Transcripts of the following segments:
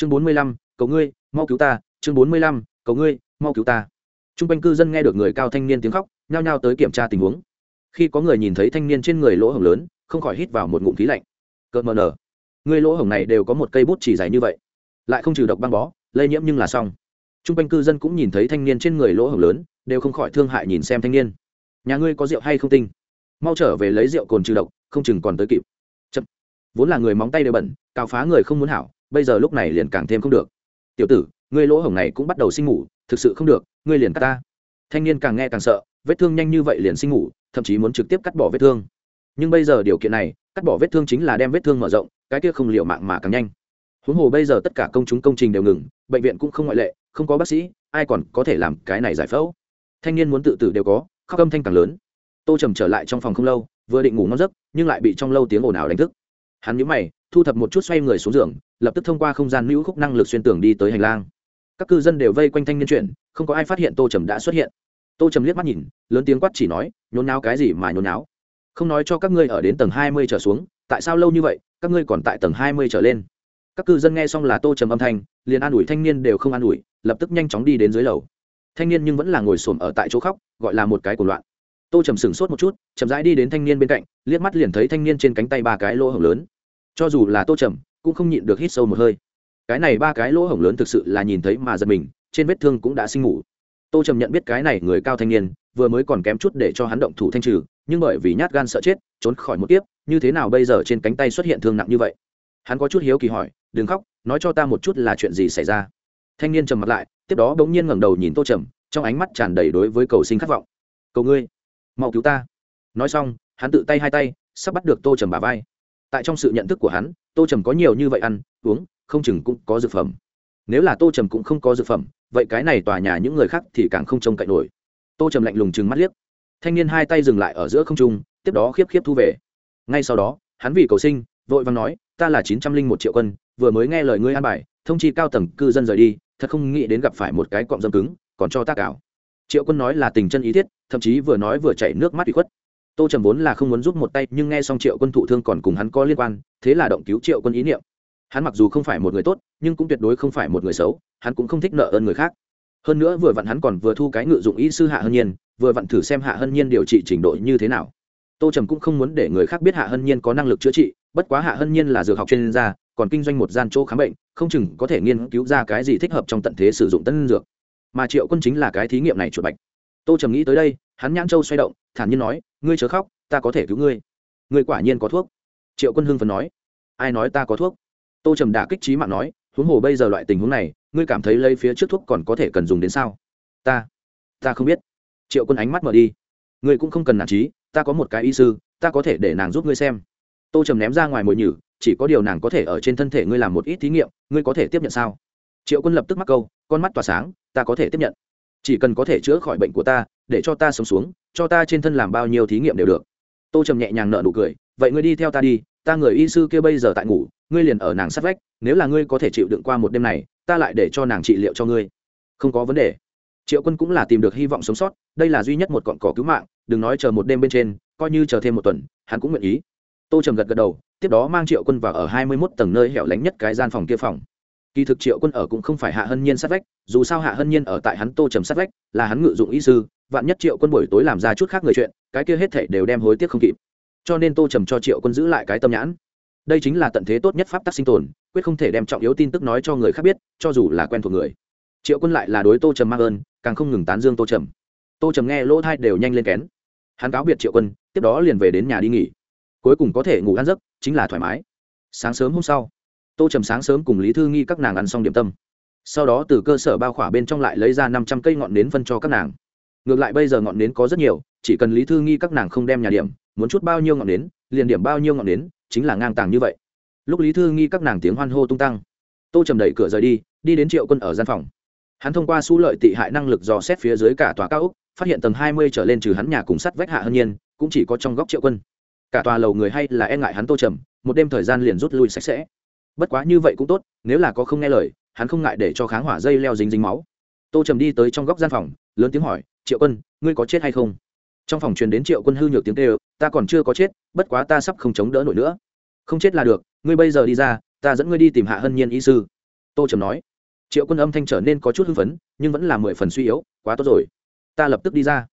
chương bốn mươi lăm, cầu ngươi, mau cứu ta. Chương bốn mươi lăm, cầu ngươi, mau cứu ta. T r u n g quanh cư dân nghe được người cao thanh niên tiếng khóc, nhao nhao tới kiểm tra tình huống. Khi có người nhìn thấy thanh niên trên người lỗ hổng lớn, không khỏi hít vào một ngụm khí lạnh. Cợt mờ nở. Người lỗ hổng này đều có một cây bút chỉ dài như vậy. Lại không trừ độc băng bó, lây nhiễm nhưng là xong. T r u n g quanh cư dân cũng nhìn thấy thanh niên trên người lỗ hổng lớn, đều không khỏi thương hại nhìn xem thanh niên. Nhà ngươi có rượu hay không tinh? Mau trở về lấy rượu cồn trừ độc, không chừng còn tới kịp. Chậm. vốn là người móng tay đều bẩn, cào phá người không muốn hảo bây giờ lúc này liền càng thêm không được. Tiểu tử, ngươi lỗ hổng này cũng bắt đầu sinh ngủ, thực sự không được, ngươi liền cắt ta. Thanh niên càng nghe càng sợ, vết thương nhanh như vậy liền sinh ngủ, thậm chí muốn trực tiếp cắt bỏ vết thương. Nhưng bây giờ điều kiện này, cắt bỏ vết thương chính là đem vết thương mở rộng, cái kia không liệu mạng mà càng nhanh. Huống hồ bây giờ tất cả công chúng công trình đều ngừng, bệnh viện cũng không ngoại lệ, không có bác sĩ, ai còn có thể làm cái này giải phẫu? Thanh niên muốn tự tử đều có, khóc âm thanh càng lớn. Tô trầm trở lại trong phòng không lâu, vừa định ngủ ngon giấc, nhưng lại bị trong lâu tiếng ồn ào đánh thức. Hắn nhíu mày thu thập một chút xoay người xuống giường, lập tức thông qua không gian nữ khúc năng lực xuyên tường đi tới hành lang. Các cư dân đều vây quanh thanh niên chuyện, không có ai phát hiện tô trầm đã xuất hiện. Tô trầm liếc mắt nhìn, lớn tiếng quát chỉ nói, nhốn náo cái gì mà nhốn náo không nói cho các ngươi ở đến tầng hai mươi trở xuống, tại sao lâu như vậy, các ngươi còn tại tầng hai mươi trở lên? Các cư dân nghe xong là tô trầm âm thanh, liền an ủi thanh niên đều không an ủi, lập tức nhanh chóng đi đến dưới lầu. Thanh niên nhưng vẫn là ngồi xổm ở tại chỗ khóc, gọi là một cái cuộc loạn. Tô trầm sửng sốt một chút, chậm rãi đi đến thanh niên bên cạnh, liếc mắt liền thấy thanh niên trên cánh tay ba cái lỗ hổng lớn cho dù là tô trầm, cũng không nhịn được hít sâu một hơi. Cái này ba cái lỗ hổng lớn thực sự là nhìn thấy mà giật mình, trên vết thương cũng đã sinh ngủ. Tô trầm nhận biết cái này người cao thanh niên, vừa mới còn kém chút để cho hắn động thủ thanh trừ, nhưng bởi vì nhát gan sợ chết, trốn khỏi một tiếp như thế nào bây giờ trên cánh tay xuất hiện thương nặng như vậy? Hắn có chút hiếu kỳ hỏi, đừng khóc, nói cho ta một chút là chuyện gì xảy ra? Thanh niên trầm mặt lại, tiếp đó bỗng nhiên ngẩng đầu nhìn tô trầm, trong ánh mắt tràn đầy đối với cầu sinh khát vọng. Cầu ngươi, mau cứu ta. Nói xong, hắn tự tay hai tay, sắp bắt được tô trầm bà vai tại trong sự nhận thức của hắn, tô trầm có nhiều như vậy ăn, uống, không chừng cũng có dược phẩm. Nếu là tô trầm cũng không có dược phẩm, vậy cái này tòa nhà những người khác thì càng không trông cậy nổi. Tô trầm lạnh lùng chừng mắt liếc. Thanh niên hai tay dừng lại ở giữa không trung, tiếp đó khiếp khiếp thu về. Ngay sau đó, hắn vì cầu sinh, vội vàng nói, ta là chín trăm linh một triệu quân, vừa mới nghe lời ngươi an bài, thông chi cao tầng cư dân rời đi, thật không nghĩ đến gặp phải một cái cọng dâm cứng, còn cho tác ảo triệu quân nói là tình chân ý thiết, thậm chí vừa nói vừa chảy nước mắt bị khuất tô trầm vốn là không muốn giúp một tay, nhưng nghe xong triệu quân thụ thương còn cùng hắn có liên quan, thế là động cứu triệu quân ý niệm. Hắn mặc dù không phải một người tốt, nhưng cũng tuyệt đối không phải một người xấu, hắn cũng không thích nợ ơn người khác. Hơn nữa vừa vặn hắn còn vừa thu cái ngự dụng ý sư hạ hân nhiên, vừa vặn thử xem hạ hân nhiên điều trị trình độ như thế nào. Tô trầm cũng không muốn để người khác biết hạ hân nhiên có năng lực chữa trị, bất quá hạ hân nhiên là dược học chuyên gia, còn kinh doanh một gian chỗ khám bệnh, không chừng có thể nghiên cứu ra cái gì thích hợp trong tận thế sử dụng tân dược. Mà triệu quân chính là cái thí nghiệm này chuột bạch. Tô trầm nghĩ tới đây hắn nhãn châu xoay động, thản nhiên nói, ngươi chớ khóc, ta có thể cứu ngươi. Ngươi quả nhiên có thuốc. Triệu quân hưng phần nói, ai nói ta có thuốc? Tô trầm đả kích trí mạng nói, huống hồ bây giờ loại tình huống này, ngươi cảm thấy lấy phía trước thuốc còn có thể cần dùng đến sao? Ta ta không biết. Triệu quân ánh mắt mở đi. Ngươi cũng không cần nản trí, ta có một cái y sư, ta có thể để nàng giúp ngươi xem. Tô trầm ném ra ngoài mồi nhử, chỉ có điều nàng có thể ở trên thân thể ngươi làm một ít thí nghiệm, ngươi có thể tiếp nhận sao? Triệu quân lập tức mắc câu, con mắt tỏa sáng, ta có thể tiếp nhận. Chỉ cần có thể chữa khỏi bệnh của ta để cho ta sống xuống, cho ta trên thân làm bao nhiêu thí nghiệm đều được. Tô trầm nhẹ nhàng nợ nụ cười, vậy ngươi đi theo ta đi, ta người y sư kia bây giờ tại ngủ, ngươi liền ở nàng sát vách, nếu là ngươi có thể chịu đựng qua một đêm này, ta lại để cho nàng trị liệu cho ngươi. Không có vấn đề. Triệu quân cũng là tìm được hy vọng sống sót, đây là duy nhất một cọn cỏ cứu mạng, đừng nói chờ một đêm bên trên, coi như chờ thêm một tuần, hắn cũng nguyện ý. Tô trầm gật gật đầu, tiếp đó mang triệu quân vào ở hai mươi mốt tầng nơi hẻo lánh nhất cái gian phòng kia phòng. Kỳ thực triệu quân ở cũng không phải hạ hân nhiên sát vách, dù sao hạ hân nhiên ở tại hắn tô trầm sát vách, là hắn ngự dụng y sư vạn nhất triệu quân buổi tối làm ra chút khác người chuyện, cái kia hết thể đều đem hối tiếc không kịp. Cho nên tô trầm cho triệu quân giữ lại cái tâm nhãn. Đây chính là tận thế tốt nhất pháp tắc sinh tồn, quyết không thể đem trọng yếu tin tức nói cho người khác biết, cho dù là quen thuộc người. Triệu quân lại là đối tô trầm mang ơn, càng không ngừng tán dương tô trầm. Tô trầm nghe lỗ thai đều nhanh lên kén. Hắn cáo biệt triệu quân, tiếp đó liền về đến nhà đi nghỉ. Cuối cùng có thể ngủ ăn giấc, chính là thoải mái. Sáng sớm hôm sau, tô trầm sáng sớm cùng lý thư nghi các nàng ăn xong điểm tâm. Sau đó từ cơ sở bao khỏa bên trong lại lấy ra năm trăm cây ngọn nến phân cho các nàng ngược lại bây giờ ngọn nến có rất nhiều, chỉ cần lý thư nghi các nàng không đem nhà điểm, muốn chút bao nhiêu ngọn nến, liền điểm bao nhiêu ngọn nến, chính là ngang tàng như vậy. Lúc lý thư nghi các nàng tiếng hoan hô tung tăng, tô trầm đẩy cửa rời đi đi đến triệu quân ở gian phòng. Hắn thông qua su lợi tị hại năng lực dò xét phía dưới cả tòa cao úc phát hiện tầng hai mươi trở lên trừ hắn nhà cùng sắt vách hạ hân nhiên, cũng chỉ có trong góc triệu quân. Cả tòa lầu người hay là e ngại hắn tô trầm, một đêm thời gian liền rút lui sạch sẽ. Bất quá như vậy cũng tốt, nếu là có không nghe lời, hắn không ngại để cho kháng hỏa dây leo dính dính máu. Tô trầm đi tới trong góc gian phòng, lớn tiếng hỏi triệu quân, ngươi có chết hay không? Trong phòng truyền đến triệu quân hư nhược tiếng kêu, ta còn chưa có chết, bất quá ta sắp không chống đỡ nổi nữa. Không chết là được, ngươi bây giờ đi ra, ta dẫn ngươi đi tìm hạ hân nhiên y sư. Tô trầm nói. Triệu quân âm thanh trở nên có chút hưng phấn, nhưng vẫn là mười phần suy yếu, quá tốt rồi, ta lập tức đi ra.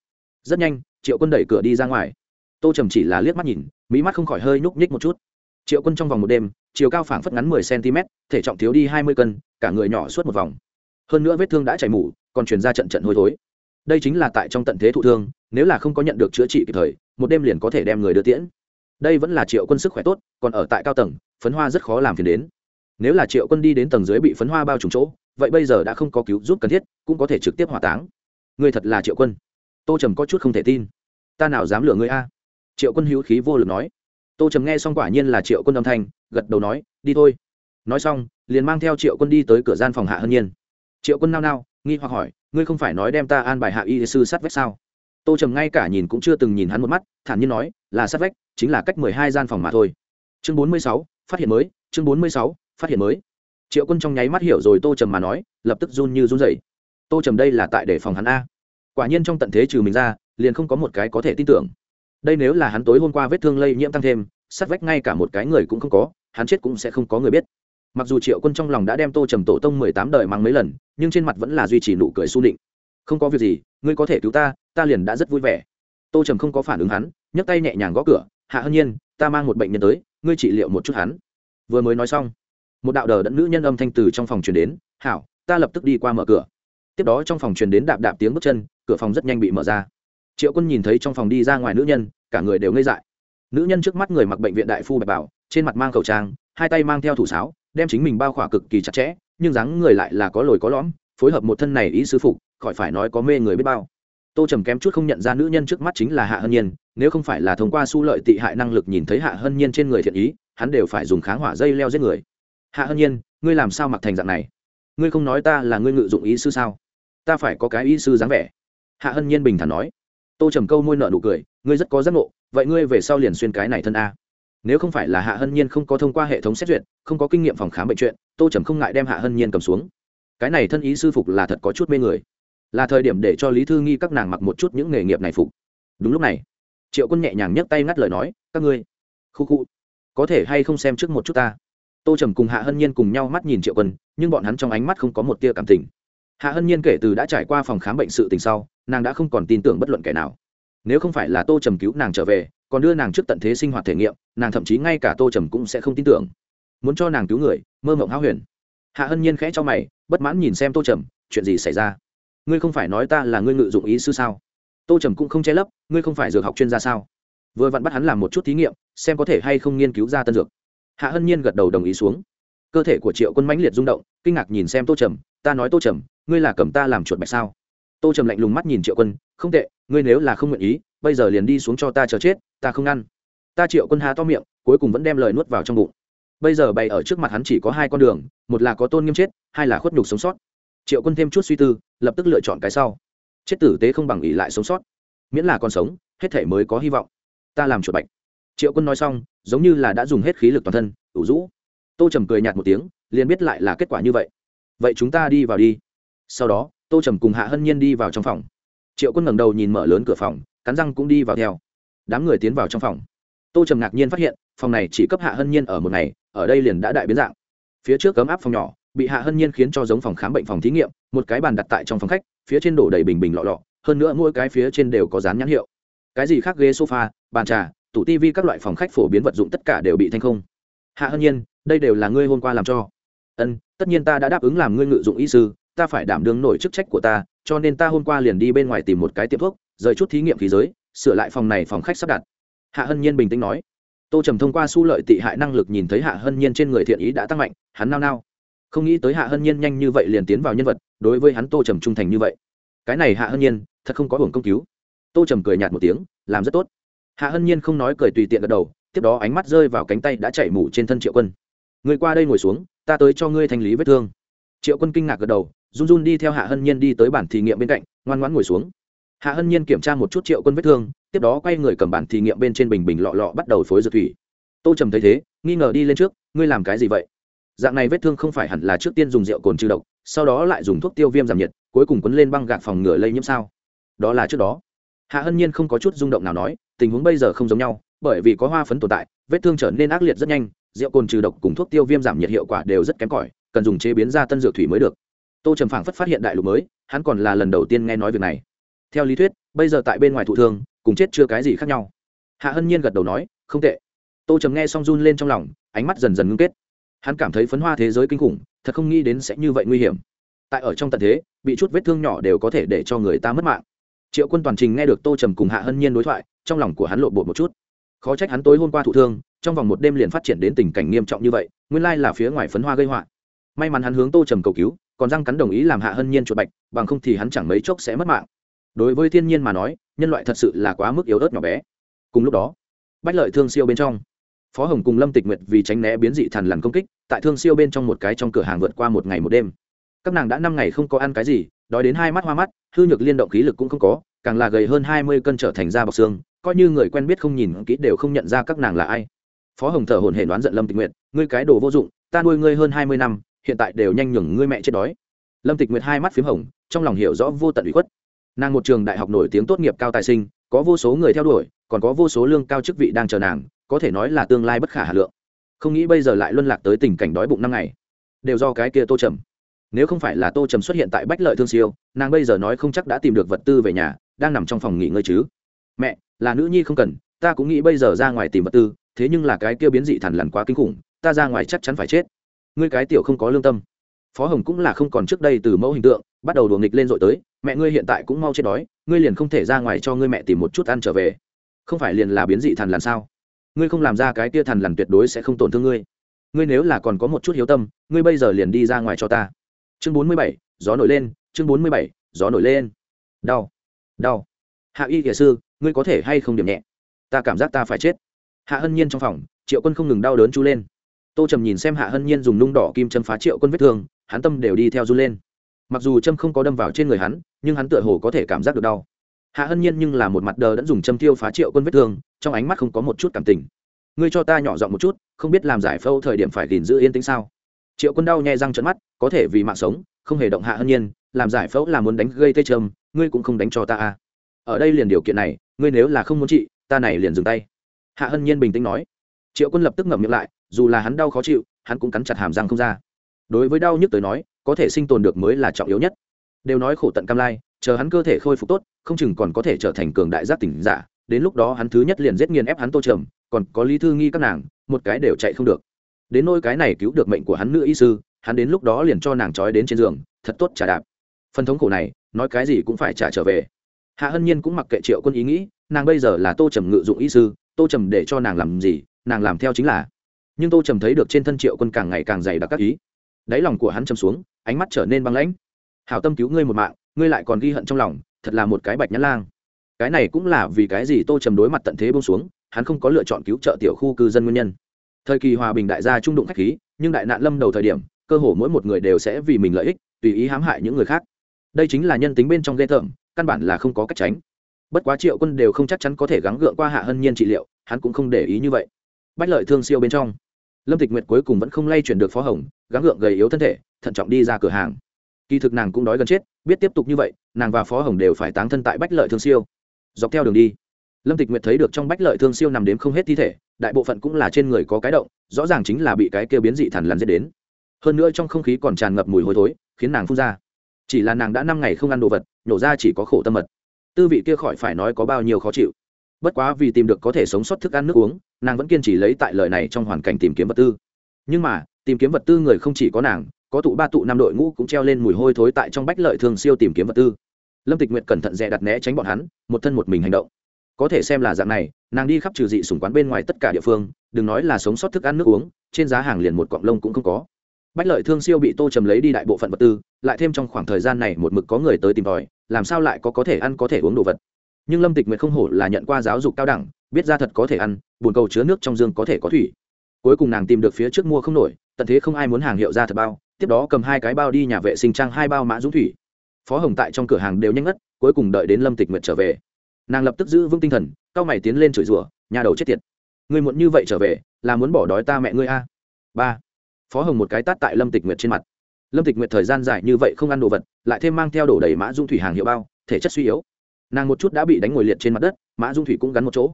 Rất nhanh, triệu quân đẩy cửa đi ra ngoài. Tô trầm chỉ là liếc mắt nhìn mỹ mắt không khỏi hơi nhúc nhích một chút. Triệu quân trong vòng một đêm, chiều cao phảng phất ngắn mười cm, thể trọng thiếu đi hai mươi cân, cả người nhỏ suốt một vòng. Hơn nữa vết thương đã chảy mủ còn truyền ra trận trận hôi thối đây chính là tại trong tận thế thụ thương, nếu là không có nhận được chữa trị kịp thời, một đêm liền có thể đem người đưa tiễn. Đây vẫn là triệu quân sức khỏe tốt, còn ở tại cao tầng, phấn hoa rất khó làm phiền đến. Nếu là triệu quân đi đến tầng dưới bị phấn hoa bao trùm chỗ, vậy bây giờ đã không có cứu giúp cần thiết, cũng có thể trực tiếp hỏa táng. Người thật là triệu quân. Tô trầm có chút không thể tin. Ta nào dám lừa ngươi a? Triệu quân hữu khí vô lực nói. Tô trầm nghe xong quả nhiên là triệu quân âm thanh, gật đầu nói, đi thôi. Nói xong, liền mang theo triệu quân đi tới cửa gian phòng hạ hân nhiên. Triệu quân nao nao, nghi hoặc hỏi ngươi không phải nói đem ta an bài hạ y sư sát vách sao? Tô trầm ngay cả nhìn cũng chưa từng nhìn hắn một mắt, thản nhiên nói, là sát vách, chính là cách mười hai gian phòng mà thôi. Chương bốn mươi sáu, phát hiện mới, chương bốn mươi sáu, phát hiện mới. Triệu quân trong nháy mắt hiểu rồi tô trầm mà nói, lập tức run như run dậy tô trầm đây là tại để phòng hắn a. Quả nhiên trong tận thế trừ mình ra, liền không có một cái có thể tin tưởng. Đây nếu là hắn tối hôm qua vết thương lây nhiễm tăng thêm, sát vách ngay cả một cái người cũng không có, hắn chết cũng sẽ không có người biết mặc dù triệu quân trong lòng đã đem tô trầm tổ tông mười tám đời mang mấy lần, nhưng trên mặt vẫn là duy trì nụ cười s u nịnh. Không có việc gì, ngươi có thể cứu ta ta liền đã rất vui vẻ. Tô trầm không có phản ứng hắn, nhấc tay nhẹ nhàng gõ cửa, hạ hân nhiên, ta mang một bệnh nhân tới, ngươi trị liệu một chút hắn. Vừa mới nói xong, một đạo đờ đẫn nữ nhân âm thanh từ trong phòng truyền đến, hảo, ta lập tức đi qua mở cửa. Tiếp đó trong phòng truyền đến đạp đạp tiếng bước chân, cửa phòng rất nhanh bị mở ra. Triệu quân nhìn thấy trong phòng đi ra ngoài nữ nhân, cả người đều ngây dại. Nữ nhân trước mắt người mặc bệnh viện đại phu bạch bảo, trên mặt mang khẩu trang, hai tay mang theo thủ sáo đem chính mình bao khỏa cực kỳ chặt chẽ, nhưng dáng người lại là có lồi có lõm, phối hợp một thân này ý sư phụ khỏi phải nói có mê người biết bao. Tô trầm kém chút không nhận ra nữ nhân trước mắt chính là hạ hân nhiên, nếu không phải là thông qua su lợi tị hại năng lực nhìn thấy hạ hân nhiên trên người thiện ý, hắn đều phải dùng kháng hỏa dây leo giết người. Hạ hân nhiên, ngươi làm sao mặc thành dạng này? Ngươi không nói ta là ngươi ngự dụng ý sư sao? Ta phải có cái ý sư dáng vẻ. Hạ hân nhiên bình thản nói. Tô trầm câu môi nợ nụ cười, ngươi rất có giác ngộ, vậy ngươi về sau liền xuyên cái này thân a nếu không phải là hạ hân nhiên không có thông qua hệ thống xét duyệt, không có kinh nghiệm phòng khám bệnh chuyện, tô trầm không ngại đem hạ hân nhiên cầm xuống. Cái này thân ý sư phục là thật có chút mê người. Là thời điểm để cho lý thư nghi các nàng mặc một chút những nghề nghiệp này phục. Đúng lúc này, triệu quân nhẹ nhàng nhấc tay ngắt lời nói, các ngươi, khu khu, có thể hay không xem trước một chút ta? Tô trầm cùng hạ hân nhiên cùng nhau mắt nhìn triệu quân, nhưng bọn hắn trong ánh mắt không có một tia cảm tình. Hạ hân nhiên kể từ đã trải qua phòng khám bệnh sự tình sau, nàng đã không còn tin tưởng bất luận kẻ nào nếu không phải là tô trầm cứu nàng trở về, còn đưa nàng trước tận thế sinh hoạt thể nghiệm, nàng thậm chí ngay cả tô trầm cũng sẽ không tin tưởng. Muốn cho nàng cứu người, mơ mộng háo huyền. Hạ hân nhiên khẽ cho mày, bất mãn nhìn xem tô trầm, chuyện gì xảy ra? Ngươi không phải nói ta là ngươi ngự dụng ý sư sao? Tô trầm cũng không che lấp, ngươi không phải dược học chuyên gia sao? Vừa vặn bắt hắn làm một chút thí nghiệm, xem có thể hay không nghiên cứu ra tân dược. Hạ hân nhiên gật đầu đồng ý xuống. Cơ thể của triệu quân mãnh liệt rung động, kinh ngạc nhìn xem tô trầm, ta nói tô trầm, ngươi là cầm ta làm chuột bạch sao? Tô trầm lạnh lùng mắt nhìn triệu quân, không tệ ngươi nếu là không nguyện ý, bây giờ liền đi xuống cho ta chờ chết, ta không ngăn ta triệu quân há to miệng, cuối cùng vẫn đem lời nuốt vào trong bụng. Bây giờ bày ở trước mặt hắn chỉ có hai con đường, một là có tôn nghiêm chết, hai là khuất nhục sống sót. Triệu quân thêm chút suy tư, lập tức lựa chọn cái sau. Chết tử tế không bằng ỉ lại sống sót. Miễn là còn sống, hết thể mới có hy vọng. Ta làm chuột bạch. Triệu quân nói xong, giống như là đã dùng hết khí lực toàn thân, ủ rũ. Tô trầm cười nhạt một tiếng, liền biết lại là kết quả như vậy. Vậy chúng ta đi vào đi. Sau đó, tô trầm cùng hạ hân nhiên đi vào trong phòng triệu quân ngẩng đầu nhìn mở lớn cửa phòng, cắn răng cũng đi vào theo. Đám người tiến vào trong phòng. Tô trầm ngạc nhiên phát hiện, phòng này chỉ cấp hạ hân nhiên ở một ngày, ở đây liền đã đại biến dạng. Phía trước cấm áp phòng nhỏ, bị hạ hân nhiên khiến cho giống phòng khám bệnh phòng thí nghiệm, một cái bàn đặt tại trong phòng khách, phía trên đổ đầy bình bình lọ lọ, hơn nữa mỗi cái phía trên đều có dán nhãn hiệu. Cái gì khác ghế sofa, bàn trà, tủ tivi các loại phòng khách phổ biến vật dụng tất cả đều bị thanh không. Hạ hân nhiên, đây đều là ngươi hôm qua làm cho. Ân, tất nhiên ta đã đáp ứng làm ngươi ngự dụng y sư, ta phải đảm đương nổi chức trách của ta cho nên ta hôm qua liền đi bên ngoài tìm một cái tiệm thuốc, rời chút thí nghiệm khí giới, sửa lại phòng này phòng khách sắp đặt. Hạ hân nhiên bình tĩnh nói. Tô trầm thông qua su lợi tị hại năng lực nhìn thấy hạ hân nhiên trên người thiện ý đã tăng mạnh, hắn nao nao. Không nghĩ tới hạ hân nhiên nhanh như vậy liền tiến vào nhân vật, đối với hắn tô trầm trung thành như vậy. Cái này hạ hân nhiên, thật không có hưởng công cứu. Tô trầm cười nhạt một tiếng, làm rất tốt. Hạ hân nhiên không nói cười tùy tiện gật đầu, tiếp đó ánh mắt rơi vào cánh tay đã chạy mủ trên thân triệu quân. Người qua đây ngồi xuống, ta tới cho ngươi thanh lý vết thương. Triệu quân kinh ngạc gật đầu run run đi theo hạ hân nhiên đi tới bản thí nghiệm bên cạnh, ngoan ngoãn ngồi xuống. Hạ hân nhiên kiểm tra một chút triệu quân vết thương, tiếp đó quay người cầm bản thí nghiệm bên trên bình bình lọ lọ bắt đầu phối dược thủy. Tô trầm thấy thế, nghi ngờ đi lên trước, ngươi làm cái gì vậy? Dạng này vết thương không phải hẳn là trước tiên dùng rượu cồn trừ độc, sau đó lại dùng thuốc tiêu viêm giảm nhiệt, cuối cùng quấn lên băng gạc phòng ngừa lây nhiễm sao? Đó là trước đó. Hạ hân nhiên không có chút rung động nào nói, tình huống bây giờ không giống nhau, bởi vì có hoa phấn tồn tại, vết thương trở nên ác liệt rất nhanh, rượu cồn trừ độc cùng thuốc tiêu viêm giảm nhiệt hiệu quả đều rất kém cỏi, cần dùng chế biến ra tân dược thủy mới được tô trầm phảng phất phát hiện đại lục mới, hắn còn là lần đầu tiên nghe nói việc này. Theo lý thuyết, bây giờ tại bên ngoài thụ thương, cùng chết chưa cái gì khác nhau. Hạ hân nhiên gật đầu nói, không tệ. Tô trầm nghe xong run lên trong lòng, ánh mắt dần dần ngưng kết. Hắn cảm thấy phấn hoa thế giới kinh khủng, thật không nghĩ đến sẽ như vậy nguy hiểm. Tại ở trong tận thế, bị chút vết thương nhỏ đều có thể để cho người ta mất mạng. Triệu quân toàn trình nghe được tô trầm cùng hạ hân nhiên đối thoại, trong lòng của hắn lộ bột một chút. Khó trách hắn tối hôm qua thụ thương, trong vòng một đêm liền phát triển đến tình cảnh nghiêm trọng như vậy, nguyên lai là phía ngoài phấn hoa gây họa. May mắn hắn hướng tô trầm cầu cứu còn răng cắn đồng ý làm hạ hân nhiên chuột bạch, bằng không thì hắn chẳng mấy chốc sẽ mất mạng. Đối với thiên nhiên mà nói, nhân loại thật sự là quá mức yếu ớt nhỏ bé. Cùng lúc đó, bách lợi thương siêu bên trong, phó hồng cùng lâm tịch nguyệt vì tránh né biến dị thần lằn công kích, tại thương siêu bên trong một cái trong cửa hàng vượt qua một ngày một đêm. Các nàng đã năm ngày không có ăn cái gì, đói đến hai mắt hoa mắt, hư nhược liên động khí lực cũng không có, càng là gầy hơn hai mươi cân trở thành da bọc xương, coi như người quen biết không nhìn kỹ đều không nhận ra các nàng là ai. Phó hồng thở hồn hển đoán giận lâm tịch nguyệt, ngươi cái đồ vô dụng, ta nuôi ngươi hơn hai mươi năm hiện tại đều nhanh nhường ngươi mẹ chết đói. Lâm tịch nguyệt hai mắt p h í m hồng, trong lòng hiểu rõ vô tận ủy khuất. Nàng một trường đại học nổi tiếng tốt nghiệp cao tài sinh, có vô số người theo đuổi, còn có vô số lương cao chức vị đang chờ nàng, có thể nói là tương lai bất khả hà lượng. Không nghĩ bây giờ lại luân lạc tới tình cảnh đói bụng năm ngày. Đều do cái kia tô trầm. Nếu không phải là tô trầm xuất hiện tại bách lợi thương siêu, nàng bây giờ nói không chắc đã tìm được vật tư về nhà, đang nằm trong phòng nghỉ ngơi chứ. Mẹ, là nữ nhi không cần, ta cũng nghĩ bây giờ ra ngoài tìm vật tư, thế nhưng là cái kia biến dị thằn lằn quá kinh khủng, ta ra ngoài chắc chắn phải chết ngươi cái tiểu không có lương tâm. Phó hồng cũng là không còn trước đây từ mẫu hình tượng, bắt đầu đùa nghịch lên rồi tới, mẹ ngươi hiện tại cũng mau chết đói, ngươi liền không thể ra ngoài cho ngươi mẹ tìm một chút ăn trở về. Không phải liền là biến dị thần làm sao? Ngươi không làm ra cái tia thần làm tuyệt đối sẽ không tổn thương ngươi. Ngươi nếu là còn có một chút hiếu tâm, ngươi bây giờ liền đi ra ngoài cho ta. Chương bốn mươi bảy, gió nổi lên, chương bốn mươi bảy, gió nổi lên. Đau đau. Hạ y kìa sư, ngươi có thể hay không điểm nhẹ? Ta cảm giác ta phải chết. Hạ hân nhiên trong phòng, triệu quân không ngừng đau đớn chú lên tô trầm nhìn xem hạ hân nhiên dùng nung đỏ kim châm phá triệu quân vết thương, hắn tâm đều đi theo run lên. Mặc dù châm không có đâm vào trên người hắn, nhưng hắn tựa hồ có thể cảm giác được đau. Hạ hân nhiên nhưng là một mặt đờ đẫn dùng châm tiêu phá triệu quân vết thương, trong ánh mắt không có một chút cảm tình. Ngươi cho ta nhỏ giọng một chút, không biết làm giải phẫu thời điểm phải gìn giữ yên tĩnh sao? Triệu quân đau nhai răng trận mắt, có thể vì mạng sống, không hề động hạ hân nhiên, làm giải phẫu là muốn đánh gây tê trầm, ngươi cũng không đánh cho ta à. ở đây liền điều kiện này, ngươi nếu là không muốn trị, ta này liền dừng tay. Hạ hân nhiên bình tĩnh nói. Triệu quân lập tức ngậm miệng lại dù là hắn đau khó chịu, hắn cũng cắn chặt hàm răng không ra. Đối với đau nhức tới nói, có thể sinh tồn được mới là trọng yếu nhất. Đều nói khổ tận cam lai, chờ hắn cơ thể khôi phục tốt, không chừng còn có thể trở thành cường đại giác tỉnh giả, đến lúc đó hắn thứ nhất liền giết nghiền ép hắn tô trầm, còn có lý thư nghi các nàng, một cái đều chạy không được. Đến nôi cái này cứu được mệnh của hắn nữ y sư, hắn đến lúc đó liền cho nàng trói đến trên giường, thật tốt trả đạp. Phần thống khổ này, nói cái gì cũng phải trả trở về. Hạ hân nhiên cũng mặc kệ triệu quân ý nghĩ, nàng bây giờ là tô trầm ngự dụng y sư, tô trầm để cho nàng làm gì, nàng làm theo chính là nhưng tô trầm thấy được trên thân triệu quân càng ngày càng dày đặc các ý. Đáy lòng của hắn chầm xuống, ánh mắt trở nên băng lãnh. Hảo tâm cứu ngươi một mạng, ngươi lại còn ghi hận trong lòng, thật là một cái bạch nhã lang. Cái này cũng là vì cái gì tô trầm đối mặt tận thế bông xuống, hắn không có lựa chọn cứu trợ tiểu khu cư dân nguyên nhân. Thời kỳ hòa bình đại gia trung đụng khách khí, nhưng đại nạn lâm đầu thời điểm, cơ hồ mỗi một người đều sẽ vì mình lợi ích, tùy ý hãm hại những người khác. Đây chính là nhân tính bên trong ghê tởm, căn bản là không có cách tránh. Bất quá triệu quân đều không chắc chắn có thể gắng gượng qua hạ hân nhiên trị liệu, hắn cũng không để ý như vậy. Bách lợi thương siêu bên trong lâm tịch nguyệt cuối cùng vẫn không lay chuyển được phó hồng, gắng gượng gầy yếu thân thể, thận trọng đi ra cửa hàng. Kỳ thực nàng cũng đói gần chết, biết tiếp tục như vậy, nàng và phó hồng đều phải táng thân tại bách lợi thương siêu. Dọc theo đường đi, lâm tịch nguyệt thấy được trong bách lợi thương siêu nằm đếm không hết thi thể, đại bộ phận cũng là trên người có cái động, rõ ràng chính là bị cái kêu biến dị thằn lằn dễ đến. Hơn nữa trong không khí còn tràn ngập mùi hôi thối, khiến nàng phun ra. Chỉ là nàng đã năm ngày không ăn đồ vật, nhổ ra chỉ có khổ tâm mật. Tư vị kia khỏi phải nói có bao nhiêu khó chịu. Bất quá vì tìm được có thể sống sót thức ăn nước uống nàng vẫn kiên trì lấy tại lời này trong hoàn cảnh tìm kiếm vật tư. Nhưng mà, tìm kiếm vật tư người không chỉ có nàng, có tụ ba tụ năm đội ngũ cũng treo lên mùi hôi thối tại trong bách lợi thường siêu tìm kiếm vật tư. Lâm tịch nguyệt cẩn thận dè đặt né tránh bọn hắn, một thân một mình hành động. Có thể xem là dạng này, nàng đi khắp trừ dị sùng quán bên ngoài tất cả địa phương, đừng nói là sống sót thức ăn nước uống, trên giá hàng liền một cọng lông cũng không có. Bách lợi thương siêu bị tô trầm lấy đi đại bộ phận vật tư, lại thêm trong khoảng thời gian này một mực có người tới tìm tòi, làm sao lại có có thể ăn có thể uống đồ vật. Nhưng lâm tịch nguyệt không hổ là nhận qua giáo dục cao đẳng biết ra thật có thể ăn bồn cầu chứa nước trong dương có thể có thủy. Cuối cùng nàng tìm được phía trước mua không nổi, tận thế không ai muốn hàng hiệu ra thật bao, tiếp đó cầm hai cái bao đi nhà vệ sinh trang hai bao mã dũng thủy. Phó hồng tại trong cửa hàng đều nhanh ngất, cuối cùng đợi đến lâm tịch nguyệt trở về. Nàng lập tức giữ vững tinh thần cao mày tiến lên chửi rủa, nhà đầu chết tiệt người muộn như vậy trở về, là muốn bỏ đói ta mẹ ngươi a? Ba. Phó hồng một cái tát tại lâm tịch nguyệt trên mặt. Lâm tịch nguyệt thời gian dài như vậy không ăn đồ vật, lại thêm mang theo đổ đầy mã dung thủy hàng hiệu bao, thể chất suy yếu. Nàng một chút đã bị đánh ngồi liệt trên mặt đất, mã dung thủy cũng gắn một chỗ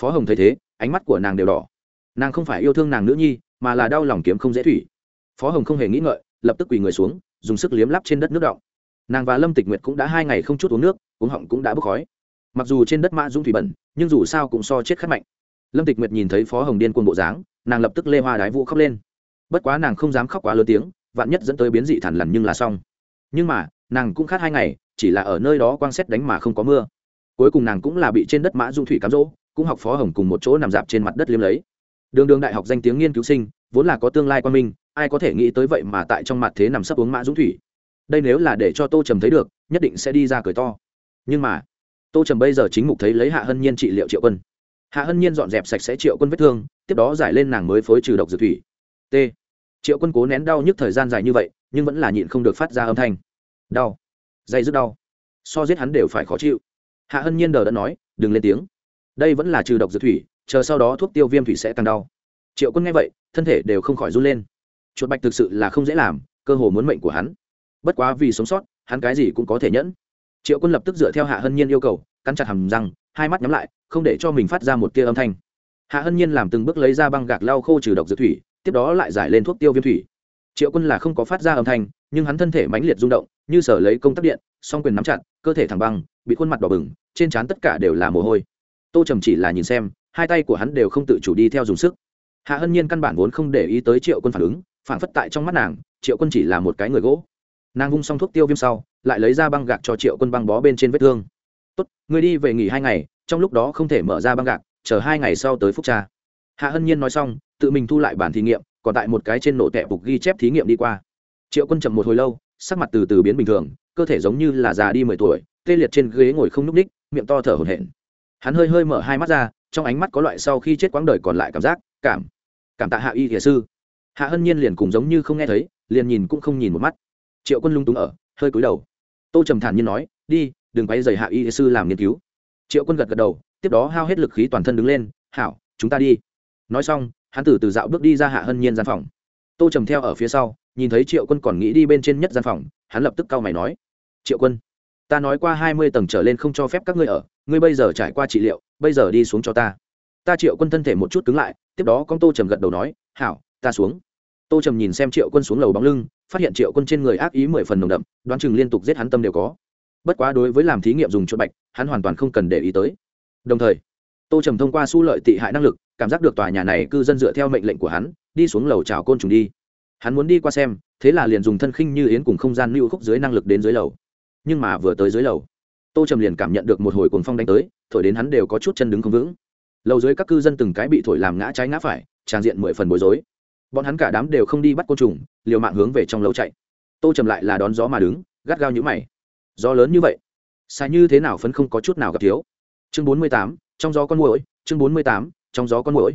phó hồng thấy thế, ánh mắt của nàng đều đỏ. Nàng không phải yêu thương nàng nữ nhi, mà là đau lòng kiếm không dễ thủy. Phó hồng không hề nghĩ ngợi, lập tức quỳ người xuống, dùng sức liếm lắp trên đất nước động nàng và lâm tịch nguyệt cũng đã hai ngày không chút uống nước, uống họng cũng đã bốc khói. Mặc dù trên đất mã dung thủy bẩn, nhưng dù sao cũng so chết khát mạnh. Lâm tịch nguyệt nhìn thấy phó hồng điên quân bộ dáng, nàng lập tức lê hoa đái vũ khóc lên. Bất quá nàng không dám khóc quá lớn tiếng, vạn nhất dẫn tới biến dị thản lằn nhưng là xong. Nhưng mà, nàng cũng khát hai ngày, chỉ là ở nơi đó quang xét đánh mà không có mưa. Cuối cùng nàng cũng là bị trên đất mã dung thủy cám dỗ cũng học phó hồng cùng một chỗ nằm dạp trên mặt đất liếm lấy. Đường đường đại học danh tiếng nghiên cứu sinh, vốn là có tương lai quan minh, ai có thể nghĩ tới vậy mà tại trong mặt thế nằm sấp uống mã dũng thủy. Đây nếu là để cho tô trầm thấy được, nhất định sẽ đi ra cười to. Nhưng mà, tô trầm bây giờ chính mục thấy lấy hạ hân nhiên trị liệu triệu quân. Hạ hân nhiên dọn dẹp sạch sẽ triệu quân vết thương, tiếp đó giải lên nàng mới phối trừ độc dược thủy. T. Triệu quân cố nén đau nhức thời gian dài như vậy, nhưng vẫn là nhịn không được phát ra âm thanh. Đau. Dây rất đau. So giết hắn đều phải khó chịu. Hạ hân nhiên đờ đã nói, đừng lên tiếng đây vẫn là trừ độc dược thủy, chờ sau đó thuốc tiêu viêm thủy sẽ tăng đau. Triệu quân nghe vậy, thân thể đều không khỏi run lên. Chuột bạch thực sự là không dễ làm, cơ hồ muốn mệnh của hắn. Bất quá vì sống sót, hắn cái gì cũng có thể nhẫn. Triệu quân lập tức dựa theo hạ hân nhiên yêu cầu, cắn chặt hầm răng, hai mắt nhắm lại, không để cho mình phát ra một tia âm thanh. Hạ hân nhiên làm từng bước lấy ra băng gạc lau khô trừ độc dược thủy, tiếp đó lại giải lên thuốc tiêu viêm thủy. Triệu quân là không có phát ra âm thanh, nhưng hắn thân thể mãnh liệt rung động, như sở lấy công tắc điện, song quyền nắm chặt, cơ thể thẳng băng, bị khuôn mặt đỏ bừng, trên trán tất cả đều là mồ hôi tô trầm chỉ là nhìn xem, hai tay của hắn đều không tự chủ đi theo dùng sức. Hạ hân nhiên căn bản vốn không để ý tới triệu quân phản ứng, phản phất tại trong mắt nàng, triệu quân chỉ là một cái người gỗ. Nàng vung xong thuốc tiêu viêm sau, lại lấy ra băng gạc cho triệu quân băng bó bên trên vết thương. Tốt người đi về nghỉ hai ngày, trong lúc đó không thể mở ra băng gạc, chờ hai ngày sau tới phúc tra. Hạ hân nhiên nói xong, tự mình thu lại bản thí nghiệm, còn tại một cái trên nổ tẹp bục ghi chép thí nghiệm đi qua. Triệu quân chậm một hồi lâu, sắc mặt từ từ biến bình thường, cơ thể giống như là già đi mười tuổi, tê liệt trên ghế ngồi không n ú c ních miệng to thở hổn hển hắn hơi hơi mở hai mắt ra, trong ánh mắt có loại sau khi chết quãng đời còn lại cảm giác, cảm cảm tạ hạ y thiền sư. Hạ hân nhiên liền cùng giống như không nghe thấy, liền nhìn cũng không nhìn một mắt. Triệu quân lung túng ở, hơi cúi đầu. Tô trầm thản nhiên nói, đi, đừng quay dày hạ y thiền sư làm nghiên cứu. Triệu quân gật gật đầu, tiếp đó hao hết lực khí toàn thân đứng lên, hảo, chúng ta đi. Nói xong, hắn từ từ dạo bước đi ra hạ hân nhiên gian phòng. Tô trầm theo ở phía sau, nhìn thấy triệu quân còn nghĩ đi bên trên nhất gian phòng, hắn lập tức cau mày nói, triệu quân ta nói qua hai mươi tầng trở lên không cho phép các ngươi ở, ngươi bây giờ trải qua trị liệu, bây giờ đi xuống cho ta. Ta triệu quân thân thể một chút cứng lại, tiếp đó con tô trầm gật đầu nói, hảo, ta xuống. Tô trầm nhìn xem triệu quân xuống lầu bóng lưng, phát hiện triệu quân trên người ác ý mười phần nồng đậm, đoán chừng liên tục giết hắn tâm đều có. Bất quá đối với làm thí nghiệm dùng chuột bạch, hắn hoàn toàn không cần để ý tới. Đồng thời, tô trầm thông qua su lợi tị hại năng lực, cảm giác được tòa nhà này cư dân dựa theo mệnh lệnh của hắn, đi xuống lầu chào côn trùng đi. Hắn muốn đi qua xem, thế là liền dùng thân khinh như yến cùng không gian lưu khúc dưới năng lực đến dưới lầu nhưng mà vừa tới dưới lầu, tô trầm liền cảm nhận được một hồi cuồng phong đánh tới, thổi đến hắn đều có chút chân đứng không vững. Lầu dưới các cư dân từng cái bị thổi làm ngã trái ngã phải, tràn diện mười phần bối rối. Bọn hắn cả đám đều không đi bắt côn trùng, liều mạng hướng về trong lầu chạy. Tô trầm lại là đón gió mà đứng, gắt gao như mày. Gió lớn như vậy, sai như thế nào phấn không có chút nào gặp thiếu. Chương bốn mươi tám, trong gió con mũi chương bốn mươi tám, trong gió con mũi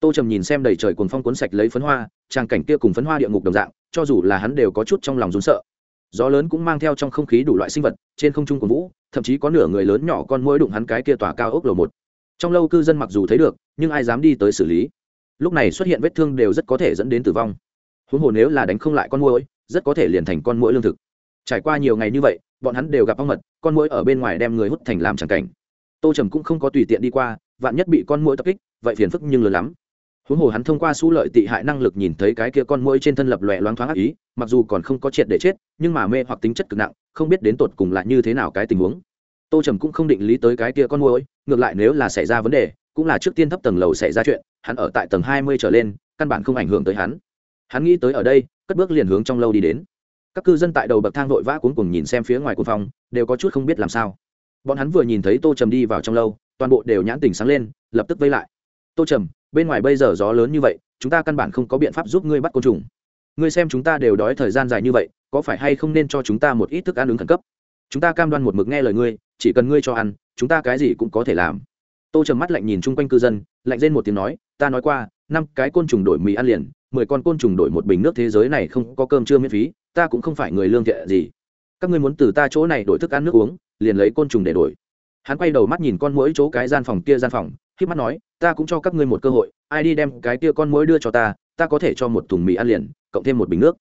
tô trầm nhìn xem đầy trời cuồng phong cuốn sạch lấy phấn hoa trang cảnh kia cùng phấn hoa địa ngục đồng dạng, cho dù là hắn đều có chút trong lòng rún sợ gió lớn cũng mang theo trong không khí đủ loại sinh vật, trên không trung của vũ, thậm chí có nửa người lớn nhỏ con mũi đụng hắn cái kia tòa cao ốc lầu một. Trong lâu cư dân mặc dù thấy được, nhưng ai dám đi tới xử lý? Lúc này xuất hiện vết thương đều rất có thể dẫn đến tử vong. Huống hồ nếu là đánh không lại con mũi rất có thể liền thành con mũi lương thực. Trải qua nhiều ngày như vậy, bọn hắn đều gặp ong mật, con mũi ở bên ngoài đem người hút thành làm chẳng cảnh. Tô trầm cũng không có tùy tiện đi qua, vạn nhất bị con mũi tập kích, vậy phiền phức nhưng lớn lắm huống hồ hắn thông qua su lợi tị hại năng lực nhìn thấy cái kia con mũi trên thân lập lòe loáng thoáng ác ý, mặc dù còn không có triệt để chết, nhưng mà mê hoặc tính chất cực nặng, không biết đến tột cùng là như thế nào cái tình huống. Tô trầm cũng không định lý tới cái kia con mũi ngược lại nếu là xảy ra vấn đề, cũng là trước tiên thấp tầng lầu xảy ra chuyện, hắn ở tại tầng hai mươi trở lên, căn bản không ảnh hưởng tới hắn. Hắn nghĩ tới ở đây, cất bước liền hướng trong lâu đi đến. Các cư dân tại đầu bậc thang vội vã cuốn cùng nhìn xem phía ngoài cuồng phòng đều có chút không biết làm sao. Bọn hắn vừa nhìn thấy tô trầm đi vào trong lâu, toàn bộ đều nhãn tình sáng lên, lập tức vây lại. Tô trầm bên ngoài bây giờ gió lớn như vậy, chúng ta căn bản không có biện pháp giúp ngươi bắt côn trùng. Ngươi xem chúng ta đều đói thời gian dài như vậy, có phải hay không nên cho chúng ta một ít thức ăn ứng khẩn cấp? Chúng ta cam đoan một mực nghe lời ngươi, chỉ cần ngươi cho ăn, chúng ta cái gì cũng có thể làm. Tô trầm mắt lạnh nhìn chung quanh cư dân, lạnh lên một tiếng nói, ta nói qua, năm cái côn trùng đổi mì ăn liền, mười con côn trùng đổi một bình nước thế giới này không có cơm chưa miễn phí, ta cũng không phải người lương thiện gì. Các ngươi muốn từ ta chỗ này đổi thức ăn nước uống, liền lấy côn trùng để đổi. Hắn quay đầu mắt nhìn con mỗi chỗ cái gian phòng kia gian phòng khi mắt nói, ta cũng cho các ngươi một cơ hội, ai đi đem cái kia con mối đưa cho ta ta có thể cho một thùng mì ăn liền, cộng thêm một bình nước.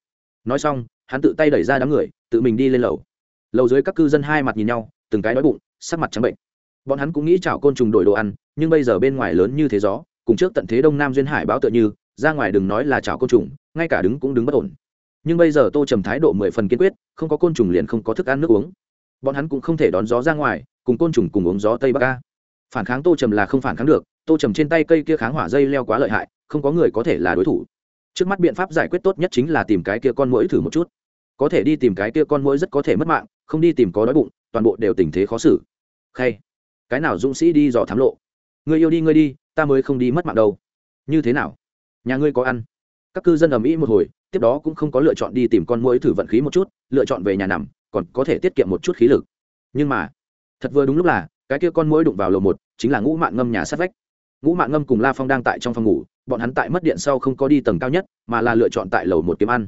Nói xong, hắn tự tay đẩy ra đám người, tự mình đi lên lầu. Lầu dưới các cư dân hai mặt nhìn nhau, từng cái đói bụng, sắc mặt trắng bệnh. Bọn hắn cũng nghĩ chảo côn trùng đổi đồ ăn, nhưng bây giờ bên ngoài lớn như thế gió, cùng trước tận thế đông nam duyên hải báo tựa như, ra ngoài đừng nói là chảo côn trùng, ngay cả đứng cũng đứng bất ổn. Nhưng bây giờ tô trầm thái độ mười phần kiên quyết, không có côn trùng liền không có thức ăn nước uống. Bọn hắn cũng không thể đón gió ra ngoài, cùng côn trùng cùng uống gió tây bắc ca phản kháng tô trầm là không phản kháng được, tô trầm trên tay cây kia kháng hỏa dây leo quá lợi hại, không có người có thể là đối thủ. Trước mắt biện pháp giải quyết tốt nhất chính là tìm cái kia con mũi thử một chút. Có thể đi tìm cái kia con mũi rất có thể mất mạng, không đi tìm có đói bụng, toàn bộ đều tình thế khó xử. Khay. Cái nào dũng sĩ đi dò thám lộ? Người yêu đi ngươi đi, ta mới không đi mất mạng đâu. Như thế nào? Nhà ngươi có ăn? Các cư dân ầm ĩ một hồi, tiếp đó cũng không có lựa chọn đi tìm con mũi thử vận khí một chút, lựa chọn về nhà nằm, còn có thể tiết kiệm một chút khí lực. Nhưng mà, thật vừa đúng lúc là cái kia con mũi đụng vào lầu một, chính là ngũ mạng ngâm nhà sát vách. Ngũ mạng ngâm cùng la phong đang tại trong phòng ngủ, bọn hắn tại mất điện sau không có đi tầng cao nhất, mà là lựa chọn tại lầu một kiếm ăn.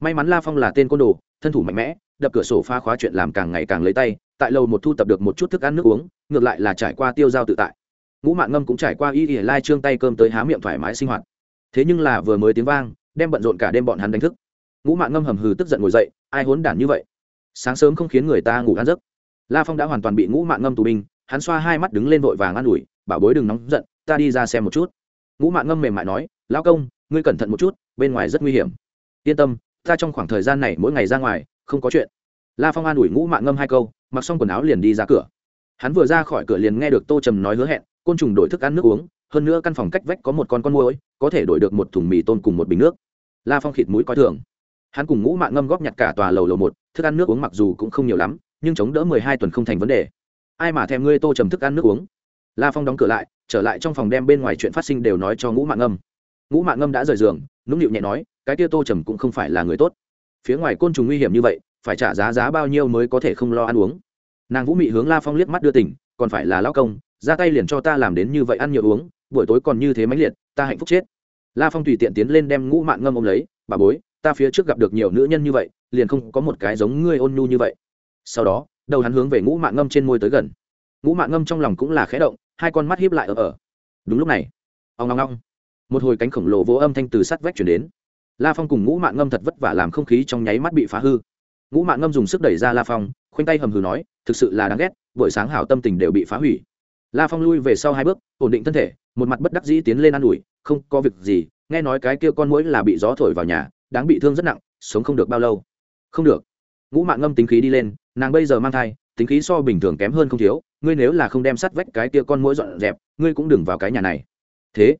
May mắn la phong là tên côn đồ, thân thủ mạnh mẽ, đập cửa sổ pha khóa chuyện làm càng ngày càng lấy tay, tại lầu một thu tập được một chút thức ăn nước uống, ngược lại là trải qua tiêu giao tự tại. Ngũ mạng ngâm cũng trải qua y ỉa lai trương tay cơm tới há miệng thoải mái sinh hoạt. Thế nhưng là vừa mới tiếng vang, đem bận rộn cả đêm bọn hắn đánh thức. Ngũ mạng ngâm hầm hừ tức giận ngồi dậy, ai hốn đản như vậy? Sáng sớm không khiến người ta ngủ ăn giấc. La phong đã hoàn toàn bị ngũ mạng ngâm tù binh hắn xoa hai mắt đứng lên vội vàng an ủi, bảo bối đừng nóng giận, ta đi ra xem một chút. Ngũ mạng ngâm mềm mại nói, lão công, ngươi cẩn thận một chút, bên ngoài rất nguy hiểm. Yên tâm, ta trong khoảng thời gian này mỗi ngày ra ngoài, không có chuyện. La phong an ủi ngũ mạng ngâm hai câu, mặc xong quần áo liền đi ra cửa. Hắn vừa ra khỏi cửa liền nghe được tô trầm nói hứa hẹn, côn trùng đổi thức ăn nước uống, hơn nữa căn phòng cách vách có một con con môi có thể đổi được một thùng mì tôn cùng một bình nước. La phong khịt mũi coi thường. Hắn cùng ngũ mạng ngâm góp nhặt cả tòa lầu lầu một, thức ăn nước uống mặc dù cũng không nhiều lắm, nhưng chống đỡ mười hai tuần không thành vấn đề ai mà thèm ngươi tô trầm thức ăn nước uống. La phong đóng cửa lại, trở lại trong phòng đem bên ngoài chuyện phát sinh đều nói cho ngũ mạng ngâm. Ngũ mạng ngâm đã rời giường, nũng nịu nhẹ nói, cái tia tô trầm cũng không phải là người tốt. Phía ngoài côn trùng nguy hiểm như vậy, phải trả giá giá bao nhiêu mới có thể không lo ăn uống. Nàng vũ mị hướng la phong liếc mắt đưa tỉnh, còn phải là lao công, ra tay liền cho ta làm đến như vậy ăn nhiều uống, buổi tối còn như thế mãnh liệt, ta hạnh phúc chết. La phong tùy tiện tiến lên đem ngũ mạng ngâm ôm lấy, bà bối, ta phía trước gặp được nhiều nữ nhân như vậy, liền không có một cái giống ngươi ôn nhu như vậy. Sau đó đầu hắn hướng về ngũ mạng ngâm trên môi tới gần. Ngũ mạng ngâm trong lòng cũng là khẽ động, hai con mắt hiếp lại ở ở. Đúng lúc này ông ngong ngong một hồi cánh khổng lồ vỗ âm thanh từ sắt vách chuyển đến. La phong cùng ngũ mạng ngâm thật vất vả làm không khí trong nháy mắt bị phá hư. Ngũ mạng ngâm dùng sức đẩy ra la phong, khoanh tay hầm hừ nói, thực sự là đáng ghét, buổi sáng hảo tâm tình đều bị phá hủy. La phong lui về sau hai bước, ổn định thân thể, một mặt bất đắc dĩ tiến lên ă n ủi, không có việc gì, nghe nói cái kia con mũi là bị gió thổi vào nhà, đáng bị thương rất nặng, sống không được bao lâu. Không được ngũ mạng ngâm tính khí đi lên, nàng bây giờ mang thai, tính khí so bình thường kém hơn không thiếu, ngươi nếu là không đem sắt vách cái kia con mũi dọn dẹp, ngươi cũng đừng vào cái nhà này. Thế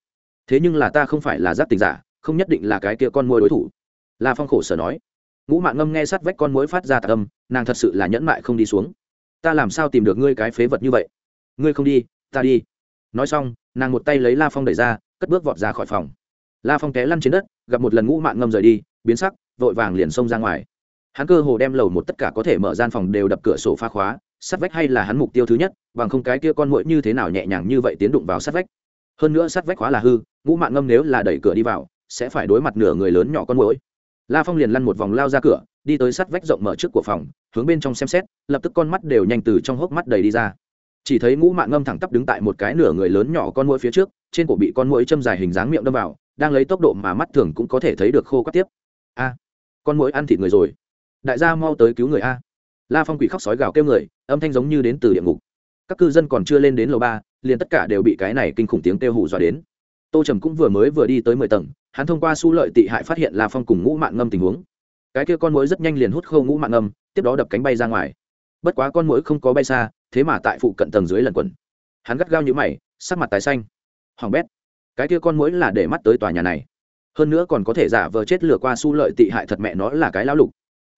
thế nhưng là ta không phải là giáp tình giả, không nhất định là cái kia con mũi đối thủ. La phong khổ sở nói. Ngũ mạng ngâm nghe sắt vách con mũi phát ra tạc âm, nàng thật sự là nhẫn mại không đi xuống. Ta làm sao tìm được ngươi cái phế vật như vậy? Ngươi không đi, ta đi. Nói xong, nàng một tay lấy la phong đẩy ra, cất bước vọt ra khỏi phòng. La phong té lăn trên đất, gặp một lần ngũ mạng ngâm rời đi, biến sắc, vội vàng liền xông ra ngoài hắn cơ hồ đem lầu một tất cả có thể mở gian phòng đều đập cửa sổ phá khóa, sắt vách hay là hắn mục tiêu thứ nhất, bằng không cái kia con muội như thế nào nhẹ nhàng như vậy tiến đụng vào sắt vách. Hơn nữa sắt vách khóa là hư, ngũ mạng ngâm nếu là đẩy cửa đi vào, sẽ phải đối mặt nửa người lớn nhỏ con muỗi. La phong liền lăn một vòng lao ra cửa, đi tới sắt vách rộng mở trước của phòng, hướng bên trong xem xét, lập tức con mắt đều nhanh từ trong hốc mắt đầy đi ra. Chỉ thấy ngũ mạng ngâm thẳng tắp đứng tại một cái nửa người lớn nhỏ con muỗi phía trước, trên cổ bị con muỗi châm dài hình dáng miệng đâm vào, đang lấy tốc độ mà mắt thường cũng có thể thấy được khô quắt tiếp. A, con muỗi ăn thịt người rồi đại gia mau tới cứu người a. La phong quỷ khóc sói gào kêu người, âm thanh giống như đến từ địa ngục. Các cư dân còn chưa lên đến lầu ba, liền tất cả đều bị cái này kinh khủng tiếng kêu hù dọa đến. Tô trầm cũng vừa mới vừa đi tới mười tầng, hắn thông qua su lợi tị hại phát hiện la phong cùng ngũ mạng ngâm tình huống. Cái kia con mũi rất nhanh liền hút khâu ngũ mạng ngâm, tiếp đó đập cánh bay ra ngoài. Bất quá con mũi không có bay xa, thế mà tại phụ cận tầng dưới lần quần hắn gắt gao như mày, sắc mặt tái xanh. Hoàng bét, cái kia con mũi là để mắt tới tòa nhà này. Hơn nữa còn có thể giả vờ chết lừa qua su lợi tị hại thật mẹ nó là cái lão lục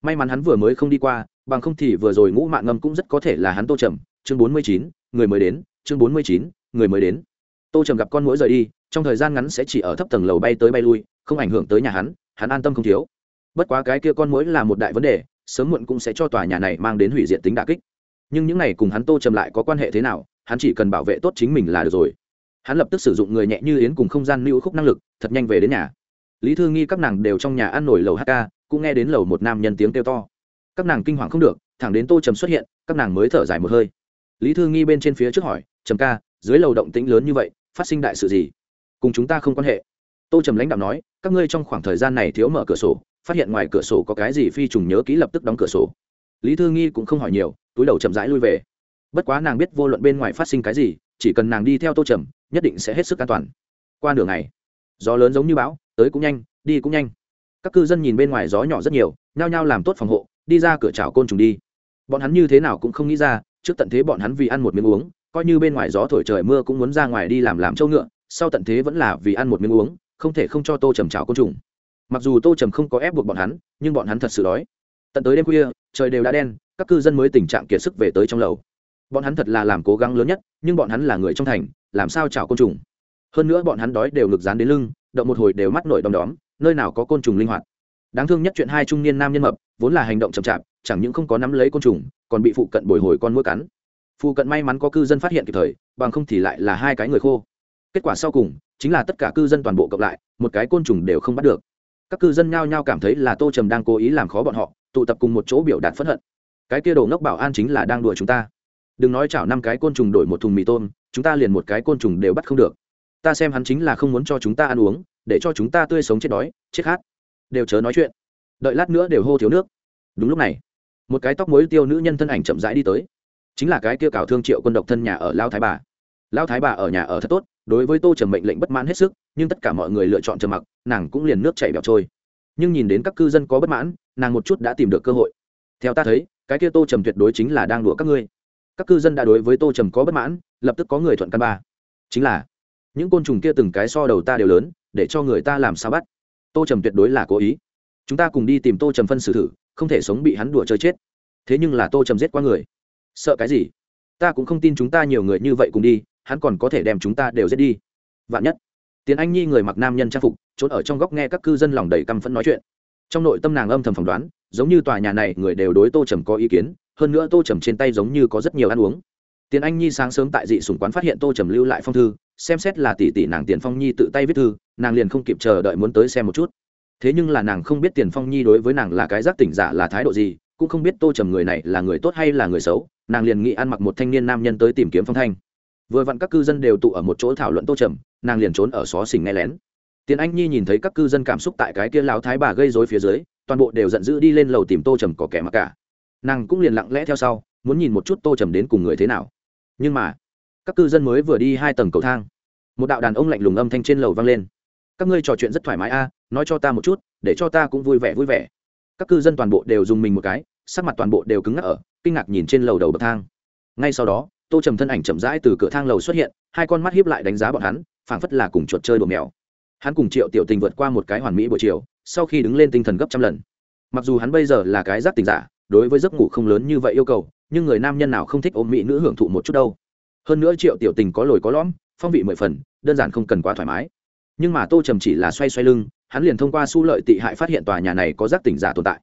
may mắn hắn vừa mới không đi qua, bằng không thì vừa rồi ngũ mạng ngâm cũng rất có thể là hắn tô trầm. Chương bốn mươi chín, người mới đến. Chương bốn mươi chín, người mới đến. Tô trầm gặp con mũi rời đi, trong thời gian ngắn sẽ chỉ ở thấp tầng lầu bay tới bay lui, không ảnh hưởng tới nhà hắn hắn an tâm không thiếu. Bất quá cái kia con mũi là một đại vấn đề, sớm muộn cũng sẽ cho tòa nhà này mang đến hủy diệt tính đà kích. Nhưng những này cùng hắn tô trầm lại có quan hệ thế nào, hắn chỉ cần bảo vệ tốt chính mình là được rồi. Hắn lập tức sử dụng người nhẹ như yến cùng không gian lưu khúc năng lực, thật nhanh về đến nhà. Lý thư nghi các nàng đều trong nhà ăn nổi lầu hk cũng nghe đến lầu một nam nhân tiếng kêu to. Các nàng kinh hoàng không được, thẳng đến tô trầm xuất hiện, các nàng mới thở dài một hơi. Lý thư nghi bên trên phía trước hỏi, trầm ca, dưới lầu động tĩnh lớn như vậy, phát sinh đại sự gì? Cùng chúng ta không quan hệ. Tô trầm lãnh đạo nói, các ngươi trong khoảng thời gian này thiếu mở cửa sổ, phát hiện ngoài cửa sổ có cái gì phi trùng nhớ ký lập tức đóng cửa sổ. Lý thư nghi cũng không hỏi nhiều, túi đầu chậm rãi lui về. Bất quá nàng biết vô luận bên ngoài phát sinh cái gì, chỉ cần nàng đi theo tô trầm, nhất định sẽ hết sức an toàn. Qua đường này gió lớn giống như bão, tới cũng nhanh, đi cũng nhanh các cư dân nhìn bên ngoài gió nhỏ rất nhiều, nhao nhao làm tốt phòng hộ, đi ra cửa chảo côn trùng đi. Bọn hắn như thế nào cũng không nghĩ ra, trước tận thế bọn hắn vì ăn một miếng uống, coi như bên ngoài gió thổi trời mưa cũng muốn ra ngoài đi làm làm trâu ngựa, sau tận thế vẫn là vì ăn một miếng uống, không thể không cho tô trầm chảo côn trùng. Mặc dù tô trầm không có ép buộc bọn hắn, nhưng bọn hắn thật sự đói. Tận tới đêm khuya, trời đều đã đen, các cư dân mới tình trạng kiệt sức về tới trong lầu. Bọn hắn thật là làm cố gắng lớn nhất, nhưng bọn hắn là người trong thành, làm sao chảo côn trùng? Hơn nữa bọn hắn đói đều ngực dán đến lưng, động một hồi đều mắt nổi đom đóm nơi nào có côn trùng linh hoạt. Đáng thương nhất chuyện hai trung niên nam nhân mập, vốn là hành động chậm chạp, chẳng những không có nắm lấy côn trùng, còn bị phụ cận bồi hồi con mũi cắn. Phụ cận may mắn có cư dân phát hiện kịp thời, bằng không thì lại là hai cái người khô. Kết quả sau cùng, chính là tất cả cư dân toàn bộ cộng lại, một cái côn trùng đều không bắt được. Các cư dân nhao nhao cảm thấy là tô trầm đang cố ý làm khó bọn họ, tụ tập cùng một chỗ biểu đạt phẫn hận. Cái kia đồ ngốc bảo an chính là đang đùa chúng ta. Đừng nói chảo năm cái côn trùng đổi một thùng mì tôm, chúng ta liền một cái côn trùng đều bắt không được. Ta xem hắn chính là không muốn cho chúng ta ăn uống để cho chúng ta tươi sống chết đói, chết khát. Đều chớ nói chuyện. Đợi lát nữa đều hô thiếu nước. Đúng lúc này, một cái tóc mối tiêu nữ nhân thân ảnh chậm rãi đi tới. Chính là cái kia cào thương triệu quân độc thân nhà ở lao thái bà. Lao thái bà ở nhà ở thật tốt, đối với tô trầm mệnh lệnh bất mãn hết sức, nhưng tất cả mọi người lựa chọn trầm mặc, nàng cũng liền nước chảy bẹo trôi. Nhưng nhìn đến các cư dân có bất mãn, nàng một chút đã tìm được cơ hội. Theo ta thấy, cái kia tô trầm tuyệt đối chính là đang đùa các ngươi. Các cư dân đã đối với tô trầm có bất mãn, lập tức có người thuận căn ba. Chính là, những côn trùng kia từng cái so đầu ta đều lớn để cho người ta làm sao bắt. Tô trầm tuyệt đối là cố ý. Chúng ta cùng đi tìm tô trầm phân xử thử, không thể sống bị hắn đùa chơi chết. Thế nhưng là tô trầm giết qua người. Sợ cái gì? Ta cũng không tin chúng ta nhiều người như vậy cùng đi, hắn còn có thể đem chúng ta đều giết đi. Vạn nhất. Tiến anh nhi người mặc nam nhân trang phục, trốn ở trong góc nghe các cư dân lòng đầy căm phẫn nói chuyện. Trong nội tâm nàng âm thầm phỏng đoán, giống như tòa nhà này, người đều đối tô trầm có ý kiến, hơn nữa tô trầm trên tay giống như có rất nhiều ăn uống. Tiến anh nhi sáng sớm tại dị sùng quán phát hiện tô trầm lưu lại phong thư xem xét là tỷ tỷ nàng tiền phong nhi tự tay viết thư, nàng liền không kịp chờ đợi muốn tới xem một chút. Thế nhưng là nàng không biết tiền phong nhi đối với nàng là cái giác tỉnh giả là thái độ gì, cũng không biết tô trầm người này là người tốt hay là người xấu, nàng liền nghĩ ăn mặc một thanh niên nam nhân tới tìm kiếm phong thanh. Vừa vặn các cư dân đều tụ ở một chỗ thảo luận tô trầm, nàng liền trốn ở xó xỉnh nghe lén. Tiền anh nhi nhìn thấy các cư dân cảm xúc tại cái kia lão thái bà gây dối phía dưới, toàn bộ đều giận dữ đi lên lầu tìm tô trầm có kẻ mặc cả. Nàng cũng liền lặng lẽ theo sau, muốn nhìn một chút tô trầm đến cùng người thế nào. Nhưng mà, các cư dân mới vừa đi hai tầng cầu thang một đạo đàn ông lạnh lùng âm thanh trên lầu vang lên. Các ngươi trò chuyện rất thoải mái a, nói cho ta một chút, để cho ta cũng vui vẻ vui vẻ. Các cư dân toàn bộ đều dùng mình một cái, sắc mặt toàn bộ đều cứng ngắc ở, kinh ngạc nhìn trên lầu đầu bậc thang. Ngay sau đó, tô trầm thân ảnh chậm rãi từ cửa thang lầu xuất hiện, hai con mắt hiếp lại đánh giá bọn hắn, phảng phất là cùng chuột chơi đồ mèo. Hắn cùng triệu tiểu tình vượt qua một cái hoàn mỹ buổi chiều, sau khi đứng lên tinh thần gấp trăm lần. Mặc dù hắn bây giờ là cái giác tình giả, đối với giấc ngủ không lớn như vậy yêu cầu, nhưng người nam nhân nào không thích ôm mỹ nữ hưởng thụ một chút đâu. Hơn nữa triệu tiểu tình có lồi có lõm phong vị mười phần, đơn giản không cần quá thoải mái. Nhưng mà tô trầm chỉ là xoay xoay lưng, hắn liền thông qua su lợi tị hại phát hiện tòa nhà này có giác tỉnh giả tồn tại.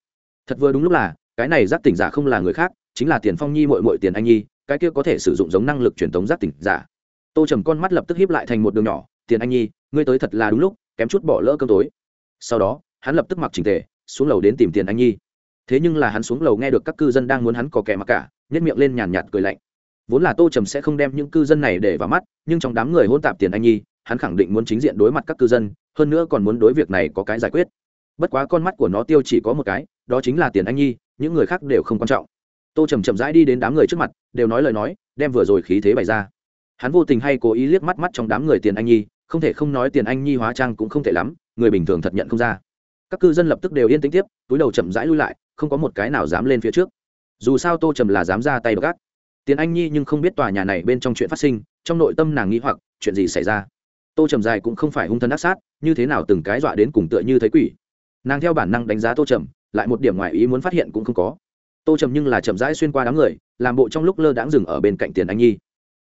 Thật vừa đúng lúc là, cái này giác tỉnh giả không là người khác, chính là tiền phong nhi mội mội tiền anh nhi, cái kia có thể sử dụng giống năng lực truyền thống giác tỉnh giả. Tô trầm con mắt lập tức hiếp lại thành một đường nhỏ, tiền anh nhi, ngươi tới thật là đúng lúc, kém chút bỏ lỡ cơm tối. Sau đó, hắn lập tức mặc trình tề, xuống lầu đến tìm tiền anh nhi. Thế nhưng là hắn xuống lầu nghe được các cư dân đang muốn hắn có kẻ mặc cả nhất miệng lên nhàn nhạt cười lạnh vốn là tô trầm sẽ không đem những cư dân này để vào mắt, nhưng trong đám người hôn tạp tiền anh nhi, hắn khẳng định muốn chính diện đối mặt các cư dân, hơn nữa còn muốn đối việc này có cái giải quyết. Bất quá con mắt của nó tiêu chỉ có một cái, đó chính là tiền anh nhi, những người khác đều không quan trọng. Tô trầm chậm rãi đi đến đám người trước mặt, đều nói lời nói, đem vừa rồi khí thế bày ra. Hắn vô tình hay cố ý liếc mắt mắt trong đám người tiền anh nhi, không thể không nói tiền anh nhi hóa trang cũng không thể lắm, người bình thường thật nhận không ra. Các cư dân lập tức đều yên tĩnh tiếp, túi đầu chậm rãi lui lại, không có một cái nào dám lên phía trước. Dù sao tô trầm là dám ra tay gác tiền anh nhi nhưng không biết tòa nhà này bên trong chuyện phát sinh, trong nội tâm nàng nghĩ hoặc, chuyện gì xảy ra? Tô trầm dài cũng không phải hung thân ác sát, như thế nào từng cái dọa đến cùng tựa như thấy quỷ. Nàng theo bản năng đánh giá tô trầm, lại một điểm ngoài ý muốn phát hiện cũng không có. Tô trầm nhưng là chậm rãi xuyên qua đám người, làm bộ trong lúc lơ đãng dừng ở bên cạnh tiền anh nhi.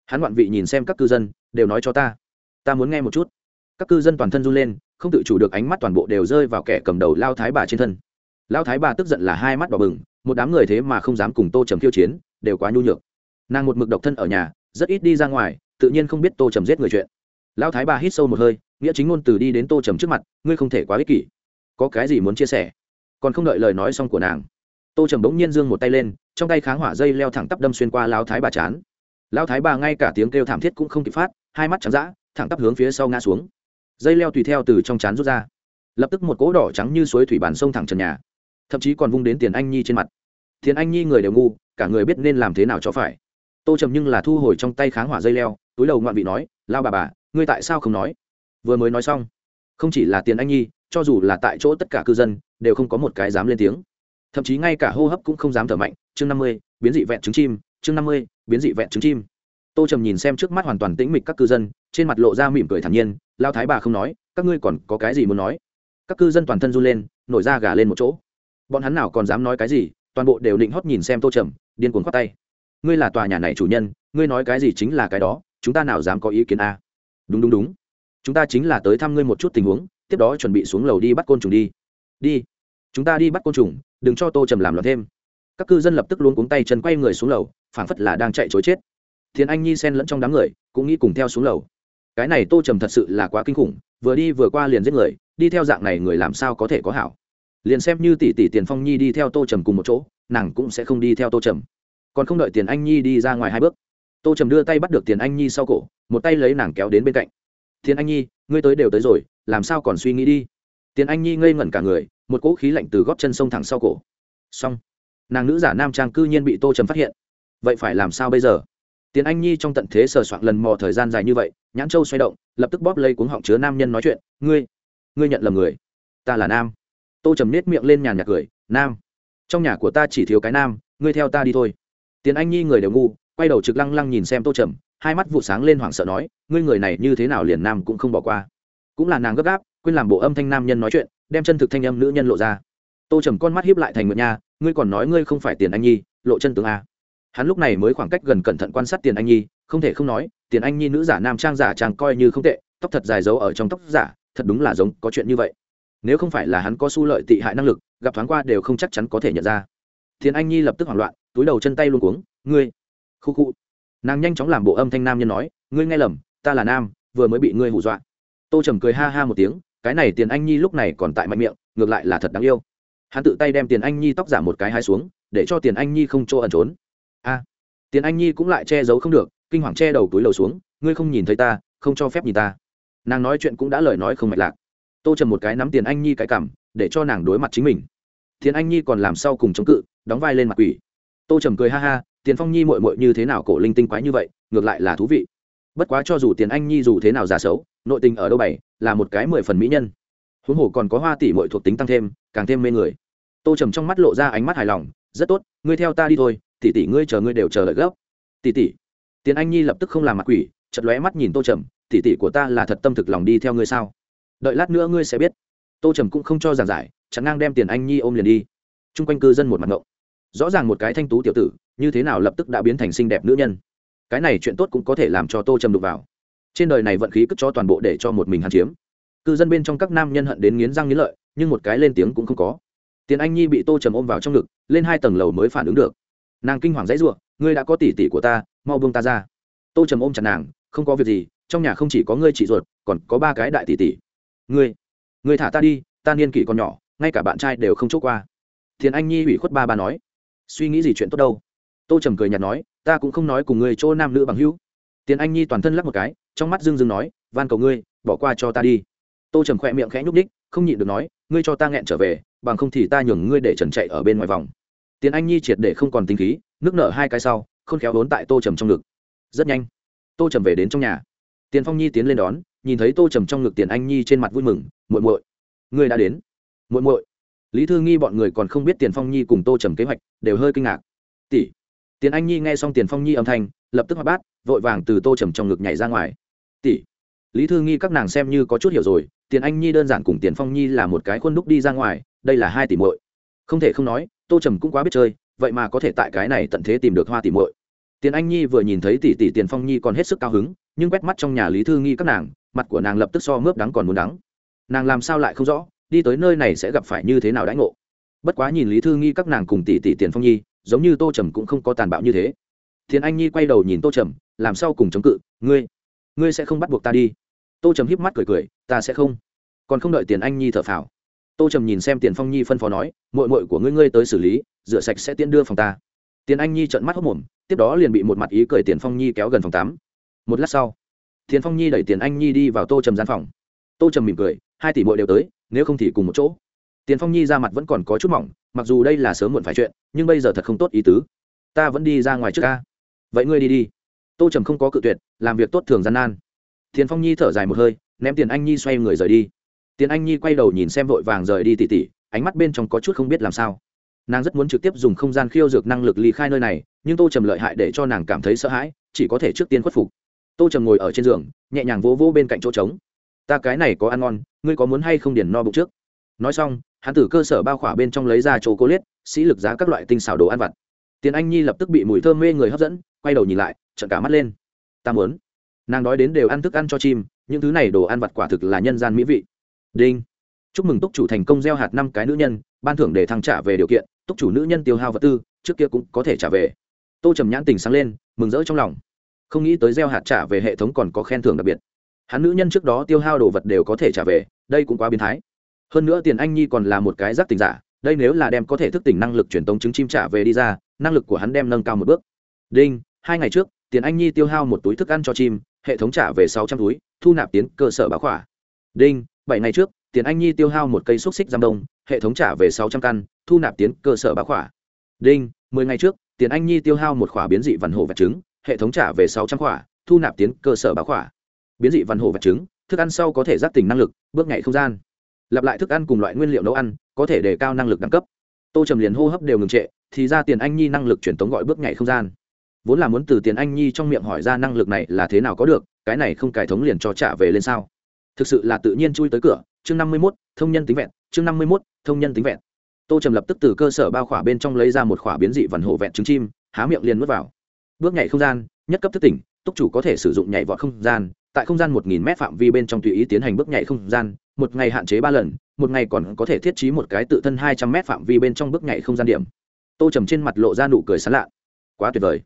Hắn ngoạn vị nhìn xem các cư dân, đều nói cho ta ta muốn nghe một chút. Các cư dân toàn thân run lên, không tự chủ được ánh mắt toàn bộ đều rơi vào kẻ cầm đầu lao thái bà trên thân. Lao thái bà tức giận là hai mắt đỏ bừng, một đám người thế mà không dám cùng tô trầm khiêu chiến, đều quá nhu nhược nàng một mực độc thân ở nhà, rất ít đi ra ngoài, tự nhiên không biết tô trầm giết người chuyện. Lao thái bà hít sâu một hơi, nghĩa chính ngôn từ đi đến tô trầm trước mặt, ngươi không thể quá ích kỷ. Có cái gì muốn chia sẻ? Còn không đợi lời nói xong của nàng, tô trầm bỗng nhiên giương một tay lên, trong tay kháng hỏa dây leo thẳng tắp đâm xuyên qua lao thái bà chán. Lao thái bà ngay cả tiếng kêu thảm thiết cũng không kịp phát, hai mắt trắng d thẳng tắp hướng phía sau ngã xuống. Dây leo tùy theo từ trong chán rút ra. Lập tức một cỗ đỏ trắng như suối thủy bàn sông thẳng trần nhà, thậm chí còn vung đến tiền anh nhi trên mặt. Tiền anh nhi người đều ngu, cả người biết nên làm thế nào cho phải tô trầm nhưng là thu hồi trong tay kháng hỏa dây leo, túi đầu ngoạn vị nói, lao bà bà, ngươi tại sao không nói? Vừa mới nói xong, không chỉ là tiền anh nhi, cho dù là tại chỗ tất cả cư dân, đều không có một cái dám lên tiếng. Thậm chí ngay cả hô hấp cũng không dám thở mạnh, chương năm mươi, biến dị vẹn trứng chim, chương năm mươi, biến dị vẹn trứng chim. Tô trầm nhìn xem trước mắt hoàn toàn tĩnh mịch các cư dân, trên mặt lộ ra mỉm cười thản nhiên, lao thái bà không nói, các ngươi còn có cái gì muốn nói? Các cư dân toàn thân run lên, nổi da gà lên một chỗ. Bọn hắn nào còn dám nói cái gì, toàn bộ đều định hót nhìn xem tô trầm, điên cuồng khoát tay ngươi là tòa nhà này chủ nhân, ngươi nói cái gì chính là cái đó, chúng ta nào dám có ý kiến a? Đúng đúng đúng. Chúng ta chính là tới thăm ngươi một chút tình huống, tiếp đó chuẩn bị xuống lầu đi bắt côn trùng đi. Đi. Chúng ta đi bắt côn trùng, đừng cho tô trầm làm loạn thêm. Các cư dân lập tức luôn cuống tay chân quay người xuống lầu, phảng phất là đang chạy chối chết. Thiên anh nhi xen lẫn trong đám người, cũng nghĩ cùng theo xuống lầu. Cái này tô trầm thật sự là quá kinh khủng, vừa đi vừa qua liền giết người, đi theo dạng này người làm sao có thể có hảo? Liền xem như tỷ tỷ tiền phong nhi đi theo tô trầm cùng một chỗ, nàng cũng sẽ không đi theo tô trầm còn không đợi tiền anh nhi đi ra ngoài hai bước tô trầm đưa tay bắt được tiền anh nhi sau cổ một tay lấy nàng kéo đến bên cạnh tiền anh nhi ngươi tới đều tới rồi làm sao còn suy nghĩ đi tiền anh nhi ngây ngẩn cả người một cỗ khí lạnh từ góp chân sông thẳng sau cổ xong nàng nữ giả nam trang cư nhiên bị tô trầm phát hiện vậy phải làm sao bây giờ tiền anh nhi trong tận thế sờ soạn lần mò thời gian dài như vậy nhãn châu xoay động lập tức bóp lấy cuống họng chứa nam nhân nói chuyện ngươi ngươi nhận lầm người ta là nam tô trầm nết miệng lên nhàn nhạc cười nam trong nhà của ta chỉ thiếu cái nam ngươi theo ta đi thôi tiền anh nhi người đều ngu, quay đầu trực lăng lăng nhìn xem tô trầm, hai mắt vụ sáng lên hoảng sợ nói, ngươi người này như thế nào liền nam cũng không bỏ qua. Cũng là nàng gấp gáp, quên làm bộ âm thanh nam nhân nói chuyện, đem chân thực thanh âm nữ nhân lộ ra. Tô trầm con mắt hiếp lại thành nguyện nha, ngươi còn nói ngươi không phải tiền anh nhi, lộ chân tướng a. Hắn lúc này mới khoảng cách gần cẩn thận quan sát tiền anh nhi, không thể không nói, tiền anh nhi nữ giả nam trang giả trang coi như không tệ, tóc thật dài giấu ở trong tóc giả, thật đúng là giống có chuyện như vậy. Nếu không phải là hắn có su lợi tị hại năng lực, gặp thoáng qua đều không chắc chắn có thể nhận ra tiền anh nhi lập tức hoảng loạn, túi đầu chân tay luôn cuống, ngươi, khu khu. Nàng nhanh chóng làm bộ âm thanh nam nhân nói, ngươi nghe lầm, ta là nam, vừa mới bị ngươi hù dọa. Tô trầm cười ha ha một tiếng, cái này tiền anh nhi lúc này còn tại mạnh miệng, ngược lại là thật đáng yêu. Hắn tự tay đem tiền anh nhi tóc giả một cái hai xuống, để cho tiền anh nhi không chỗ ẩn trốn. A. Tiền anh nhi cũng lại che giấu không được, kinh hoàng che đầu túi lầu xuống, ngươi không nhìn thấy ta, không cho phép nhìn ta. Nàng nói chuyện cũng đã lời nói không mạch lạc. Tô trầm một cái nắm tiền anh nhi cái cảm để cho nàng đối mặt chính mình tiền anh nhi còn làm sau cùng chống cự, đóng vai lên mặt quỷ. Tô trầm cười ha ha, tiền phong nhi mội mội như thế nào cổ linh tinh quái như vậy, ngược lại là thú vị. Bất quá cho dù tiền anh nhi dù thế nào già xấu, nội tình ở đâu bảy là một cái mười phần mỹ nhân. Huống hồ còn có hoa tỷ mội thuộc tính tăng thêm, càng thêm mê người. Tô trầm trong mắt lộ ra ánh mắt hài lòng, rất tốt, ngươi theo ta đi thôi, tỷ tỷ ngươi chờ ngươi đều chờ đợi gấp. Tỷ tỷ? Tiền anh nhi lập tức không làm mặt quỷ chật lóe mắt nhìn tô trầm, tỷ tỷ của ta là thật tâm thực lòng đi theo ngươi sao? Đợi lát nữa ngươi sẽ biết. Tô trầm cũng không cho giảng giải chẳng ngang đem tiền anh nhi ôm liền đi. Chung quanh cư dân một mặt ngộng. Rõ ràng một cái thanh tú tiểu tử, như thế nào lập tức đã biến thành xinh đẹp nữ nhân. Cái này chuyện tốt cũng có thể làm cho tô trầm đục vào. Trên đời này vận khí cất cho toàn bộ để cho một mình hắn chiếm. Cư dân bên trong các nam nhân hận đến nghiến răng nghiến lợi, nhưng một cái lên tiếng cũng không có. Tiền anh nhi bị tô trầm ôm vào trong ngực, lên hai tầng lầu mới phản ứng được. Nàng kinh hoàng dãy ruộng ngươi đã có tỷ tỷ của ta, mau buông ta ra. Tô trầm ôm chặt nàng, không có việc gì, trong nhà không chỉ có ngươi chị ruột, còn có ba cái đại tỷ tỷ. Ngươi ngươi thả ta đi, ta niên kỷ còn nhỏ ngay cả bạn trai đều không chốt qua. Thiền anh nhi ủy khuất ba ba nói, suy nghĩ gì chuyện tốt đâu? Tô trầm cười nhạt nói, ta cũng không nói cùng người chỗ nam nữ bằng hữu. Tiền anh nhi toàn thân lắc một cái, trong mắt dưng dưng nói, van cầu ngươi, bỏ qua cho ta đi. Tô trầm khỏe miệng khẽ nhúc ních không nhịn được nói, ngươi cho ta nghẹn trở về, bằng không thì ta nhường ngươi để trần chạy ở bên ngoài vòng. Tiền anh nhi triệt để không còn tính khí, nước nở hai cái sau không khéo vốn tại tô trầm trong ngực. Rất nhanh, tô trầm về đến trong nhà. Tiền phong nhi tiến lên đón, nhìn thấy tô trầm trong ngực tiền anh nhi trên mặt vui mừng, muội muội, ngươi đã đến muội muội. Lý thư nghi bọn người còn không biết tiền phong nhi cùng tô trầm kế hoạch, đều hơi kinh ngạc. Tỷ. Tiền anh nhi nghe xong tiền phong nhi âm thanh, lập tức hoa bát, vội vàng từ tô trầm trong ngực nhảy ra ngoài. Tỷ. Lý thư nghi các nàng xem như có chút hiểu rồi, tiền anh nhi đơn giản cùng tiền phong nhi là một cái khuôn đúc đi ra ngoài, đây là hai tỷ muội. Không thể không nói, tô trầm cũng quá biết chơi, vậy mà có thể tại cái này tận thế tìm được hoa tỷ muội. Tiền anh nhi vừa nhìn thấy tỷ tỷ tiền phong nhi còn hết sức cao hứng, nhưng quét mắt trong nhà lý thư nghi các nàng, mặt của nàng lập tức so mướp đắng còn muốn đắng. Nàng làm sao lại không rõ? Đi tới nơi này sẽ gặp phải như thế nào đãi ngộ. Bất quá nhìn lý thư nghi các nàng cùng tỷ tỷ tiền phong nhi, giống như tô trầm cũng không có tàn bạo như thế. Thiền anh nhi quay đầu nhìn tô trầm, làm sao cùng chống cự, ngươi ngươi sẽ không bắt buộc ta đi. Tô trầm híp mắt cười cười, ta sẽ không. Còn không đợi tiền anh nhi thở phào, tô trầm nhìn xem tiền phong nhi phân phó nói mội mội của ngươi ngươi tới xử lý, rửa sạch sẽ tiễn đưa phòng ta. Tiền anh nhi trợn mắt hốc mồm tiếp đó liền bị một mặt ý cười tiền phong nhi kéo gần phòng tắm. Một lát sau, tiền phong nhi đẩy tiền anh nhi đi vào tô trầm gian phòng. Tô trầm mỉm cười, hai tỷ mội đều tới nếu không thì cùng một chỗ. Tiền phong nhi ra mặt vẫn còn có chút mỏng, mặc dù đây là sớm muộn phải chuyện, nhưng bây giờ thật không tốt ý tứ. Ta vẫn đi ra ngoài trước ca. Vậy ngươi đi đi. Tô trầm không có cự tuyệt, làm việc tốt thường gian nan. Tiền phong nhi thở dài một hơi, ném tiền anh nhi xoay người rời đi. Tiền anh nhi quay đầu nhìn xem vội vàng rời đi tỉ tỉ, ánh mắt bên trong có chút không biết làm sao. Nàng rất muốn trực tiếp dùng không gian khiêu dược năng lực ly khai nơi này, nhưng tô trầm lợi hại để cho nàng cảm thấy sợ hãi, chỉ có thể trước tiên khuất phục. Tô trầm ngồi ở trên giường, nhẹ nhàng vỗ vỗ bên cạnh chỗ trống ta cái này có ăn ngon, ngươi có muốn hay không điền no bụng trước? Nói xong, hắn từ cơ sở bao khỏa bên trong lấy ra chỗ cố liết sĩ lực giá các loại tinh xảo đồ ăn vặt. Tiền anh nhi lập tức bị mùi thơm mê người hấp dẫn, quay đầu nhìn lại trận cả mắt lên. Ta muốn. Nàng đói đến đều ăn thức ăn cho chim, những thứ này đồ ăn vặt quả thực là nhân gian mỹ vị. Đinh. Chúc mừng túc chủ thành công gieo hạt năm cái nữ nhân, ban thưởng để thăng trả về điều kiện, túc chủ nữ nhân tiêu hao vật tư, trước kia cũng có thể trả về. Tô trầm nhãn tình sáng lên, mừng rỡ trong lòng. Không nghĩ tới gieo hạt trả về hệ thống còn có khen thưởng đặc biệt hắn nữ nhân trước đó tiêu hao đồ vật đều có thể trả về, đây cũng quá biến thái. Hơn nữa tiền anh nhi còn là một cái giác tình giả, đây nếu là đem có thể thức tỉnh năng lực truyền tống trứng chim trả về đi ra, năng lực của hắn đem nâng cao một bước. Đinh, hai ngày trước, tiền anh nhi tiêu hao một túi thức ăn cho chim, hệ thống trả về sáu trăm túi, thu nạp tiến cơ sở báo khỏa. Đinh, bảy ngày trước, tiền anh nhi tiêu hao một cây xúc xích giam đông, hệ thống trả về sáu trăm căn, thu nạp tiến cơ sở báo khỏa. Đinh, mười ngày trước, tiền anh nhi tiêu hao một khỏa biến dị vằn hổ vật trứng, hệ thống trả về sáu trăm khỏa, thu nạp tiến cơ sở báo khỏa biến dị vằn hổ vật trứng thức ăn sau có thể giác tỉnh năng lực, bước nhảy không gian. Lặp lại thức ăn cùng loại nguyên liệu nấu ăn, có thể đề cao năng lực đẳng cấp. Tô trầm liền hô hấp đều ngừng trệ, thì ra tiền anh nhi năng lực truyền tống gọi bước nhảy không gian. Vốn là muốn từ tiền anh nhi trong miệng hỏi ra năng lực này là thế nào có được, cái này không cải thống liền cho trả về lên sao. Thực sự là tự nhiên chui tới cửa, chương năm mươi mốt, thông nhân tính vẹn, chương năm mươi mốt, thông nhân tính vẹn. Tô trầm lập tức từ cơ sở bao khỏa bên trong lấy ra một khỏa biến dị vằn hộ vẹn trứng chim, há miệng liền mất vào. Bước nhảy không gian, nhất cấp thức tỉnh, túc chủ có thể sử dụng nhảy vọt không gian tại không gian một nghìn m phạm vi bên trong tùy ý tiến hành bước nhảy không gian, một ngày hạn chế ba lần, một ngày còn có thể thiết trí một cái tự thân hai trăm m phạm vi bên trong bước nhảy không gian điểm. Tô trầm trên mặt lộ ra nụ cười sán lạ. Quá tuyệt vời.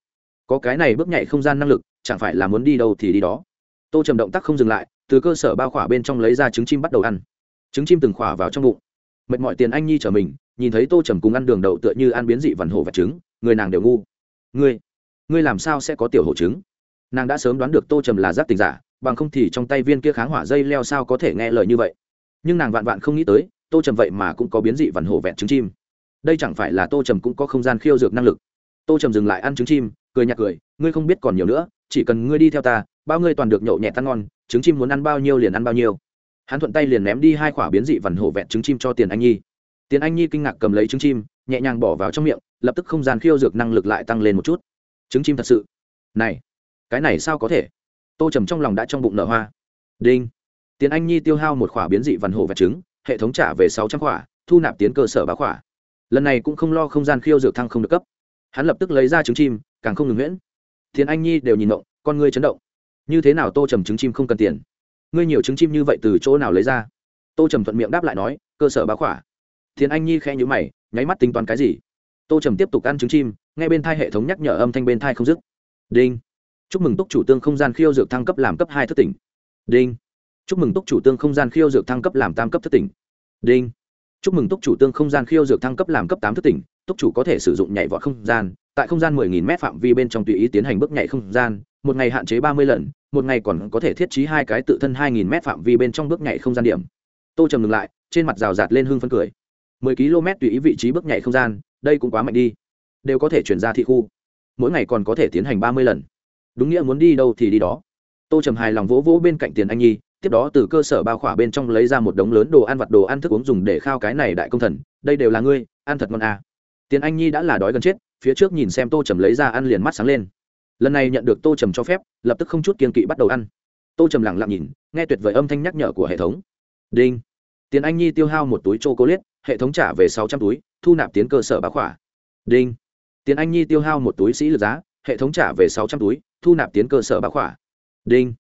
Có cái này bước nhảy không gian năng lực, chẳng phải là muốn đi đâu thì đi đó. Tô trầm động tác không dừng lại, từ cơ sở bao khỏa bên trong lấy ra trứng chim bắt đầu ăn. Trứng chim từng khỏa vào trong bụng. Mệt mọi tiền anh nhi trở mình, nhìn thấy tô trầm cùng ăn đường đậu tựa như ăn biến dị vằn hổ và trứng, người nàng đều ngu. Ngươi ngươi làm sao sẽ có tiểu hổ trứng? Nàng đã sớm đoán được tô trầm là giác tình giả bằng không thì trong tay viên kia kháng hỏa dây leo sao có thể nghe lời như vậy? Nhưng nàng vạn vạn không nghĩ tới, tô trầm vậy mà cũng có biến dị vằn hổ vẹn trứng chim. Đây chẳng phải là tô trầm cũng có không gian khiêu dược năng lực. Tô trầm dừng lại ăn trứng chim, cười nhạt cười, ngươi không biết còn nhiều nữa, chỉ cần ngươi đi theo ta, bao ngươi toàn được nhậu nhẹ tan ngon, trứng chim muốn ăn bao nhiêu liền ăn bao nhiêu. Hắn thuận tay liền ném đi hai quả biến dị vằn hổ vẹn trứng chim cho tiền anh nhi. Tiền anh nhi kinh ngạc cầm lấy trứng chim, nhẹ nhàng bỏ vào trong miệng, lập tức không gian khiêu dược năng lực lại tăng lên một chút. Trứng chim thật sự. Này, cái này sao có thể? Tô trầm trong lòng đã trong bụng nở hoa. Đinh. Tiến anh nhi tiêu hao một khỏa biến dị văn hồ vật trứng, hệ thống trả về sáu trăm khỏa, thu nạp tiến cơ sở bá khỏa. Lần này cũng không lo không gian khiêu dược thăng không được cấp. Hắn lập tức lấy ra trứng chim, càng không ngừng nguyễn tiến anh nhi đều nhìn động con ngươi chấn động. Như thế nào tô trầm trứng chim không cần tiền? Ngươi nhiều trứng chim như vậy từ chỗ nào lấy ra? Tô trầm thuận miệng đáp lại nói, cơ sở bá khỏa. Tiến anh nhi khe nhữ mày, nháy mắt tính toán cái gì? Tô trầm tiếp tục ăn trứng chim ngay bên thai hệ thống nhắc nhở âm thanh bên thai không dứt. Đinh chúc mừng túc chủ tương không gian khiêu dược thăng cấp làm cấp hai thất tỉnh. Đinh. Chúc mừng túc chủ tương không gian khiêu dược thăng cấp làm tam cấp thất tỉnh. Đinh. Chúc mừng túc chủ tương không gian khiêu dược thăng cấp làm cấp tám thất tỉnh. Túc chủ có thể sử dụng nhảy vọt không gian, tại không gian 10.000 m phạm vi bên trong tùy ý tiến hành bước nhảy không gian, một ngày hạn chế 30 lần, một ngày còn có thể thiết trí hai cái tự thân 2.000 m phạm vi bên trong bước nhảy không gian điểm. Tô trầm ngừng lại, trên mặt rào rạt lên hương phân cười. 10 km tùy ý vị trí bước nhảy không gian, đây cũng quá mạnh đi. Đều có thể chuyển ra thị khu. Mỗi ngày còn có thể tiến hành 30 lần đúng nghĩa muốn đi đâu thì đi đó. Tô trầm hài lòng vỗ vỗ bên cạnh tiền anh nhi, tiếp đó từ cơ sở bao khỏa bên trong lấy ra một đống lớn đồ ăn vặt, đồ ăn thức uống dùng để khao cái này đại công thần, đây đều là ngươi, ăn thật ngon à. tiền anh nhi đã là đói gần chết, phía trước nhìn xem tô trầm lấy ra ăn liền mắt sáng lên. Lần này nhận được tô trầm cho phép, lập tức không chút kiên kỵ bắt đầu ăn. Tô trầm lẳng lặng nhìn, nghe tuyệt vời âm thanh nhắc nhở của hệ thống. Đinh. Tiền anh nhi tiêu hao một túi c h o c hệ thống trả về sáu trăm túi, thu nạp tiến cơ sở bá khỏa. Đinh. Tiền anh nhi tiêu hao một túi sĩ lực giá, hệ thống trả về sáu trăm túi thu nạp tiến cơ sở bá khỏa. Đinh.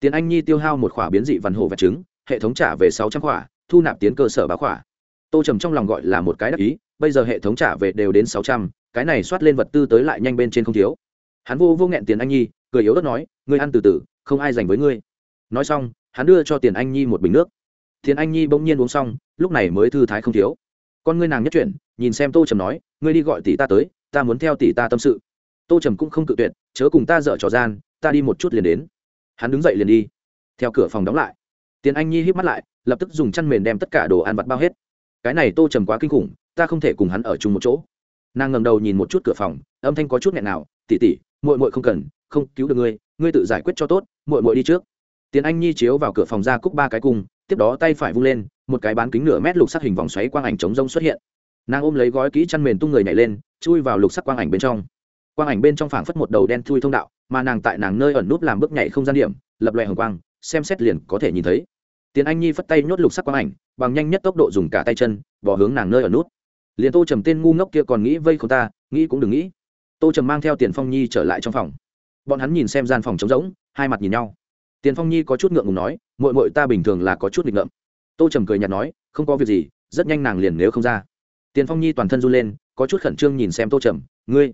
Tiến anh nhi tiêu hao một khỏa biến dị văn hồ vật trứng, hệ thống trả về sáu trăm khỏa, thu nạp tiến cơ sở bá khỏa. Tô trầm trong lòng gọi là một cái đắc ý, bây giờ hệ thống trả về đều đến sáu trăm, cái này soát lên vật tư tới lại nhanh bên trên không thiếu. Hắn vô vô nghẹn tiền anh nhi, cười yếu đất nói, ngươi ăn từ từ, không ai dành với ngươi. Nói xong, hắn đưa cho tiền anh nhi một bình nước. Tiền anh nhi bỗng nhiên uống xong, lúc này mới thư thái không thiếu. Con ngươi nàng nhất chuyển, nhìn xem tô trầm nói, ngươi đi gọi tỷ ta tới, ta muốn theo tỷ ta tâm sự tô trầm cũng không cự tuyệt, chớ cùng ta dở trò gian, ta đi một chút liền đến. Hắn đứng dậy liền đi. Theo cửa phòng đóng lại, tiền anh nhi hít mắt lại, lập tức dùng chăn mền đem tất cả đồ ăn vặt bao hết. Cái này tô trầm quá kinh khủng, ta không thể cùng hắn ở chung một chỗ. Nàng ngầm đầu nhìn một chút cửa phòng, âm thanh có chút nghẹn nào tỉ tỉ muội muội không cần, không cứu được ngươi ngươi tự giải quyết cho tốt, muội muội đi trước. Tiến anh nhi chiếu vào cửa phòng ra cúc ba cái cung, tiếp đó tay phải vung lên, một cái bán kính nửa mét lục sắc hình vòng xoáy quang ảnh chống rông xuất hiện. Nàng ôm lấy gói kỹ chăn mền tung người nhảy lên, chui vào lục sắc quang ảnh bên trong quang ảnh bên trong phảng phất một đầu đen thui thông đạo, mà nàng tại nàng nơi ẩn núp làm bước nhảy không gian điểm, lập loè hồng quang, xem xét liền có thể nhìn thấy. Tiền anh nhi phất tay nhốt lục sắc quang ảnh, bằng nhanh nhất tốc độ dùng cả tay chân, bỏ hướng nàng nơi ẩn nút liền tô trầm tên ngu ngốc kia còn nghĩ vây không ta, nghĩ cũng đừng nghĩ. Tô trầm mang theo tiền phong nhi trở lại trong phòng. Bọn hắn nhìn xem gian phòng trống rỗng, hai mặt nhìn nhau. Tiền phong nhi có chút ngượng ngùng nói mội mội ta bình thường là có chút nghịch ngợm. Tô trầm cười nhạt nói, không có việc gì, rất nhanh nàng liền nếu không ra. Tiền phong nhi toàn thân run lên, có chút khẩn trương nhìn xem tô trầm, ngươi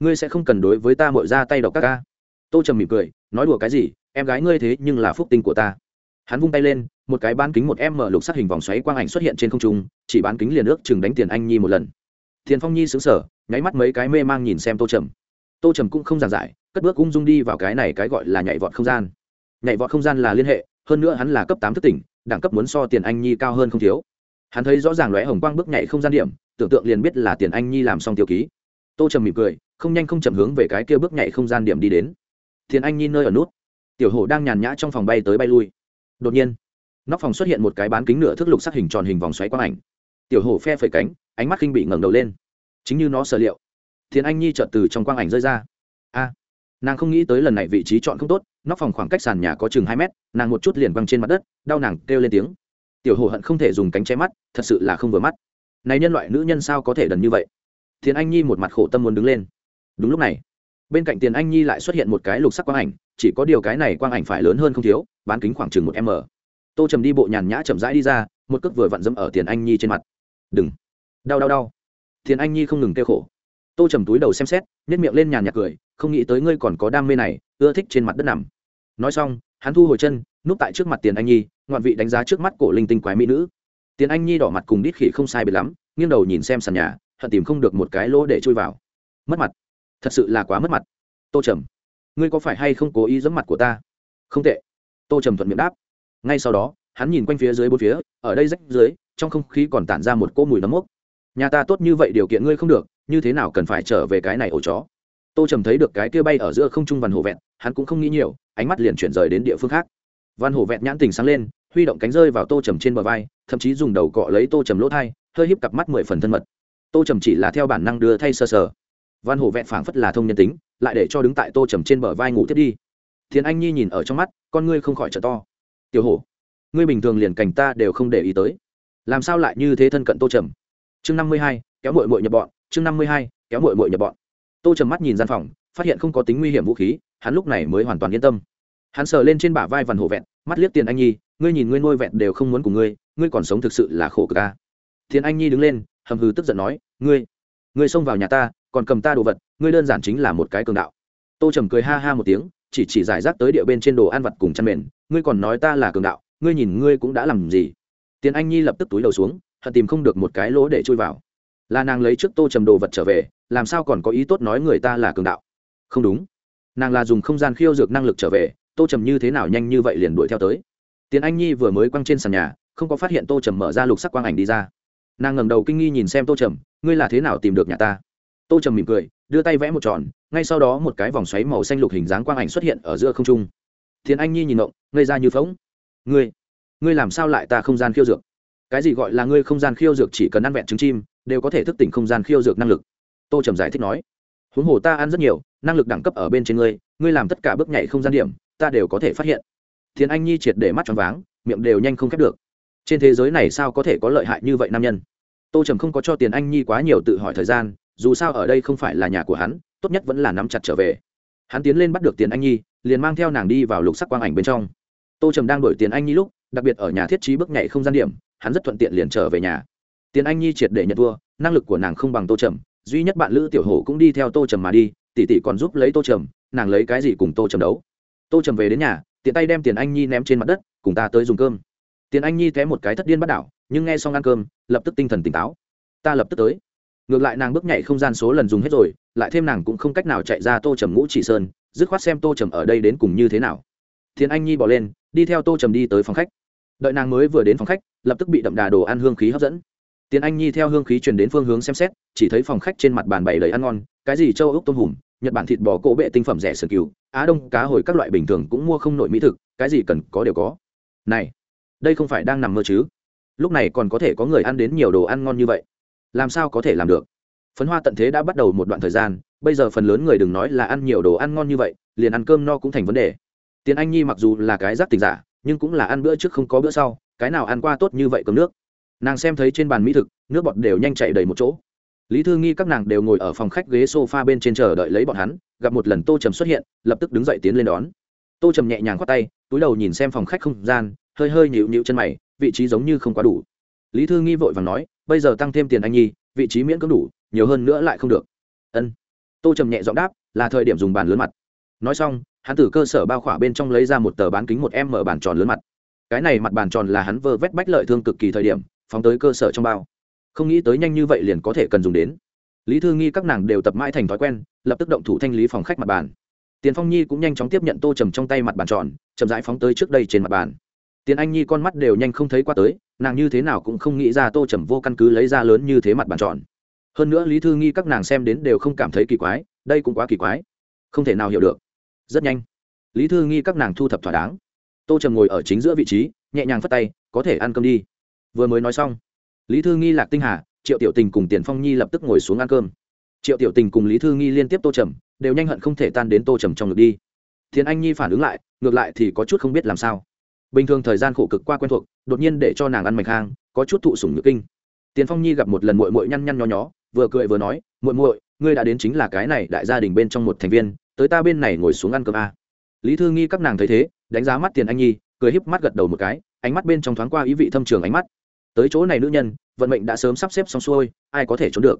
ngươi sẽ không cần đối với ta mội ra tay độc các ca. Tô trầm mỉm cười, nói đùa cái gì, em gái ngươi thế nhưng là phúc tinh của ta. Hắn vung tay lên, một cái bán kính một em mở lục sắc hình vòng xoáy quang ảnh xuất hiện trên không trung, chỉ bán kính liền ước chừng đánh tiền anh nhi một lần. Thiền phong nhi xứng sở nháy mắt mấy cái mê mang nhìn xem tô trầm. Tô trầm cũng không giảng giải, cất bước ung dung đi vào cái này cái gọi là nhảy vọt không gian. Nhảy vọt không gian là liên hệ, hơn nữa hắn là cấp tám thức tỉnh, đẳng cấp muốn so tiền anh nhi cao hơn không thiếu. Hắn thấy rõ ràng lóe hồng quang bước nhảy không gian điểm, tưởng tượng liền biết là tiền anh nhi làm xong tiêu ký tô trầm mỉm cười, không nhanh không chậm hướng về cái kia bước nhảy không gian điểm đi đến. Thiền anh nhi nơi ở nút. Tiểu hổ đang nhàn nhã trong phòng bay tới bay lui. Đột nhiên, nóc phòng xuất hiện một cái bán kính nửa thước lục sắc hình tròn hình vòng xoáy quang ảnh. Tiểu hổ phe phẩy cánh, ánh mắt khinh bị ngẩng đầu lên. Chính như nó sở liệu, thiền anh nhi chợt từ trong quang ảnh rơi ra. A, nàng không nghĩ tới lần này vị trí chọn không tốt, nóc phòng khoảng cách sàn nhà có chừng hai mét, nàng một chút liền văng trên mặt đất, đau nàng kêu lên tiếng. Tiểu hồ hận không thể dùng cánh che mắt, thật sự là không vừa mắt. Này nhân loại nữ nhân sao có thể đần như vậy? Tiền anh nhi một mặt khổ tâm muốn đứng lên. Đúng lúc này, bên cạnh tiền anh nhi lại xuất hiện một cái lục sắc quang ảnh, chỉ có điều cái này quang ảnh phải lớn hơn không thiếu, bán kính khoảng chừng một m. Tô trầm đi bộ nhàn nhã chậm rãi đi ra, một cước vừa vặn dẫm ở tiền anh nhi trên mặt. Đừng. Đau đau đau. Tiền anh nhi không ngừng kêu khổ. Tô trầm túi đầu xem xét, nhếch miệng lên nhàn nhạt cười, không nghĩ tới ngươi còn có đam mê này, ưa thích trên mặt đất nằm. Nói xong, hắn thu hồi chân, núp tại trước mặt tiền anh nhi, ngoạn vị đánh giá trước mắt cổ linh tinh quái mỹ nữ. Tiền anh nhi đỏ mặt cùng đít khỉ không sai biệt lắm, nghiêng đầu nhìn xem sàn nhà hận tìm không được một cái lỗ để chui vào. Mất mặt. Thật sự là quá mất mặt. Tô trầm, ngươi có phải hay không cố ý dẫm mặt của ta? Không tệ. Tô trầm thuận miệng đáp. Ngay sau đó, hắn nhìn quanh phía dưới bốn phía, ở đây rách dưới, trong không khí còn tản ra một cỗ mùi nấm mốc. Nhà ta tốt như vậy điều kiện ngươi không được, như thế nào cần phải trở về cái này ổ chó? Tô trầm thấy được cái kia bay ở giữa không trung văn hồ vẹn, hắn cũng không nghĩ nhiều, ánh mắt liền chuyển rời đến địa phương khác. Văn hồ vẹn nhãn tình sáng lên, huy động cánh rơi vào tô trầm trên bờ vai, thậm chí dùng đầu cọ lấy tô trầm lỗ thai, hơi híp cặp mắt mười phần thân mật tô trầm chỉ là theo bản năng đưa thay sơ sờ. Văn hồ vẹn phảng phất là thông nhân tính, lại để cho đứng tại tô trầm trên bờ vai ngủ tiếp đi. Thiền anh nhi nhìn ở trong mắt, con ngươi không khỏi trở to. Tiểu hổ, ngươi bình thường liền cảnh ta đều không để ý tới. Làm sao lại như thế thân cận tô trầm? Chương năm mươi hai, kéo mội mội nhập bọn. Chương năm mươi hai, kéo mội mội nhập bọn. Tô trầm mắt nhìn gian phòng, phát hiện không có tính nguy hiểm vũ khí, hắn lúc này mới hoàn toàn yên tâm. Hắn sờ lên trên bả vai vằn hổ vẹn, mắt liếc tiền anh nhi, ngươi nhìn ngươi nuôi vẹn đều không muốn cùng ngươi ngươi còn sống thực sự là khổ cực ca thiền anh nhi đứng lên hầm hừ tức giận nói, ngươi ngươi xông vào nhà ta, còn cầm ta đồ vật, ngươi đơn giản chính là một cái cường đạo. Tô trầm cười ha ha một tiếng, chỉ chỉ giải rác tới địa bên trên đồ ăn vặt cùng chăn mền, ngươi còn nói ta là cường đạo, ngươi nhìn ngươi cũng đã làm gì? Tiến anh nhi lập tức túi đầu xuống, hận tìm không được một cái lỗ để chui vào. Là nàng lấy trước tô trầm đồ vật trở về, làm sao còn có ý tốt nói người ta là cường đạo? Không đúng. Nàng là dùng không gian khiêu dược năng lực trở về, tô trầm như thế nào nhanh như vậy liền đuổi theo tới? Tiến anh nhi vừa mới quăng trên sàn nhà, không có phát hiện tô trầm mở ra lục sắc quang ảnh đi ra nàng ngẩng đầu kinh nghi nhìn xem tô trầm, ngươi là thế nào tìm được nhà ta? Tô trầm mỉm cười, đưa tay vẽ một tròn, ngay sau đó một cái vòng xoáy màu xanh lục hình dáng quang ảnh xuất hiện ở giữa không trung. Thiền anh nhi nhìn ngộng, ngây ra như phóng ngươi ngươi làm sao lại ta không gian khiêu dược? Cái gì gọi là ngươi không gian khiêu dược chỉ cần ăn vẹn trứng chim, đều có thể thức tỉnh không gian khiêu dược năng lực. Tô trầm giải thích nói, huống hồ ta ăn rất nhiều, năng lực đẳng cấp ở bên trên ngươi ngươi làm tất cả bước nhảy không gian điểm, ta đều có thể phát hiện. Thiền anh nhi triệt để mắt tròn váng, miệng đều nhanh không khép được trên thế giới này sao có thể có lợi hại như vậy nam nhân? Tô trầm không có cho tiền anh nhi quá nhiều tự hỏi thời gian, dù sao ở đây không phải là nhà của hắn, tốt nhất vẫn là nắm chặt trở về. Hắn tiến lên bắt được tiền anh nhi, liền mang theo nàng đi vào lục sắc quang ảnh bên trong. Tô trầm đang đổi tiền anh nhi lúc, đặc biệt ở nhà thiết trí bước nhảy không gian điểm, hắn rất thuận tiện liền trở về nhà. Tiền anh nhi triệt để nhận thua năng lực của nàng không bằng tô trầm, duy nhất bạn lữ tiểu hổ cũng đi theo tô trầm mà đi, tỷ tỷ còn giúp lấy tô trầm, nàng lấy cái gì cùng tô trầm đấu? Tô trầm về đến nhà, tiện tay đem tiền anh nhi ném trên mặt đất, cùng ta tới dùng cơm tiền anh nhi té một cái thất điên bắt đảo, nhưng nghe xong ăn cơm, lập tức tinh thần tỉnh táo. Ta lập tức tới. Ngược lại nàng bước nhảy không gian số lần dùng hết rồi, lại thêm nàng cũng không cách nào chạy ra tô trầm ngũ chỉ sơn, dứt khoát xem tô trầm ở đây đến cùng như thế nào. Thiên anh nhi bỏ lên, đi theo tô trầm đi tới phòng khách. Đợi nàng mới vừa đến phòng khách, lập tức bị đậm đà đồ ăn hương khí hấp dẫn. Tiến anh nhi theo hương khí truyền đến phương hướng xem xét, chỉ thấy phòng khách trên mặt bàn bày đầy ăn ngon, cái gì châu ốc tôm hùm, nhật bản thịt bò cỗ bệ tinh phẩm rẻ sườn cừu, á đông cá hồi các loại bình thường cũng mua không nổi mỹ thực, cái gì cần có đều có. Này đây không phải đang nằm mơ chứ? Lúc này còn có thể có người ăn đến nhiều đồ ăn ngon như vậy. Làm sao có thể làm được? Phấn hoa tận thế đã bắt đầu một đoạn thời gian, bây giờ phần lớn người đừng nói là ăn nhiều đồ ăn ngon như vậy, liền ăn cơm no cũng thành vấn đề. Tiền anh nhi mặc dù là cái giác tình giả, nhưng cũng là ăn bữa trước không có bữa sau, cái nào ăn qua tốt như vậy cơm nước? Nàng xem thấy trên bàn mỹ thực, nước bọt đều nhanh chạy đầy một chỗ. Lý thư nghi các nàng đều ngồi ở phòng khách ghế s o f a bên trên chờ đợi lấy bọn hắn, gặp một lần tô trầm xuất hiện, lập tức đứng dậy tiến lên đón. Tô trầm nhẹ nhàng khoác tay, túi đầu nhìn xem phòng khách không gian hơi hơi nhịu nhịu chân mày, vị trí giống như không quá đủ. Lý thư nghi vội và nói, bây giờ tăng thêm tiền anh nhi, vị trí miễn cưỡng đủ, nhiều hơn nữa lại không được. Ân. Tô trầm nhẹ giọng đáp, là thời điểm dùng bàn lớn mặt. Nói xong, hắn từ cơ sở bao khỏa bên trong lấy ra một tờ bán kính một em mở bàn tròn lớn mặt. Cái này mặt bàn tròn là hắn vơ vét bách lợi thương cực kỳ thời điểm, phóng tới cơ sở trong bao. Không nghĩ tới nhanh như vậy liền có thể cần dùng đến. Lý thư nghi các nàng đều tập mãi thành thói quen, lập tức động thủ thanh lý phòng khách mặt bàn. Tiền phong nhi cũng nhanh chóng tiếp nhận tô trầm trong tay mặt bàn tròn, chậm rãi phóng tới trước đây trên mặt bàn tiền anh nhi con mắt đều nhanh không thấy qua tới, nàng như thế nào cũng không nghĩ ra tô trầm vô căn cứ lấy ra lớn như thế mặt bàn tròn. Hơn nữa lý thư nghi các nàng xem đến đều không cảm thấy kỳ quái, đây cũng quá kỳ quái. Không thể nào hiểu được. Rất nhanh, lý thư nghi các nàng thu thập thỏa đáng. Tô trầm ngồi ở chính giữa vị trí, nhẹ nhàng phất tay, có thể ăn cơm đi. Vừa mới nói xong, lý thư nghi lạc tinh hà, triệu tiểu tình cùng tiền phong nhi lập tức ngồi xuống ăn cơm. Triệu tiểu tình cùng lý thư nghi liên tiếp tô trầm, đều nhanh hận không thể tan đến tô trầm trong ngực đi. Thiền anh nhi phản ứng lại, ngược lại thì có chút không biết làm sao bình thường thời gian khổ cực qua quen thuộc, đột nhiên để cho nàng ăn mạch hang có chút thụ sủng nhược kinh. Tiền phong nhi gặp một lần mội mội nhăn nhăn nho nhó, vừa cười vừa nói, muội muội, ngươi đã đến chính là cái này đại gia đình bên trong một thành viên, tới ta bên này ngồi xuống ăn cơm a. Lý thư nghi các nàng thấy thế, đánh giá mắt tiền anh nhi, cười híp mắt gật đầu một cái, ánh mắt bên trong thoáng qua ý vị thâm trường ánh mắt. Tới chỗ này nữ nhân, vận mệnh đã sớm sắp xếp xong xuôi, ai có thể trốn được?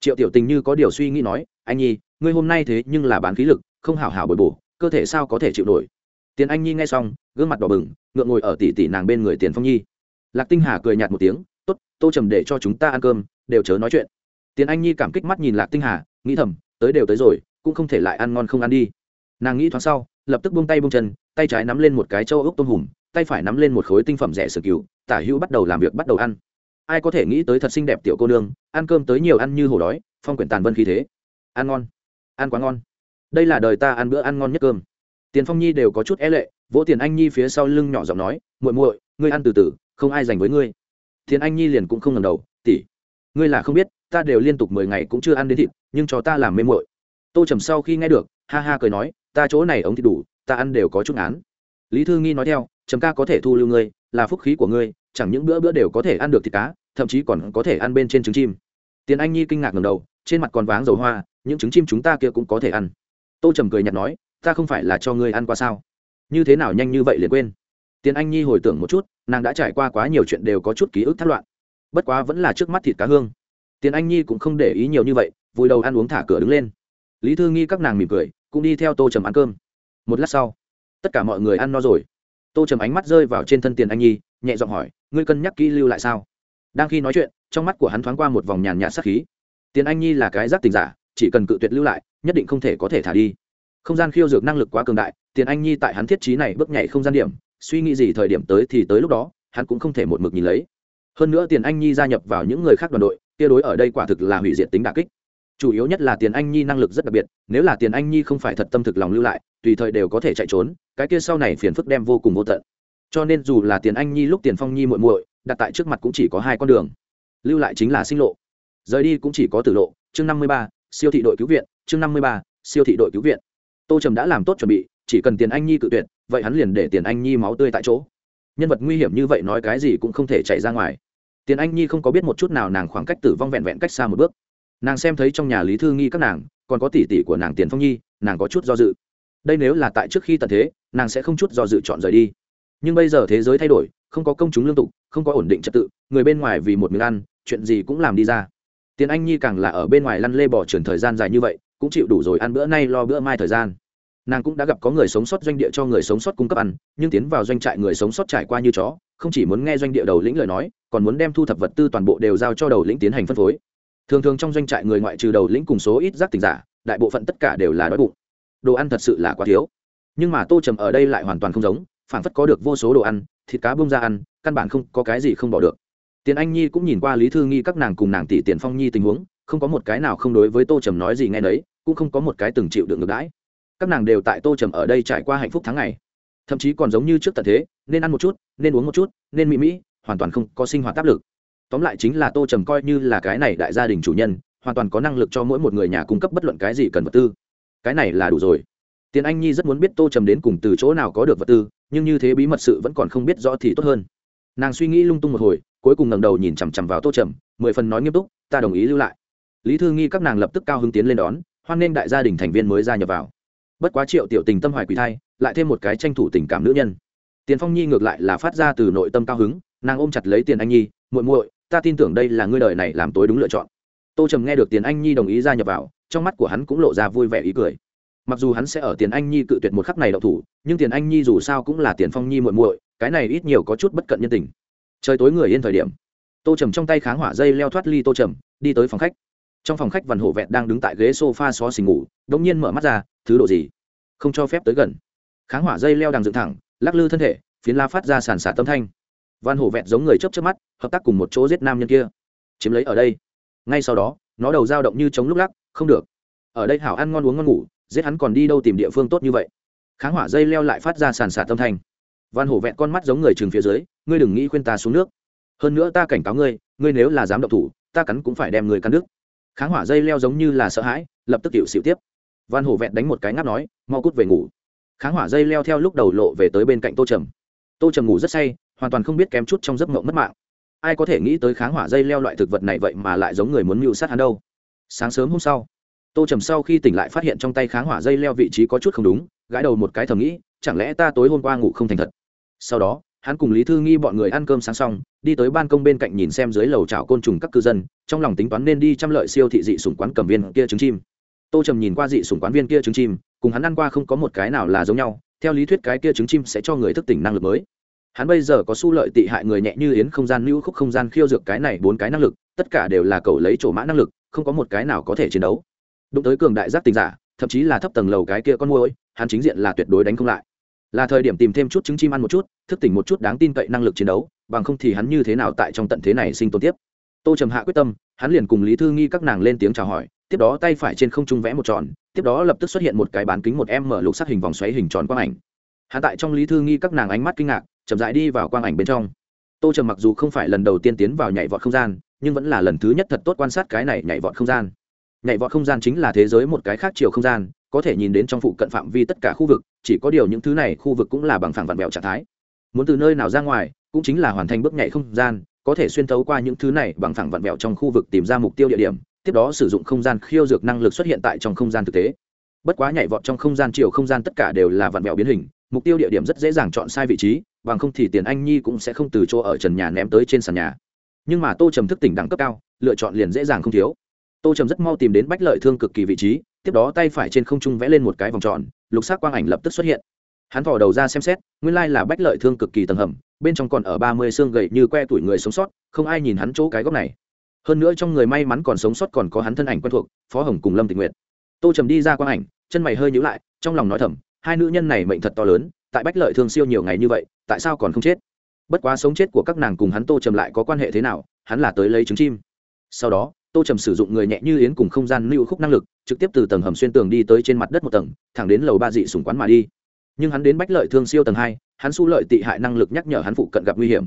Triệu tiểu tình như có điều suy nghĩ nói, anh nhi, ngươi hôm nay thế nhưng là bán khí lực, không hảo hảo bồi bổ, cơ thể sao có thể chịu nổi? Tiền anh nhi nghe xong, gương mặt đỏ bừng ngượng ngồi ở tỷ tỷ nàng bên người tiền phong nhi. Lạc tinh hà cười nhạt một tiếng, tốt, tô trầm để cho chúng ta ăn cơm, đều chớ nói chuyện. Tiền anh nhi cảm kích mắt nhìn lạc tinh hà, nghĩ thầm, tới đều tới rồi, cũng không thể lại ăn ngon không ăn đi. Nàng nghĩ thoáng sau, lập tức buông tay buông chân, tay trái nắm lên một cái châu ốc tôm hùm, tay phải nắm lên một khối tinh phẩm rẻ sờ cừu, tả hữu bắt đầu làm việc bắt đầu ăn. Ai có thể nghĩ tới thật xinh đẹp tiểu cô nương, ăn cơm tới nhiều ăn như hổ đói, phong quyển tàn vân khí thế. Ăn ngon, ăn quá ngon. Đây là đời ta ăn bữa ăn ngon nhất cơm. Tiền phong nhi đều có chút e lệ vỗ tiền anh nhi phía sau lưng nhỏ giọng nói, muội muội, ngươi ăn từ từ, không ai dành với ngươi. Tiền anh nhi liền cũng không ngầm đầu tỉ ngươi là không biết, ta đều liên tục mười ngày cũng chưa ăn đến thịt, nhưng cho ta làm mê muội. tô trầm sau khi nghe được, ha ha cười nói, ta chỗ này ống thịt đủ, ta ăn đều có chút án lý thư nghi nói theo, trầm ca có thể thu lưu ngươi, là phúc khí của ngươi, chẳng những bữa bữa đều có thể ăn được thịt cá, thậm chí còn có thể ăn bên trên trứng chim. Tiền anh nhi kinh ngạc ngầm đầu, trên mặt còn váng dầu hoa, những trứng chim chúng ta kia cũng có thể ăn. Tô trầm cười nhạt nói, ta không phải là cho ngươi ăn qua sao? Như thế nào nhanh như vậy liền quên. Tiền anh nhi hồi tưởng một chút, nàng đã trải qua quá nhiều chuyện đều có chút ký ức thất loạn. Bất quá vẫn là trước mắt thịt cá hương. Tiền anh nhi cũng không để ý nhiều như vậy, vùi đầu ăn uống thả cửa đứng lên. Lý thư nghi các nàng mỉm cười, cũng đi theo tô trầm ăn cơm. Một lát sau, tất cả mọi người ăn no rồi. Tô trầm ánh mắt rơi vào trên thân tiền anh nhi, nhẹ giọng hỏi, ngươi cân nhắc kỹ lưu lại sao? Đang khi nói chuyện, trong mắt của hắn thoáng qua một vòng nhàn nhạt sắc khí. Tiền anh nhi là cái giác tình giả, chỉ cần cự tuyệt lưu lại, nhất định không thể có thể thả đi. Không gian khiêu dược năng lực quá cường đại tiền anh nhi tại hắn thiết trí này bước nhảy không gian điểm, suy nghĩ gì thời điểm tới thì tới lúc đó, hắn cũng không thể một mực nhìn lấy. Hơn nữa tiền anh nhi gia nhập vào những người khác đoàn đội, kia đối ở đây quả thực là hủy diệt tính đà kích. Chủ yếu nhất là tiền anh nhi năng lực rất đặc biệt, nếu là tiền anh nhi không phải thật tâm thực lòng lưu lại, tùy thời đều có thể chạy trốn, cái kia sau này phiền phức đem vô cùng vô tận. Cho nên dù là tiền anh nhi lúc tiền phong nhi muội muội, đặt tại trước mặt cũng chỉ có hai con đường. Lưu lại chính là sinh lộ. Rời đi cũng chỉ có tử lộ. Chương năm mươi ba, siêu thị đội cứu viện, chương năm mươi ba, siêu thị đội cứu viện. Tô trầm đã làm tốt chuẩn bị chỉ cần tiền anh nhi cự tuyệt, vậy hắn liền để tiền anh nhi máu tươi tại chỗ. Nhân vật nguy hiểm như vậy nói cái gì cũng không thể chạy ra ngoài. Tiền anh nhi không có biết một chút nào nàng khoảng cách tử vong vẹn vẹn cách xa một bước. Nàng xem thấy trong nhà lý thư nghi các nàng, còn có tỷ tỷ của nàng tiền phong nhi, nàng có chút do dự. Đây nếu là tại trước khi tận thế, nàng sẽ không chút do dự chọn rời đi. Nhưng bây giờ thế giới thay đổi, không có công chúng lương tục không có ổn định trật tự, người bên ngoài vì một miếng ăn, chuyện gì cũng làm đi ra. Tiền anh nhi càng là ở bên ngoài lăn lê bỏ trường thời gian dài như vậy, cũng chịu đủ rồi ăn bữa nay lo bữa mai thời gian nàng cũng đã gặp có người sống sót doanh địa cho người sống sót cung cấp ăn, nhưng tiến vào doanh trại người sống sót trải qua như chó, không chỉ muốn nghe doanh địa đầu lĩnh lời nói, còn muốn đem thu thập vật tư toàn bộ đều giao cho đầu lĩnh tiến hành phân phối. Thường thường trong doanh trại người ngoại trừ đầu lĩnh cùng số ít giác tình giả, đại bộ phận tất cả đều là đói bụng. Đồ ăn thật sự là quá thiếu. Nhưng mà tô trầm ở đây lại hoàn toàn không giống, phản phất có được vô số đồ ăn, thịt cá bông ra ăn, căn bản không có cái gì không bỏ được. Tiền anh nhi cũng nhìn qua lý thư nghi các nàng cùng nàng tỷ tiền phong nhi tình huống, không có một cái nào không đối với tô trầm nói gì ngay đấy cũng không có một cái từng chịu được ngược đãi các nàng đều tại tô trầm ở đây trải qua hạnh phúc tháng ngày. Thậm chí còn giống như trước tận thế, nên ăn một chút, nên uống một chút, nên mỹ mỹ hoàn toàn không có sinh hoạt áp lực. Tóm lại chính là tô trầm coi như là cái này đại gia đình chủ nhân, hoàn toàn có năng lực cho mỗi một người nhà cung cấp bất luận cái gì cần vật tư. Cái này là đủ rồi. Tiền anh nhi rất muốn biết tô trầm đến cùng từ chỗ nào có được vật tư, nhưng như thế bí mật sự vẫn còn không biết rõ thì tốt hơn. Nàng suy nghĩ lung tung một hồi, cuối cùng ngẩng đầu nhìn chằm chằm vào tô trầm, mười phần nói nghiêm túc, ta đồng ý lưu lại. Lý thư nghi các nàng lập tức cao hứng tiến lên đón, hoan nghênh đại gia đình thành viên mới gia nhập vào bất quá triệu tiểu tình tâm hoài quỷ thai, lại thêm một cái tranh thủ tình cảm nữ nhân. Tiền phong nhi ngược lại là phát ra từ nội tâm cao hứng, nàng ôm chặt lấy tiền anh nhi, muội muội, ta tin tưởng đây là ngươi đời này làm tối đúng lựa chọn. Tô trầm nghe được tiền anh nhi đồng ý gia nhập vào, trong mắt của hắn cũng lộ ra vui vẻ ý cười. Mặc dù hắn sẽ ở tiền anh nhi cự tuyệt một khắc này đậu thủ, nhưng tiền anh nhi dù sao cũng là tiền phong nhi muội muội, cái này ít nhiều có chút bất cận nhân tình. Trời tối người yên thời điểm. Tô trầm trong tay kháng hỏa dây leo thoát ly tô trầm, đi tới phòng khách. Trong phòng khách văn hổ vẹn đang đứng tại ghế s o f a xó xình ngủ đ ỗ n g nhiên mở mắt ra thứ độ gì? Không cho phép tới gần. Kháng hỏa dây leo đang dựng thẳng, lắc lư thân thể, phiến la phát ra sàn xả tâm thanh. Văn hổ vẹn giống người chấp chấp mắt, hợp tác cùng một chỗ giết nam nhân kia. Chiếm lấy ở đây. Ngay sau đó, nó đầu dao động như chống lúc lắc, không được. Ở đây hảo ăn ngon uống ngon ngủ, giết hắn còn đi đâu tìm địa phương tốt như vậy. Kháng hỏa dây leo lại phát ra sàn xả tâm thanh. Văn hổ vẹn con mắt giống người chừng phía dưới, ngươi đừng nghĩ khuyên ta xuống nước. Hơn nữa ta cảnh cáo ngươi ngươi nếu là dám động thủ, ta cắn cũng phải đem người cắn nước kháng hỏa dây leo giống như là sợ hãi, lập tức tiểu xịu tiếp văn hổ vẹn đánh một cái ngáp nói, mau cút về ngủ. Kháng hỏa dây leo theo lúc đầu lộ về tới bên cạnh tô trầm. Tô trầm ngủ rất say, hoàn toàn không biết kém chút trong giấc mộng mất mạng. Ai có thể nghĩ tới kháng hỏa dây leo loại thực vật này vậy mà lại giống người muốn mưu sát hắn đâu? Sáng sớm hôm sau, tô trầm sau khi tỉnh lại phát hiện trong tay kháng hỏa dây leo vị trí có chút không đúng, gãi đầu một cái thầm nghĩ, chẳng lẽ ta tối hôm qua ngủ không thành thật? Sau đó, hắn cùng lý thư nghi bọn người ăn cơm sáng xong, đi tới ban công bên cạnh nhìn xem dưới lầu trào côn trùng các cư dân, trong lòng tính toán nên đi chăm lợi siêu thị dị sủng quán cầm viên kia trứng chim tô trầm nhìn qua dị sủng quán viên kia trứng chim, cùng hắn ăn qua không có một cái nào là giống nhau, theo lý thuyết cái kia trứng chim sẽ cho người thức tỉnh năng lực mới. Hắn bây giờ có su lợi tị hại người nhẹ như yến không gian lưu khúc không gian khiêu dược cái này bốn cái năng lực, tất cả đều là cầu lấy chỗ mã năng lực, không có một cái nào có thể chiến đấu. Đụng tới cường đại giác tình giả, thậm chí là thấp tầng lầu cái kia con môi hắn chính diện là tuyệt đối đánh không lại. Là thời điểm tìm thêm chút trứng chim ăn một chút, thức tỉnh một chút đáng tin cậy năng lực chiến đấu, bằng không thì hắn như thế nào tại trong tận thế này sinh tồn tiếp? Tô trầm hạ quyết tâm, hắn liền cùng lý thư nghi các nàng lên tiếng chào hỏi tiếp đó tay phải trên không trung vẽ một tròn, tiếp đó lập tức xuất hiện một cái bán kính một em mở lục sắc hình vòng xoáy hình tròn quang ảnh. Hạ tại trong lý thư nghi các nàng ánh mắt kinh ngạc, chậm rãi đi vào quang ảnh bên trong. Tô trầm mặc dù không phải lần đầu tiên tiến vào nhảy vọt không gian, nhưng vẫn là lần thứ nhất thật tốt quan sát cái này nhảy vọt không gian. Nhảy vọt không gian chính là thế giới một cái khác chiều không gian, có thể nhìn đến trong phụ cận phạm vi tất cả khu vực, chỉ có điều những thứ này khu vực cũng là bằng phẳng vặn vẹo trạng thái. Muốn từ nơi nào ra ngoài, cũng chính là hoàn thành bước nhảy không gian, có thể xuyên thấu qua những thứ này bằng phẳng vặn vẹo trong khu vực tìm ra mục tiêu địa điểm tiếp đó sử dụng không gian khiêu dược năng lực xuất hiện tại trong không gian thực tế. Bất quá nhảy vọt trong không gian chiều không gian tất cả đều là vạn mèo biến hình, mục tiêu địa điểm rất dễ dàng chọn sai vị trí, bằng không thì tiền anh nhi cũng sẽ không từ chỗ ở trần nhà ném tới trên sàn nhà. Nhưng mà tô trầm thức tỉnh đẳng cấp cao, lựa chọn liền dễ dàng không thiếu. Tô trầm rất mau tìm đến bách lợi thương cực kỳ vị trí, tiếp đó tay phải trên không trung vẽ lên một cái vòng tròn, lục sắc quang ảnh lập tức xuất hiện. Hắn thò đầu ra xem xét, nguyên lai là bách lợi thương cực kỳ tầng hầm, bên trong còn ở ba mươi xương gậy như que tuổi người sống sót, không ai nhìn hắn chỗ cái góc này hơn nữa trong người may mắn còn sống sót còn có hắn thân ảnh quen thuộc, phó hồng cùng lâm tình nguyện tô trầm đi ra quang ảnh, chân mày hơi nhữ lại, trong lòng nói thầm, hai nữ nhân này mệnh thật to lớn, tại bách lợi thương siêu nhiều ngày như vậy, tại sao còn không chết? Bất quá sống chết của các nàng cùng hắn tô trầm lại có quan hệ thế nào, hắn là tới lấy trứng chim. Sau đó, tô trầm sử dụng người nhẹ như yến cùng không gian lưu khúc năng lực, trực tiếp từ tầng hầm xuyên tường đi tới trên mặt đất một tầng, thẳng đến lầu ba dị sùng quán mà đi. Nhưng hắn đến bách lợi thương siêu tầng hai, hắn su lợi tị hại năng lực nhắc nhở hắn phụ cận gặp nguy hiểm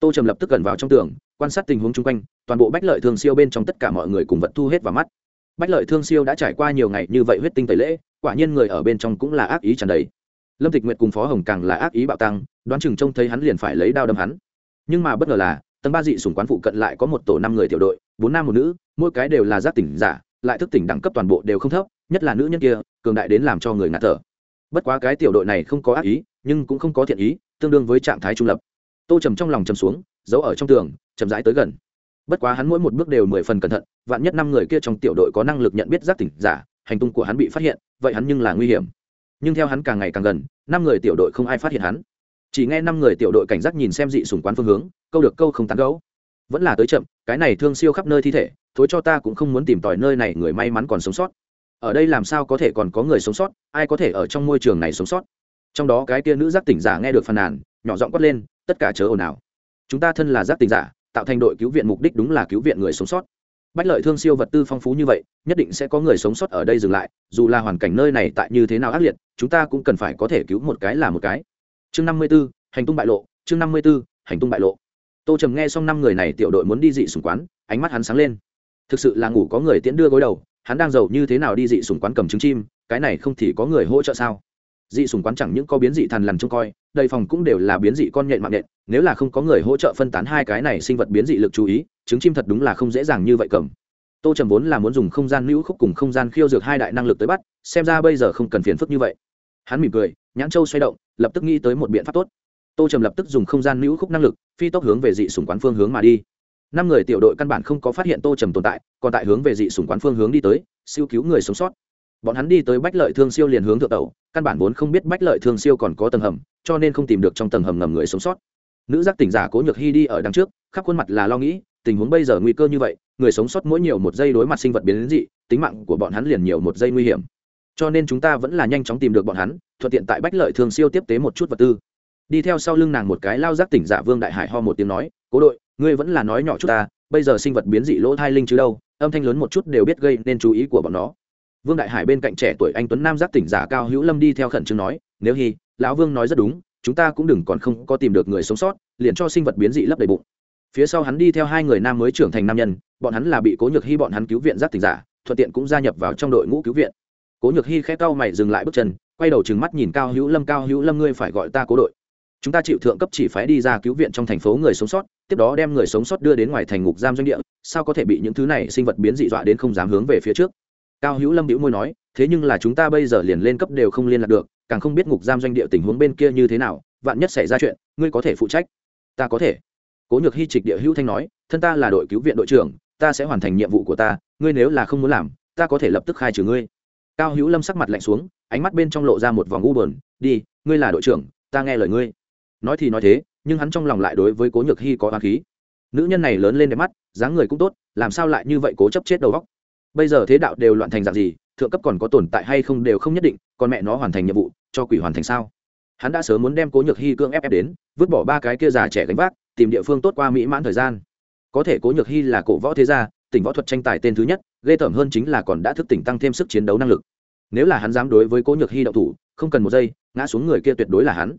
tô trầm lập tức gần vào trong tường, quan sát tình huống chung quanh, toàn bộ bách lợi thương siêu bên trong tất cả mọi người cùng vật thu hết vào mắt. Bách lợi thương siêu đã trải qua nhiều ngày như vậy huyết tinh tẩy lễ, quả nhiên người ở bên trong cũng là ác ý tràn đầy. Lâm tịch nguyệt cùng phó hồng càng là ác ý bạo tăng, đoán chừng trông thấy hắn liền phải lấy đao đâm hắn. Nhưng mà bất ngờ là, tầng ba dị sủng quán phụ cận lại có một tổ năm người tiểu đội, bốn nam một nữ, mỗi cái đều là giác tỉnh giả, lại thức tỉnh đẳng cấp toàn bộ đều không thấp, nhất là nữ nhân kia, cường đại đến làm cho người ngạt thở. Bất quá cái tiểu đội này không có ác ý, nhưng cũng không có thiện ý, tương đương với trạng thái trung lập tô trầm trong lòng trầm xuống, giấu ở trong tường, chậm rãi tới gần. Bất quá hắn mỗi một bước đều mười phần cẩn thận, vạn nhất năm người kia trong tiểu đội có năng lực nhận biết giác tỉnh giả, hành tung của hắn bị phát hiện, vậy hắn nhưng là nguy hiểm. Nhưng theo hắn càng ngày càng gần, năm người tiểu đội không ai phát hiện hắn. Chỉ nghe năm người tiểu đội cảnh giác nhìn xem dị sùng quán phương hướng, câu được câu không tán gấu vẫn là tới chậm, cái này thương siêu khắp nơi thi thể, thối cho ta cũng không muốn tìm tòi nơi này, người may mắn còn sống sót. Ở đây làm sao có thể còn có người sống sót, ai có thể ở trong môi trường này sống sót. Trong đó cái kia nữ giác tỉnh giả nghe được phàn nàn, nhỏ giọng quát lên tất cả chớ ồn ào. Chúng ta thân là giác tỉnh giả, tạo thành đội cứu viện mục đích đúng là cứu viện người sống sót. Bách lợi thương siêu vật tư phong phú như vậy, nhất định sẽ có người sống sót ở đây dừng lại, dù là hoàn cảnh nơi này tại như thế nào ác liệt, chúng ta cũng cần phải có thể cứu một cái là một cái. Chương năm mươi b ố hành tung bại lộ, chương năm mươi b ố hành tung bại lộ. Tô trầm nghe xong năm người này tiểu đội muốn đi dị sùng quán, ánh mắt hắn sáng lên. Thực sự là ngủ có người tiễn đưa gối đầu, hắn đang giàu như thế nào đi dị sùng quán cầm trứng chim, cái này không thì có người hỗ trợ sao? Dị sùng quán chẳng những có biến dị thằn lằn trông coi, đầy phòng cũng đều là biến dị con nhện mạng nhện, nếu là không có người hỗ trợ phân tán hai cái này sinh vật biến dị lực chú ý, trứng chim thật đúng là không dễ dàng như vậy cầm. Tô trầm vốn là muốn dùng không gian lưu khúc cùng không gian khiêu dược hai đại năng lực tới bắt, xem ra bây giờ không cần phiền phức như vậy. Hắn mỉm cười, nhãn châu xoay động, lập tức nghĩ tới một biện pháp tốt. Tô trầm lập tức dùng không gian lưu khúc năng lực, phi tốc hướng về dị sùng quán phương hướng mà đi. Năm người tiểu đội căn bản không có phát hiện tô trầm tồn tại, còn tại hướng về dị sùng quán phương hướng đi tới, siêu cứu người sống sót bọn hắn đi tới bách lợi thương siêu liền hướng thượng tẩu căn bản vốn không biết bách lợi thương siêu còn có tầng hầm, cho nên không tìm được trong tầng hầm ngầm người sống sót. Nữ giác tỉnh giả cố nhược hy đi ở đằng trước, khắp khuôn mặt là lo nghĩ, tình huống bây giờ nguy cơ như vậy, người sống sót mỗi nhiều một giây đối mặt sinh vật biến đến dị, tính mạng của bọn hắn liền nhiều một giây nguy hiểm. Cho nên chúng ta vẫn là nhanh chóng tìm được bọn hắn, thuận tiện tại bách lợi thương siêu tiếp tế một chút vật tư. Đi theo sau lưng nàng một cái lao giác tỉnh giả vương đại hải ho một tiếng nói, cố đội, ngươi vẫn là nói nhỏ chút ta, bây giờ sinh vật biến dị lỗ thai linh chứ đâu? Âm thanh lớn một chút đều biết gây nên chú ý của bọn nó vương đại hải bên cạnh trẻ tuổi anh tuấn nam giác tỉnh giả cao hữu lâm đi theo khẩn trương nói, nếu hy lão vương nói rất đúng, chúng ta cũng đừng còn không có tìm được người sống sót, liền cho sinh vật biến dị lấp đầy bụng. Phía sau hắn đi theo hai người nam mới trưởng thành nam nhân, bọn hắn là bị cố nhược hy bọn hắn cứu viện giác tỉnh giả, thuận tiện cũng gia nhập vào trong đội ngũ cứu viện. Cố nhược hy khẽ cau mày dừng lại bước chân, quay đầu trừng mắt nhìn cao hữu lâm, cao hữu lâm ngươi phải gọi ta cố đội. Chúng ta chịu thượng cấp chỉ phái đi ra cứu viện trong thành phố người sống sót, tiếp đó đem người sống sót đưa đến ngoài thành ngục giam doanh địa, sao có thể bị những thứ này sinh vật biến dị dọa đến không dám hướng về phía trước? Cao hữu lâm hữu môi nói, thế nhưng là chúng ta bây giờ liền lên cấp đều không liên lạc được, càng không biết ngục giam doanh địa tình huống bên kia như thế nào, vạn nhất xảy ra chuyện, ngươi có thể phụ trách. Ta có thể. Cố nhược hy trịch địa hữu thanh nói, thân ta là đội cứu viện đội trưởng, ta sẽ hoàn thành nhiệm vụ của ta, ngươi nếu là không muốn làm, ta có thể lập tức khai trừ ngươi. Cao hữu lâm sắc mặt lạnh xuống, ánh mắt bên trong lộ ra một vòng u bờn đi, ngươi là đội trưởng, ta nghe lời ngươi. Nói thì nói thế, nhưng hắn trong lòng lại đối với cố nhược hy có hoa khí. Nữ nhân này lớn lên đẹp mắt, dáng người cũng tốt, làm sao lại như vậy cố chấp chết đầu góc bây giờ thế đạo đều loạn thành dạng gì, thượng cấp còn có tồn tại hay không đều không nhất định, còn mẹ nó hoàn thành nhiệm vụ, cho quỷ hoàn thành sao? Hắn đã sớm muốn đem cố nhược hy cương ép ép đến, vứt bỏ ba cái kia già trẻ gánh vác, tìm địa phương tốt qua mỹ mãn thời gian. Có thể cố nhược hy là cổ võ thế gia, tỉnh võ thuật tranh tài tên thứ nhất, ghê tởm hơn chính là còn đã thức tỉnh tăng thêm sức chiến đấu năng lực. Nếu là hắn dám đối với cố nhược hy đậu thủ, không cần một giây, ngã xuống người kia tuyệt đối là hắn.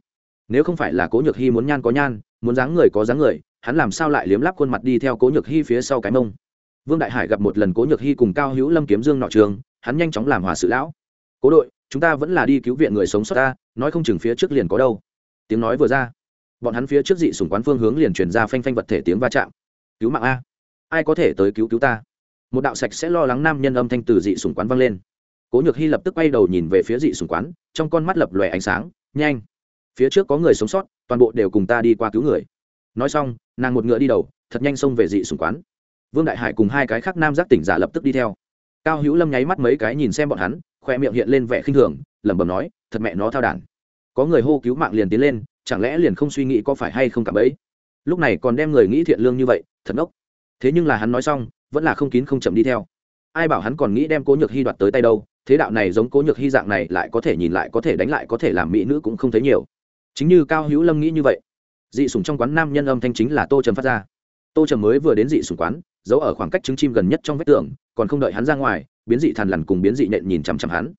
Nếu không phải là cố nhược hy muốn nhan có nhan, muốn dáng người có dáng người, hắn làm sao lại liếm lắp khuôn mặt đi theo cố nhược hy phía sau cái mông? Vương đại hải gặp một lần cố nhược hy cùng cao hữu lâm kiếm dương nọ trường, hắn nhanh chóng làm hòa sự lão. Cố đội, chúng ta vẫn là đi cứu viện người sống sót ta, nói không chừng phía trước liền có đâu. Tiếng nói vừa ra, bọn hắn phía trước dị sùng quán phương hướng liền truyền ra phanh phanh vật thể tiếng va chạm. Cứu mạng a, ai có thể tới cứu cứu ta? Một đạo sạch sẽ lo lắng nam nhân âm thanh từ dị sùng quán vang lên. Cố nhược hy lập tức quay đầu nhìn về phía dị sùng quán, trong con mắt lập lòe ánh sáng, nhanh, phía trước có người sống sót, toàn bộ đều cùng ta đi qua cứu người. Nói xong, nàng một ngựa đi đầu, thật nhanh xông về dị sùng quán vương đại hải cùng hai cái khác nam giác tỉnh giả lập tức đi theo. Cao hữu lâm nháy mắt mấy cái nhìn xem bọn hắn, khoe miệng hiện lên vẻ khinh thường, lẩm bẩm nói, thật mẹ nó thao đản. Có người hô cứu mạng liền tiến lên, chẳng lẽ liền không suy nghĩ có phải hay không cả ấy lúc này còn đem người nghĩ thiện lương như vậy, thật ngốc. Thế nhưng là hắn nói xong, vẫn là không kín không chậm đi theo. Ai bảo hắn còn nghĩ đem cố nhược hy đoạt tới tay đâu, thế đạo này giống cố nhược hy dạng này lại có thể nhìn lại, có thể đánh lại, có thể làm mỹ nữ cũng không thấy nhiều. Chính như cao hữu lâm nghĩ như vậy, dị sùng trong quán nam nhân âm thanh chính là tô trầm phát ra. Tô trầm mới vừa đến dị sùng quán giấu ở khoảng cách trứng chim gần nhất trong vách tường, còn không đợi hắn ra ngoài, biến dị thằn lằn cùng biến dị nện nhìn chằm chằm hắn.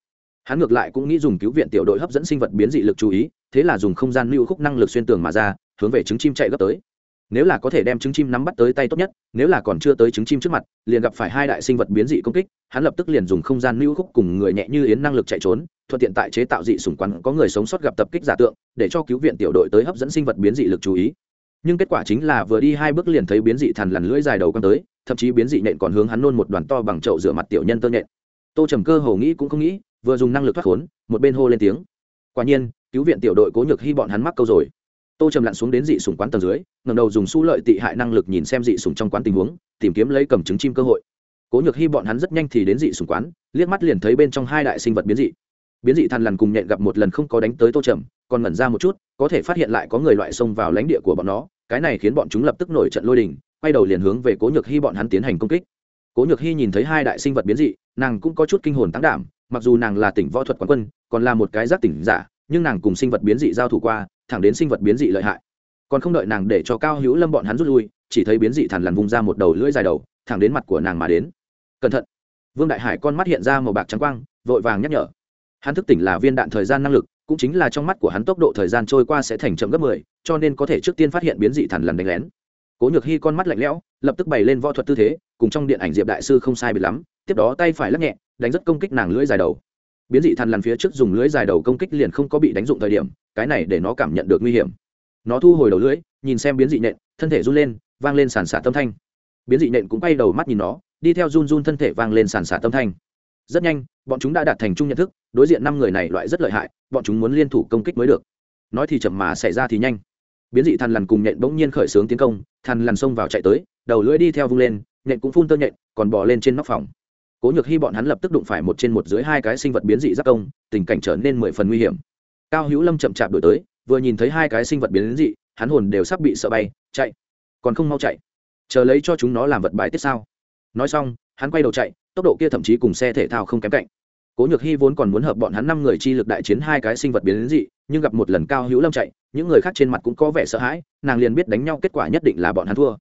Hắn ngược lại cũng nghĩ dùng cứu viện tiểu đội hấp dẫn sinh vật biến dị lực chú ý, thế là dùng không gian lưu khúc năng lực xuyên tường mà ra, hướng về trứng chim chạy gấp tới. Nếu là có thể đem trứng chim nắm bắt tới tay tốt nhất, nếu là còn chưa tới trứng chim trước mặt, liền gặp phải hai đại sinh vật biến dị công kích, hắn lập tức liền dùng không gian lưu khúc cùng người nhẹ như yến năng lực chạy trốn, thuận tiện tại chế tạo dị sủng quắn có người sống sót gặp tập kích giả tượng, để cho cứu viện tiểu đội tới hấp dẫn sinh vật biến dị lực chú ý nhưng kết quả chính là vừa đi hai bước liền thấy biến dị thằn lằn lưỡi dài đầu căng tới, thậm chí biến dị nện còn hướng hắn nôn một đoàn to bằng chậu rửa mặt tiểu nhân tơ nện tô trầm cơ hồ nghĩ cũng không nghĩ, vừa dùng năng lực thoát khốn, một bên hô lên tiếng. Quả nhiên, cứu viện tiểu đội cố nhược hy bọn hắn mắc câu rồi. Tô trầm lặn xuống đến dị sùng quán tầng dưới ngầm đầu dùng su lợi tị hại năng lực nhìn xem dị sùng trong quán tình huống, tìm kiếm lấy cầm trứng chim cơ hội. Cố nhược hy bọn hắn rất nhanh thì đến dị sùng quán, liếc mắt liền thấy bên trong hai đại sinh vật biến dị. Biến dị thằn lằn cùng nhện gặp một lần không có đánh tới tô trầm còn ngẩn ra một chút, có thể phát hiện lại có người loại xông vào lãnh địa của bọn nó, cái này khiến bọn chúng lập tức nổi trận lôi đình, quay đầu liền hướng về cố nhược hy bọn hắn tiến hành công kích. Cố nhược hy nhìn thấy hai đại sinh vật biến dị, nàng cũng có chút kinh hồn tăng đảm, mặc dù nàng là tỉnh võ thuật quán quân, còn là một cái giác tỉnh giả, nhưng nàng cùng sinh vật biến dị giao thủ qua, thẳng đến sinh vật biến dị lợi hại. Còn không đợi nàng để cho cao hữu lâm bọn hắn rút lui, chỉ thấy biến dị thằn lằn vung ra một đầu lưỡi dài đầu, thẳng đến mặt của nàng mà đến. Cẩn thận! Vương đại hải con mắt hiện ra màu bạc trắng quang, vội vàng nhắc nhở. Hắn thức tỉnh là viên đạn thời gian năng lực cũng chính là trong mắt của hắn tốc độ thời gian trôi qua sẽ thành chậm gấp mười, cho nên có thể trước tiên phát hiện biến dị thần lần đánh lén. Cố nhược Hi con mắt lạnh lẽo, lập tức bày lên võ thuật tư thế, cùng trong điện ảnh diệp đại sư không sai biệt lắm, tiếp đó tay phải lắc nhẹ, đánh rất công kích nàng lưỡi dài đầu. Biến dị thần lần phía trước dùng lưỡi dài đầu công kích liền không có bị đánh dụng thời điểm, cái này để nó cảm nhận được nguy hiểm. Nó thu hồi đầu lưỡi, nhìn xem biến dị nện, thân thể run lên, vang lên sàn sạt tâm thanh. Biến dị nện cũng quay đầu mắt nhìn nó, đi theo run run thân thể vang lên sàn sạt tâm thanh rất nhanh, bọn chúng đã đạt thành chung nhận thức, đối diện năm người này loại rất lợi hại, bọn chúng muốn liên thủ công kích mới được. Nói thì chậm mà xảy ra thì nhanh. Biến dị thằn lằn cùng nhện bỗng nhiên khởi xướng tiến công thằn lằn xông vào chạy tới, đầu lưỡi đi theo vung lên, nhện cũng phun tơ nhện, còn bỏ lên trên nóc phòng. Cố nhược hy bọn hắn lập tức đụng phải một trên một dưới hai cái sinh vật biến dị giáp công, tình cảnh trở nên mười phần nguy hiểm. Cao hữu lâm chậm chạp đổi tới, vừa nhìn thấy hai cái sinh vật biến dị, hắn hồn đều sắp bị sợ bay, chạy. Còn không mau chạy. Chờ lấy cho chúng nó làm vật bài tiết sao. Nói xong, hắn quay đầu chạy tốc độ kia thậm chí cùng xe thể thao không kém cạnh. Cố nhược hy vốn còn muốn hợp bọn hắn năm người chi lực đại chiến hai cái sinh vật biến dị, nhưng gặp một lần cao hữu lâm chạy, những người khác trên mặt cũng có vẻ sợ hãi, nàng liền biết đánh nhau kết quả nhất định là bọn hắn thua.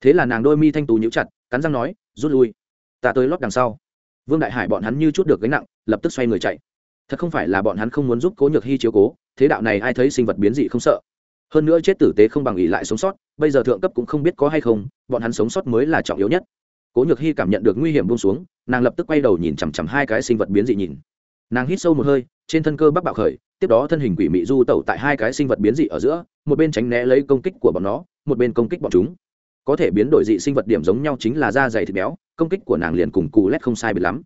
Thế là nàng đôi mi thanh tú nhíu chặt, cắn răng nói, rút lui. Ta tới lót đằng sau. Vương đại hải bọn hắn như chút được gánh nặng, lập tức xoay người chạy. Thật không phải là bọn hắn không muốn giúp cố nhược hy chiếu cố, thế đạo này ai thấy sinh vật biến dị không sợ. Hơn nữa chết tử tế không bằng ỉ lại sống sót, bây giờ thượng cấp cũng không biết có hay không, bọn hắn sống sót mới là trọng yếu nhất. Cố nhược hy cảm nhận được nguy hiểm buông xuống nàng lập tức quay đầu nhìn chằm chằm hai cái sinh vật biến dị nhìn. Nàng hít sâu một hơi, trên thân cơ bắc bạo khởi, tiếp đó thân hình quỷ mị du tẩu tại hai cái sinh vật biến dị ở giữa, một bên tránh né lấy công kích của bọn nó, một bên công kích bọn chúng. Có thể biến đổi dị sinh vật điểm giống nhau chính là da dày thịt béo, công kích của nàng liền cùng cù lét không sai biệt lắm.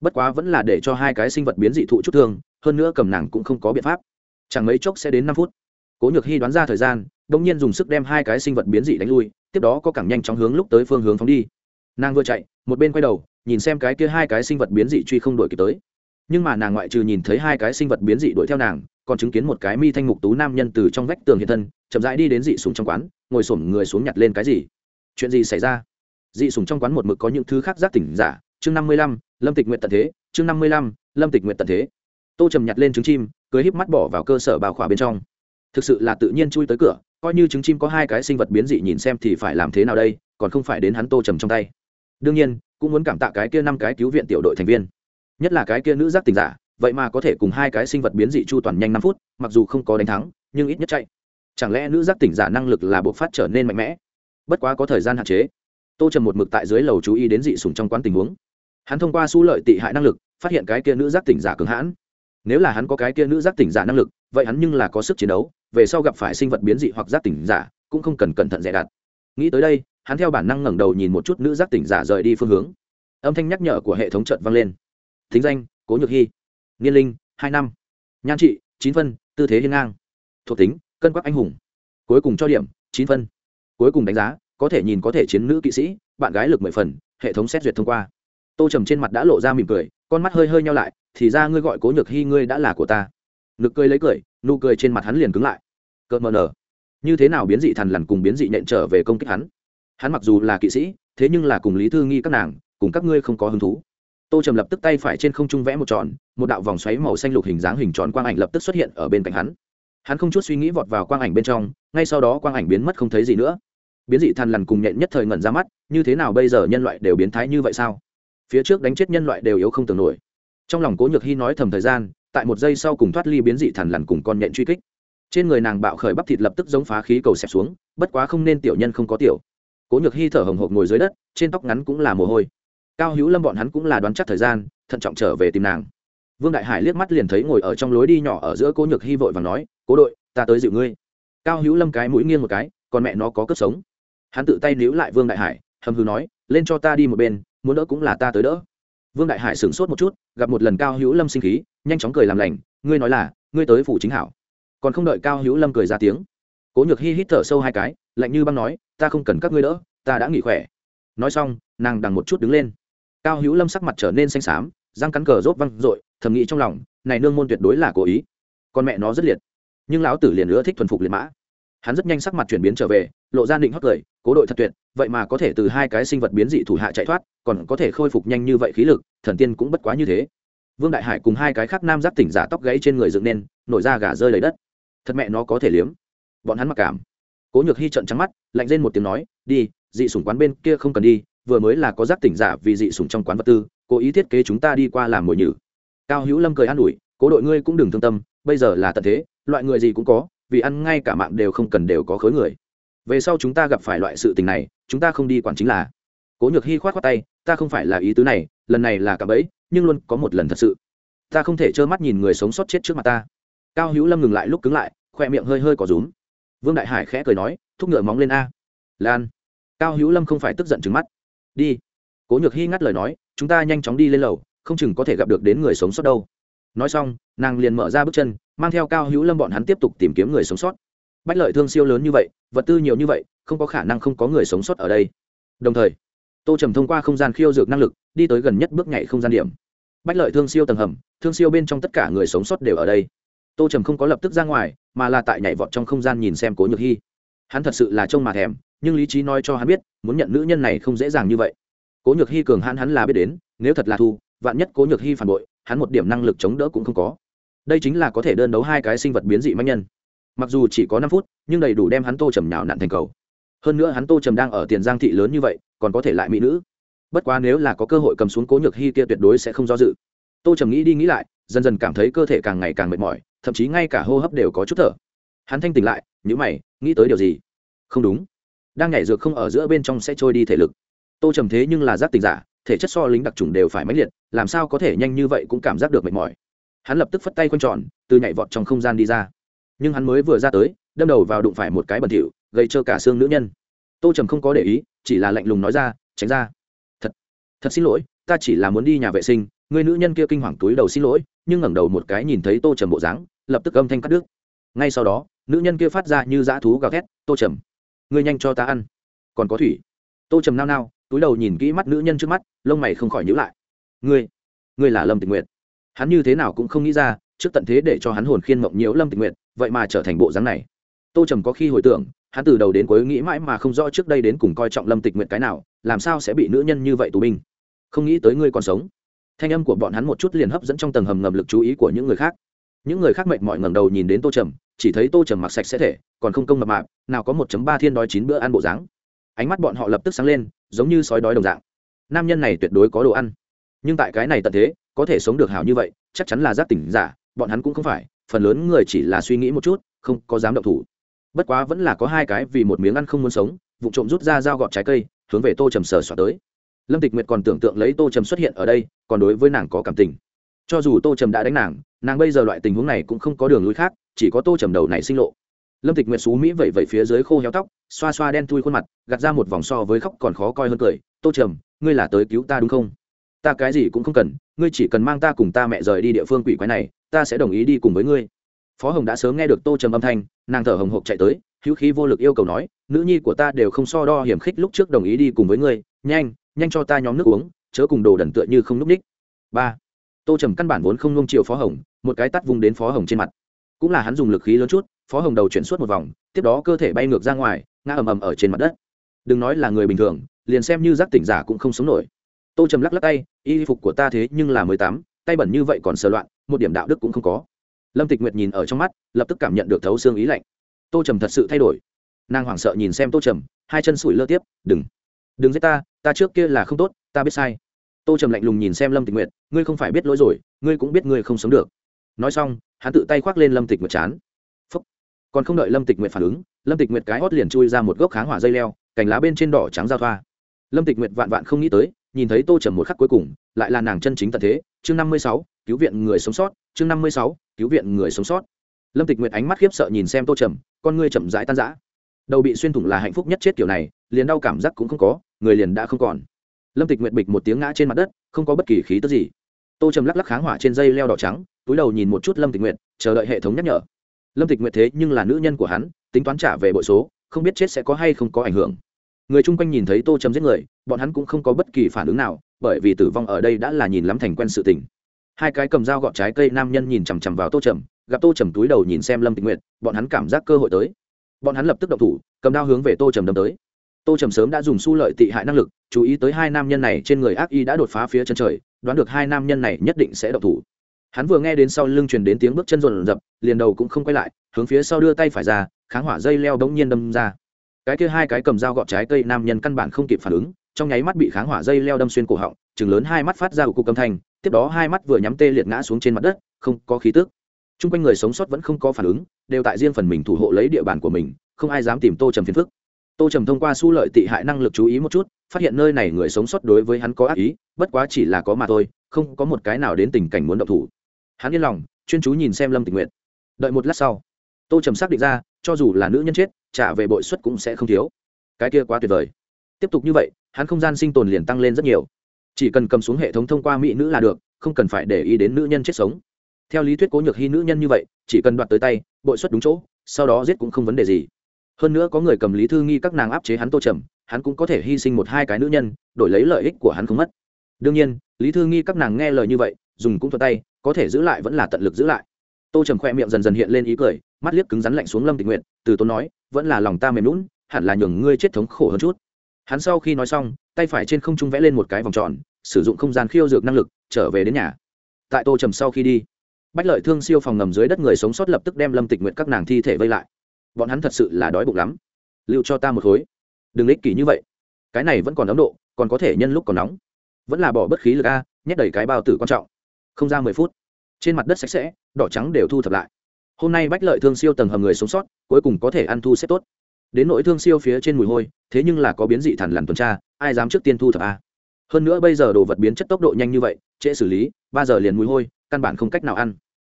Bất quá vẫn là để cho hai cái sinh vật biến dị thụ chút thương, hơn nữa cầm nàng cũng không có biện pháp. Chẳng mấy chốc sẽ đến năm phút. Cố nhược hy đoán ra thời gian đ ỗ n g nhiên dùng sức đem hai cái sinh vật biến dị đánh lui, tiếp đó có cẳng nhanh chóng hướng lúc tới phương hướng phóng đi. Nàng vừa chạy, một bên quay đầu nhìn xem cái kia hai cái sinh vật biến dị truy không đổi kịp tới. Nhưng mà nàng ngoại trừ nhìn thấy hai cái sinh vật biến dị đuổi theo nàng, còn chứng kiến một cái mi thanh mục tú nam nhân từ trong vách tường hiện thân, chậm rãi đi đến dị sùng trong quán, ngồi xổm người xuống nhặt lên cái gì. Chuyện gì xảy ra? Dị sùng trong quán một mực có những thứ khác giác tỉnh giả, chương năm mươi lăm, lâm tịch nguyện tận thế, chương năm mươi lăm, lâm tịch nguyện tận thế. Tô trầm nhặt lên trứng chim, cưới híp mắt bỏ vào cơ sở bào khỏa bên trong. Thực sự là tự nhiên chui tới cửa, coi như trứng chim có hai cái sinh vật biến dị nhìn xem thì phải làm thế nào đây, còn không phải đến hắn tô trầm trong tay đương nhiên, cũng muốn cảm tạ cái kia năm cái cứu viện tiểu đội thành viên. Nhất là cái kia nữ giác tình giả, vậy mà có thể cùng hai cái sinh vật biến dị chu toàn nhanh năm phút, mặc dù không có đánh thắng, nhưng ít nhất chạy. Chẳng lẽ nữ giác tỉnh giả năng lực là buộc phát trở nên mạnh mẽ? Bất quá có thời gian hạn chế. Tô trầm một mực tại dưới lầu chú ý đến dị sùng trong quán tình huống. Hắn thông qua su lợi tị hại năng lực, phát hiện cái kia nữ giác tỉnh giả cường hãn. Nếu là hắn có cái kia nữ giác tỉnh giả năng lực, vậy hắn nhưng là có sức chiến đấu, về sau gặp phải sinh vật biến dị hoặc giác tỉnh giả, cũng không cần cẩn thận dè đặt nghĩ tới đây hắn theo bản năng ngẩng đầu nhìn một chút nữ giác tỉnh giả rời đi phương hướng. Âm thanh nhắc nhở của hệ thống trận vang lên. Thính danh, cố nhược hy niên linh, hai năm. Nhan trị, chín phân, tư thế hiên ngang. Thuộc tính, cân quắc anh hùng. Cuối cùng cho điểm, chín phân. Cuối cùng đánh giá, có thể nhìn có thể chiến nữ kỵ sĩ, bạn gái lực mười phần, hệ thống xét duyệt thông qua. Tô trầm trên mặt đã lộ ra mỉm cười, con mắt hơi hơi nhau lại, thì ra ngươi gọi cố nhược hy ngươi đã là của ta. Nực cười lấy cười, nụ cười trên mặt hắn liền cứng lại. Cợt mờ nở. Như thế nào biến dị thằn lằn cùng biến dị nện trở về công kích hắn? Hắn mặc dù là kỵ sĩ, thế nhưng là cùng lý thư nghi các nàng, cùng các ngươi không có hứng thú. Tô trầm lập tức tay phải trên không trung vẽ một tròn, một đạo vòng xoáy màu xanh lục hình dáng hình tròn quang ảnh lập tức xuất hiện ở bên cạnh hắn. Hắn không chút suy nghĩ vọt vào quang ảnh bên trong, ngay sau đó quang ảnh biến mất không thấy gì nữa. Biến dị thằn lằn cùng nhện nhất thời ngẩn ra mắt, như thế nào bây giờ nhân loại đều biến thái như vậy sao? Phía trước đánh chết nhân loại đều yếu không tưởng nổi. Trong lòng cố nhược hy nói thầm thời gian, tại một giây sau cùng thoát ly biến dị thằn lằn cùng con nhện truy kích. Trên người nàng bạo khởi bắp thịt lập tức giống phá khí cầu xẹp xuống, bất quá không nên tiểu nhân không có tiểu cố nhược hy thở hồng hộc ngồi dưới đất, trên tóc ngắn cũng là mồ hôi. Cao hữu lâm bọn hắn cũng là đoán chắc thời gian, thận trọng trở về tìm nàng. Vương đại hải liếc mắt liền thấy ngồi ở trong lối đi nhỏ ở giữa cố nhược hy vội và nói, cố đội, ta tới dịu ngươi. Cao hữu lâm cái mũi nghiêng một cái, còn mẹ nó có cướp sống. Hắn tự tay níu lại vương đại hải, hầm hư nói, lên cho ta đi một bên, muốn đỡ cũng là ta tới đỡ. Vương đại hải sửng sốt một chút, gặp một lần cao hữu lâm sinh khí, nhanh chóng cười làm lành, ngươi nói là, ngươi tới phủ chính hảo. Còn không đợi cao hữu lâm cười ra tiếng cố nhược hy hít thở sâu hai cái, lạnh như băng nói, ta không cần các ngươi đỡ, ta đã nghỉ khỏe. Nói xong, nàng đằng một chút đứng lên. Cao hữu lâm sắc mặt trở nên xanh xám, răng cắn cờ rốt văng r ộ i thầm nghĩ trong lòng, này nương môn tuyệt đối là cố ý. Con mẹ nó rất liệt. Nhưng lão tử liền nữa thích thuần phục liệt mã. Hắn rất nhanh sắc mặt chuyển biến trở về, lộ ra định hót cười, cố đội thật tuyệt, vậy mà có thể từ hai cái sinh vật biến dị thủ hạ chạy thoát, còn có thể khôi phục nhanh như vậy khí lực, thần tiên cũng bất quá như thế. Vương đại hải cùng hai cái khác nam giáp tỉnh giả tóc gãy trên người dựng nên, nổi ra gà rơi lấy đất. Thật mẹ nó có thể liếm bọn hắn mặc cảm. Cố nhược hy trận trắng mắt, lạnh lên một tiếng nói, đi, dị sủng quán bên kia không cần đi, vừa mới là có giác tỉnh giả vì dị sủng trong quán vật tư, cố ý thiết kế chúng ta đi qua làm mồi nhử. Cao hữu lâm cười an ủi, cố đội ngươi cũng đừng thương tâm, bây giờ là tận thế, loại người gì cũng có, vì ăn ngay cả mạng đều không cần đều có khối người. Về sau chúng ta gặp phải loại sự tình này, chúng ta không đi quản chính là. Cố nhược hy khoát khoát tay, ta không phải là ý tứ này, lần này là cả bẫy, nhưng luôn có một lần thật sự. Ta không thể trơ mắt nhìn người sống sót chết trước mặt ta. Cao hữu lâm ngừng lại, lúc cứng lại, khoe miệng hơi hơi có rúm vương đại hải khẽ cười nói, thúc ngựa móng lên a. Lan. Cao hữu lâm không phải tức giận trứng mắt. Đi. Cố nhược hy ngắt lời nói, chúng ta nhanh chóng đi lên lầu, không chừng có thể gặp được đến người sống sót đâu. Nói xong, nàng liền mở ra bước chân, mang theo cao hữu lâm bọn hắn tiếp tục tìm kiếm người sống sót. Bách lợi thương siêu lớn như vậy, vật tư nhiều như vậy, không có khả năng không có người sống sót ở đây. Đồng thời, tô trầm thông qua không gian khiêu dược năng lực, đi tới gần nhất bước nhảy không gian điểm. Bách lợi thương siêu tầng hầm, thương siêu bên trong tất cả người sống sót đều ở đây tô trầm không có lập tức ra ngoài, mà là tại nhảy vọt trong không gian nhìn xem cố nhược hy. Hắn thật sự là trông mà thèm, nhưng lý trí nói cho hắn biết, muốn nhận nữ nhân này không dễ dàng như vậy. Cố nhược hy cường hắn hắn là biết đến, nếu thật là thu vạn nhất cố nhược hy phản bội, hắn một điểm năng lực chống đỡ cũng không có. Đây chính là có thể đơn đấu hai cái sinh vật biến dị manh nhân. Mặc dù chỉ có năm phút, nhưng đầy đủ đem hắn tô trầm nhào nặn thành cầu. Hơn nữa hắn tô trầm đang ở tiền giang thị lớn như vậy, còn có thể lại mỹ nữ. Bất quá nếu là có cơ hội cầm xuống cố nhược hy kia tuyệt đối sẽ không do dự. Tô trầm nghĩ đi nghĩ lại dần dần cảm thấy cơ thể càng ngày càng mệt mỏi, thậm chí ngay cả hô hấp đều có chút thở. Hắn thanh tỉnh lại nhữ mày, nghĩ tới điều gì? Không đúng. Đang nhảy dược không ở giữa bên trong sẽ trôi đi thể lực. Tô trầm thế nhưng là giác tình giả, thể chất so lính đặc trùng đều phải mãnh liệt, làm sao có thể nhanh như vậy cũng cảm giác được mệt mỏi. Hắn lập tức phất tay quanh tròn, từ nhảy vọt trong không gian đi ra. Nhưng hắn mới vừa ra tới, đâm đầu vào đụng phải một cái bẩn thỉu, gây trơ cả xương nữ nhân. Tô trầm không có để ý, chỉ là lạnh lùng nói ra, tránh ra. Thật thật xin lỗi, ta chỉ là muốn đi nhà vệ sinh, người nữ nhân kia kinh hoàng túi đầu xin lỗi nhưng ngẩng đầu một cái nhìn thấy tô trầm bộ dáng, lập tức âm thanh cắt đứt. Ngay sau đó, nữ nhân kia phát ra như dã thú gào thét, tô trầm, ngươi nhanh cho ta ăn. Còn có thủy. Tô trầm nao nao, túi đầu nhìn kỹ mắt nữ nhân trước mắt, lông mày không khỏi nhữ lại. Ngươi ngươi là lâm tình nguyện hắn như thế nào cũng không nghĩ ra, trước tận thế để cho hắn hồn khiên mộng nhiễu lâm tình nguyện vậy mà trở thành bộ dáng này. Tô trầm có khi hồi tưởng, hắn từ đầu đến cuối nghĩ mãi mà không rõ trước đây đến cùng coi trọng lâm tịch nguyện cái nào, làm sao sẽ bị nữ nhân như vậy tù binh. Không nghĩ tới ngươi còn sống thanh âm của bọn hắn một chút liền hấp dẫn trong tầng hầm ngầm lực chú ý của những người khác. Những người khác mệt mỏi ngẩng đầu nhìn đến tô trầm, chỉ thấy tô trầm mặc sạch sẽ thể, còn không công mập mạp, nào có một ba thiên đói chín bữa ăn bộ dáng. Ánh mắt bọn họ lập tức sáng lên, giống như sói đói đồng dạng. Nam nhân này tuyệt đối có đồ ăn. Nhưng tại cái này tận thế, có thể sống được hảo như vậy, chắc chắn là giác tỉnh giả, bọn hắn cũng không phải, phần lớn người chỉ là suy nghĩ một chút, không có dám động thủ. Bất quá vẫn là có hai cái vì một miếng ăn không muốn sống, vụ trộm rút ra dao gọt trái cây, hướng về tô trầm sờ soạt tới lâm tịch nguyệt còn tưởng tượng lấy tô trầm xuất hiện ở đây, còn đối với nàng có cảm tình. Cho dù tô trầm đã đánh nàng nàng bây giờ loại tình huống này cũng không có đường lui khác, chỉ có tô trầm đầu này sinh lộ. Lâm tịch nguyệt xú mỹ vẩy vẩy phía dưới khô héo tóc, xoa xoa đen thui khuôn mặt, gạt ra một vòng so với khóc còn khó coi hơn cười. Tô trầm, ngươi là tới cứu ta đúng không? Ta cái gì cũng không cần, ngươi chỉ cần mang ta cùng ta mẹ rời đi địa phương quỷ quái này, ta sẽ đồng ý đi cùng với ngươi. Phó hồng đã sớm nghe được tô trầm âm thanh, nàng thở hồng hộc chạy tới, hữu khí vô lực yêu cầu nói, nữ nhi của ta đều không so đo hiểm khích lúc trước đồng ý đi cùng với ngươi, nhanh nhanh cho ta nhóm nước uống, chớ cùng đồ đần tựa như không n ú c ních. Ba. Tô trầm căn bản vốn không nung chiều phó hồng, một cái tắt vùng đến phó hồng trên mặt. Cũng là hắn dùng lực khí lớn chút, phó hồng đầu chuyển suốt một vòng, tiếp đó cơ thể bay ngược ra ngoài, ngã ầm ầm ở trên mặt đất. Đừng nói là người bình thường, liền xem như giác tỉnh giả cũng không sống nổi. Tô trầm lắc lắc tay, y phục của ta thế nhưng là mười tám, tay bẩn như vậy còn sờ loạn, một điểm đạo đức cũng không có. Lâm tịch nguyệt nhìn ở trong mắt, lập tức cảm nhận được thấu xương ý lạnh. Tô trầm thật sự thay đổi. Nàng hoảng sợ nhìn xem tô trầm, hai chân sủi lơ tiếp, đừng đừng giết ta ta trước kia là không tốt, ta biết sai. Tô trầm lạnh lùng nhìn xem lâm tịch nguyệt, ngươi không phải biết lỗi rồi, ngươi cũng biết ngươi không sống được. Nói xong, hắn tự tay khoác lên lâm tịch nguyệt chán. Phúc. Còn không đợi lâm tịch nguyệt phản ứng, lâm tịch nguyệt cái hót liền chui ra một gốc kháng hỏa dây leo, cành lá bên trên đỏ trắng giao thoa. Lâm tịch nguyệt vạn vạn không nghĩ tới, nhìn thấy tô trầm một khắc cuối cùng, lại là nàng chân chính tận thế. Chương năm mươi sáu, cứu viện người sống sót, chương năm mươi sáu, cứu viện người sống sót. Lâm tịch nguyệt ánh mắt khiếp sợ nhìn xem tô trầm, con ngươi chậm rãi tan rã. Đầu bị xuyên thủng là hạnh phúc nhất chết kiểu này, liền đau cảm giác cũng không có người liền đã không còn. Lâm tịch nguyệt bịch một tiếng ngã trên mặt đất, không có bất kỳ khí tức gì. Tô trầm lắc lắc kháng hỏa trên dây leo đỏ trắng, túi đầu nhìn một chút lâm tịch nguyệt, chờ đợi hệ thống nhắc nhở. Lâm tịch nguyệt thế nhưng là nữ nhân của hắn, tính toán trả về bội số, không biết chết sẽ có hay không có ảnh hưởng. Người chung quanh nhìn thấy tô trầm giết người, bọn hắn cũng không có bất kỳ phản ứng nào, bởi vì tử vong ở đây đã là nhìn lắm thành quen sự tình. Hai cái cầm dao gọt trái cây nam nhân nhìn chằm chằm vào tô trầm, gặp tô trầm túi đầu nhìn xem lâm tịch nguyệt, bọn hắn cảm giác cơ hội tới. Bọn hắn lập tức động thủ, cầm đao hướng về tô trầm đâm tới tô trầm sớm đã dùng su lợi tị hại năng lực, chú ý tới hai nam nhân này trên người ác y đã đột phá phía chân trời, đoán được hai nam nhân này nhất định sẽ động thủ. Hắn vừa nghe đến sau lưng truyền đến tiếng bước chân rộn rập, liền đầu cũng không quay lại, hướng phía sau đưa tay phải ra, kháng hỏa dây leo đống nhiên đâm ra. Cái kia hai cái cầm dao gọt trái cây nam nhân căn bản không kịp phản ứng, trong nháy mắt bị kháng hỏa dây leo đâm xuyên cổ họng, chừng lớn hai mắt phát ra của cục âm thanh, tiếp đó hai mắt vừa nhắm tê liệt ngã xuống trên mặt đất, không có khí tức. Chung quanh người sống sót vẫn không có phản ứng, đều tại riêng phần mình thủ hộ lấy địa bàn của mình, không ai dám tìm tô trầm phiền phức tô trầm thông qua su lợi tị hại năng lực chú ý một chút, phát hiện nơi này người sống sót đối với hắn có ác ý, bất quá chỉ là có mà thôi, không có một cái nào đến tình cảnh muốn động thủ. Hắn yên lòng, chuyên chú nhìn xem lâm tình nguyện đợi một lát sau, tô trầm xác định ra, cho dù là nữ nhân chết, trả về bội suất cũng sẽ không thiếu. Cái kia quá tuyệt vời. Tiếp tục như vậy, hắn không gian sinh tồn liền tăng lên rất nhiều. Chỉ cần cầm xuống hệ thống thông qua mỹ nữ là được, không cần phải để ý đến nữ nhân chết sống. Theo lý thuyết cố nhược hy nữ nhân như vậy, chỉ cần đoạt tới tay, bội suất đúng chỗ, sau đó giết cũng không vấn đề gì hơn nữa có người cầm lý thư nghi các nàng áp chế hắn tô trầm, hắn cũng có thể hy sinh một hai cái nữ nhân, đổi lấy lợi ích của hắn không mất. Đương nhiên, lý thư nghi các nàng nghe lời như vậy, dùng cũng thuật tay, có thể giữ lại vẫn là tận lực giữ lại. Tô trầm khoe miệng dần dần hiện lên ý cười, mắt liếc cứng rắn lạnh xuống lâm tình nguyện từ tốn nói, vẫn là lòng ta mềm lún hẳn là nhường ngươi chết thống khổ hơn chút. Hắn sau khi nói xong, tay phải trên không trung vẽ lên một cái vòng tròn, sử dụng không gian khiêu dược năng lực, trở về đến nhà. Tại tô trầm sau khi đi, bách lợi thương siêu phòng ngầm dưới đất người sống sót lập tức đem lâm tịch nguyện các nàng thi thể vây lại bọn hắn thật sự là đói bụng lắm. Lưu cho ta một khối. Đừng ích kỷ như vậy. Cái này vẫn còn ấm độ, còn có thể nhân lúc còn nóng. Vẫn là bỏ bất khí lực a, nhét đầy cái bao tử quan trọng. Không ra mười phút, trên mặt đất sạch sẽ, đỏ trắng đều thu thập lại. Hôm nay bách lợi thương siêu tầng hầm người sống sót, cuối cùng có thể ăn thu xếp tốt. Đến nỗi thương siêu phía trên mùi hôi, thế nhưng là có biến dị thằn lằn tuần tra, ai dám trước tiên thu thập a? Hơn nữa bây giờ đồ vật biến chất tốc độ nhanh như vậy, trễ xử lý, ba giờ liền mùi hôi, căn bản không cách nào ăn.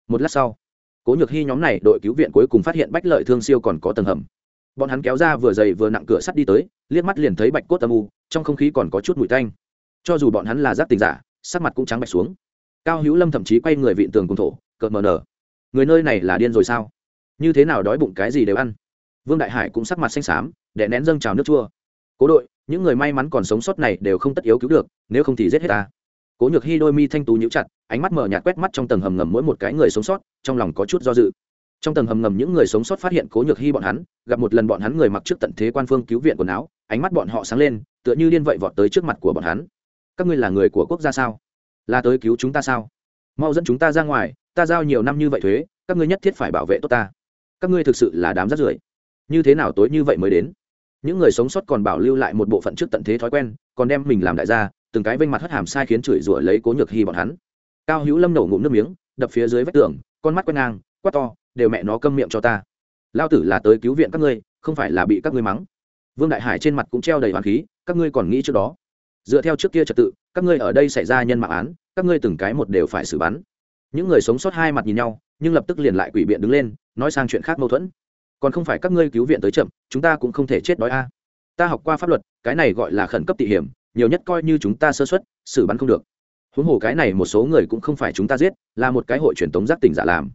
Một lát sau cố nhược hy nhóm này đội cứu viện cuối cùng phát hiện bách lợi thương siêu còn có tầng hầm. Bọn hắn kéo ra vừa dày vừa nặng cửa sắt đi tới, liếc mắt liền thấy bạch cốt âm u, trong không khí còn có chút mùi tanh. Cho dù bọn hắn là giáp tình giả, sắc mặt cũng trắng bạch xuống. Cao hữu lâm thậm chí quay người vịn tường cùng thổ, cợt mờ nở. Người nơi này là điên rồi sao? Như thế nào đói bụng cái gì đều ăn? Vương đại hải cũng sắc mặt xanh xám để nén dâng trào nước chua. Cố đội, những người may mắn còn sống sót này đều không tất yếu cứu được, nếu không thì giết hết ta cố nhược hy đôi mi thanh tú nhíu chặt, ánh mắt mở nhạt quét mắt trong tầng hầm ngầm mỗi một cái người sống sót, trong lòng có chút do dự. Trong tầng hầm ngầm những người sống sót phát hiện cố nhược hy bọn hắn, gặp một lần bọn hắn người mặc trước tận thế quan phương cứu viện quần áo, ánh mắt bọn họ sáng lên, tựa như liên vậy vọt tới trước mặt của bọn hắn. Các ngươi là người của quốc gia sao? Là tới cứu chúng ta sao? Mau dẫn chúng ta ra ngoài, ta giao nhiều năm như vậy thuế, các ngươi nhất thiết phải bảo vệ tốt ta. Các ngươi thực sự là đám rắt rưởi. Như thế nào tối như vậy mới đến? Những người sống sót còn bảo lưu lại một bộ phận trước tận thế thói quen, còn đem mình làm đại gia từng cái vênh mặt hất hàm sai khiến chửi rủa lấy cố nhược hy bọn hắn. Cao hữu lâm nổ ngụm nước miếng, đập phía dưới vách tường, con mắt quét ngang, quát to, đều mẹ nó câm miệng cho ta. Lao tử là tới cứu viện các ngươi, không phải là bị các ngươi mắng. Vương đại hải trên mặt cũng treo đầy hoàn khí, các ngươi còn nghĩ trước đó. Dựa theo trước kia trật tự, các ngươi ở đây xảy ra nhân mạng án, các ngươi từng cái một đều phải xử bắn. Những người sống sót hai mặt nhìn nhau, nhưng lập tức liền lại quỷ biện đứng lên, nói sang chuyện khác mâu thuẫn. Còn không phải các ngươi cứu viện tới chậm, chúng ta cũng không thể chết đói a. Ta học qua pháp luật, cái này gọi là khẩn cấp tị hiểm nhiều nhất coi như chúng ta sơ xuất, xử bắn không được. Huống hồ cái này một số người cũng không phải chúng ta giết, là một cái hội truyền tống giác tỉnh giả làm.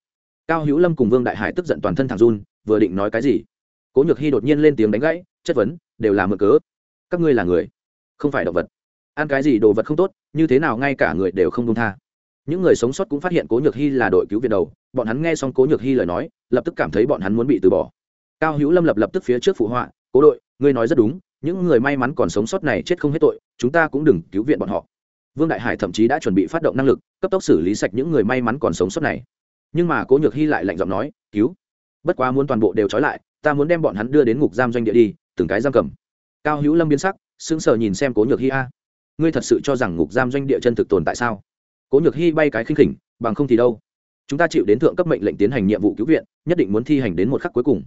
Cao hữu lâm cùng vương đại hải tức giận toàn thân thằng run, vừa định nói cái gì, cố nhược hy đột nhiên lên tiếng đánh gãy, chất vấn, đều là mượn cớ. Các ngươi là người, không phải động vật. Ăn cái gì đồ vật không tốt, như thế nào ngay cả người đều không đông tha. Những người sống sót cũng phát hiện cố nhược hy là đội cứu viện đầu, bọn hắn nghe xong cố nhược hy lời nói, lập tức cảm thấy bọn hắn muốn bị từ bỏ. Cao hữu lâm lập lập tức phía trước phụ họa, cố đội, ngươi nói rất đúng những người may mắn còn sống sót này chết không hết tội, chúng ta cũng đừng cứu viện bọn họ. Vương đại hải thậm chí đã chuẩn bị phát động năng lực, cấp tốc xử lý sạch những người may mắn còn sống sót này. Nhưng mà cố nhược hy lại lạnh giọng nói, cứu. Bất quá muốn toàn bộ đều trói lại, ta muốn đem bọn hắn đưa đến ngục giam doanh địa đi, từng cái giam cầm. Cao hữu lâm biến sắc, sững sờ nhìn xem cố nhược hy a. Ngươi thật sự cho rằng ngục giam doanh địa chân thực tồn tại sao? Cố nhược hy bay cái khinh khỉnh, bằng không thì đâu. Chúng ta chịu đến thượng cấp mệnh lệnh tiến hành nhiệm vụ cứu viện, nhất định muốn thi hành đến một khắc cuối cùng.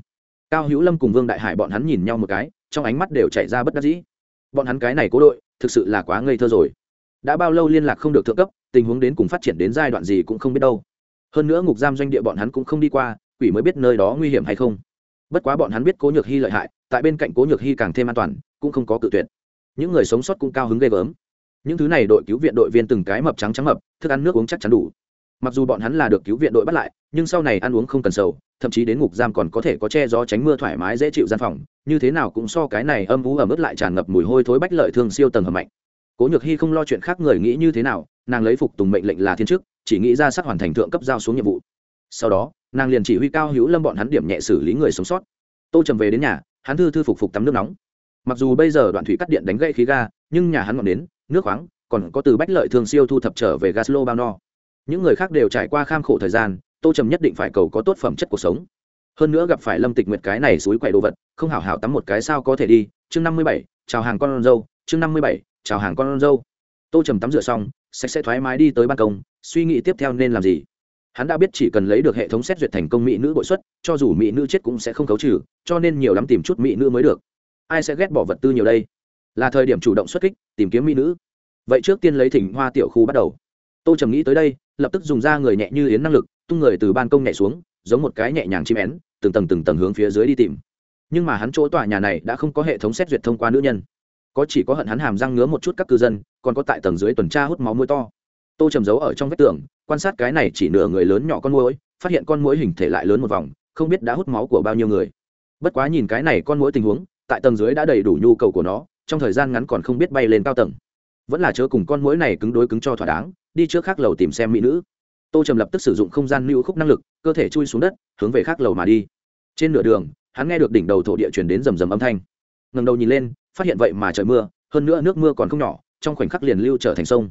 Cao hữu lâm cùng vương đại hải bọn hắn nhìn nhau một cái trong ánh mắt đều chạy ra bất đắc dĩ. Bọn hắn cái này cố đội, thực sự là quá ngây thơ rồi. Đã bao lâu liên lạc không được thượng cấp, tình huống đến cùng phát triển đến giai đoạn gì cũng không biết đâu. Hơn nữa ngục giam doanh địa bọn hắn cũng không đi qua, quỷ mới biết nơi đó nguy hiểm hay không. Bất quá bọn hắn biết cố nhược hy lợi hại, tại bên cạnh cố nhược hy càng thêm an toàn, cũng không có cự tuyệt. Những người sống sót cũng cao hứng ghê gớm. Những thứ này đội cứu viện đội viên từng cái mập trắng trắng mập, thức ăn nước uống chắc chắn đủ. Mặc dù bọn hắn là được cứu viện đội bắt lại, nhưng sau này ăn uống không cần sầu, thậm chí đến ngục giam còn có thể có che gió tránh mưa thoải mái dễ chịu gian phòng như thế nào cũng so cái này âm ú ẩm ướt lại tràn ngập mùi hôi thối bách lợi thương siêu tầng hầm mạnh. Cố nhược hy không lo chuyện khác người nghĩ như thế nào, nàng lấy phục tùng mệnh lệnh là thiên chức, chỉ nghĩ ra sắc hoàn thành thượng cấp giao xuống nhiệm vụ. Sau đó, nàng liền chỉ huy cao hữu lâm bọn hắn điểm nhẹ xử lý người sống sót. Tô trầm về đến nhà, hắn thư thư phục phục tắm nước nóng. Mặc dù bây giờ đoạn thủy cắt điện đánh gãy khí ga, nhưng nhà hắn ngọn đến nước khoáng, còn có từ bách lợi thường siêu thu thập trở về gaslo bao no. Những người khác đều trải qua kham khổ thời gian, tô trầm nhất định phải cầu có tốt phẩm chất cuộc sống hơn nữa gặp phải lâm tịch nguyệt cái này suối quậy đồ vật, không hảo hảo tắm một cái sao có thể đi. Chương năm mươi bảy, chào hàng con dâu. Chương năm mươi bảy, chào hàng con dâu. Tô trầm tắm rửa xong, sạch sẽ thoải mái đi tới ban công, suy nghĩ tiếp theo nên làm gì? Hắn đã biết chỉ cần lấy được hệ thống xét duyệt thành công mỹ nữ bội xuất, cho dù mỹ nữ chết cũng sẽ không khấu trừ, cho nên nhiều lắm tìm chút mỹ nữ mới được. Ai sẽ ghét bỏ vật tư nhiều đây? Là thời điểm chủ động xuất kích, tìm kiếm mỹ nữ. Vậy trước tiên lấy thỉnh hoa tiểu khu bắt đầu. Tô trầm nghĩ tới đây, lập tức dùng ra người nhẹ như yến năng lực, tung người từ ban công nhảy xuống giống một cái nhẹ nhàng chim én, từng tầng từng tầng hướng phía dưới đi tìm. Nhưng mà hắn chỗ tòa nhà này đã không có hệ thống xét duyệt thông qua nữ nhân. Có chỉ có hận hắn hàm răng ngứa một chút các cư dân, còn có tại tầng dưới tuần tra hút máu môi to. Tô trầm giấu ở trong vách tường, quan sát cái này chỉ nửa người lớn nhỏ con mũi phát hiện con mũi hình thể lại lớn một vòng, không biết đã hút máu của bao nhiêu người. Bất quá nhìn cái này con mũi tình huống, tại tầng dưới đã đầy đủ nhu cầu của nó, trong thời gian ngắn còn không biết bay lên cao tầng. Vẫn là chớ cùng con mũi này cứng đối cứng cho thỏa đáng, đi trước khác lầu tìm xem mỹ nữ tô trầm lập tức sử dụng không gian lưu khúc năng lực, cơ thể chui xuống đất, hướng về khác lầu mà đi. Trên nửa đường, hắn nghe được đỉnh đầu thổ địa chuyển đến rầm rầm âm thanh. Ngầm đầu nhìn lên, phát hiện vậy mà trời mưa, hơn nữa nước mưa còn không nhỏ, trong khoảnh khắc liền lưu trở thành sông.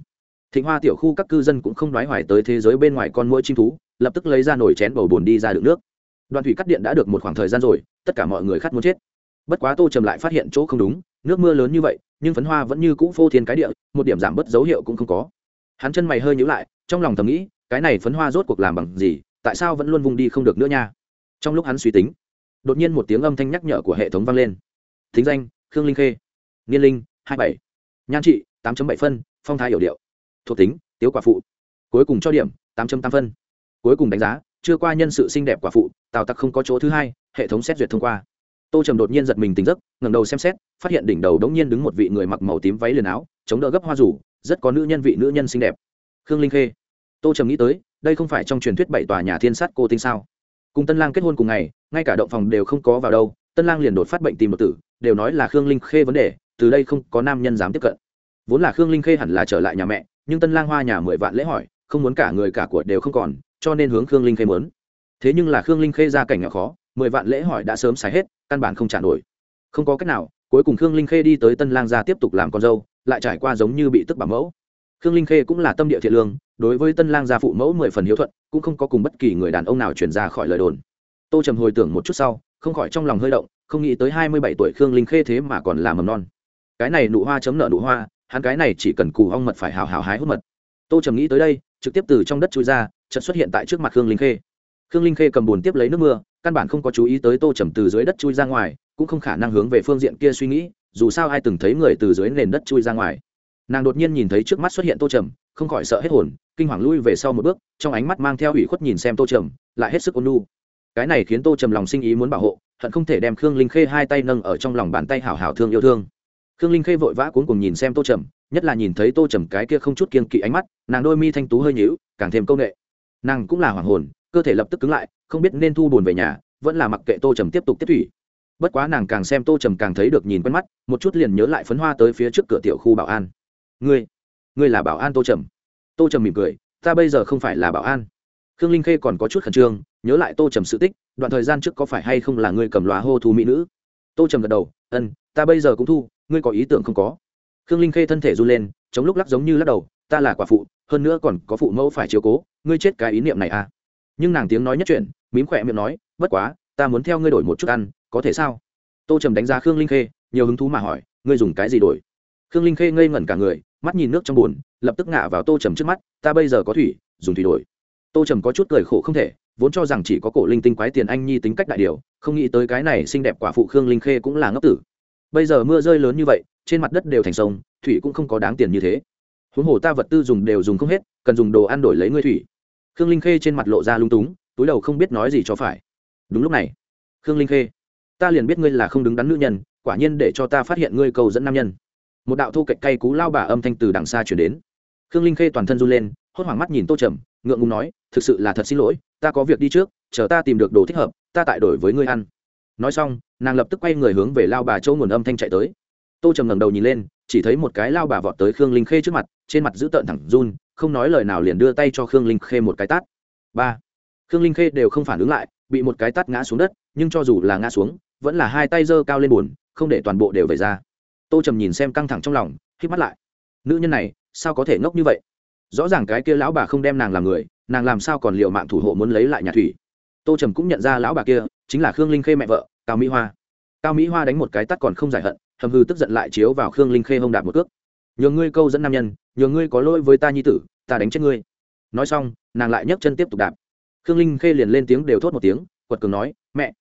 Thịnh hoa tiểu khu các cư dân cũng không đoái hoài tới thế giới bên ngoài con mũi chim thú, lập tức lấy ra nồi chén bầu bồn đi ra đựng nước. Đoàn thủy cắt điện đã được một khoảng thời gian rồi, tất cả mọi người khát muốn chết. Bất quá tô trầm lại phát hiện chỗ không đúng, nước mưa lớn như vậy, nhưng phấn hoa vẫn như cũ phô thiên cái địa, một điểm giảm bớt dấu hiệu cũng không có. Hắn chân mày hơi nhữ lại, trong lòng thầm nghĩ cái này phấn hoa rốt cuộc làm bằng gì, tại sao vẫn luôn vùng đi không được nữa nha? Trong lúc hắn suy tính, đột nhiên một tiếng âm thanh nhắc nhở của hệ thống vang lên. Thính danh, khương linh khê. Niên linh, hai bảy. Nhan trị, tám bảy phân, phong thái hiểu điệu. Thuộc tính, tiếu quả phụ. Cuối cùng cho điểm, tám tám phân. Cuối cùng đánh giá, chưa qua nhân sự xinh đẹp quả phụ, tào tặc không có chỗ thứ hai, hệ thống xét duyệt thông qua. Tô trầm đột nhiên giật mình tỉnh giấc ngầm đầu xem xét, phát hiện đỉnh đầu đống nhiên đứng một vị người mặc màu tím váy liền áo, chống đỡ gấp hoa rủ, rất có nữ nhân vị nữ nhân xinh đẹp. Khương linh khê tô trầm nghĩ tới, đây không phải trong truyền thuyết bảy tòa nhà thiên sát cô tinh sao? Cùng tân lang kết hôn cùng ngày, ngay cả động phòng đều không có vào đâu, tân lang liền đột phát bệnh tìm đột tử, đều nói là khương linh khê vấn đề, từ đây không có nam nhân dám tiếp cận. Vốn là khương linh khê hẳn là trở lại nhà mẹ, nhưng tân lang hoa nhà mười vạn lễ hỏi, không muốn cả người cả của đều không còn, cho nên hướng khương linh khê muốn. Thế nhưng là khương linh khê ra cảnh nhỏ khó, mười vạn lễ hỏi đã sớm xài hết, căn bản không trả nổi. Không có cách nào, cuối cùng khương linh khê đi tới tân lang gia tiếp tục làm con dâu, lại trải qua giống như bị tức bảo mẫu khương linh khê cũng là tâm địa thiện lương, đối với tân lang gia phụ mẫu mười phần hiếu thuận, cũng không có cùng bất kỳ người đàn ông nào chuyển ra khỏi lời đồn. Tô trầm hồi tưởng một chút sau, không khỏi trong lòng hơi động, không nghĩ tới hai mươi bảy tuổi khương linh khê thế mà còn là mầm non. Cái này nụ hoa chấm nợ nụ hoa, hắn cái này chỉ cần cù ong mật phải hào hào hái hút mật. Tô trầm nghĩ tới đây, trực tiếp từ trong đất chui ra, chợt xuất hiện tại trước mặt khương linh khê. Khương linh khê cầm bùn tiếp lấy nước mưa, căn bản không có chú ý tới tô trầm từ dưới đất chui ra ngoài, cũng không khả năng hướng về phương diện kia suy nghĩ, dù sao ai từng thấy người từ dưới nền đất chui ra ngoài nàng đột nhiên nhìn thấy trước mắt xuất hiện tô trầm, không khỏi sợ hết hồn, kinh hoàng lui về sau một bước, trong ánh mắt mang theo ủy khuất nhìn xem tô trầm, lại hết sức ôn nu cái này khiến tô trầm lòng sinh ý muốn bảo hộ, hận không thể đem khương linh khê hai tay nâng ở trong lòng bàn tay hảo hảo thương yêu thương. Khương linh khê vội vã cuốn cùng nhìn xem tô trầm, nhất là nhìn thấy tô trầm cái kia không chút kiên kỵ ánh mắt, nàng đôi mi thanh tú hơi nhíu, càng thêm công nghệ nàng cũng là hoàng hồn, cơ thể lập tức cứng lại, không biết nên thu buồn về nhà, vẫn là mặc kệ tô trầm tiếp tục tiếp thủy. Bất quá nàng càng xem tô trầm càng thấy được nhìn quen mắt, một chút liền nhớ lại phấn hoa tới phía trước cửa tiểu khu bảo an ngươi ngươi là bảo an tô trầm. Tô trầm mỉm cười, ta bây giờ không phải là bảo an. Khương linh khê còn có chút khẩn trương, nhớ lại tô trầm sự tích, đoạn thời gian trước có phải hay không là ngươi cầm loa hô thu mỹ nữ? Tô trầm gật đầu ân ta bây giờ cũng thu, ngươi có ý tưởng không có? Khương linh khê thân thể run lên, chống lúc lắc giống như lắc đầu, ta là quả phụ, hơn nữa còn có phụ mẫu phải chiếu cố, ngươi chết cái ý niệm này à? Nhưng nàng tiếng nói nhất chuyện mím khỏe miệng nói, bất quá, ta muốn theo ngươi đổi một chút ăn, có thể sao? Tô trầm đánh giá khương linh khê, nhiều hứng thú mà hỏi, ngươi dùng cái gì đổi? Khương linh khê ngây ngẩn cả người mắt nhìn nước trong bùn, lập tức ngã vào tô trầm trước mắt, ta bây giờ có thủy, dùng thủy đổi. Tô trầm có chút cười khổ không thể, vốn cho rằng chỉ có cổ linh tinh quái tiền anh nhi tính cách đại điều, không nghĩ tới cái này xinh đẹp quả phụ khương linh khê cũng là ngốc tử. Bây giờ mưa rơi lớn như vậy, trên mặt đất đều thành sông, thủy cũng không có đáng tiền như thế. Huống hồ ta vật tư dùng đều dùng không hết, cần dùng đồ ăn đổi lấy ngươi thủy. Khương linh khê trên mặt lộ ra lung túng, túi đầu không biết nói gì cho phải. Đúng lúc này, khương linh khê, ta liền biết ngươi là không đứng đắn nữ nhân, quả nhiên để cho ta phát hiện ngươi cầu dẫn nam nhân một đạo thu cạnh cay cú lao bà âm thanh từ đằng xa chuyển đến. Khương linh khê toàn thân run lên, hốt hoảng mắt nhìn tô trầm, ngượng ngùng nói, thực sự là thật xin lỗi, ta có việc đi trước, chờ ta tìm được đồ thích hợp, ta tại đổi với ngươi ăn. Nói xong, nàng lập tức quay người hướng về lao bà châu nguồn âm thanh chạy tới. Tô trầm ngẩng đầu nhìn lên, chỉ thấy một cái lao bà vọt tới khương linh khê trước mặt, trên mặt giữ tợn thẳng run, không nói lời nào liền đưa tay cho khương linh khê một cái tát. Ba. Khương linh khê đều không phản ứng lại, bị một cái tát ngã xuống đất, nhưng cho dù là ngã xuống, vẫn là hai tay giơ cao lên buồn, không để toàn bộ đều về ra tô trầm nhìn xem căng thẳng trong lòng k mắt lại. Nữ nhân này, sao có thể ngốc như vậy? Rõ ràng cái kia lão bà không đem nàng làm người, nàng làm sao còn liệu mạng thủ hộ muốn lấy lại nhà thủy? Tô trầm cũng nhận ra lão bà kia, chính là khương linh khê mẹ vợ, cao mỹ hoa. Cao mỹ hoa đánh một cái tắt còn không giải hận, hầm hư tức giận lại chiếu vào khương linh khê hông đạp một cước. Nhường ngươi câu dẫn nam nhân, nhường ngươi có lỗi với ta nhi tử, ta đánh chết ngươi. Nói xong, nàng lại nhấc chân tiếp tục đạp. Khương linh khê liền lên tiếng đều thốt một tiếng, quật cường nói, mẹ,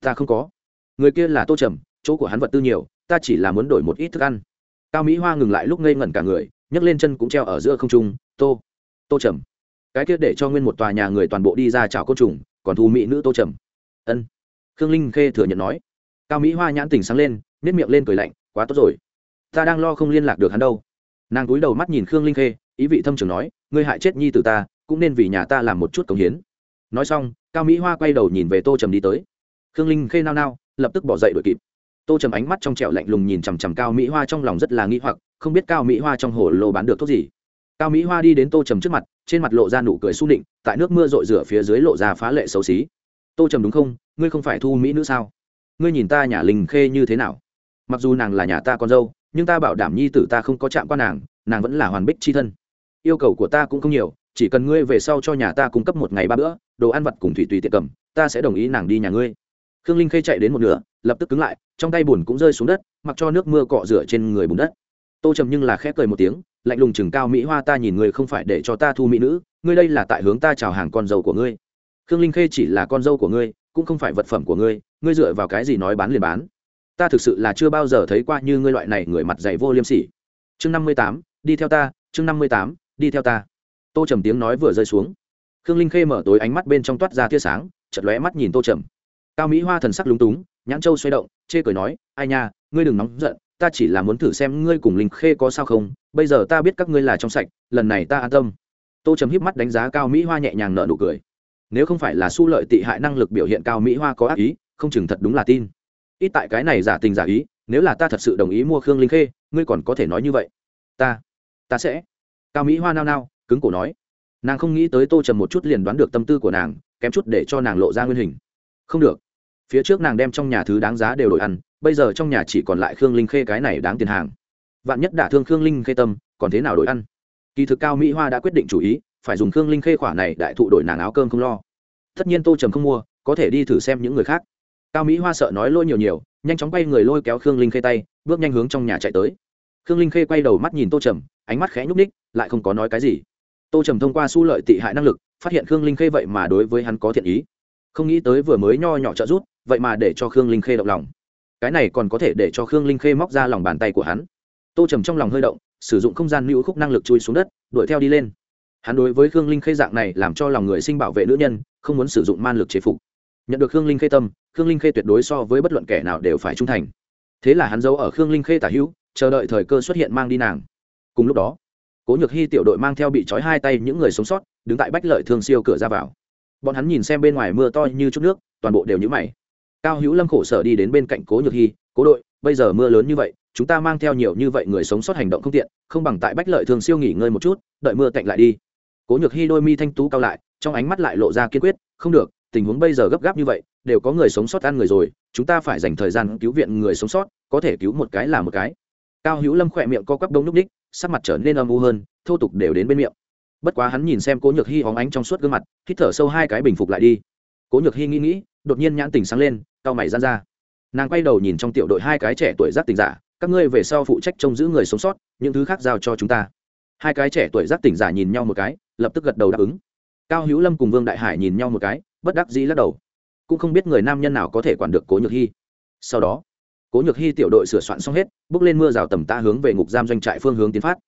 ta không có. Người kia là tô trầm, chỗ của hắn vật tư nhiều ta chỉ là muốn đổi một ít thức ăn. Cao mỹ hoa ngừng lại lúc ngây ngẩn cả người, nhấc lên chân cũng treo ở giữa không trung, tô tô trầm. Cái kia để cho nguyên một tòa nhà người toàn bộ đi ra chào côn trùng, còn thu mỹ nữ tô trầm. Ân. Khương linh khê thừa nhận nói. Cao mỹ hoa nhãn tình sáng lên nếp miệng lên cười lạnh, quá tốt rồi. Ta đang lo không liên lạc được hắn đâu. Nàng cúi đầu mắt nhìn khương linh khê, ý vị thâm trường nói, ngươi hại chết nhi từ ta, cũng nên vì nhà ta làm một chút công hiến. Nói xong, cao mỹ hoa quay đầu nhìn về tô trầm đi tới. Khương linh khê nao nao, lập tức bỏ dậy đuổi kịp tô trầm ánh mắt trong trẹo lạnh lùng nhìn chằm chằm cao mỹ hoa trong lòng rất là nghĩ hoặc, không biết cao mỹ hoa trong hồ lô bán được thuốc gì. Cao mỹ hoa đi đến tô trầm trước mặt, trên mặt lộ ra nụ cười s định tại nước mưa rội rửa phía dưới lộ ra phá lệ xấu xí. Tô trầm đúng không? Ngươi không phải thu mỹ nữ sao? Ngươi nhìn ta nhà linh khê như thế nào? Mặc dù nàng là nhà ta con dâu, nhưng ta bảo đảm nhi tử ta không có chạm qua nàng nàng vẫn là hoàn bích c h i thân. Yêu cầu của ta cũng không nhiều, chỉ cần ngươi về sau cho nhà ta cung cấp một ngày ba bữa, đồ ăn vặt cùng thủy tùy tiệc cầm, ta sẽ đồng ý nàng đi nhà ngươi. Khương linh khê chạy đến một nửa lập tức cứng lại, trong tay bùn cũng rơi xuống đất, mặc cho nước mưa cọ rửa trên người bùn đất. Tô trầm nhưng là khẽ cười một tiếng, lạnh lùng chừng cao mỹ hoa ta nhìn người không phải để cho ta thu mỹ nữ, ngươi đây là tại hướng ta chào hàng con dâu của ngươi. Khương linh khê chỉ là con dâu của ngươi, cũng không phải vật phẩm của ngươi ngươi dựa vào cái gì nói bán liền bán. Ta thực sự là chưa bao giờ thấy qua như ngươi loại này người mặt dày vô liêm sỉ. Chương năm mươi tám, đi theo ta, chương năm mươi tám, đi theo ta. Tô trầm tiếng nói vừa rơi xuống. Khương linh khê mở tối ánh mắt bên trong toát ra tia sáng chật lóe mắt nhìn tô trầm. Cao mỹ hoa thần sắc lúng túng nhãn châu xoay động, chê cười nói, ai nha, ngươi đừng nóng giận, ta chỉ là muốn thử xem ngươi cùng linh khê có sao không, bây giờ ta biết các ngươi là trong sạch, lần này ta an tâm. Tô trầm híp mắt đánh giá cao mỹ hoa nhẹ nhàng nợ nụ cười. Nếu không phải là su lợi tị hại năng lực biểu hiện cao mỹ hoa có ác ý, không chừng thật đúng là tin. Ít tại cái này giả tình giả ý, nếu là ta thật sự đồng ý mua khương linh khê, ngươi còn có thể nói như vậy. Ta ta sẽ. Cao mỹ hoa nao nao, cứng cổ nói. Nàng không nghĩ tới tô trầm một chút liền đoán được tâm tư của nàng, kém chút để cho nàng lộ ra nguyên hình. Không được phía trước nàng đem trong nhà thứ đáng giá đều đổi ăn, bây giờ trong nhà chỉ còn lại khương linh khê cái này đáng tiền hàng. Vạn nhất đả thương khương linh khê tâm, còn thế nào đổi ăn? Kỳ thực cao mỹ hoa đã quyết định chủ ý, phải dùng khương linh khê khỏa này đại thụ đổi nàng áo cơm không lo. Tất nhiên tô trầm không mua, có thể đi thử xem những người khác. Cao mỹ hoa sợ nói lôi nhiều nhiều, nhanh chóng quay người lôi kéo khương linh khê tay, bước nhanh hướng trong nhà chạy tới. Khương linh khê quay đầu mắt nhìn tô trầm, ánh mắt khẽ nhúc ních lại không có nói cái gì. Tô trầm thông qua su lợi tị hại năng lực, phát hiện khương linh khê vậy mà đối với hắn có thiện ý không nghĩ tới vừa mới nho nhỏ trợ rút vậy mà để cho khương linh khê động lòng. Cái này còn có thể để cho khương linh khê móc ra lòng bàn tay của hắn. Tô trầm trong lòng hơi động, sử dụng không gian lưu khúc năng lực chui xuống đất, đuổi theo đi lên. Hắn đối với khương linh khê dạng này làm cho lòng người sinh bảo vệ nữ nhân, không muốn sử dụng man lực chế phục. Nhận được khương linh khê tâm, khương linh khê tuyệt đối so với bất luận kẻ nào đều phải trung thành. Thế là hắn giấu ở khương linh khê tả hữu, chờ đợi thời cơ xuất hiện mang đi nàng. Cùng lúc đó, cố nhược hy tiểu đội mang theo bị trói hai tay những người sống sót, đứng tại bách lợi thương siêu cửa ra vào bọn hắn nhìn xem bên ngoài mưa to như chút nước, toàn bộ đều nhữ mày. Cao hữu lâm khổ sở đi đến bên cạnh cố nhược hy cố đội, bây giờ mưa lớn như vậy, chúng ta mang theo nhiều như vậy người sống sót hành động không tiện, không bằng tại bách lợi thường siêu nghỉ ngơi một chút, đợi mưa tạnh lại đi. Cố nhược hy đôi mi thanh tú cao lại, trong ánh mắt lại lộ ra kiên quyết, không được, tình huống bây giờ gấp gáp như vậy, đều có người sống sót ăn người rồi, chúng ta phải dành thời gian cứu viện người sống sót, có thể cứu một cái là một cái. Cao hữu lâm khỏe miệng co quắp đông núc ních, sắc mặt trở nên âm u hơn, thô tục đều đến bên miệng bất quá hắn nhìn xem cố nhược hy hóng ánh trong suốt gương mặt, hít thở sâu hai cái bình phục lại đi. Cố nhược hy nghĩ nghĩ, đột nhiên nhãn tình sáng lên cao mày gian ra. Nàng quay đầu nhìn trong tiểu đội hai cái trẻ tuổi giác tình giả, các ngươi về sau phụ trách trông giữ người sống sót, những thứ khác giao cho chúng ta. Hai cái trẻ tuổi giác tỉnh giả nhìn nhau một cái, lập tức gật đầu đáp ứng. Cao hữu lâm cùng vương đại hải nhìn nhau một cái, bất đắc dĩ lắc đầu. Cũng không biết người nam nhân nào có thể quản được cố nhược hy sau đó, cố nhược hy tiểu đội sửa soạn xong hết, bước lên mưa rào tầm ta hướng về ngục giam doanh trại phương hướng tiến phát.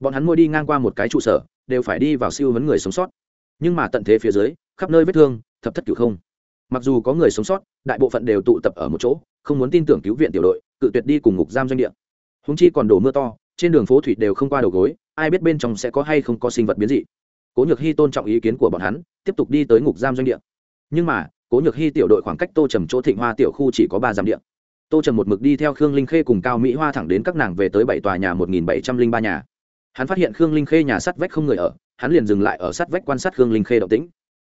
Bọn hắn môi đi ngang qua một cái trụ sở đều phải đi vào siêu vấn người sống sót. Nhưng mà tận thế phía dưới, khắp nơi vết thương, thập thất cửu không. Mặc dù có người sống sót, đại bộ phận đều tụ tập ở một chỗ, không muốn tin tưởng cứu viện tiểu đội, cự tuyệt đi cùng ngục giam doanh địa. Húng chi còn đổ mưa to, trên đường phố thủy đều không qua đầu gối, ai biết bên trong sẽ có hay không có sinh vật biến dị. Cố nhược hy tôn trọng ý kiến của bọn hắn, tiếp tục đi tới ngục giam doanh địa. Nhưng mà, cố nhược hy tiểu đội khoảng cách tô trầm chỗ thịnh hoa tiểu khu chỉ có ba giam địa. Tô trầm một mực đi theo khương linh khê cùng cao mỹ hoa thẳng đến các nàng về tới bảy tòa nhà một nghìn bảy trăm linh ba nhà hắn phát hiện khương linh khê nhà sắt vách không người ở, hắn liền dừng lại ở sắt vách quan sát khương linh khê động tĩnh.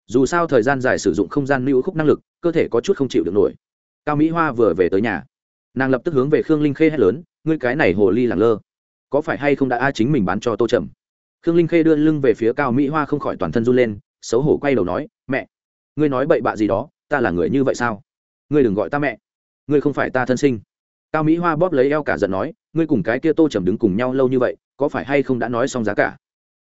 Dù sao thời gian dài sử dụng không gian lưu khúc năng lực, cơ thể có chút không chịu được nổi. Cao mỹ hoa vừa về tới nhà, nàng lập tức hướng về khương linh khê hét lớn, ngươi cái này hồ ly lẳng lơ, có phải hay không đã a chính mình bán cho tô trầm? Khương linh khê đưa lưng về phía cao mỹ hoa không khỏi toàn thân run lên, xấu hổ quay đầu nói, mẹ, ngươi nói bậy bạ gì đó, ta là người như vậy sao? Ngươi đừng gọi ta mẹ, ngươi không phải ta thân sinh. Cao mỹ hoa bóp lấy eo cả giận nói, ngươi cùng cái kia tô trầm đứng cùng nhau lâu như vậy có phải hay không đã nói xong giá cả?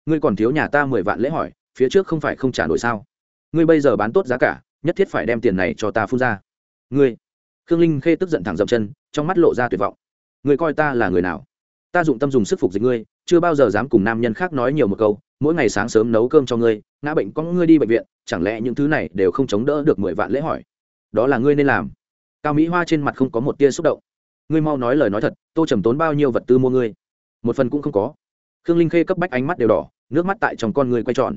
Ngươi còn thiếu nhà ta mười vạn lễ hỏi, phía trước không phải không trả nổi sao? Ngươi bây giờ bán tốt giá cả, nhất thiết phải đem tiền này cho ta phun ra. Ngươi, khương linh khê tức giận thẳng dậm chân, trong mắt lộ ra tuyệt vọng. Ngươi coi ta là người nào? Ta dụng tâm dùng sức phục dịch ngươi, chưa bao giờ dám cùng nam nhân khác nói nhiều một câu, mỗi ngày sáng sớm nấu cơm cho ngươi, ngã bệnh có ngươi đi bệnh viện, chẳng lẽ những thứ này đều không chống đỡ được mười vạn lễ hỏi? Đó là ngươi nên làm. Cao mỹ hoa trên mặt không có một tia xúc động. Ngươi mau nói lời nói thật, tô trầm tốn bao nhiêu vật tư mua ngươi? Một phần cũng không có. Khương linh khê cấp bách ánh mắt đều đỏ, nước mắt tại trong con người quay tròn.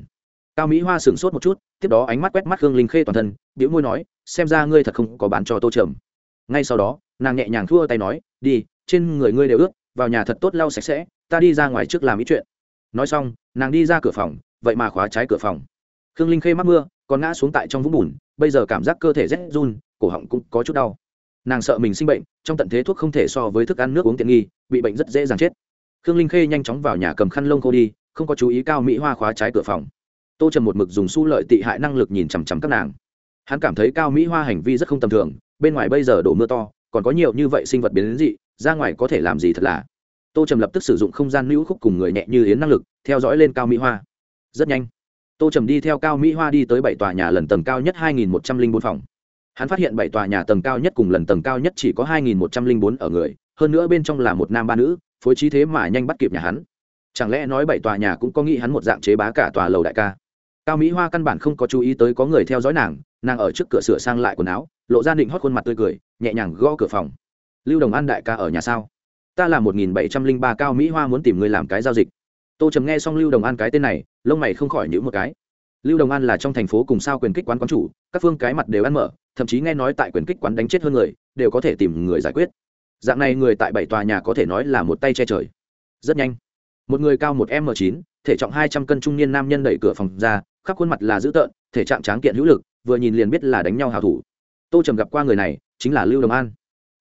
Cao mỹ hoa sửng sốt một chút, tiếp đó ánh mắt quét mắt khương linh khê toàn thân biểu môi nói, xem ra ngươi thật không có bán cho tô trầm. Ngay sau đó, nàng nhẹ nhàng thua tay nói, đi, trên người ngươi đều ướt, vào nhà thật tốt lau sạch sẽ, ta đi ra ngoài trước làm ý chuyện. Nói xong, nàng đi ra cửa phòng, vậy mà khóa trái cửa phòng. Khương linh khê mắc mưa, còn ngã xuống tại trong vũng bùn, bây giờ cảm giác cơ thể rét run, cổ họng cũng có chút đau. Nàng sợ mình sinh bệnh, trong tận thế thuốc không thể so với thức ăn nước uống tiện nghi, bị bệnh rất dễ dàng chết khương linh khê nhanh chóng vào nhà cầm khăn lông khô đi, không có chú ý cao mỹ hoa khóa trái cửa phòng. Tô trầm một mực dùng su lợi tị hại năng lực nhìn chằm chằm các nàng. Hắn cảm thấy cao mỹ hoa hành vi rất không tầm thường, bên ngoài bây giờ đổ mưa to, còn có nhiều như vậy sinh vật biến đến dị, ra ngoài có thể làm gì thật là tô trầm lập tức sử dụng không gian nữ khúc cùng người nhẹ như yến năng lực, theo dõi lên cao mỹ hoa. Rất nhanh, tô trầm đi theo cao mỹ hoa đi tới bảy tòa nhà lần tầng cao nhất hai nghìn một trăm linh bốn phòng. Hắn phát hiện bảy tòa nhà tầng cao nhất cùng lần tầng cao nhất chỉ có hai nghìn một trăm linh bốn ở người, hơn nữa bên trong là một nam ba nữ phối trí thế mà nhanh bắt kịp nhà hắn. Chẳng lẽ nói bảy tòa nhà cũng có nghĩ hắn một dạng chế bá cả tòa lầu đại ca? Cao mỹ hoa căn bản không có chú ý tới có người theo dõi nàng nàng ở trước cửa sửa sang lại quần áo, lộ ra định hót khuôn mặt tươi cười, nhẹ nhàng gõ cửa phòng. Lưu đồng an đại ca ở nhà sao? Ta là một nghìn bảy trăm linh ba cao mỹ hoa muốn tìm người làm cái giao dịch. Tô trầm nghe xong lưu đồng an cái tên này, lông mày không khỏi nhữ một cái. Lưu đồng an là trong thành phố cùng sao quyền kích quán quán chủ, các phương cái mặt đều ăn mở, thậm chí nghe nói tại quyền kích quán đánh chết hơn người, đều có thể tìm người giải quyết dạng này người tại bảy tòa nhà có thể nói là một tay che trời. Rất nhanh. Một người cao một m chín, thể trọng hai trăm cân trung niên nam nhân đẩy cửa phòng ra, khắp khuôn mặt là dữ tợn, thể trạng tráng kiện hữu lực, vừa nhìn liền biết là đánh nhau hào thủ. Tô trầm gặp qua người này, chính là lưu đồng an.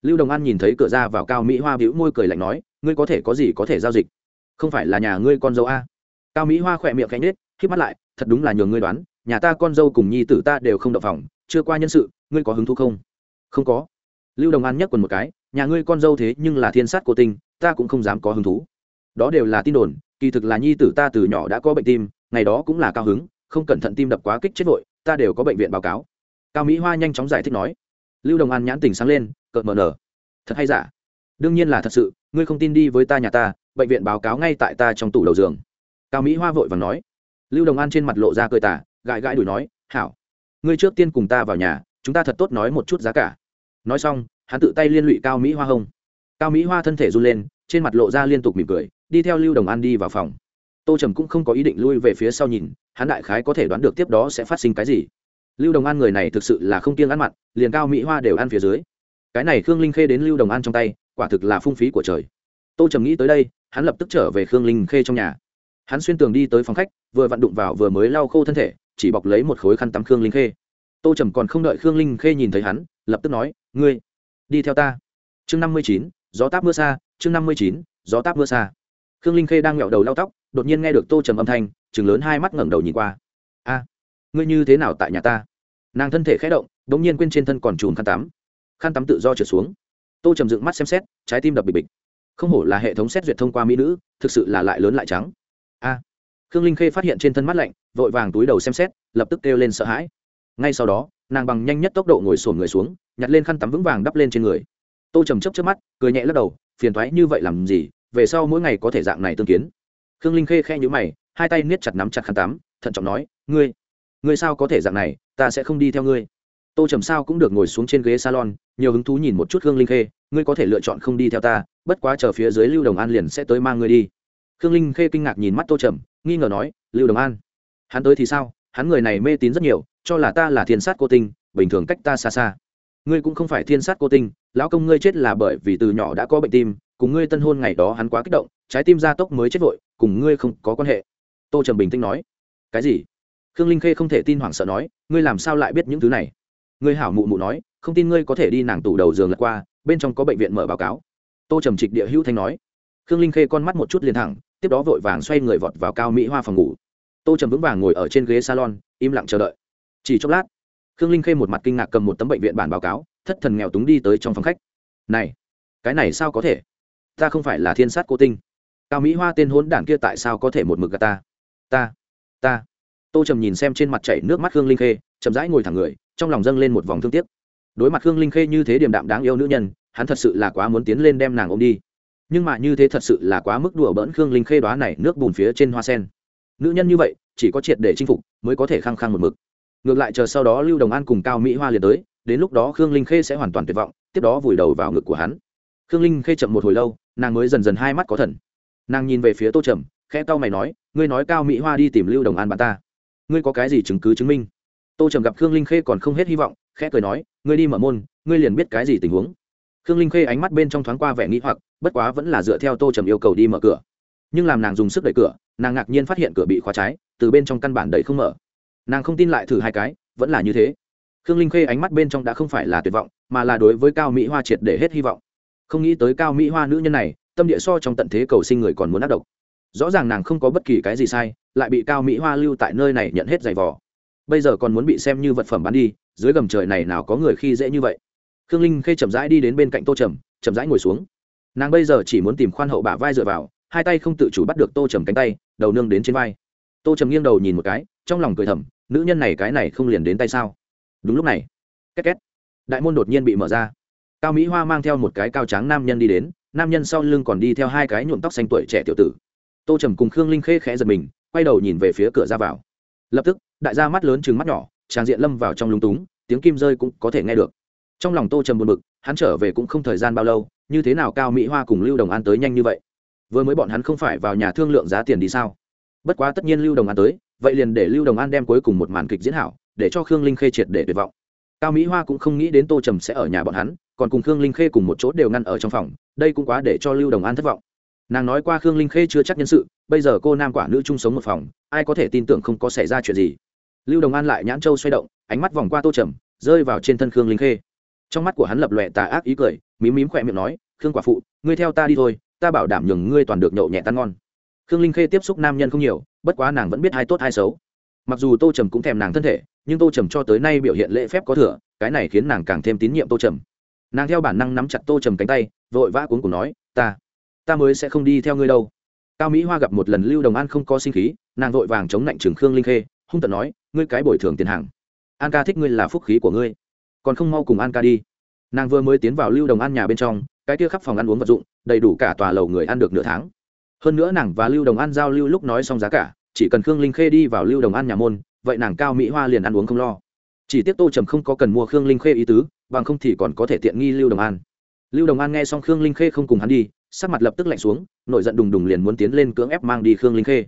Lưu đồng an nhìn thấy cửa ra vào cao mỹ hoa bĩu môi cười lạnh nói, ngươi có thể có gì có thể giao dịch? Không phải là nhà ngươi con dâu a? Cao mỹ hoa khỏe miệng cánh nết k mắt lại, thật đúng là nhường ngươi đoán, nhà ta con dâu cùng nhi tử ta đều không đậu phòng, chưa qua nhân sự, ngươi có hứng thú không? Không có. Lưu đồng an nhắc quần một cái nhà ngươi con dâu thế nhưng là thiên sát cô tinh, ta cũng không dám có hứng thú. Đó đều là tin đồn, kỳ thực là nhi tử ta từ nhỏ đã có bệnh tim, ngày đó cũng là cao hứng, không cẩn thận tim đập quá kích chết vội, ta đều có bệnh viện báo cáo. Cao mỹ hoa nhanh chóng giải thích nói. Lưu đồng an nhãn tình sáng lên, cợt mờ nở. Thật hay giả? Đương nhiên là thật sự, ngươi không tin đi với ta nhà ta, bệnh viện báo cáo ngay tại ta trong tủ đầu giường. Cao mỹ hoa vội và nói. Lưu đồng an trên mặt lộ ra cười tả gãi gãi đuổi nói, hảo, ngươi trước tiên cùng ta vào nhà, chúng ta thật tốt nói một chút giá cả. Nói xong hắn tự tay liên lụy cao mỹ hoa hông cao mỹ hoa thân thể run lên, trên mặt lộ ra liên tục mỉm cười, đi theo lưu đồng an đi vào phòng. Tô trầm cũng không có ý định lui về phía sau nhìn, hắn đại khái có thể đoán được tiếp đó sẽ phát sinh cái gì. Lưu đồng an người này thực sự là không kiêng ăn mặn, liền cao mỹ hoa đều ăn phía dưới. Cái này khương linh khê đến lưu đồng an trong tay, quả thực là phung phí của trời. Tô trầm nghĩ tới đây, hắn lập tức trở về khương linh khê trong nhà. Hắn xuyên tường đi tới phòng khách, vừa vặn đụng vào vừa mới lau khô thân thể, chỉ bọc lấy một khối khăn tắm khương linh khê. Tô trầm còn không đợi khương linh khê nhìn thấy hắn, lập tức nói, ngươi đi theo ta. Chương năm mươi chín, gió táp mưa xa, chương năm mươi chín, gió táp mưa xa. Khương linh khê đang nghẹo đầu lau tóc, đột nhiên nghe được tô trầm âm thanh chừng lớn hai mắt ngẩng đầu nhìn qua. A, ngươi như thế nào tại nhà ta? Nàng thân thể khẽ động đ ỗ n g nhiên quên trên thân còn chùm khăn tắm. Khăn tắm tự do trượt xuống. Tô trầm dựng mắt xem xét, trái tim đập bịch bịch. Không hổ là hệ thống xét duyệt thông qua mỹ nữ, thực sự là lại lớn lại trắng. A, khương linh khê phát hiện trên thân mắt lạnh, vội vàng túi đầu xem xét, lập tức kêu lên sợ hãi. Ngay sau đó, nàng bằng nhanh nhất tốc độ ngồi sổn người xuống nhặt lên khăn tắm vững vàng đắp lên trên người. Tô trầm chấp trước mắt, cười nhẹ lắc đầu, phiền thoái như vậy làm gì, về sau mỗi ngày có thể dạng này tương kiến. Khương linh khê khe nhữ mày, hai tay niết chặt nắm chặt khăn tắm, thận trọng nói, ngươi ngươi sao có thể dạng này, ta sẽ không đi theo ngươi. Tô trầm sao cũng được ngồi xuống trên ghế salon, nhiều hứng thú nhìn một chút khương linh khê, ngươi có thể lựa chọn không đi theo ta, bất quá chờ phía dưới lưu đồng an liền sẽ tới mang ngươi đi. Khương linh khê kinh ngạc nhìn mắt tô trầm, nghi ngờ nói, lưu đồng an, hắn tới thì sao? Hắn người này mê tín rất nhiều, cho là ta là thiên sát cô tinh, bình thường cách ta xa xa ngươi cũng không phải thiên sát cô tinh, lão công ngươi chết là bởi vì từ nhỏ đã có bệnh tim, cùng ngươi tân hôn ngày đó hắn quá kích động, trái tim gia tốc mới chết vội, cùng ngươi không có quan hệ. Tô trầm bình tĩnh nói. Cái gì? Khương linh khê không thể tin hoảng sợ nói, ngươi làm sao lại biết những thứ này? Ngươi hảo mụ mụ nói, không tin ngươi có thể đi nàng tủ đầu giường lật qua, bên trong có bệnh viện mở báo cáo. Tô trầm trịch địa hữu thanh nói. Khương linh khê con mắt một chút liền thẳng, tiếp đó vội vàng xoay người vọt vào cao mỹ hoa phòng ngủ. Tô trầm vững vàng ngồi ở trên ghế salon, im lặng chờ đợi. Chỉ chốc lát khương linh khê một mặt kinh ngạc cầm một tấm bệnh viện bản báo cáo, thất thần nghèo túng đi tới trong phòng khách. Này, cái này sao có thể? Ta không phải là thiên sát cô tinh. Cao mỹ hoa tên hốn đản kia tại sao có thể một mực gà ta? Ta ta. Tô trầm nhìn xem trên mặt chảy nước mắt khương linh khê, chậm rãi ngồi thẳng người, trong lòng dâng lên một vòng thương tiếc. Đối mặt khương linh khê như thế điềm đạm đáng yêu nữ nhân, hắn thật sự là quá muốn tiến lên đem nàng ôm đi. Nhưng mà như thế thật sự là quá mức đùa bỡn khương linh khê đoá này nước bùn phía trên hoa sen. Nữ nhân như vậy, chỉ có triệt để chinh phục, mới có thể khăng khăng một mực ngược lại chờ sau đó lưu đồng an cùng cao mỹ hoa liền tới, đến lúc đó khương linh khê sẽ hoàn toàn tuyệt vọng, tiếp đó vùi đầu vào ngực của hắn. Khương linh khê chậm một hồi lâu, nàng mới dần dần hai mắt có thần. Nàng nhìn về phía tô trầm, khẽ cao mày nói, ngươi nói cao mỹ hoa đi tìm lưu đồng an bạn ta. Ngươi có cái gì chứng cứ chứng minh? Tô trầm gặp khương linh khê còn không hết hy vọng, khẽ cười nói, ngươi đi mở môn, ngươi liền biết cái gì tình huống. Khương linh khê ánh mắt bên trong thoáng qua vẻ nghĩ hoặc, bất quá vẫn là dựa theo tô trầm yêu cầu đi mở cửa. Nhưng làm nàng dùng sức đẩy cửa, nàng ngạc nhiên phát hiện cửa bị khóa trái, từ bên trong căn bản đẩy không mở nàng không tin lại thử hai cái, vẫn là như thế. Khương linh khê ánh mắt bên trong đã không phải là tuyệt vọng, mà là đối với cao mỹ hoa triệt để hết hy vọng. Không nghĩ tới cao mỹ hoa nữ nhân này, tâm địa so trong tận thế cầu sinh người còn muốn ác độc. Rõ ràng nàng không có bất kỳ cái gì sai, lại bị cao mỹ hoa lưu tại nơi này nhận hết giày vò. Bây giờ còn muốn bị xem như vật phẩm bán đi, dưới gầm trời này nào có người khi dễ như vậy. Khương linh khê chậm rãi đi đến bên cạnh tô trầm, chậm rãi ngồi xuống. Nàng bây giờ chỉ muốn tìm khoan hậu bả vai dựa vào, hai tay không tự chủ bắt được tô trầm cánh tay, đầu nương đến trên vai. Tô trầm nghiêng đầu nhìn một cái trong lòng cười thầm, nữ nhân này cái này không liền đến tay sao? Đúng lúc này, két két, đại môn đột nhiên bị mở ra. Cao mỹ hoa mang theo một cái cao tráng nam nhân đi đến, nam nhân sau lưng còn đi theo hai cái nhuộm tóc xanh tuổi trẻ tiểu tử. Tô trầm cùng khương linh khê khẽ giật mình, quay đầu nhìn về phía cửa ra vào. Lập tức, đại gia mắt lớn chừng mắt nhỏ, tràng diện lâm vào trong lúng túng, tiếng kim rơi cũng có thể nghe được. Trong lòng tô trầm buồn bực, hắn trở về cũng không thời gian bao lâu, như thế nào cao mỹ hoa cùng lưu đồng an tới nhanh như vậy? Vừa mới bọn hắn không phải vào nhà thương lượng giá tiền đi sao? Bất quá tất nhiên lưu đồng an tới vậy liền để lưu đồng an đem cuối cùng một màn kịch diễn hảo, để cho khương linh khê triệt để tuyệt vọng. Cao mỹ hoa cũng không nghĩ đến tô trầm sẽ ở nhà bọn hắn, còn cùng khương linh khê cùng một chỗ đều ngăn ở trong phòng, đây cũng quá để cho lưu đồng an thất vọng. Nàng nói qua khương linh khê chưa chắc nhân sự, bây giờ cô nam quả nữ chung sống một phòng, ai có thể tin tưởng không có xảy ra chuyện gì. Lưu đồng an lại nhãn châu xoay động, ánh mắt vòng qua tô trầm, rơi vào trên thân khương linh khê. Trong mắt của hắn lập lòe tà ác ý cười, mím mím khỏe miệng nói, khương quả phụ, ngươi theo ta đi thôi, ta bảo đảm nhường ngươi toàn được nhậu nhẹ tan ngon khương linh khê tiếp xúc nam nhân không nhiều, bất quá nàng vẫn biết hai tốt hai xấu. Mặc dù tô trầm cũng thèm nàng thân thể, nhưng tô trầm cho tới nay biểu hiện lễ phép có thừa, cái này khiến nàng càng thêm tín nhiệm tô trầm. Nàng theo bản năng nắm chặt tô trầm cánh tay, vội vã cuốn cùng nói, ta ta mới sẽ không đi theo ngươi đâu. Cao mỹ hoa gặp một lần lưu đồng an không có sinh khí, nàng vội vàng chống lạnh trường khương linh khê, hung tận nói, ngươi cái bồi thường tiền hàng. An ca thích ngươi là phúc khí của ngươi. Còn không mau cùng an ca đi. Nàng vừa mới tiến vào lưu đồng an nhà bên trong, cái kia khắp phòng ăn uống vật dụng, đầy đủ cả tòa lầu người ăn được nửa tháng hơn nữa nàng và lưu đồng an giao lưu lúc nói xong giá cả, chỉ cần khương linh khê đi vào lưu đồng an nhà môn, vậy nàng cao mỹ hoa liền ăn uống không lo. Chỉ tiếc tô trầm không có cần mua khương linh khê ý tứ, bằng không thì còn có thể tiện nghi lưu đồng an. Lưu đồng an nghe xong khương linh khê không cùng hắn đi, sắc mặt lập tức lạnh xuống nội giận đùng đùng liền muốn tiến lên cưỡng ép mang đi khương linh khê.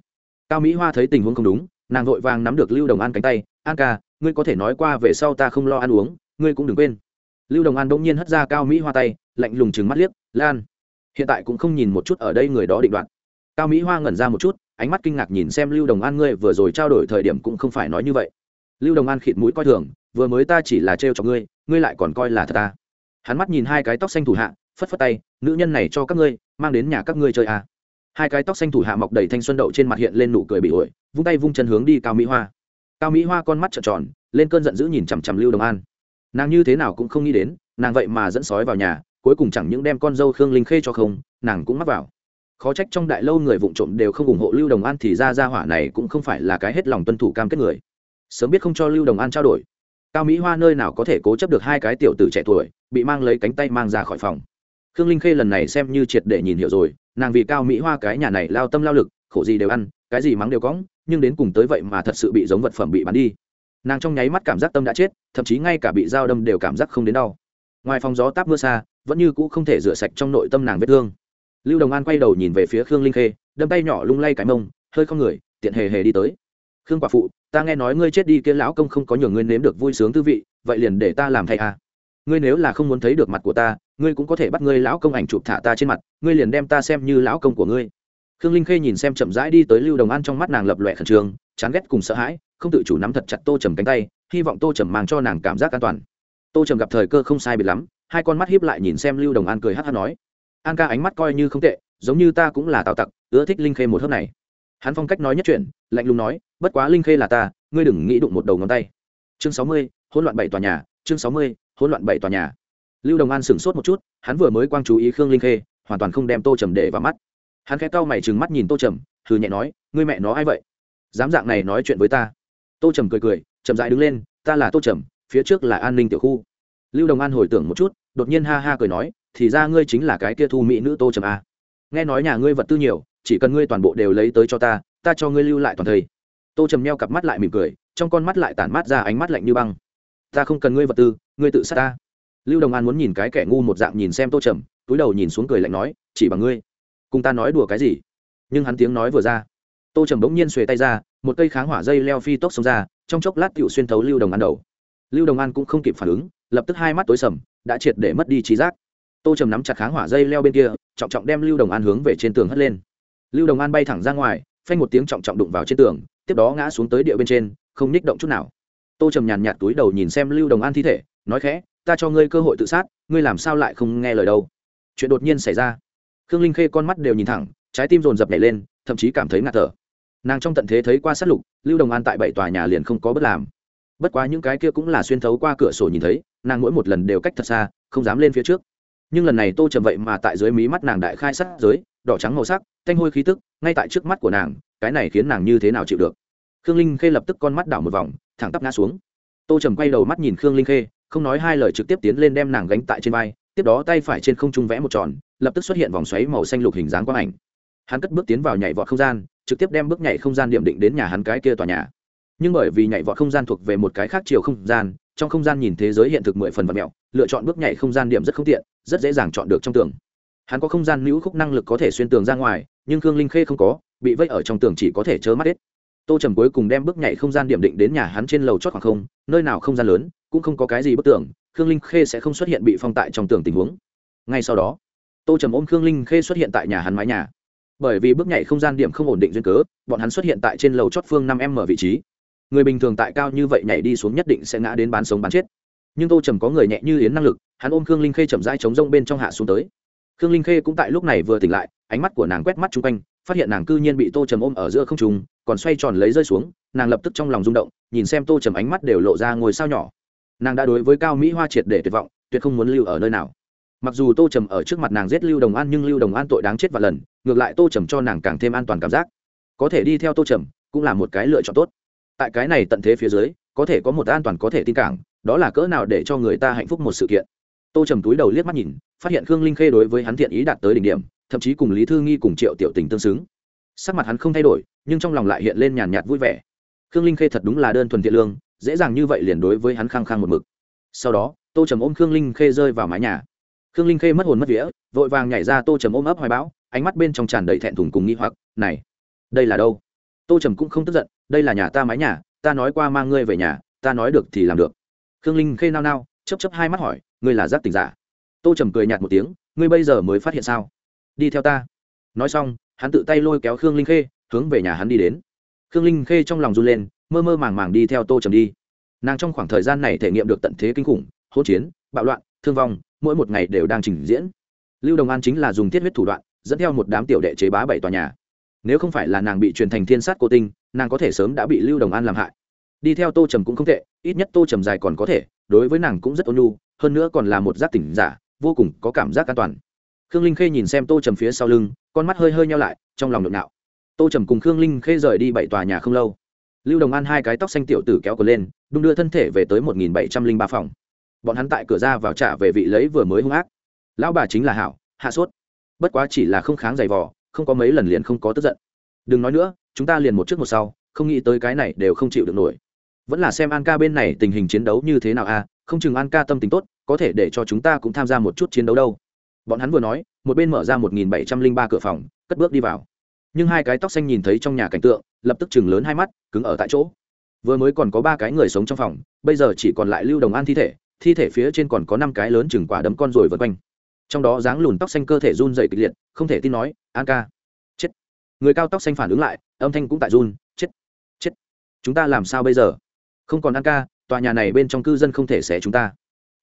Cao mỹ hoa thấy tình huống không đúng, nàng vội vàng nắm được lưu đồng an cánh tay, an ca, ngươi có thể nói qua về sau ta không lo ăn uống, ngươi cũng đừng quên. Lưu đồng an bỗng nhiên hất ra cao mỹ hoa tay, lạnh lùng chừng mắt liếc, lan, hiện tại cũng không nhìn một chút ở đây người đó định đoạt cao mỹ hoa ngẩn ra một chút, ánh mắt kinh ngạc nhìn xem lưu đồng an, ngươi vừa rồi trao đổi thời điểm cũng không phải nói như vậy. Lưu đồng an khịt mũi coi thường, vừa mới ta chỉ là trêu cho ngươi ngươi lại còn coi là thật ta. Hắn mắt nhìn hai cái tóc xanh thủ hạ, phất phất tay, nữ nhân này cho các ngươi, mang đến nhà các ngươi chơi à. hai cái tóc xanh thủ hạ mọc đầy thanh xuân đậu trên mặt hiện lên nụ cười bị ổi, vung tay vung chân hướng đi cao mỹ hoa. Cao mỹ hoa con mắt trợn tròn, lên cơn giận dữ nhìn chằm chằm lưu đồng an. Nàng như thế nào cũng không nghĩ đến, nàng vậy mà dẫn sói vào nhà, cuối cùng chẳng những đem con dâu khương linh khê cho không, nàng cũng mắc vào khó trách trong đại lâu người vụ trộm đều không ủng hộ lưu đồng an thì ra ra hỏa này cũng không phải là cái hết lòng tuân thủ cam kết người. Sớm biết không cho lưu đồng an trao đổi. Cao mỹ hoa nơi nào có thể cố chấp được hai cái tiểu tử trẻ tuổi, bị mang lấy cánh tay mang ra khỏi phòng. Khương linh khê lần này xem như triệt để nhìn hiểu rồi, nàng vì cao mỹ hoa cái nhà này lao tâm lao lực, khổ gì đều ăn, cái gì mắng đều cõng nhưng đến cùng tới vậy mà thật sự bị giống vật phẩm bị bắn đi. Nàng trong nháy mắt cảm giác tâm đã chết, thậm chí ngay cả bị dao đâm đều cảm giác không đến đau. Ngoài phòng gió táp mưa xa, vẫn như cũ không thể rửa sạch trong nội tâm nàng vết thương lưu đồng an quay đầu nhìn về phía khương linh khê, đâm tay nhỏ lung lay cái mông, hơi không người, tiện hề hề đi tới. Khương quả phụ, ta nghe nói ngươi chết đi kia lão công không có nhường ngươi nếm được vui sướng tư vị, vậy liền để ta làm thay à. ngươi nếu là không muốn thấy được mặt của ta, ngươi cũng có thể bắt ngươi lão công ảnh chụp thả ta trên mặt, ngươi liền đem ta xem như lão công của ngươi. Khương linh khê nhìn xem chậm rãi đi tới lưu đồng an trong mắt nàng lập lòe khẩn trương, chán ghét cùng sợ hãi, không tự chủ nắm thật chặt tô trầm cánh tay, hy vọng tô trầm mang cho nàng cảm giác an toàn. Tô trầm gặp thời cơ không sai biệt lắm, hai con mắt hiếp lại nhìn xem lưu đồng an cười hát hát nói an ca ánh mắt coi như không tệ, giống như ta cũng là tào tặc, ưa thích linh khê một hớp này. Hắn phong cách nói nhất chuyện, lạnh lùng nói, bất quá linh khê là ta, ngươi đừng nghĩ đụng một đầu ngón tay. Chương sáu mươi, hỗn loạn bảy tòa nhà, chương sáu mươi, hỗn loạn bảy tòa nhà. Lưu đồng an sửng sốt một chút, hắn vừa mới quang chú ý khương linh khê, hoàn toàn không đem tô trầm để vào mắt. Hắn khẽ cau mày trừng mắt nhìn tô trầm thử nhẹ nói, ngươi mẹ nó ai vậy? Dám dạng này nói chuyện với ta. Tô trầm cười cười, chậm dại đứng lên, ta là tô trầm, phía trước là an ninh tiểu khu. Lưu đồng an hồi tưởng một chút, đột nhiên ha ha cười nói thì ra ngươi chính là cái kia thu mỹ nữ tô trầm a. Nghe nói nhà ngươi vật tư nhiều, chỉ cần ngươi toàn bộ đều lấy tới cho ta ta cho ngươi lưu lại toàn thây. Tô trầm neo cặp mắt lại mỉm cười, trong con mắt lại tản mát ra ánh mắt lạnh như băng. Ta không cần ngươi vật tư, ngươi tự sát ta. Lưu đồng an muốn nhìn cái kẻ ngu một dạng nhìn xem tô trầm, túi đầu nhìn xuống cười lạnh nói, chỉ bằng ngươi. Cùng ta nói đùa cái gì? Nhưng hắn tiếng nói vừa ra, tô trầm bỗng nhiên xuề tay ra, một cây kháng hỏa dây leo phi tốc xông ra, trong chốc lát tựu xuyên thấu lưu đồng an đầu. Lưu đồng an cũng không kịp phản ứng, lập tức hai mắt tối sầm, đã triệt để mất đi trí giác tô trầm nắm chặt kháng hỏa dây leo bên kia, trọng trọng đem lưu đồng an hướng về trên tường hất lên. Lưu đồng an bay thẳng ra ngoài, phanh một tiếng trọng trọng đụng vào trên tường, tiếp đó ngã xuống tới địa bên trên, không ních động chút nào. Tô trầm nhàn nhạt túi đầu nhìn xem lưu đồng an thi thể, nói khẽ, ta cho ngươi cơ hội tự sát, ngươi làm sao lại không nghe lời đâu? Chuyện đột nhiên xảy ra. Khương linh khê con mắt đều nhìn thẳng, trái tim dồn dập nhảy lên, thậm chí cảm thấy ngạt thở. Nàng trong tận thế thấy qua sát lục, lưu đồng an tại bảy tòa nhà liền không có bất làm. Bất quá những cái kia cũng là xuyên thấu qua cửa sổ nhìn thấy, nàng mỗi một lần đều cách thật xa, không dám lên phía trước nhưng lần này tô trầm vậy mà tại dưới mí mắt nàng đại khai sát giới, đỏ trắng màu sắc, thanh hôi khí tức, ngay tại trước mắt của nàng, cái này khiến nàng như thế nào chịu được? Khương linh khê lập tức con mắt đảo một vòng, thẳng tắp ngã xuống. Tô trầm quay đầu mắt nhìn khương linh khê, không nói hai lời trực tiếp tiến lên đem nàng gánh tại trên vai, tiếp đó tay phải trên không trung vẽ một tròn, lập tức xuất hiện vòng xoáy màu xanh lục hình dáng quang ảnh. Hắn cất bước tiến vào nhảy vọt không gian, trực tiếp đem bước nhảy không gian điểm định đến nhà hắn cái kia tòa nhà. Nhưng bởi vì nhảy vọt không gian thuộc về một cái khác chiều không gian trong không gian nhìn thế giới hiện thực mười phần vật mẹo, lựa chọn bước nhảy không gian điểm rất không tiện, rất dễ dàng chọn được trong tường. Hắn có không gian nữ khúc năng lực có thể xuyên tường ra ngoài, nhưng khương linh khê không có, bị vây ở trong tường chỉ có thể chớ mắt hết. Tô trầm cuối cùng đem bước nhảy không gian điểm định đến nhà hắn trên lầu chót khoảng không, nơi nào không gian lớn, cũng không có cái gì bất tưởng khương linh khê sẽ không xuất hiện bị phong tại trong tường tình huống. Ngay sau đó, tô trầm ôm khương linh khê xuất hiện tại nhà hắn mái nhà. Bởi vì bước nhảy không gian điểm không ổn định duyên cớ, bọn hắn xuất hiện tại trên lầu chót phương năm m vị trí người bình thường tại cao như vậy nhảy đi xuống nhất định sẽ ngã đến bán sống bán chết. Nhưng tô trầm có người nhẹ như yến năng lực, hắn ôm khương linh khê chậm rãi chống rông bên trong hạ xuống tới. Khương linh khê cũng tại lúc này vừa tỉnh lại, ánh mắt của nàng quét mắt chung quanh, phát hiện nàng cư nhiên bị tô trầm ôm ở giữa không trùng còn xoay tròn lấy rơi xuống, nàng lập tức trong lòng rung động, nhìn xem tô trầm ánh mắt đều lộ ra ngồi sao nhỏ. Nàng đã đối với cao mỹ hoa triệt để tuyệt vọng, tuyệt không muốn lưu ở nơi nào. Mặc dù tô trầm ở trước mặt nàng giết lưu đồng an nhưng lưu đồng an tội đáng chết và lần, ngược lại tô trầm cho nàng càng thêm an toàn cảm giác. Có thể đi theo tô trầm, cũng là một cái lựa chọn tốt tại cái này tận thế phía dưới, có thể có một an toàn có thể tin cảng, đó là cỡ nào để cho người ta hạnh phúc một sự kiện. Tô trầm túi đầu liếc mắt nhìn, phát hiện khương linh khê đối với hắn thiện ý đạt tới đỉnh điểm, thậm chí cùng lý thư nghi cùng triệu tiểu tình tương xứng. Sắc mặt hắn không thay đổi, nhưng trong lòng lại hiện lên nhàn nhạt vui vẻ. Khương linh khê thật đúng là đơn thuần thiện lương, dễ dàng như vậy liền đối với hắn khăng khăng một mực. Sau đó, tô trầm ôm khương linh khê rơi vào mái nhà. Khương linh khê mất hồn mất vía, vội vàng nhảy ra tô trầm ôm ấp hoài bão, ánh mắt bên trong tràn đầy thẹn thùng cùng nghi hoặc, này, đây là đâu? Tô trầm cũng không tức giận, đây là nhà ta mái nhà, ta nói qua mang ngươi về nhà, ta nói được thì làm được. Khương linh khê nao nao chấp chấp hai mắt hỏi, ngươi là giác tình giả? Tô trầm cười nhạt một tiếng, ngươi bây giờ mới phát hiện sao? Đi theo ta. Nói xong, hắn tự tay lôi kéo khương linh khê, hướng về nhà hắn đi đến. Khương linh khê trong lòng run lên, mơ mơ màng màng đi theo tô trầm đi. Nàng trong khoảng thời gian này thể nghiệm được tận thế kinh khủng, hỗn chiến, bạo loạn, thương vong, mỗi một ngày đều đang trình diễn. Lưu đồng an chính là dùng thiết huyết thủ đoạn, dẫn theo một đám tiểu đệ chế bá bảy tòa nhà nếu không phải là nàng bị truyền thành thiên sát cô tinh, nàng có thể sớm đã bị lưu đồng an làm hại. Đi theo tô trầm cũng không tệ, ít nhất tô trầm dài còn có thể, đối với nàng cũng rất ôn nhu, hơn nữa còn là một giác tỉnh giả, vô cùng có cảm giác an toàn. Khương linh khê nhìn xem tô trầm phía sau lưng, con mắt hơi hơi nhau lại, trong lòng nhộn nạo. Tô trầm cùng khương linh khê rời đi bảy tòa nhà không lâu. Lưu đồng an hai cái tóc xanh tiểu tử kéo cờ lên, đung đưa thân thể về tới một nghìn bảy trăm linh ba phòng. Bọn hắn tại cửa ra vào trả về vị lấy vừa mới hung ác. Lão bà chính là hảo, hạ sốt. Bất quá chỉ là không kháng giày vò không có mấy lần liền không có tức giận. Đừng nói nữa, chúng ta liền một trước một sau, không nghĩ tới cái này đều không chịu được nổi. Vẫn là xem an ca bên này tình hình chiến đấu như thế nào a không chừng an ca tâm tình tốt, có thể để cho chúng ta cũng tham gia một chút chiến đấu đâu. Bọn hắn vừa nói, một bên mở ra một nghìn bảy trăm linh ba cửa phòng, cất bước đi vào. Nhưng hai cái tóc xanh nhìn thấy trong nhà cảnh tượng, lập tức chừng lớn hai mắt, cứng ở tại chỗ. Vừa mới còn có ba cái người sống trong phòng, bây giờ chỉ còn lại lưu đồng an thi thể thi thể phía trên còn có năm cái lớn chừng quả đấm con rồi vượt quanh trong đó dáng lùn tóc xanh cơ thể run dày kịch liệt, không thể tin nói, an ca, chết. Người cao tóc xanh phản ứng lại, âm thanh cũng tại run, chết chết, chúng ta làm sao bây giờ? Không còn an ca, tòa nhà này bên trong cư dân không thể xé chúng ta.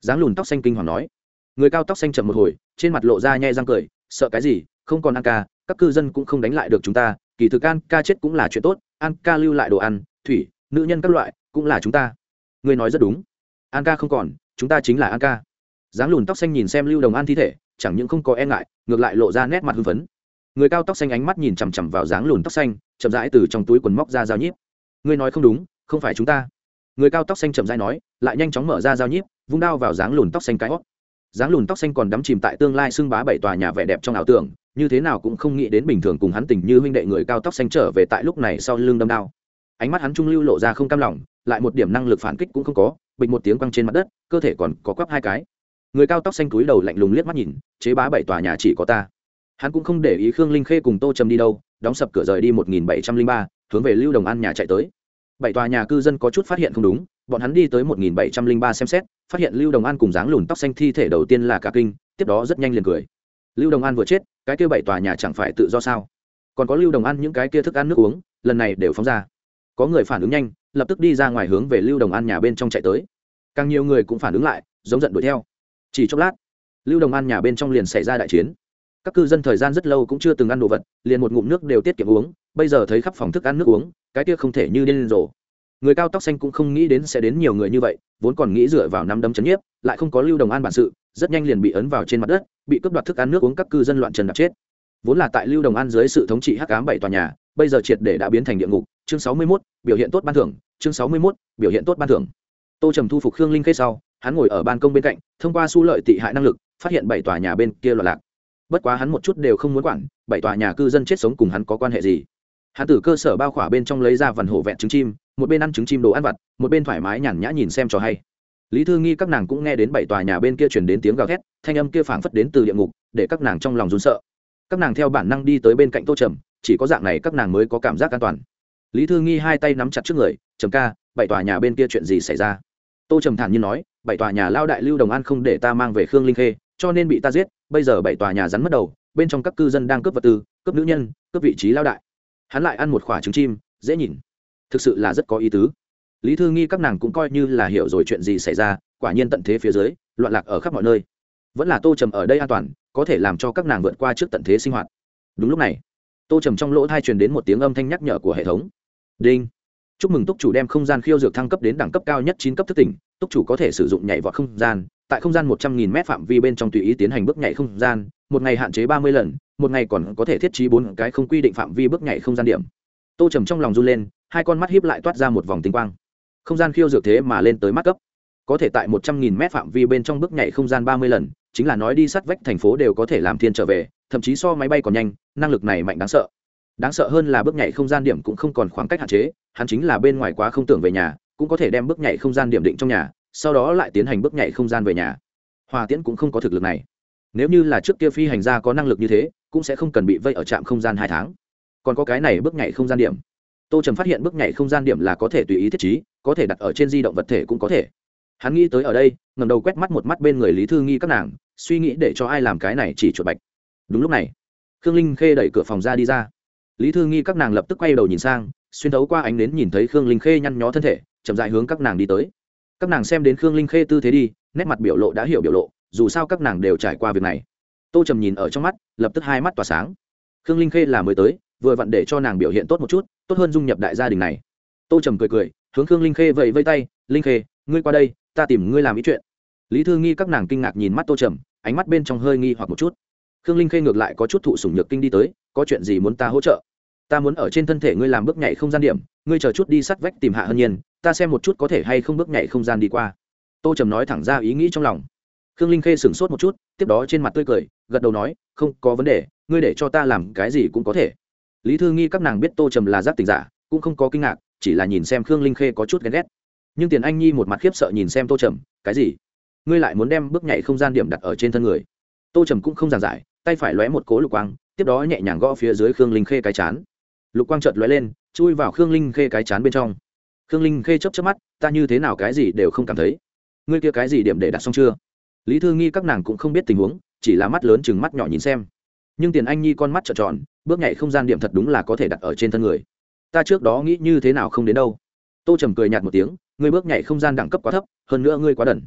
Dáng lùn tóc xanh kinh hoàng nói. Người cao tóc xanh chậm một hồi, trên mặt lộ ra nhai răng cười, sợ cái gì? Không còn an ca, các cư dân cũng không đánh lại được chúng ta, kỳ thực an ca chết cũng là chuyện tốt, an ca lưu lại đồ ăn, thủy, nữ nhân các loại cũng là chúng ta. Ngươi nói rất đúng. An ca không còn, chúng ta chính là an ca dáng lùn tóc xanh nhìn xem lưu đồng an thi thể, chẳng những không có e ngại, ngược lại lộ ra nét mặt hưng phấn. Người cao tóc xanh ánh mắt nhìn chằm chằm vào dáng lùn tóc xanh, chậm rãi từ trong túi quần móc ra dao nhíp. Ngươi nói không đúng, không phải chúng ta. Người cao tóc xanh chậm rãi nói, lại nhanh chóng mở ra dao nhíp, vung đao vào dáng lùn tóc xanh cái hót. Dáng lùn tóc xanh còn đắm chìm tại tương lai xưng bá bảy tòa nhà vẻ đẹp trong ảo tưởng, như thế nào cũng không nghĩ đến bình thường cùng hắn tình như huynh đệ người cao tóc xanh trở về tại lúc này sau lưng đâm đao. Ánh mắt hắn trung lưu lộ ra không cam lòng, lại một điểm năng lực phản kích cũng không có, bịch một tiếng quăng trên mặt đất, cơ thể còn có quắp hai cái người cao tóc xanh túi đầu lạnh lùng liếc mắt nhìn, chế bá bảy tòa nhà chỉ có ta. Hắn cũng không để ý khương linh khê cùng tô trầm đi đâu, đóng sập cửa rời đi một nghìn bảy trăm linh ba, hướng về lưu đồng an nhà chạy tới. Bảy tòa nhà cư dân có chút phát hiện không đúng, bọn hắn đi tới một nghìn bảy trăm linh ba xem xét, phát hiện lưu đồng an cùng dáng lùn tóc xanh thi thể đầu tiên là cả kinh, tiếp đó rất nhanh liền cười. Lưu đồng an vừa chết, cái kia bảy tòa nhà chẳng phải tự do sao? Còn có lưu đồng an những cái kia thức ăn nước uống, lần này đều phóng ra. Có người phản ứng nhanh, lập tức đi ra ngoài hướng về lưu đồng an nhà bên trong chạy tới. Càng nhiều người cũng phản ứng lại, giống giận đuổi theo chỉ chốc lát lưu đồng an nhà bên trong liền xảy ra đại chiến. Các cư dân thời gian rất lâu cũng chưa từng ăn đồ vật liền một ngụm nước đều tiết kiệm uống bây giờ thấy khắp phòng thức ăn nước uống cái kia không thể như điên rồ. Người cao tóc xanh cũng không nghĩ đến sẽ đến nhiều người như vậy vốn còn nghĩ dựa vào năm đấm chấn nhiếp lại không có lưu đồng an bản sự rất nhanh liền bị ấn vào trên mặt đất bị cướp đoạt thức ăn nước uống các cư dân loạn trần đạp chết. Vốn là tại lưu đồng an dưới sự thống trị hắc ám bảy tòa nhà bây giờ triệt để đã biến thành địa ngục. Chương sáu mươi 61, biểu hiện tốt ban thưởng chương sáu mươi 61, biểu hiện tốt ban thưởng. Tô trầm thu phục khương linh khê sau hắn ngồi ở ban công bên cạnh, thông qua su lợi tị hại năng lực, phát hiện bảy tòa nhà bên kia loạn lạc. Bất quá hắn một chút đều không muốn quản, bảy tòa nhà cư dân chết sống cùng hắn có quan hệ gì. Hắn từ cơ sở bao khỏa bên trong lấy ra vằn hổ vẹn trứng chim, một bên ăn trứng chim đồ ăn vặt, một bên thoải mái nhàn nhã nhìn xem cho hay. Lý thư nghi các nàng cũng nghe đến bảy tòa nhà bên kia chuyển đến tiếng gào thét, thanh âm kia phảng phất đến từ địa ngục, để các nàng trong lòng run sợ. Các nàng theo bản năng đi tới bên cạnh tô trầm, chỉ có dạng này các nàng mới có cảm giác an toàn. Lý thư nghi hai tay nắm chặt trước người, trầm ca, bảy tòa nhà bên kia chuyện gì xảy ra? Tô trầm thản nhiên nói, bảy tòa nhà lao đại lưu đồng an không để ta mang về khương linh khê, cho nên bị ta giết, bây giờ bảy tòa nhà rắn mất đầu, bên trong các cư dân đang cướp vật tư, cướp nữ nhân, cướp vị trí lao đại. Hắn lại ăn một khoả trứng chim, dễ nhìn. Thực sự là rất có ý tứ. Lý thư nghi các nàng cũng coi như là hiểu rồi chuyện gì xảy ra, quả nhiên tận thế phía dưới, loạn lạc ở khắp mọi nơi. Vẫn là tô trầm ở đây an toàn, có thể làm cho các nàng vượt qua trước tận thế sinh hoạt. Đúng lúc này, tô trầm trong lỗ thai truyền đến một tiếng âm thanh nhắc nhở của hệ thống. Đinh! Chúc mừng túc chủ đem không gian khiêu dược thăng cấp đến đẳng cấp cao nhất chín cấp thức tỉnh. Túc chủ có thể sử dụng nhảy vọt không gian. Tại không gian một trăm nghìn m phạm vi bên trong tùy ý tiến hành bước nhảy không gian. Một ngày hạn chế ba mươi lần, một ngày còn có thể thiết trí bốn cái không quy định phạm vi bước nhảy không gian điểm. Tô trầm trong lòng run lên, hai con mắt hiếp lại toát ra một vòng tinh quang. Không gian khiêu dược thế mà lên tới mắt cấp. Có thể tại một trăm nghìn m phạm vi bên trong bước nhảy không gian ba mươi lần, chính là nói đi sát vách thành phố đều có thể làm thiên trở về, thậm chí so máy bay còn nhanh, năng lực này mạnh đáng sợ. Đáng sợ hơn là bước nhảy không gian điểm cũng không còn khoảng cách hạn chế hắn chính là bên ngoài quá không tưởng về nhà, cũng có thể đem bước nhảy không gian điểm định trong nhà, sau đó lại tiến hành bước nhảy không gian về nhà. Hòa tiễn cũng không có thực lực này. Nếu như là trước kia phi hành gia có năng lực như thế, cũng sẽ không cần bị vây ở trạm không gian hai tháng. Còn có cái này bước nhảy không gian điểm. Tô trầm phát hiện bước nhảy không gian điểm là có thể tùy ý thiết trí, có thể đặt ở trên di động vật thể cũng có thể. Hắn nghĩ tới ở đây ngầm đầu quét mắt một mắt bên người lý thư nghi các nàng, suy nghĩ để cho ai làm cái này chỉ chuột bạch. Đúng lúc này, khương linh khê đẩy cửa phòng ra đi ra. Lý thư nghi các nàng lập tức quay đầu nhìn sang xuyên thấu qua ánh nến nhìn thấy khương linh khê nhăn nhó thân thể, chậm dại hướng các nàng đi tới. Các nàng xem đến khương linh khê tư thế đi, nét mặt biểu lộ đã hiểu biểu lộ, dù sao các nàng đều trải qua việc này. Tô trầm nhìn ở trong mắt, lập tức hai mắt tỏa sáng. Khương linh khê là mới tới, vừa vặn để cho nàng biểu hiện tốt một chút, tốt hơn dung nhập đại gia đình này. Tô trầm cười cười, hướng khương linh khê vẫy vây tay, linh khê, ngươi qua đây, ta tìm ngươi làm ý chuyện. Lý thư nghi các nàng kinh ngạc nhìn mắt tô trầm, ánh mắt bên trong hơi nghi hoặc một chút. Khương linh khê ngược lại có chút thụ sủng nhược kinh đi tới, có chuyện gì muốn ta hỗ trợ? Ta muốn ở trên thân thể ngươi làm bước nhảy không gian điểm, ngươi chờ chút đi sắt vách tìm hạ hân nhiên, ta xem một chút có thể hay không bước nhảy không gian đi qua. Tô trầm nói thẳng ra ý nghĩ trong lòng. Khương linh khê sửng sốt một chút, tiếp đó trên mặt tươi cười, gật đầu nói, không có vấn đề, ngươi để cho ta làm cái gì cũng có thể. Lý thư nghi các nàng biết tô trầm là giác tình giả, cũng không có kinh ngạc, chỉ là nhìn xem khương linh khê có chút ghen ghét. Nhưng tiền anh nhi một mặt khiếp sợ nhìn xem tô trầm, cái gì? Ngươi lại muốn đem bước nhảy không gian điểm đặt ở trên thân người? Tô trầm cũng không giảng giải, tay phải lóe một cố lục quang, tiếp đó nhẹ nhàng gõ phía dưới khương linh khê cái chán lục quang trợt lóe lên, chui vào khương linh khê cái chán bên trong. Khương linh khê chấp chấp mắt, ta như thế nào cái gì đều không cảm thấy. Ngươi kia cái gì điểm để đặt xong chưa? Lý thư nghi các nàng cũng không biết tình huống, chỉ là mắt lớn chừng mắt nhỏ nhìn xem. Nhưng tiền anh nhi con mắt trợn tròn, bước nhảy không gian điểm thật đúng là có thể đặt ở trên thân người. Ta trước đó nghĩ như thế nào không đến đâu. Tô trầm cười nhạt một tiếng, ngươi bước nhảy không gian đẳng cấp quá thấp, hơn nữa ngươi quá đần.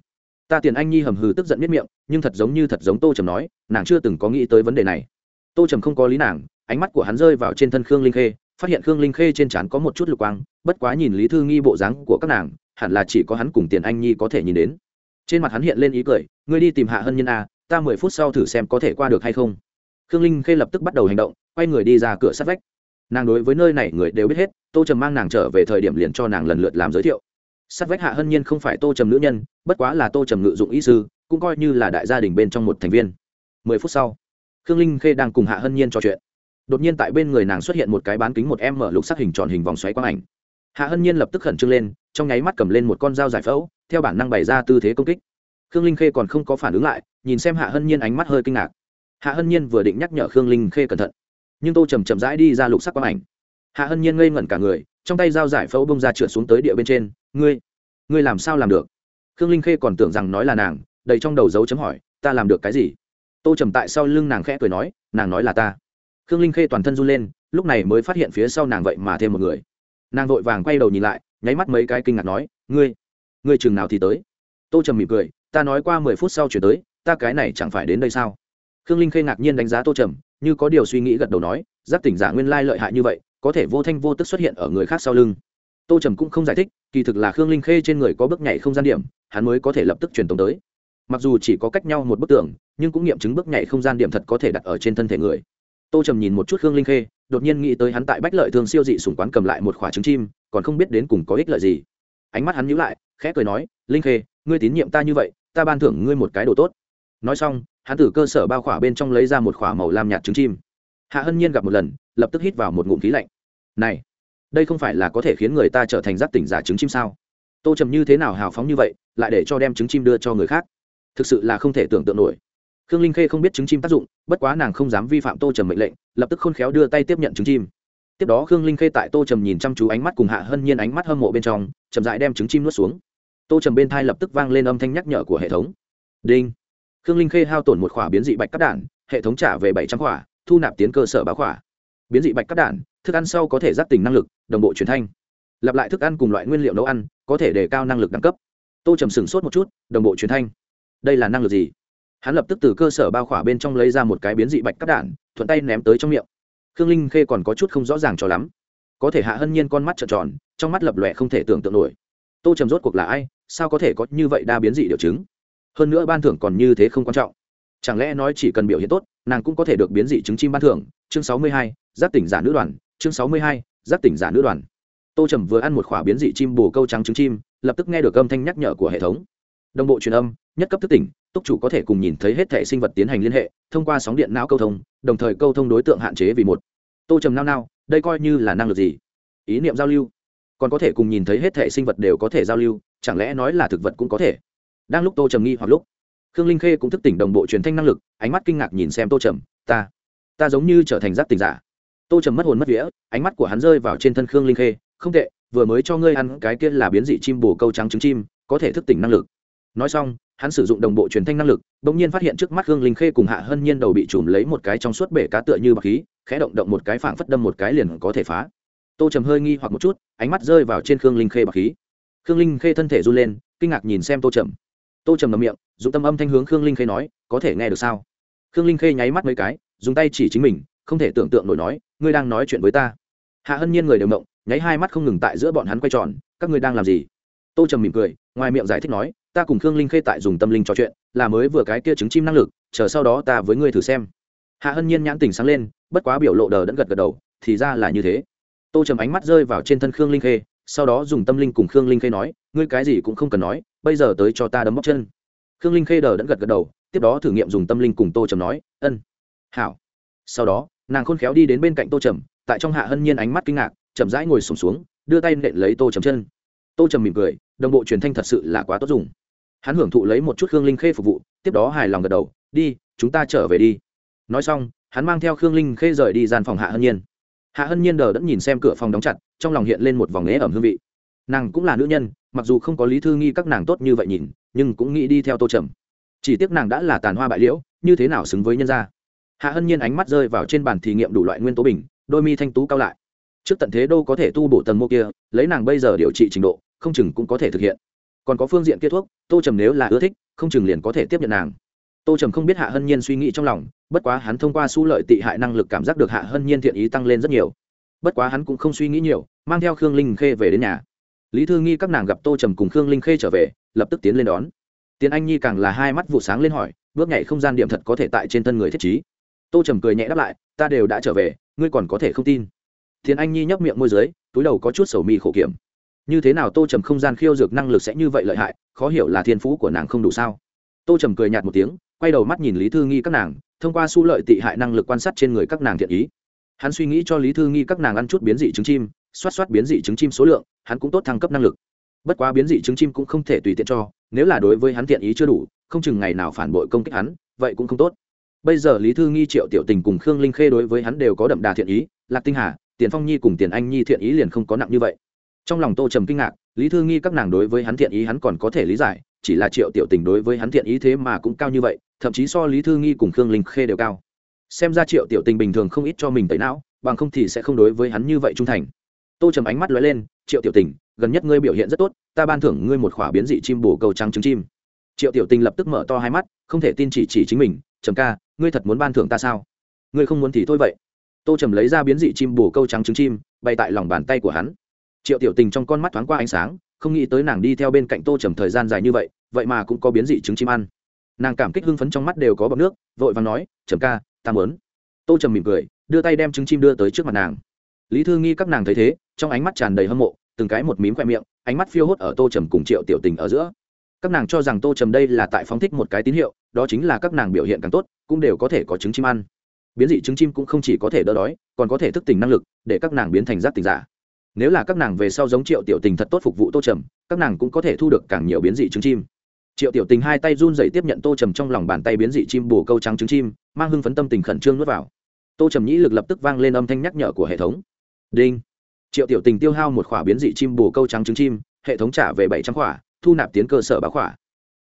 Ta tiền anh nhi hầm hừ tức giận miết miệng, nhưng thật giống như thật giống tô trầm nói, nàng chưa từng có nghĩ tới vấn đề này. Tô trầm không có lý nàng ánh mắt của hắn rơi vào trên thân khương linh khê, phát hiện khương linh khê trên trán có một chút lục quang, bất quá nhìn lý thư nghi bộ dáng của các nàng, hẳn là chỉ có hắn cùng tiền anh nhi có thể nhìn đến. Trên mặt hắn hiện lên ý cười, ngươi đi tìm hạ hân nhân a, ta mười phút sau thử xem có thể qua được hay không. Khương linh khê lập tức bắt đầu hành động, quay người đi ra cửa sát vách. Nàng đối với nơi này người đều biết hết, tô trầm mang nàng trở về thời điểm liền cho nàng lần lượt làm giới thiệu. Sát vách hạ hân nhiên không phải tô trầm nữ nhân, bất quá là tô trầm ngự dụng ý sư, cũng coi như là đại gia đình bên trong một thành viên. Mười phút sau, khương linh khê đang cùng hạ hân nhiên trò chuyện đột nhiên tại bên người nàng xuất hiện một cái bán kính một em mở lục sắc hình tròn hình vòng xoáy quang ảnh. Hạ hân nhiên lập tức khẩn trương lên, trong nháy mắt cầm lên một con dao giải phẫu, theo bản năng bày ra tư thế công kích. Khương linh khê còn không có phản ứng lại, nhìn xem hạ hân nhiên ánh mắt hơi kinh ngạc. Hạ hân nhiên vừa định nhắc nhở khương linh khê cẩn thận, nhưng tô chầm chậm rãi đi ra lục sắc quang ảnh. Hạ hân nhiên ngây ngẩn cả người, trong tay dao giải phẫu bông ra trượt xuống tới địa bên trên, ngươi ngươi làm sao làm được? Khương linh khê còn tưởng rằng nói là nàng, đầy trong đầu dấu chấm hỏi, ta làm được cái gì? Tô trầm tại sau lưng nàng khẽ cười nói, nàng nói là ta khương linh khê toàn thân run lên, lúc này mới phát hiện phía sau nàng vậy mà thêm một người. Nàng vội vàng quay đầu nhìn lại, nháy mắt mấy cái kinh ngạc nói, ngươi ngươi chừng nào thì tới? Tô trầm mỉm cười, ta nói qua mười phút sau chuyển tới, ta cái này chẳng phải đến đây sao? Khương linh khê ngạc nhiên đánh giá tô trầm, như có điều suy nghĩ gật đầu nói, giác tỉnh giả nguyên lai lợi hại như vậy, có thể vô thanh vô tức xuất hiện ở người khác sau lưng. Tô trầm cũng không giải thích, kỳ thực là khương linh khê trên người có bước nhảy không gian điểm, hắn mới có thể lập tức truyền tống tới. Mặc dù chỉ có cách nhau một bức tường, nhưng cũng nghiệm chứng bước nhảy không gian điểm thật có thể đặt ở trên thân thể người tô trầm nhìn một chút khương linh khê, đột nhiên nghĩ tới hắn tại bách lợi Thương siêu dị sùng quán cầm lại một khoả trứng chim, còn không biết đến cùng có ích lợi gì. Ánh mắt hắn nhíu lại, khẽ cười nói, linh khê, ngươi tín nhiệm ta như vậy, ta ban thưởng ngươi một cái đồ tốt. Nói xong, hắn từ cơ sở bao khỏa bên trong lấy ra một khỏa màu lam nhạt trứng chim. Hạ hân nhiên gặp một lần, lập tức hít vào một ngụm khí lạnh. Này, đây không phải là có thể khiến người ta trở thành giác tỉnh giả trứng chim sao? Tô trầm như thế nào hào phóng như vậy, lại để cho đem trứng chim đưa cho người khác? Thực sự là không thể tưởng tượng nổi khương linh khê không biết trứng chim tác dụng, bất quá nàng không dám vi phạm tô trầm mệnh lệnh, lập tức khôn khéo đưa tay tiếp nhận trứng chim. Tiếp đó khương linh khê tại tô trầm nhìn chăm chú ánh mắt cùng hạ hân nhiên ánh mắt hâm mộ bên trong, chậm dại đem trứng chim nuốt xuống. Tô trầm bên thai lập tức vang lên âm thanh nhắc nhở của hệ thống. Đinh. Khương linh khê hao tổn một khỏa biến dị bạch cắt đản hệ thống trả về bảy trăm khỏa, thu nạp tiến cơ sở báo khỏa. Biến dị bạch cắt đản thức ăn sau có thể giáp tình năng lực, đồng bộ truyền thanh. Lặp lại thức ăn cùng loại nguyên liệu nấu ăn, có thể đề cao năng lực đẳng cấp. Tô trầm sửng sốt một chút, đồng bộ truyền thanh. Đây là năng lực gì? Hắn lập tức từ cơ sở bao khỏa bên trong lấy ra một cái biến dị bạch cắt đạn, thuận tay ném tới trong miệng. Khương linh khê còn có chút không rõ ràng cho lắm. Có thể hạ hân nhiên con mắt trợn tròn trong mắt lập lòe không thể tưởng tượng nổi. Tô trầm rốt cuộc là ai? Sao có thể có như vậy đa biến dị điều chứng? Hơn nữa ban thưởng còn như thế không quan trọng. Chẳng lẽ nói chỉ cần biểu hiện tốt nàng cũng có thể được biến dị chứng chim ban thưởng? Chương sáu mươi hai giáp tỉnh giả nữ đoàn. Chương sáu mươi hai giáp tỉnh giả nữ đoàn. Tô trầm vừa ăn một khỏa biến dị chim bồ câu trắng trứng chim lập tức nghe được âm thanh nhắc nhở của hệ thống. Đồng bộ truyền âm nhất cấp thức tỉnh, túc chủ có thể cùng nhìn thấy hết thể sinh vật tiến hành liên hệ, thông qua sóng điện não câu thông, đồng thời câu thông đối tượng hạn chế vì một. Tô trầm nao nao, đây coi như là năng lực gì? Ý niệm giao lưu. Còn có thể cùng nhìn thấy hết thể sinh vật đều có thể giao lưu, chẳng lẽ nói là thực vật cũng có thể? Đang lúc tô trầm nghi hoặc lúc, khương linh khê cũng thức tỉnh đồng bộ truyền thanh năng lực, ánh mắt kinh ngạc nhìn xem tô trầm, ta ta giống như trở thành giác tình giả. Tô trầm mất hồn mất vía, ánh mắt của hắn rơi vào trên thân khương linh khê, không tệ, vừa mới cho ngươi ăn cái kia là biến dị chim bồ câu trắng trứng chim, có thể thức tỉnh năng lực. Nói xong hắn sử dụng đồng bộ truyền thanh năng lực bỗng nhiên phát hiện trước mắt gương linh khê cùng hạ hân nhiên đầu bị chùm lấy một cái trong suốt bể cá tựa như bọc khí, khẽ động động một cái phảng phất đâm một cái liền có thể phá. Tô trầm hơi nghi hoặc một chút, ánh mắt rơi vào trên khương linh khê bọc khí. Khương linh khê thân thể run lên, kinh ngạc nhìn xem tô trầm. Tô trầm ngầm miệng, dùng tâm âm thanh hướng khương linh khê nói, có thể nghe được sao? Khương linh khê nháy mắt mấy cái, dùng tay chỉ chính mình, không thể tưởng tượng nổi nói, ngươi đang nói chuyện với ta. Hạ hân nhiên người đều mộng nháy hai mắt không ngừng tại giữa bọn hắn quay tròn, các ngươi đang làm gì? Tô trầm mỉm cười, ngoài miệng giải thích nói ta cùng khương linh khê tại dùng tâm linh trò chuyện là mới vừa cái kia trứng chim năng lực chờ sau đó ta với ngươi thử xem. Hạ hân nhiên nhãn tình sáng lên bất quá biểu lộ đờ đẫn gật gật đầu thì ra là như thế. Tô trầm ánh mắt rơi vào trên thân khương linh khê sau đó dùng tâm linh cùng khương linh khê nói ngươi cái gì cũng không cần nói bây giờ tới cho ta đấm bóc chân. Khương linh khê đờ đẫn gật gật đầu tiếp đó thử nghiệm dùng tâm linh cùng tô trầm nói ân hảo. Sau đó nàng khôn khéo đi đến bên cạnh tô trầm tại trong hạ hân nhiên ánh mắt kinh ngạc chậm rãi ngồi sùng xuống, xuống đưa tay nện lấy tô trầm chân. Tô trầm mỉm cười đồng bộ truyền thanh thật sự là quá tốt dùng hắn hưởng thụ lấy một chút khương linh khê phục vụ, tiếp đó hài lòng gật đầu, đi, chúng ta trở về đi. Nói xong, hắn mang theo khương linh khê rời đi gian phòng hạ hân nhiên. Hạ hân nhiên đờ đẫn nhìn xem cửa phòng đóng chặt, trong lòng hiện lên một vòng ghế ẩm hương vị. Nàng cũng là nữ nhân, mặc dù không có lý thư nghi các nàng tốt như vậy nhìn, nhưng cũng nghĩ đi theo tô trầm. Chỉ tiếc nàng đã là tàn hoa bại liễu, như thế nào xứng với nhân gia? Hạ hân nhiên ánh mắt rơi vào trên bàn thí nghiệm đủ loại nguyên tố bình, đôi mi thanh tú cao lại. Trước tận thế đâu có thể tu bổ tầng mô kia, lấy nàng bây giờ điều trị trình độ, không chừng cũng có thể thực hiện còn có phương diện kia thuốc, tô trầm nếu là ưa thích, không chừng liền có thể tiếp nhận nàng. Tô trầm không biết hạ hân nhiên suy nghĩ trong lòng, bất quá hắn thông qua su lợi tị hại năng lực cảm giác được hạ hân nhiên thiện ý tăng lên rất nhiều. Bất quá hắn cũng không suy nghĩ nhiều, mang theo khương linh khê về đến nhà. Lý thư nghi các nàng gặp tô trầm cùng khương linh khê trở về, lập tức tiến lên đón. Tiến anh nhi càng là hai mắt vụ sáng lên hỏi, bước nhảy không gian điểm thật có thể tại trên thân người thiết trí? Tô trầm cười nhẹ đáp lại, ta đều đã trở về, ngươi còn có thể không tin. Tiến anh nhi nhấp miệng môi d ư ớ i túi đầu có chút sầu mi khổ kiểm như thế nào tô trầm không gian khiêu dược năng lực sẽ như vậy lợi hại, khó hiểu là thiên phú của nàng không đủ sao? Tô trầm cười nhạt một tiếng, quay đầu mắt nhìn lý thư nghi các nàng, thông qua su lợi tị hại năng lực quan sát trên người các nàng thiện ý. Hắn suy nghĩ cho lý thư nghi các nàng ăn chút biến dị trứng chim, xoát xoát biến dị trứng chim số lượng, hắn cũng tốt thăng cấp năng lực. Bất quá biến dị trứng chim cũng không thể tùy tiện cho, nếu là đối với hắn thiện ý chưa đủ, không chừng ngày nào phản bội công kích hắn, vậy cũng không tốt. Bây giờ lý thư nghi, triệu tiểu tình cùng khương linh khê đối với hắn đều có đậm đà thiện ý, lạc tinh hà, tiền phong nhi cùng tiền anh nhi thiện ý liền không có nặng như vậy trong lòng tô trầm kinh ngạc, lý thư nghi các nàng đối với hắn thiện ý hắn còn có thể lý giải, chỉ là triệu tiểu tình đối với hắn thiện ý thế mà cũng cao như vậy, thậm chí so lý thư nghi cùng khương linh khê đều cao. Xem ra triệu tiểu tình bình thường không ít cho mình tẩy não, bằng không thì sẽ không đối với hắn như vậy trung thành. Tô trầm ánh mắt lóe lên, triệu tiểu tình, gần nhất ngươi biểu hiện rất tốt, ta ban thưởng ngươi một khỏa biến dị chim bổ cầu trắng trứng chim. Triệu tiểu tình lập tức mở to hai mắt, không thể tin chỉ chỉ chính mình, trầm ca, ngươi thật muốn ban thưởng ta sao? Ngươi không muốn thì thôi vậy. Tô trầm lấy ra biến dị chim bổ câu trắng trứng chim bay tại lòng bàn tay của hắn triệu tiểu tình trong con mắt thoáng qua ánh sáng, không nghĩ tới nàng đi theo bên cạnh tô trầm thời gian dài như vậy vậy mà cũng có biến dị trứng chim ăn. Nàng cảm kích hưng phấn trong mắt đều có bọc nước, vội và nói, trầm ca, ta mớn tô trầm mỉm cười, đưa tay đem trứng chim đưa tới trước mặt nàng. Lý thư nghi các nàng thấy thế, trong ánh mắt tràn đầy hâm mộ, từng cái một mím khoe miệng, ánh mắt phiêu hốt ở tô trầm cùng triệu tiểu tình ở giữa. Các nàng cho rằng tô trầm đây là tại phóng thích một cái tín hiệu, đó chính là các nàng biểu hiện càng tốt, cũng đều có thể có trứng chim ăn. Biến dị trứng chim cũng không chỉ có thể đỡ đói, còn có thể thức tỉnh năng lực, để các nàng biến thành giác tỉnh giả nếu là các nàng về sau giống triệu tiểu tình thật tốt phục vụ tô trầm, các nàng cũng có thể thu được càng nhiều biến dị trứng chim. Triệu tiểu tình hai tay run dậy tiếp nhận tô trầm trong lòng bàn tay biến dị chim bồ câu trắng trứng chim, mang hưng phấn tâm tình khẩn trương nuốt vào. Tô trầm nhĩ lực lập tức vang lên âm thanh nhắc nhở của hệ thống. Đinh. Triệu tiểu tình tiêu hao một khỏa biến dị chim bồ câu trắng trứng chim, hệ thống trả về bảy trăm khỏa, thu nạp tiến cơ sở bá khỏa.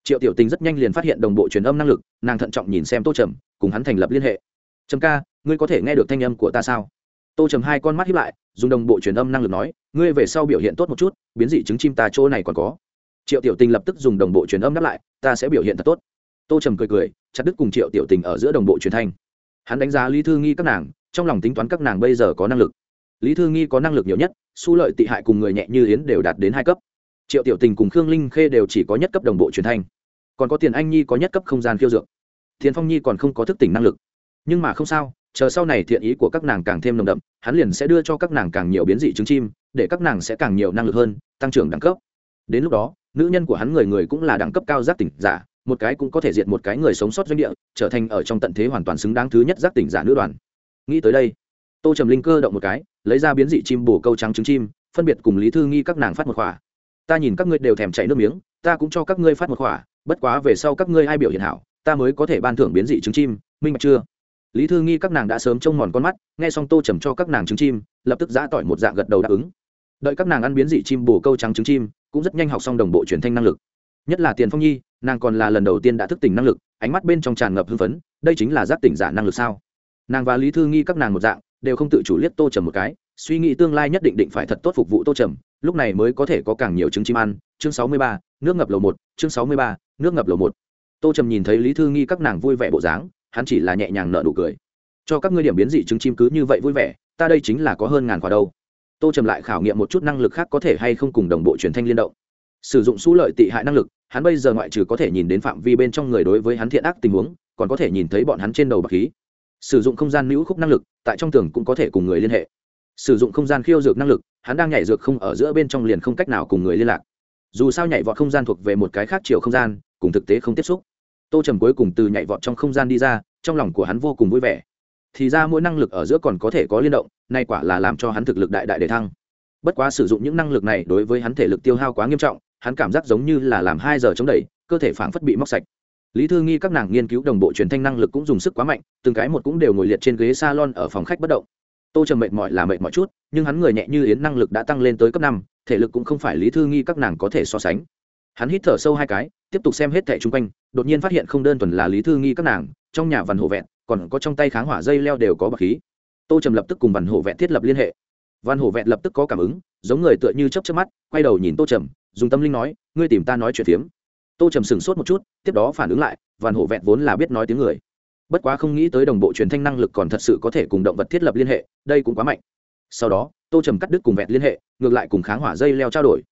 Triệu tiểu tình rất nhanh liền phát hiện đồng bộ truyền âm năng lực, nàng thận trọng nhìn xem tô trầm, cùng hắn thành lập liên hệ. Trầm ca, ngươi có thể nghe được thanh âm của ta sao? Tô trầm hai con mắt hiếp lại, dùng đồng bộ truyền âm năng lực nói, ngươi về sau biểu hiện tốt một chút, biến dị trứng chim ta chỗ này còn có. Triệu tiểu tình lập tức dùng đồng bộ truyền âm đáp lại, ta sẽ biểu hiện thật tốt. Tô trầm cười cười, chặt đứt cùng triệu tiểu tình ở giữa đồng bộ truyền thanh. Hắn đánh giá lý thư nghi các nàng, trong lòng tính toán các nàng bây giờ có năng lực. Lý thư nghi có năng lực nhiều nhất, su lợi tị hại cùng người nhẹ như yến đều đạt đến hai cấp. Triệu tiểu tình cùng khương linh khê đều chỉ có nhất cấp đồng bộ truyền thanh. Còn có tiền anh nhi có nhất cấp không gian khiêu dược. Thiền phong nhi còn không có thức tỉnh năng lực. Nhưng mà không sao chờ sau này thiện ý của các nàng càng thêm nồng đậm, hắn liền sẽ đưa cho các nàng càng nhiều biến dị trứng chim, để các nàng sẽ càng nhiều năng lực hơn, tăng trưởng đẳng cấp. Đến lúc đó, nữ nhân của hắn người người cũng là đẳng cấp cao giác tỉnh giả, một cái cũng có thể diệt một cái người sống sót doanh địa, trở thành ở trong tận thế hoàn toàn xứng đáng thứ nhất giác tỉnh giả nữ đoàn. Nghĩ tới đây, tô trầm linh cơ động một cái, lấy ra biến dị chim bổ câu trắng trứng chim, phân biệt cùng lý thư nghi các nàng phát một khỏa ta nhìn các ngươi đều thèm chảy nước miếng, ta cũng cho các ngươi phát một khỏa bất quá về sau các ngươi ai biểu hiện hảo, ta mới có thể ban thưởng biến dị trứng chim, minh bạch chưa? Lý thư nghi các nàng đã sớm trông mòn con mắt, nghe xong tô trầm cho các nàng trứng chim, lập tức giã tỏi một dạng gật đầu đáp ứng. Đợi các nàng ăn biến dị chim bồ câu trắng trứng chim, cũng rất nhanh học xong đồng bộ truyền thanh năng lực. Nhất là tiền phong nhi, nàng còn là lần đầu tiên đã thức tỉnh năng lực, ánh mắt bên trong tràn ngập hưng phấn, đây chính là giác tỉnh giả năng lực sao? Nàng và lý thư nghi các nàng một dạng, đều không tự chủ liếc tô trầm một cái, suy nghĩ tương lai nhất định định phải thật tốt phục vụ tô trầm, lúc này mới có thể có càng nhiều trứng chim ăn. Chương sáu mươi ba, nước ngập lầu một, chương sáu mươi ba, nước ngập lầu một. Tô trầm nhìn thấy lý thư nghi các nàng vui vẻ bộ dáng hắn chỉ là nhẹ nhàng nợ nụ cười. Cho các ngươi điểm biến dị trứng chim cứ như vậy vui vẻ, ta đây chính là có hơn ngàn quả đâu. Tô trầm lại khảo nghiệm một chút năng lực khác có thể hay không cùng đồng bộ truyền thanh liên động. Sử dụng số lợi tị hại năng lực, hắn bây giờ ngoại trừ có thể nhìn đến phạm vi bên trong người đối với hắn thiện ác tình huống, còn có thể nhìn thấy bọn hắn trên đầu bạc khí. Sử dụng không gian nữ khúc năng lực, tại trong tường cũng có thể cùng người liên hệ. Sử dụng không gian khiêu dược năng lực, hắn đang nhảy dược không ở giữa bên trong liền không cách nào cùng người liên lạc. Dù sao nhảy vọt không gian thuộc về một cái khác chiều không gian, cùng thực tế không tiếp xúc tô trầm cuối cùng từ nhảy vọt trong không gian đi ra, trong lòng của hắn vô cùng vui vẻ. Thì ra mỗi năng lực ở giữa còn có thể có liên động, nay quả là làm cho hắn thực lực đại đại để thăng. Bất quá sử dụng những năng lực này đối với hắn thể lực tiêu hao quá nghiêm trọng, hắn cảm giác giống như là làm hai giờ chống đẩy, cơ thể phảng phất bị móc sạch. Lý thư nghi các nàng nghiên cứu đồng bộ truyền thanh năng lực cũng dùng sức quá mạnh, từng cái một cũng đều ngồi liệt trên ghế salon ở phòng khách bất động. Tô trầm mệt mỏi là mệt mỏi chút, nhưng hắn người nhẹ như yến năng lực đã tăng lên tới cấp năm, thể lực cũng không phải lý thư nghi các nàng có thể so sánh hắn hít thở sâu hai cái, tiếp tục xem hết thẻ chung quanh, đột nhiên phát hiện không đơn thuần là lý thư nghi các nàng, trong nhà văn hộ vẹn còn có trong tay kháng hỏa dây leo đều có bậc khí. Tô trầm lập tức cùng văn hộ vẹn thiết lập liên hệ. Văn hộ vẹn lập tức có cảm ứng, giống người tựa như chấp chấp mắt, quay đầu nhìn tô trầm, dùng tâm linh nói, ngươi tìm ta nói chuyện phiếm. Tô trầm sửng sốt một chút, tiếp đó phản ứng lại, văn hộ vẹn vốn là biết nói tiếng người. Bất quá không nghĩ tới đồng bộ truyền thanh năng lực còn thật sự có thể cùng động vật thiết lập liên hệ, đây cũng quá mạnh. Sau đó, tô trầm cắt đứt cùng vẹn liên hệ, ngược lại cùng kháng hỏa dây leo trao đổi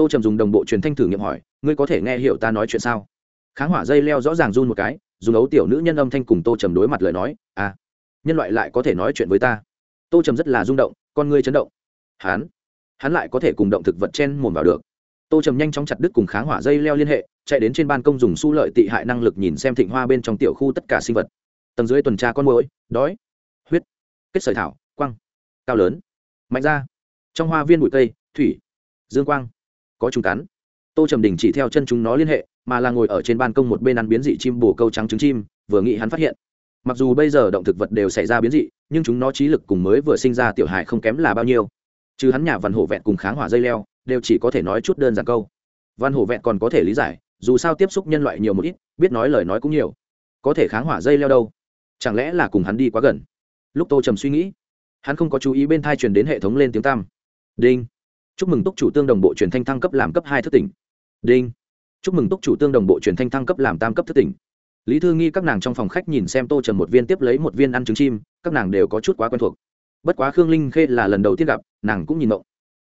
tô trầm dùng đồng bộ truyền thanh thử nghiệm hỏi, ngươi có thể nghe hiểu ta nói chuyện sao? Kháng hỏa dây leo rõ ràng run một cái, dùng ấu tiểu nữ nhân âm thanh cùng tô trầm đối mặt lời nói à nhân loại lại có thể nói chuyện với ta. Tô trầm rất là rung động, con ngươi chấn động. Hắn hắn lại có thể cùng động thực vật chen mồm vào được. Tô trầm nhanh chóng chặt đứt cùng kháng hỏa dây leo liên hệ, chạy đến trên ban công dùng su lợi tị hại năng lực nhìn xem thịnh hoa bên trong tiểu khu tất cả sinh vật. Tầng dưới tuần tra con mũi đói, huyết, kết sợi thảo, quăng, cao lớn, mạnh ra. Trong hoa viên bụi cây, thủy, dương quang có trùng cắn. Tô trầm đình chỉ theo chân chúng nó liên hệ, mà là ngồi ở trên ban công một bên ăn biến dị chim bồ câu trắng trứng chim, vừa nghĩ hắn phát hiện. Mặc dù bây giờ động thực vật đều xảy ra biến dị, nhưng chúng nó trí lực cùng mới vừa sinh ra tiểu hài không kém là bao nhiêu. Chứ hắn nhà văn hổ vẹn cùng kháng hỏa dây leo, đều chỉ có thể nói chút đơn giản câu. Văn hổ vẹn còn có thể lý giải, dù sao tiếp xúc nhân loại nhiều một ít, biết nói lời nói cũng nhiều. Có thể kháng hỏa dây leo đâu? Chẳng lẽ là cùng hắn đi quá gần? Lúc tô trầm suy nghĩ, hắn không có chú ý bên thai truyền đến hệ thống lên tiếng tam đinh! Chúc mừng túc chủ tương đồng bộ truyền thanh thăng cấp làm cấp hai thất tỉnh. Đinh. Chúc mừng túc chủ tương đồng bộ truyền thanh thăng cấp làm tam cấp thất tỉnh. Lý thư nghi các nàng trong phòng khách nhìn xem tô trầm một viên tiếp lấy một viên ăn trứng chim, các nàng đều có chút quá quen thuộc. Bất quá khương linh khê là lần đầu tiên gặp, nàng cũng nhìn mộng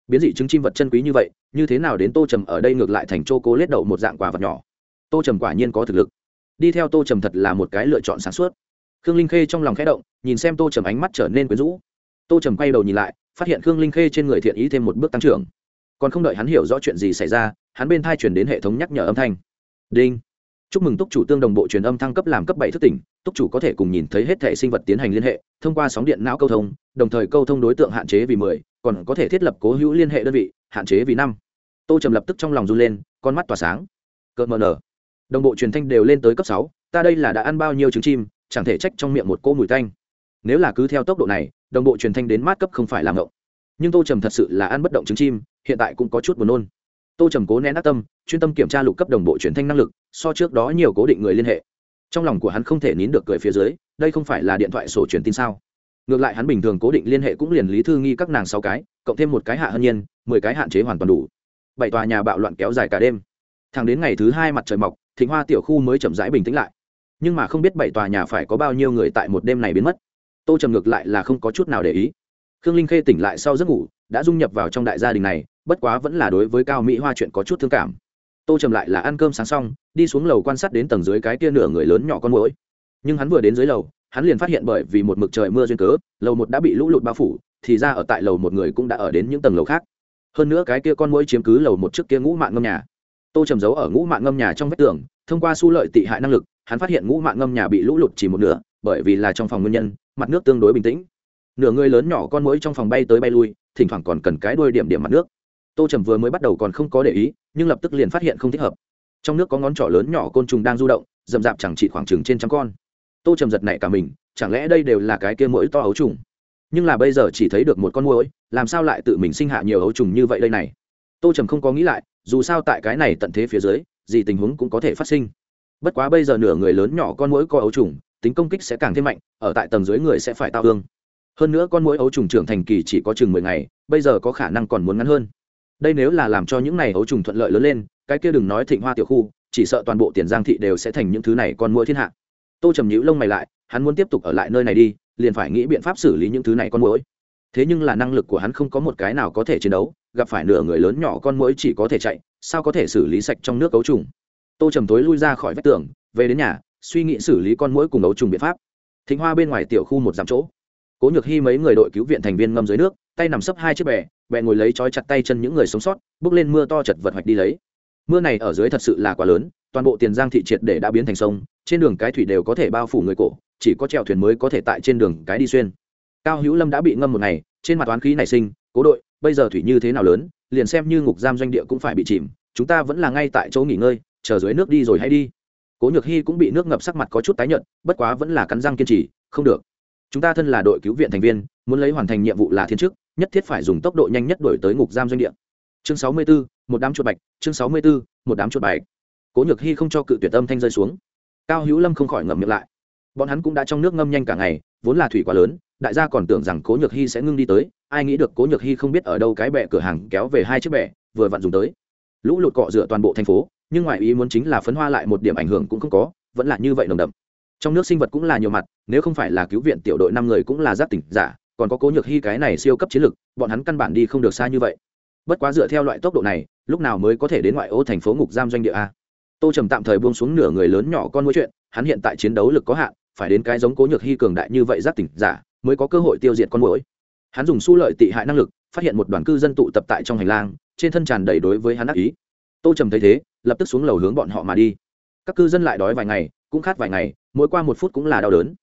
biến dị trứng chim vật chân quý như vậy, như thế nào đến tô trầm ở đây ngược lại thành chô cố lết đậu một dạng quả vật nhỏ? Tô trầm quả nhiên có thực lực. Đi theo tô trầm thật là một cái lựa chọn sáng suốt. Khương linh khê trong lòng khẽ động, nhìn xem tô trầm ánh mắt trở nên quyến rũ tô trầm quay đầu nhìn lại, phát hiện khương linh khê trên người thiện ý thêm một bước tăng trưởng. Còn không đợi hắn hiểu rõ chuyện gì xảy ra, hắn bên thai chuyển đến hệ thống nhắc nhở âm thanh. Đinh. Chúc mừng túc chủ tương đồng bộ truyền âm thăng cấp làm cấp bảy thức tỉnh, túc chủ có thể cùng nhìn thấy hết thể sinh vật tiến hành liên hệ, thông qua sóng điện não câu thông, đồng thời câu thông đối tượng hạn chế vì mười, còn có thể thiết lập cố hữu liên hệ đơn vị, hạn chế vì năm. Tô trầm lập tức trong lòng run lên, con mắt tỏa sáng. Cợt mờ nở. Đồng bộ truyền thanh đều lên tới cấp sáu, ta đây là đã ăn bao nhiêu trứng chim, chẳng thể trách trong miệng một cô mùi tanh nếu là cứ theo tốc độ này, đồng bộ truyền thanh đến mát cấp không phải làm ngộng. Nhưng tô trầm thật sự là ăn bất động trứng chim, hiện tại cũng có chút buồn nôn. Tô trầm cố nén ác tâm, chuyên tâm kiểm tra lục cấp đồng bộ truyền thanh năng lực, so trước đó nhiều cố định người liên hệ. Trong lòng của hắn không thể nín được cười phía dưới, đây không phải là điện thoại sổ truyền tin sao? Ngược lại hắn bình thường cố định liên hệ cũng liền lý thư nghi các nàng sáu cái, cộng thêm một cái hạ hân nhiên, mười cái hạn chế hoàn toàn đủ. Bảy tòa nhà bạo loạn kéo dài cả đêm. Thẳng đến ngày thứ hai mặt trời mọc, thịnh hoa tiểu khu mới chậm rãi bình tĩnh lại. Nhưng mà không biết bảy tòa nhà phải có bao nhiêu người tại một đêm này biến mất tô trầm ngược lại là không có chút nào để ý. Khương linh khê tỉnh lại sau giấc ngủ, đã dung nhập vào trong đại gia đình này, bất quá vẫn là đối với cao mỹ hoa chuyện có chút thương cảm. Tô trầm lại là ăn cơm sáng xong, đi xuống lầu quan sát đến tầng dưới cái kia nửa người lớn nhỏ con mũi nhưng hắn vừa đến dưới lầu, hắn liền phát hiện bởi vì một mực trời mưa duyên cớ, lầu một đã bị lũ lụt bao phủ, thì ra ở tại lầu một người cũng đã ở đến những tầng lầu khác. Hơn nữa cái kia con mũi chiếm cứ lầu một trước kia ngũ mạng ngâm nhà. Tô trầm giấu ở ngũ mạng ngâm nhà trong vách tường, thông qua su lợi tị hại năng lực, hắn phát hiện ngũ mạng ngâm nhà bị lũ lụt chỉ một nửa, bởi vì là trong phòng nguyên nhân mặt nước tương đối bình tĩnh. Nửa người lớn nhỏ con mũi trong phòng bay tới bay lui, thỉnh thoảng còn cần cái đuôi điểm điểm mặt nước. Tô trầm vừa mới bắt đầu còn không có để ý, nhưng lập tức liền phát hiện không thích hợp. Trong nước có ngón trỏ lớn nhỏ côn trùng đang du động, rậm rạp chẳng chỉ khoảng chừng trên trăm con. Tô trầm giật nảy cả mình, chẳng lẽ đây đều là cái kia mũi to ấu trùng? Nhưng là bây giờ chỉ thấy được một con mũi làm sao lại tự mình sinh hạ nhiều ấu trùng như vậy đây này? Tô trầm không có nghĩ lại, dù sao tại cái này tận thế phía dưới, gì tình huống cũng có thể phát sinh. Bất quá bây giờ nửa người lớn nhỏ con mũi có ấu trùng tính công kích sẽ càng thêm mạnh, ở tại tầng dưới người sẽ phải tao hương hơn nữa con mũi ấu trùng trưởng thành kỳ chỉ có chừng mười ngày, bây giờ có khả năng còn muốn ngắn hơn. Đây nếu là làm cho những này ấu trùng thuận lợi lớn lên, cái kia đừng nói thịnh hoa tiểu khu, chỉ sợ toàn bộ tiền giang thị đều sẽ thành những thứ này con mũi thiên hạ. Tô trầm nhữ lông mày lại, hắn muốn tiếp tục ở lại nơi này đi, liền phải nghĩ biện pháp xử lý những thứ này con mũi thế nhưng là năng lực của hắn không có một cái nào có thể chiến đấu, gặp phải nửa người lớn nhỏ con mũi chỉ có thể chạy, sao có thể xử lý sạch trong nước ấu trùng? Tô trầm tối lui ra khỏi vách tường, về đến nhà suy nghĩ xử lý con mũi cùng ấu trùng biện pháp. Thịnh hoa bên ngoài tiểu khu một dặm chỗ. Cố nhược hy mấy người đội cứu viện thành viên ngâm dưới nước, tay nằm sấp hai chiếc bè bè ngồi lấy trói chặt tay chân những người sống sót, bước lên mưa to chật vật hoạch đi lấy. Mưa này ở dưới thật sự là quá lớn, toàn bộ tiền giang thị triệt để đã biến thành sông, trên đường cái thủy đều có thể bao phủ người cổ, chỉ có chèo thuyền mới có thể tại trên đường cái đi xuyên. Cao hữu lâm đã bị ngâm một ngày, trên mặt toán khí nảy sinh, cố đội, bây giờ thủy như thế nào lớn, liền xem như ngục giam doanh địa cũng phải bị chìm, chúng ta vẫn là ngay tại chỗ nghỉ ngơi, chờ dưới nước đi rồi hay đi cố nhược hy cũng bị nước ngập sắc mặt có chút tái nhợt bất quá vẫn là cắn răng kiên trì không được. Chúng ta thân là đội cứu viện thành viên muốn lấy hoàn thành nhiệm vụ là thiên chức nhất thiết phải dùng tốc độ nhanh nhất đổi tới ngục giam doanh địa. Chương sáu mươi 64, một đám chuột bạch chương sáu mươi 64, một đám chuột bạch. Cố nhược hy không cho cự tuyệt âm thanh rơi xuống. Cao hữu lâm không khỏi ngậm miệng lại. Bọn hắn cũng đã trong nước ngâm nhanh cả ngày vốn là thủy quá lớn đại gia còn tưởng rằng cố nhược hy sẽ ngưng đi tới ai nghĩ được cố nhược hy không biết ở đâu cái bệ cửa hàng kéo về hai chiếc bệ vừa vặn dùng tới. Lũ lụt cọ rửa toàn bộ thành phố nhưng ngoại ý muốn chính là phấn hoa lại một điểm ảnh hưởng cũng không có, vẫn là như vậy nồng đậm. Trong nước sinh vật cũng là nhiều mặt, nếu không phải là cứu viện tiểu đội năm người cũng là giáp tỉnh giả, còn có cố nhược hy cái này siêu cấp chiến lực, bọn hắn căn bản đi không được xa như vậy. Bất quá dựa theo loại tốc độ này, lúc nào mới có thể đến ngoại ô thành phố ngục giam doanh địa a? Tô trầm tạm thời buông xuống nửa người lớn nhỏ con mỗi chuyện, hắn hiện tại chiến đấu lực có hạn, phải đến cái giống cố nhược hy cường đại như vậy giáp tỉnh giả, mới có cơ hội tiêu diệt con mũi hắn dùng su lợi tị hại năng lực, phát hiện một đoàn cư dân tụ tập tại trong hành lang, trên thân tràn đầy đối với hắn ác ý tô trầm thấy thế, lập tức xuống lầu hướng bọn họ mà đi. Các cư dân lại đói vài ngày, cũng khát vài ngày, mỗi qua một phút cũng là đau đớn.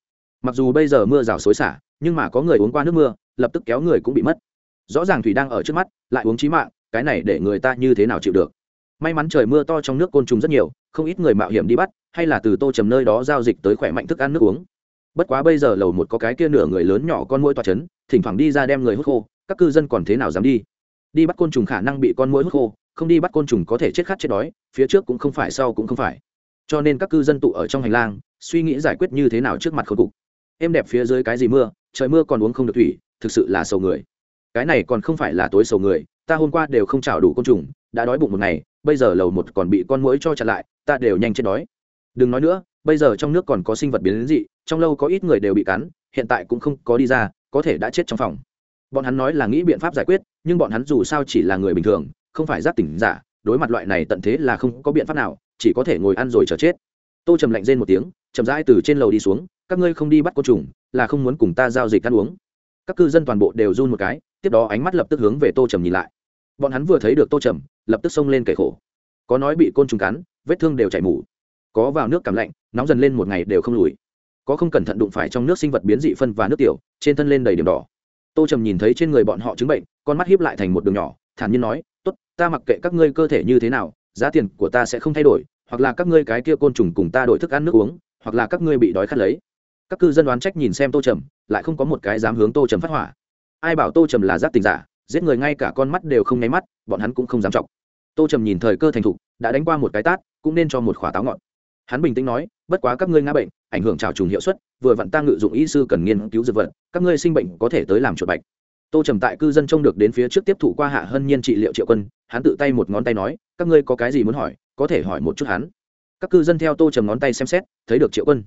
Mặc dù bây giờ mưa rào xối xả, nhưng mà có người uống qua nước mưa, lập tức kéo người cũng bị mất. Rõ ràng thủy đang ở trước mắt, lại uống trí mạng, cái này để người ta như thế nào chịu được? May mắn trời mưa to trong nước côn trùng rất nhiều, không ít người mạo hiểm đi bắt, hay là từ tô trầm nơi đó giao dịch tới khỏe mạnh thức ăn nước uống. Bất quá bây giờ lầu một có cái kia nửa người lớn nhỏ con mũi toa chấn, thỉnh thoảng đi ra đem người hút khô, các cư dân còn thế nào dám đi? Đi bắt côn trùng khả năng bị con mũi hút khô, không đi bắt côn trùng có thể chết khát chết đói, phía trước cũng không phải, sau cũng không phải. Cho nên các cư dân tụ ở trong hành lang, suy nghĩ giải quyết như thế nào trước mặt khôi cục. Em đẹp phía dưới cái gì mưa, trời mưa còn uống không được thủy, thực sự là sầu người. Cái này còn không phải là tối sầu người, ta hôm qua đều không chảo đủ côn trùng, đã đói bụng một ngày, bây giờ lầu một còn bị con mũi cho chặt lại, ta đều nhanh chết đói. Đừng nói nữa, bây giờ trong nước còn có sinh vật biến đến dị, trong lâu có ít người đều bị cắn, hiện tại cũng không có đi ra, có thể đã chết trong phòng. Bọn hắn nói là nghĩ biện pháp giải quyết nhưng bọn hắn dù sao chỉ là người bình thường, không phải giác tỉnh giả, đối mặt loại này tận thế là không có biện pháp nào, chỉ có thể ngồi ăn rồi chờ chết. Tô trầm lạnh rên một tiếng, chậm rãi từ trên lầu đi xuống, các ngươi không đi bắt côn trùng, là không muốn cùng ta giao dịch ăn uống. Các cư dân toàn bộ đều run một cái, tiếp đó ánh mắt lập tức hướng về tô trầm nhìn lại. Bọn hắn vừa thấy được tô trầm, lập tức xông lên kể khổ. Có nói bị côn trùng cắn, vết thương đều chảy mủ có vào nước cảm lạnh, nóng dần lên một ngày đều không lùi. Có không cẩn thận đụng phải trong nước sinh vật biến dị phân và nước tiểu, trên thân lên đầy điểm đỏ tô trầm nhìn thấy trên người bọn họ chứng bệnh, con mắt hiếp lại thành một đường nhỏ, thản nhiên nói t ố t ta mặc kệ các ngươi cơ thể như thế nào, giá tiền của ta sẽ không thay đổi, hoặc là các ngươi cái kia côn trùng cùng ta đổi thức ăn nước uống, hoặc là các ngươi bị đói khát lấy. Các cư dân đoán trách nhìn xem tô trầm, lại không có một cái dám hướng tô trầm phát hỏa. Ai bảo tô trầm là giáp tình giả, giết người ngay cả con mắt đều không nháy mắt, bọn hắn cũng không dám chọc. Tô trầm nhìn thời cơ thành thục, đã đánh qua một cái tát, cũng nên cho một khỏa táo ngọn hắn bình tĩnh nói, bất quá các ngươi ngã bệnh, ảnh hưởng trào trùng hiệu suất, vừa vặn ta ngự dụng y sư cần nghiên cứu dược vật, các ngươi sinh bệnh có thể tới làm chuột bạch. Tô trầm tại cư dân trông được đến phía trước tiếp thụ qua hạ hân nhiên trị liệu triệu quân, hắn tự tay một ngón tay nói, các ngươi có cái gì muốn hỏi, có thể hỏi một chút hắn. Các cư dân theo tô trầm ngón tay xem xét, thấy được triệu quân.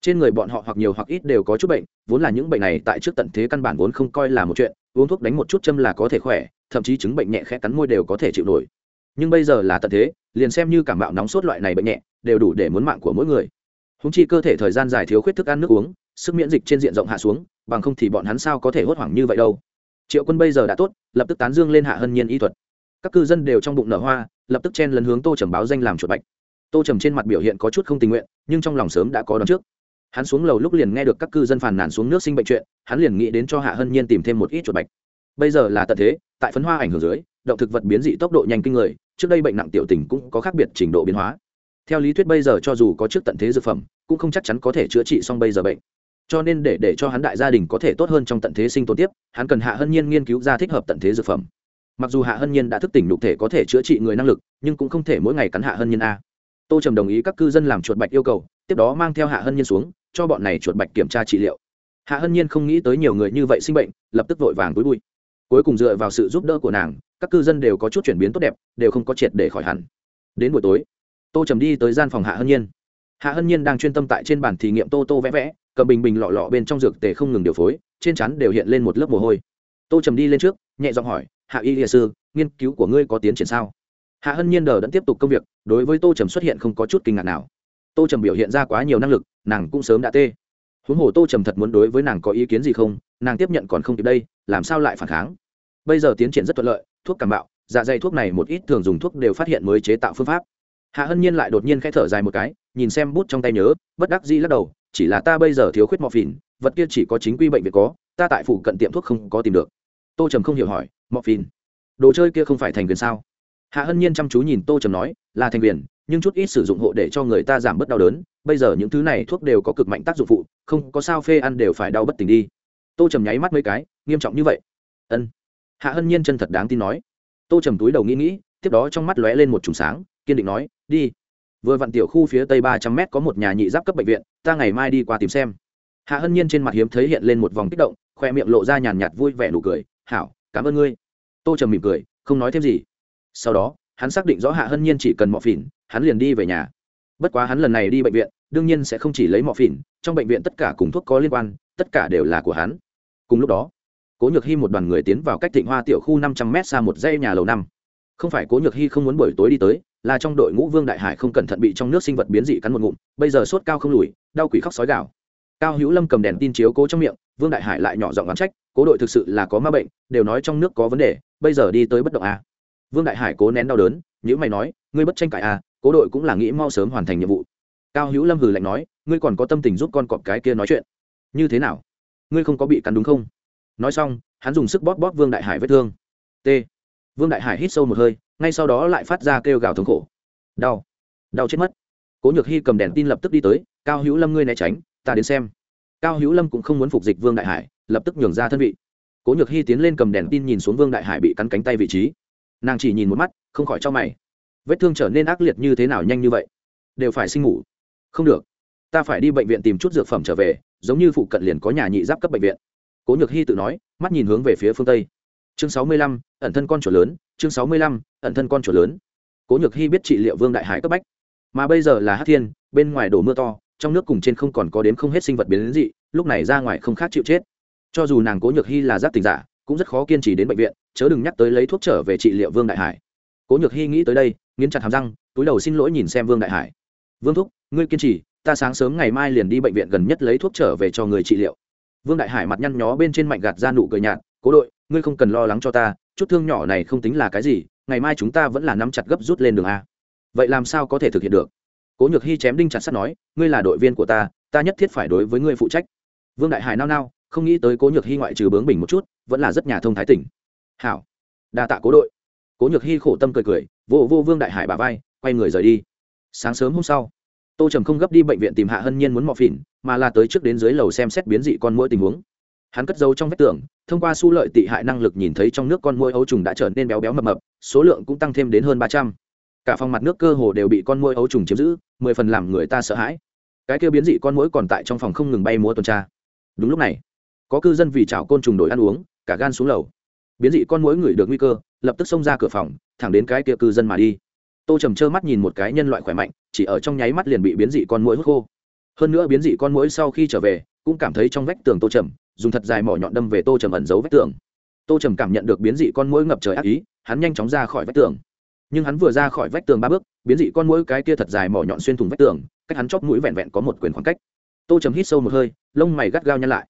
Trên người bọn họ hoặc nhiều hoặc ít đều có chút bệnh, vốn là những bệnh này tại trước tận thế căn bản vốn không coi là một chuyện, uống thuốc đánh một chút châm là có thể khỏe, thậm chí chứng bệnh nhẹ khẽ cắn môi đều có thể chịu nổi nhưng bây giờ là tận thế, liền xem như cảm mạo nóng sốt loại này bệnh nhẹ, đều đủ để muốn mạng của mỗi người. Húng chi cơ thể thời gian dài thiếu khuyết thức ăn nước uống, sức miễn dịch trên diện rộng hạ xuống, bằng không thì bọn hắn sao có thể hốt hoảng như vậy đâu. Triệu quân bây giờ đã tốt, lập tức tán dương lên hạ hân nhiên y thuật. Các cư dân đều trong bụng nở hoa, lập tức chen lấn hướng tô trầm báo danh làm chuột bạch. Tô trầm trên mặt biểu hiện có chút không tình nguyện, nhưng trong lòng sớm đã có đón trước. Hắn xuống lầu lúc liền nghe được các cư dân phàn nàn xuống nước sinh bệnh chuyện, hắn liền nghĩ đến cho hạ hân nhiên tìm thêm một ít chuột bạch. Bây giờ là tận thế tại phấn hoa ảnh hưởng dưới, động thực vật biến dị tốc độ nhanh kinh người, trước đây bệnh nặng tiểu tình cũng có khác biệt trình độ biến hóa. Theo lý thuyết bây giờ cho dù có trước tận thế dược phẩm, cũng không chắc chắn có thể chữa trị xong bây giờ bệnh. Cho nên để để cho hắn đại gia đình có thể tốt hơn trong tận thế sinh tồn tiếp, hắn cần hạ hân nhiên nghiên cứu ra thích hợp tận thế dược phẩm. Mặc dù hạ hân nhiên đã thức tỉnh nhục thể có thể chữa trị người năng lực, nhưng cũng không thể mỗi ngày cắn hạ hân nhiên a. Tô trầm đồng ý các cư dân làm chuột bạch yêu cầu, tiếp đó mang theo hạ hân nhiên xuống, cho bọn này chuột bạch kiểm tra trị liệu. Hạ hân nhiên không nghĩ tới nhiều người như vậy sinh bệnh, lập tức vội vàng túi bụi cuối cùng dựa vào sự giúp đỡ của nàng, các cư dân đều có chút chuyển biến tốt đẹp, đều không có triệt để khỏi hẳn. Đến buổi tối, tô trầm đi tới gian phòng hạ hân nhiên. Hạ hân nhiên đang chuyên tâm tại trên bản thí nghiệm tô tô vẽ vẽ, cầm bình bình lọ lọ bên trong dược tề không ngừng điều phối, trên chắn đều hiện lên một lớp mồ hôi. Tô trầm đi lên trước, nhẹ giọng hỏi, hạ y địa sư, nghiên cứu của ngươi có tiến triển sao? Hạ hân nhiên đờ đẫn tiếp tục công việc, đối với tô trầm xuất hiện không có chút kinh ngạc nào. Tô trầm biểu hiện ra quá nhiều năng lực, nàng cũng sớm đã tê. Huống hồ tô trầm thật muốn đối với nàng có ý kiến gì không nàng tiếp nhận còn không kịp đây, làm sao lại phản kháng? Bây giờ tiến triển rất thuận lợi, thuốc cảm bạo dạ dày thuốc này một ít thường dùng thuốc đều phát hiện mới chế tạo phương pháp. Hạ hân nhiên lại đột nhiên k h ẽ thở dài một cái, nhìn xem bút trong tay nhớ, bất đắc dĩ lắc đầu, chỉ là ta bây giờ thiếu khuyết mọ phìn vật kia chỉ có chính quy bệnh viện có, ta tại phủ cận tiệm thuốc không có tìm được. Tô trầm không hiểu hỏi mọ phìn đồ chơi kia không phải thành viên sao? Hạ hân nhiên chăm chú nhìn tô trầm nói, là thành viên, nhưng chút ít sử dụng hộ để cho người ta giảm bớt đau đớn, bây giờ những thứ này thuốc đều có cực mạnh tác dụng phụ, không có sao phê ăn đều phải đau bất tỉnh đi tô trầm nháy mắt mấy cái, nghiêm trọng như vậy. Ân. Hạ hân nhiên chân thật đáng tin nói. Tô trầm túi đầu nghĩ nghĩ, tiếp đó trong mắt lóe lên một trùng sáng, kiên định nói, đi. Vừa vặn tiểu khu phía tây ba trăm m có một nhà nhị giáp cấp bệnh viện, ta ngày mai đi qua tìm xem. Hạ hân nhiên trên mặt hiếm thấy hiện lên một vòng kích động, khoe miệng lộ ra nhàn nhạt vui vẻ nụ cười, hảo, cảm ơn ngươi. Tô trầm mỉm cười, không nói thêm gì. Sau đó, hắn xác định rõ hạ hân nhiên chỉ cần mọ phỉn, hắn liền đi về nhà. Bất quá hắn lần này đi bệnh viện, đương nhiên sẽ không chỉ lấy mọ phỉn, trong bệnh viện tất cả cùng thuốc có liên quan, tất cả đều là của hắn cùng lúc đó, cố nhược hy một đoàn người tiến vào cách thịnh hoa tiểu khu năm trăm m xa một dây nhà lầu năm. Không phải cố nhược hy không muốn buổi tối đi tới, là trong đội ngũ vương đại hải không cẩn thận bị trong nước sinh vật biến dị cắn một ngụm, bây giờ sốt cao không lùi, đau quỷ khóc sói gạo cao hữu lâm cầm đèn tin chiếu cố trong miệng, vương đại hải lại nhỏ giọng oán trách, cố đội thực sự là có ma bệnh, đều nói trong nước có vấn đề, bây giờ đi tới bất động à. vương đại hải cố nén đau đớn nhữ mày nói, ngươi bất tranh cãi à cố đội cũng là nghĩ mau sớm hoàn thành nhiệm vụ. Cao hữu lâm hừ lạnh nói, ngươi còn có tâm tình giúp con cọp cái kia nói chuyện. Như thế nào? Ngươi không có bị cắn đúng không? Nói xong, hắn dùng sức bóp bóp vương đại hải vết thương. T. Vương đại hải hít sâu một hơi, ngay sau đó lại phát ra kêu gào thống khổ. Đau. Đau chết mất. Cố nhược hy cầm đèn tin lập tức đi tới, cao hữu lâm ngươi né tránh, ta đến xem. Cao hữu lâm cũng không muốn phục dịch vương đại hải, lập tức nhường ra thân vị. Cố nhược hy tiến lên cầm đèn tin nhìn xuống vương đại hải bị cắn cánh tay vị trí. Nàng chỉ nhìn một mắt, không khỏi cho mày. Vết thương trở nên ác liệt như thế nào nhanh như vậy? Đều phải sinh ngủ. Không được. Ta phải đi bệnh viện tìm chút dược phẩm trở về giống như phụ cận liền có nhà nhị giáp cấp bệnh viện. Cố nhược hy tự nói, mắt nhìn hướng về phía phương tây. Chương sáu mươi lăm, ẩn thân con chuột lớn, chương sáu mươi lăm, ẩn thân con chuột lớn. Cố nhược hy biết trị liệu vương đại hải cấp bách. Mà bây giờ là hát thiên, bên ngoài đổ mưa to, trong nước cùng trên không còn có đếm không hết sinh vật biến dị, lúc này ra ngoài không khác chịu chết. Cho dù nàng cố nhược hy là giáp tình giả, cũng rất khó kiên trì đến bệnh viện, chớ đừng nhắc tới lấy thuốc trở về trị liệu vương đại hải. Cố nhược hy nghĩ tới đây, nghiến chặt hàm răng, túi đầu xin lỗi nhìn xem vương đại hải. Vương thúc, ngươi kiên trì ta sáng sớm ngày mai liền đi bệnh viện gần nhất lấy thuốc trở về cho người trị liệu. Vương đại hải mặt nhăn nhó bên trên mạnh gạt ra nụ cười nhạt, cố đội, ngươi không cần lo lắng cho ta, chút thương nhỏ này không tính là cái gì, ngày mai chúng ta vẫn là nắm chặt gấp rút lên đường a. Vậy làm sao có thể thực hiện được? Cố nhược hy chém đinh chặt sắt nói, ngươi là đội viên của ta ta nhất thiết phải đối với ngươi phụ trách. Vương đại hải nao nao, không nghĩ tới cố nhược hy ngoại trừ bướng bình một chút, vẫn là rất nhà thông thái tỉnh. Hảo, đa tạ cố đội. Cố nhược hy khổ tâm cười cười vô vô vương đại hải bà vai, quay người rời đi. Sáng sớm hôm sau tô trầm không gấp đi bệnh viện tìm hạ hân nhiên muốn mọ phìn, mà là tới trước đến dưới lầu xem xét biến dị con mũi tình huống. Hắn cất dấu trong vách tường, thông qua su lợi tị hại năng lực nhìn thấy trong nước con mũi ấu trùng đã trở nên béo béo mập mập, số lượng cũng tăng thêm đến hơn ba trăm. Cả phòng mặt nước cơ hồ đều bị con mũi ấu trùng chiếm giữ, mười phần làm người ta sợ hãi. Cái kia biến dị con mũi còn tại trong phòng không ngừng bay múa tuần tra. Đúng lúc này, có cư dân vì chảo côn trùng đổi ăn uống, cả gan xuống lầu. Biến dị con mũi ngửi được nguy cơ, lập tức xông ra cửa phòng, thẳng đến cái kia cư dân mà đi tô trầm trơ mắt nhìn một cái nhân loại khỏe mạnh, chỉ ở trong nháy mắt liền bị biến dị con mũi hút khô. Hơn nữa biến dị con mũi sau khi trở về, cũng cảm thấy trong vách tường tô trầm, dùng thật dài mỏ nhọn đâm về tô trầm ẩn giấu vách tường. Tô trầm cảm nhận được biến dị con mũi ngập trời ác ý, hắn nhanh chóng ra khỏi vách tường. Nhưng hắn vừa ra khỏi vách tường ba bước, biến dị con mũi cái kia thật dài mỏ nhọn xuyên thủng vách tường, cách hắn chóp mũi vẹn vẹn có một quyền khoảng cách. Tô trầm hít sâu một hơi, lông mày gắt gao nhăn lại.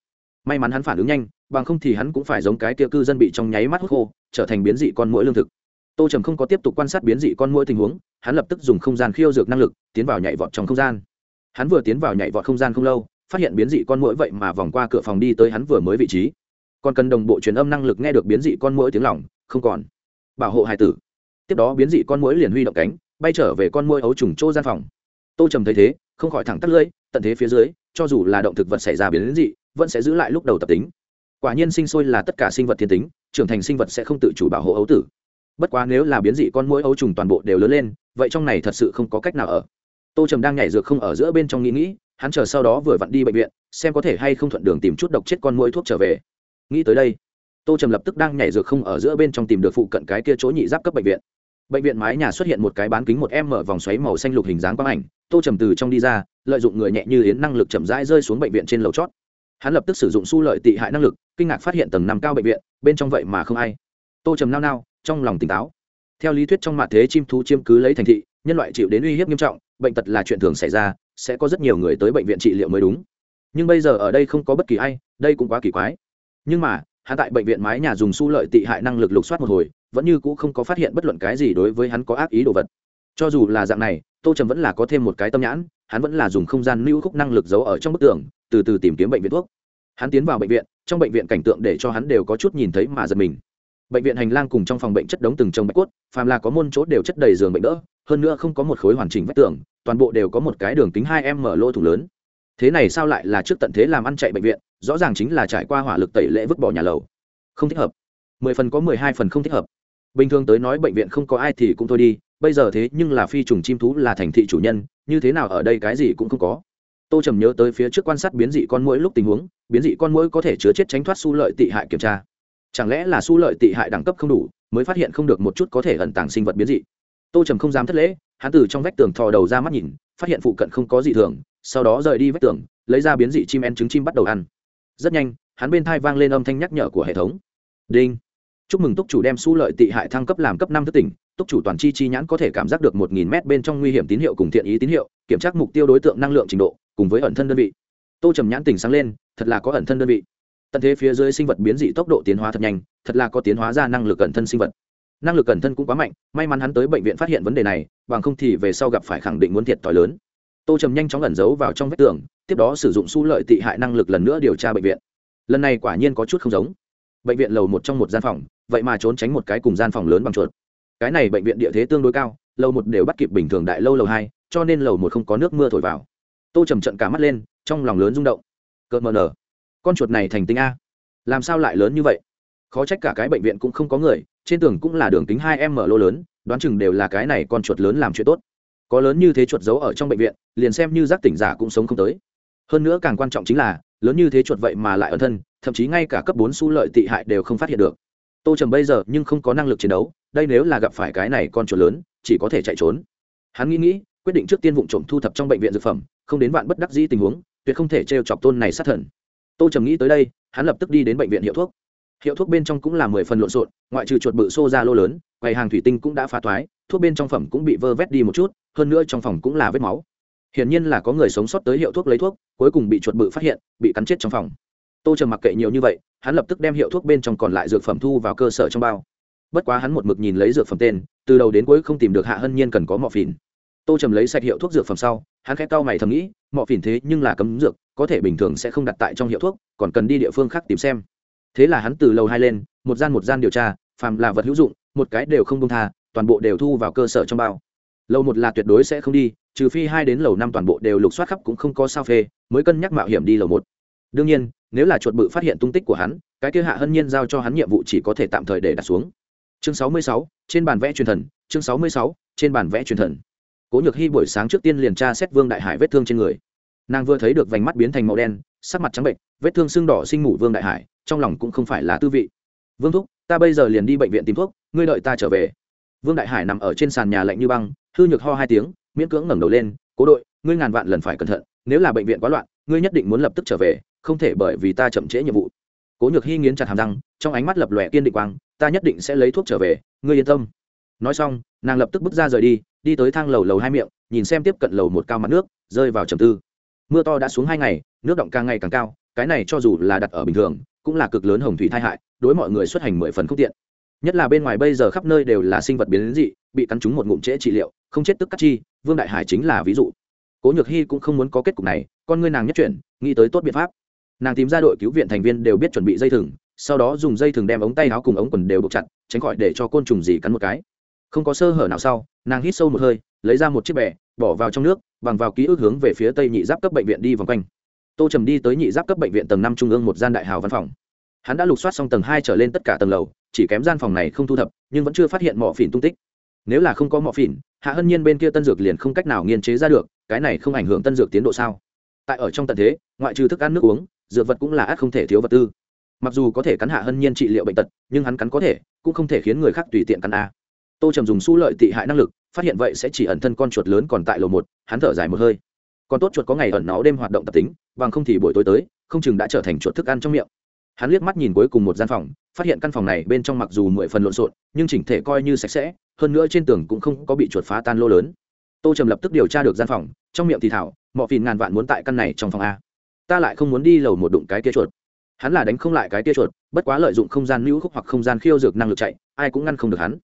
May mắn hắn phản ứng nhanh, bằng không thì hắn cũng phải giống cái kia cư dân bị trong nháy mắt hút khô, trở thành biến dị con mũi lương thực tô trầm không có tiếp tục quan sát biến dị con mũi tình huống, hắn lập tức dùng không gian khiêu dược năng lực tiến vào nhảy vọt trong không gian. Hắn vừa tiến vào nhảy vọt không gian không lâu, phát hiện biến dị con mũi vậy mà vòng qua cửa phòng đi tới hắn vừa mới vị trí. Còn cần đồng bộ truyền âm năng lực nghe được biến dị con mũi tiếng lỏng không còn. Bảo hộ hải tử. Tiếp đó biến dị con mũi liền huy động cánh, bay trở về con mũi ấu trùng chỗ gian phòng. Tô trầm thấy thế, không khỏi thẳng tắt lưỡi, tận thế phía dưới, cho dù là động thực vật xảy ra biến dị, vẫn sẽ giữ lại lúc đầu tập tính. Quả nhiên sinh sôi là tất cả sinh vật thiên tính, trưởng thành sinh vật sẽ không tự chủ bảo hộ ấu tử bất quá nếu là biến dị con mũi ấu trùng toàn bộ đều lớn lên, vậy trong này thật sự không có cách nào ở. Tô trầm đang nhảy dược không ở giữa bên trong nghĩ nghĩ, hắn chờ sau đó vừa vặn đi bệnh viện, xem có thể hay không thuận đường tìm chút độc chết con mũi thuốc trở về. Nghĩ tới đây, tô trầm lập tức đang nhảy dược không ở giữa bên trong tìm được phụ cận cái kia chỗ nhị giáp cấp bệnh viện. Bệnh viện mái nhà xuất hiện một cái bán kính một m mở vòng xoáy màu xanh lục hình dáng quang ảnh, tô trầm từ trong đi ra, lợi dụng người nhẹ như yến năng lực chậm rãi rơi xuống bệnh viện trên lầu chót. Hắn lập tức sử dụng su lợi tị hại năng lực, kinh ngạc phát hiện tầng năm cao bệnh viện, bên trong vậy mà không ai. Tô trầm nao nao trong lòng tỉnh táo. Theo lý thuyết trong mạ thế chim thú chiếm cứ lấy thành thị, nhân loại chịu đến uy hiếp nghiêm trọng, bệnh tật là chuyện thường xảy ra, sẽ có rất nhiều người tới bệnh viện trị liệu mới đúng. Nhưng bây giờ ở đây không có bất kỳ ai, đây cũng quá kỳ quái. Nhưng mà, hắn tại bệnh viện mái nhà dùng su lợi tị hại năng lực lục soát một hồi, vẫn như cũ không có phát hiện bất luận cái gì đối với hắn có ác ý đồ vật. Cho dù là dạng này, tô trầm vẫn là có thêm một cái tâm nhãn, hắn vẫn là dùng không gian lưu khúc năng lực giấu ở trong bức tường, từ từ tìm kiếm bệnh viện thuốc. Hắn tiến vào bệnh viện, trong bệnh viện cảnh tượng để cho hắn đều có chút nhìn thấy mà giật mình bệnh viện hành lang cùng trong phòng bệnh chất đống từng trồng bạch cốt, phàm là có môn chỗ đều chất đầy giường bệnh đỡ, hơn nữa không có một khối hoàn chỉnh vách tường, toàn bộ đều có một cái đường kính hai m mở lô thủ lớn. Thế này sao lại là trước tận thế làm ăn chạy bệnh viện, rõ ràng chính là trải qua hỏa lực tẩy lễ vứt bỏ nhà lầu. Không thích hợp. Mười phần có mười hai phần không thích hợp. Bình thường tới nói bệnh viện không có ai thì cũng thôi đi, bây giờ thế nhưng là phi trùng chim thú là thành thị chủ nhân, như thế nào ở đây cái gì cũng không có. Tô trầm nhớ tới phía trước quan sát biến dị con mũi lúc tình huống, biến dị con mũi có thể chứa chết tránh thoát su lợi tị hại kiểm tra chẳng lẽ là su lợi tị hại đẳng cấp không đủ, mới phát hiện không được một chút có thể ẩn tàng sinh vật biến dị? Tô trầm không dám thất lễ, hắn từ trong vách tường thò đầu ra mắt nhìn, phát hiện phụ cận không có gì thường, sau đó rời đi vách tường, lấy ra biến dị chim en trứng chim bắt đầu ăn. Rất nhanh, hắn bên thai vang lên âm thanh nhắc nhở của hệ thống. Đinh! Chúc mừng túc chủ đem su lợi tị hại thăng cấp làm cấp năm thất tỉnh túc chủ toàn chi chi nhãn có thể cảm giác được một nghìn mét bên trong nguy hiểm tín hiệu cùng thiện ý tín hiệu, kiểm tra mục tiêu đối tượng năng lượng trình độ, cùng với ẩn thân đơn vị. Tô trầm nhãn tỉnh sáng lên, thật là có ẩn thân đơn vị tận thế phía dưới sinh vật biến dị tốc độ tiến hóa thật nhanh, thật là có tiến hóa ra năng lực cẩn thân sinh vật. Năng lực cẩn thân cũng quá mạnh, may mắn hắn tới bệnh viện phát hiện vấn đề này, bằng không thì về sau gặp phải khẳng định muốn thiệt thòi lớn. Tô trầm nhanh chóng ẩn giấu vào trong vách tường, tiếp đó sử dụng su lợi tị hại năng lực lần nữa điều tra bệnh viện. Lần này quả nhiên có chút không giống. Bệnh viện lầu một trong một gian phòng, vậy mà trốn tránh một cái cùng gian phòng lớn bằng chuột. Cái này bệnh viện địa thế tương đối cao, lầu một đều bắt kịp bình thường đại lâu lầu hai, cho nên lầu một không có nước mưa thổi vào. Tô trầm trận cả mắt lên, trong lòng lớn rung động. Cợt mờ nở con chuột này thành tinh a. Làm sao lại lớn như vậy? Khó trách cả cái bệnh viện cũng không có người, trên tường cũng là đường kính hai m lô lớn, đoán chừng đều là cái này con chuột lớn làm chuyện tốt. Có lớn như thế chuột giấu ở trong bệnh viện, liền xem như giác tỉnh giả cũng sống không tới. Hơn nữa càng quan trọng chính là, lớn như thế chuột vậy mà lại ẩn thân, thậm chí ngay cả cấp bốn su lợi tị hại đều không phát hiện được. Tô trầm bây giờ nhưng không có năng lực chiến đấu, đây nếu là gặp phải cái này con chuột lớn, chỉ có thể chạy trốn. Hắn nghĩ nghĩ, quyết định trước tiên vụ trộm thu thập trong bệnh viện dược phẩm, không đến bạn bất đắc dĩ tình huống, tuyệt không thể trêu chọc tôn này sát thần tô trầm nghĩ tới đây, hắn lập tức đi đến bệnh viện hiệu thuốc. Hiệu thuốc bên trong cũng là mười phần lộn xộn, ngoại trừ chuột bự xô ra lô lớn, quầy hàng thủy tinh cũng đã phá thoái, thuốc bên trong phẩm cũng bị vơ vét đi một chút, hơn nữa trong phòng cũng là vết máu. Hiển nhiên là có người sống sót tới hiệu thuốc lấy thuốc, cuối cùng bị chuột bự phát hiện, bị cắn chết trong phòng. Tô trầm mặc kệ nhiều như vậy, hắn lập tức đem hiệu thuốc bên trong còn lại dược phẩm thu vào cơ sở trong bao. Bất quá hắn một mực nhìn lấy dược phẩm tên, từ đầu đến cuối không tìm được hạ hân nhiên cần có mỏ phìn tô trầm lấy sạch hiệu thuốc dược phẩm sau, hắn khẽ cau mày thầm nghĩ, mọ phìn thế nhưng là cấm dược, có thể bình thường sẽ không đặt tại trong hiệu thuốc, còn cần đi địa phương khác tìm xem. Thế là hắn từ lầu hai lên, một gian một gian điều tra, phàm là vật hữu dụng, một cái đều không công tha, toàn bộ đều thu vào cơ sở trong bao. Lầu một là tuyệt đối sẽ không đi, trừ phi hai đến lầu năm toàn bộ đều lục soát khắp cũng không có sao phê, mới cân nhắc mạo hiểm đi lầu một. Đương nhiên, nếu là chuột bự phát hiện tung tích của hắn, cái kia hạ hân nhiên giao cho hắn nhiệm vụ chỉ có thể tạm thời để đặt xuống. Chương sáu mươi sáu, trên bản vẽ truyền thần, chương sáu mươi sáu, trên bản vẽ truyền thần cố nhược hy buổi sáng trước tiên liền tra xét vương đại hải vết thương trên người. Nàng vừa thấy được vành mắt biến thành màu đen, sắc mặt trắng bệnh vết thương sưng đỏ sinh mủ vương đại hải, trong lòng cũng không phải là tư vị. Vương thúc, ta bây giờ liền đi bệnh viện tìm thuốc, ngươi đợi ta trở về. Vương đại hải nằm ở trên sàn nhà lạnh như băng, hư nhược ho hai tiếng, miễn cưỡng ngẩng đầu lên, cố đội, ngươi ngàn vạn lần phải cẩn thận, nếu là bệnh viện quá loạn, ngươi nhất định muốn lập tức trở về, không thể bởi vì ta chậm trễ nhiệm vụ. Cố nhược hy nghiến chặt hàm răng, trong ánh mắt lập lòe kiên định quang, ta nhất định sẽ lấy thuốc trở về, ngươi yên tâm. Nói xong, nàng lập tức bước ra rời đi đi tới thang lầu lầu hai miệng, nhìn xem tiếp cận lầu một cao mặt nước, rơi vào trầm tư. Mưa to đã xuống hai ngày, nước động càng ngày càng cao, cái này cho dù là đặt ở bình thường, cũng là cực lớn hồng thủy tai hại, đối mọi người xuất hành mười phần không tiện. Nhất là bên ngoài bây giờ khắp nơi đều là sinh vật biến dị, bị cắn trúng một ngụm trễ trị liệu, không chết tức cắt chi, vương đại hải chính là ví dụ. Cố nhược hy cũng không muốn có kết cục này, con ngươi nàng nhất chuyển, nghĩ tới tốt biện pháp. Nàng tìm ra đội cứu viện thành viên đều biết chuẩn bị dây thừng, sau đó dùng dây thừng đem ống tay áo cùng ống quần đều buộc chặt, tránh khỏi để cho côn trùng gì cắn một cái không có sơ hở nào sau, nàng hít sâu một hơi, lấy ra một chiếc bè, bỏ vào trong nước, bằng vào ký ức hướng về phía tây nhị giáp cấp bệnh viện đi vòng quanh. Tô trầm đi tới nhị giáp cấp bệnh viện tầng năm trung ương một gian đại hào văn phòng. Hắn đã lục soát xong tầng hai trở lên tất cả tầng lầu, chỉ kém gian phòng này không thu thập, nhưng vẫn chưa phát hiện mỏ phìn tung tích. Nếu là không có mỏ phìn, hạ hân nhiên bên kia tân dược liền không cách nào nghiên chế ra được, cái này không ảnh hưởng tân dược tiến độ sao? Tại ở trong tận thế, ngoại trừ thức ăn nước uống, dược vật cũng là ác không thể thiếu vật tư. Mặc dù có thể cắn hạ hân nhiên trị liệu bệnh tật, nhưng hắn cắn có thể, cũng không thể khiến người khác tùy tiện cắn a tô trầm dùng su lợi tị hại năng lực, phát hiện vậy sẽ chỉ ẩn thân con chuột lớn còn tại lầu một, hắn thở dài một hơi. Còn tốt chuột có ngày ẩn nó đêm hoạt động tập tính, bằng không thì buổi tối tới, không chừng đã trở thành chuột thức ăn trong miệng. Hắn liếc mắt nhìn cuối cùng một gian phòng, phát hiện căn phòng này bên trong mặc dù mười phần lộn xộn, nhưng chỉnh thể coi như sạch sẽ, hơn nữa trên tường cũng không có bị chuột phá tan lô lớn. Tô trầm lập tức điều tra được gian phòng, trong miệng thì thảo mọi phìn ngàn vạn muốn tại căn này trong phòng a. Ta lại không muốn đi lầu một đụng cái kia chuột. Hắn là đánh không lại cái kia chuột, bất quá lợi dụng không gian lưu khúc hoặc không gian khiêu dược năng lực chạy, ai cũng ngăn không được hắn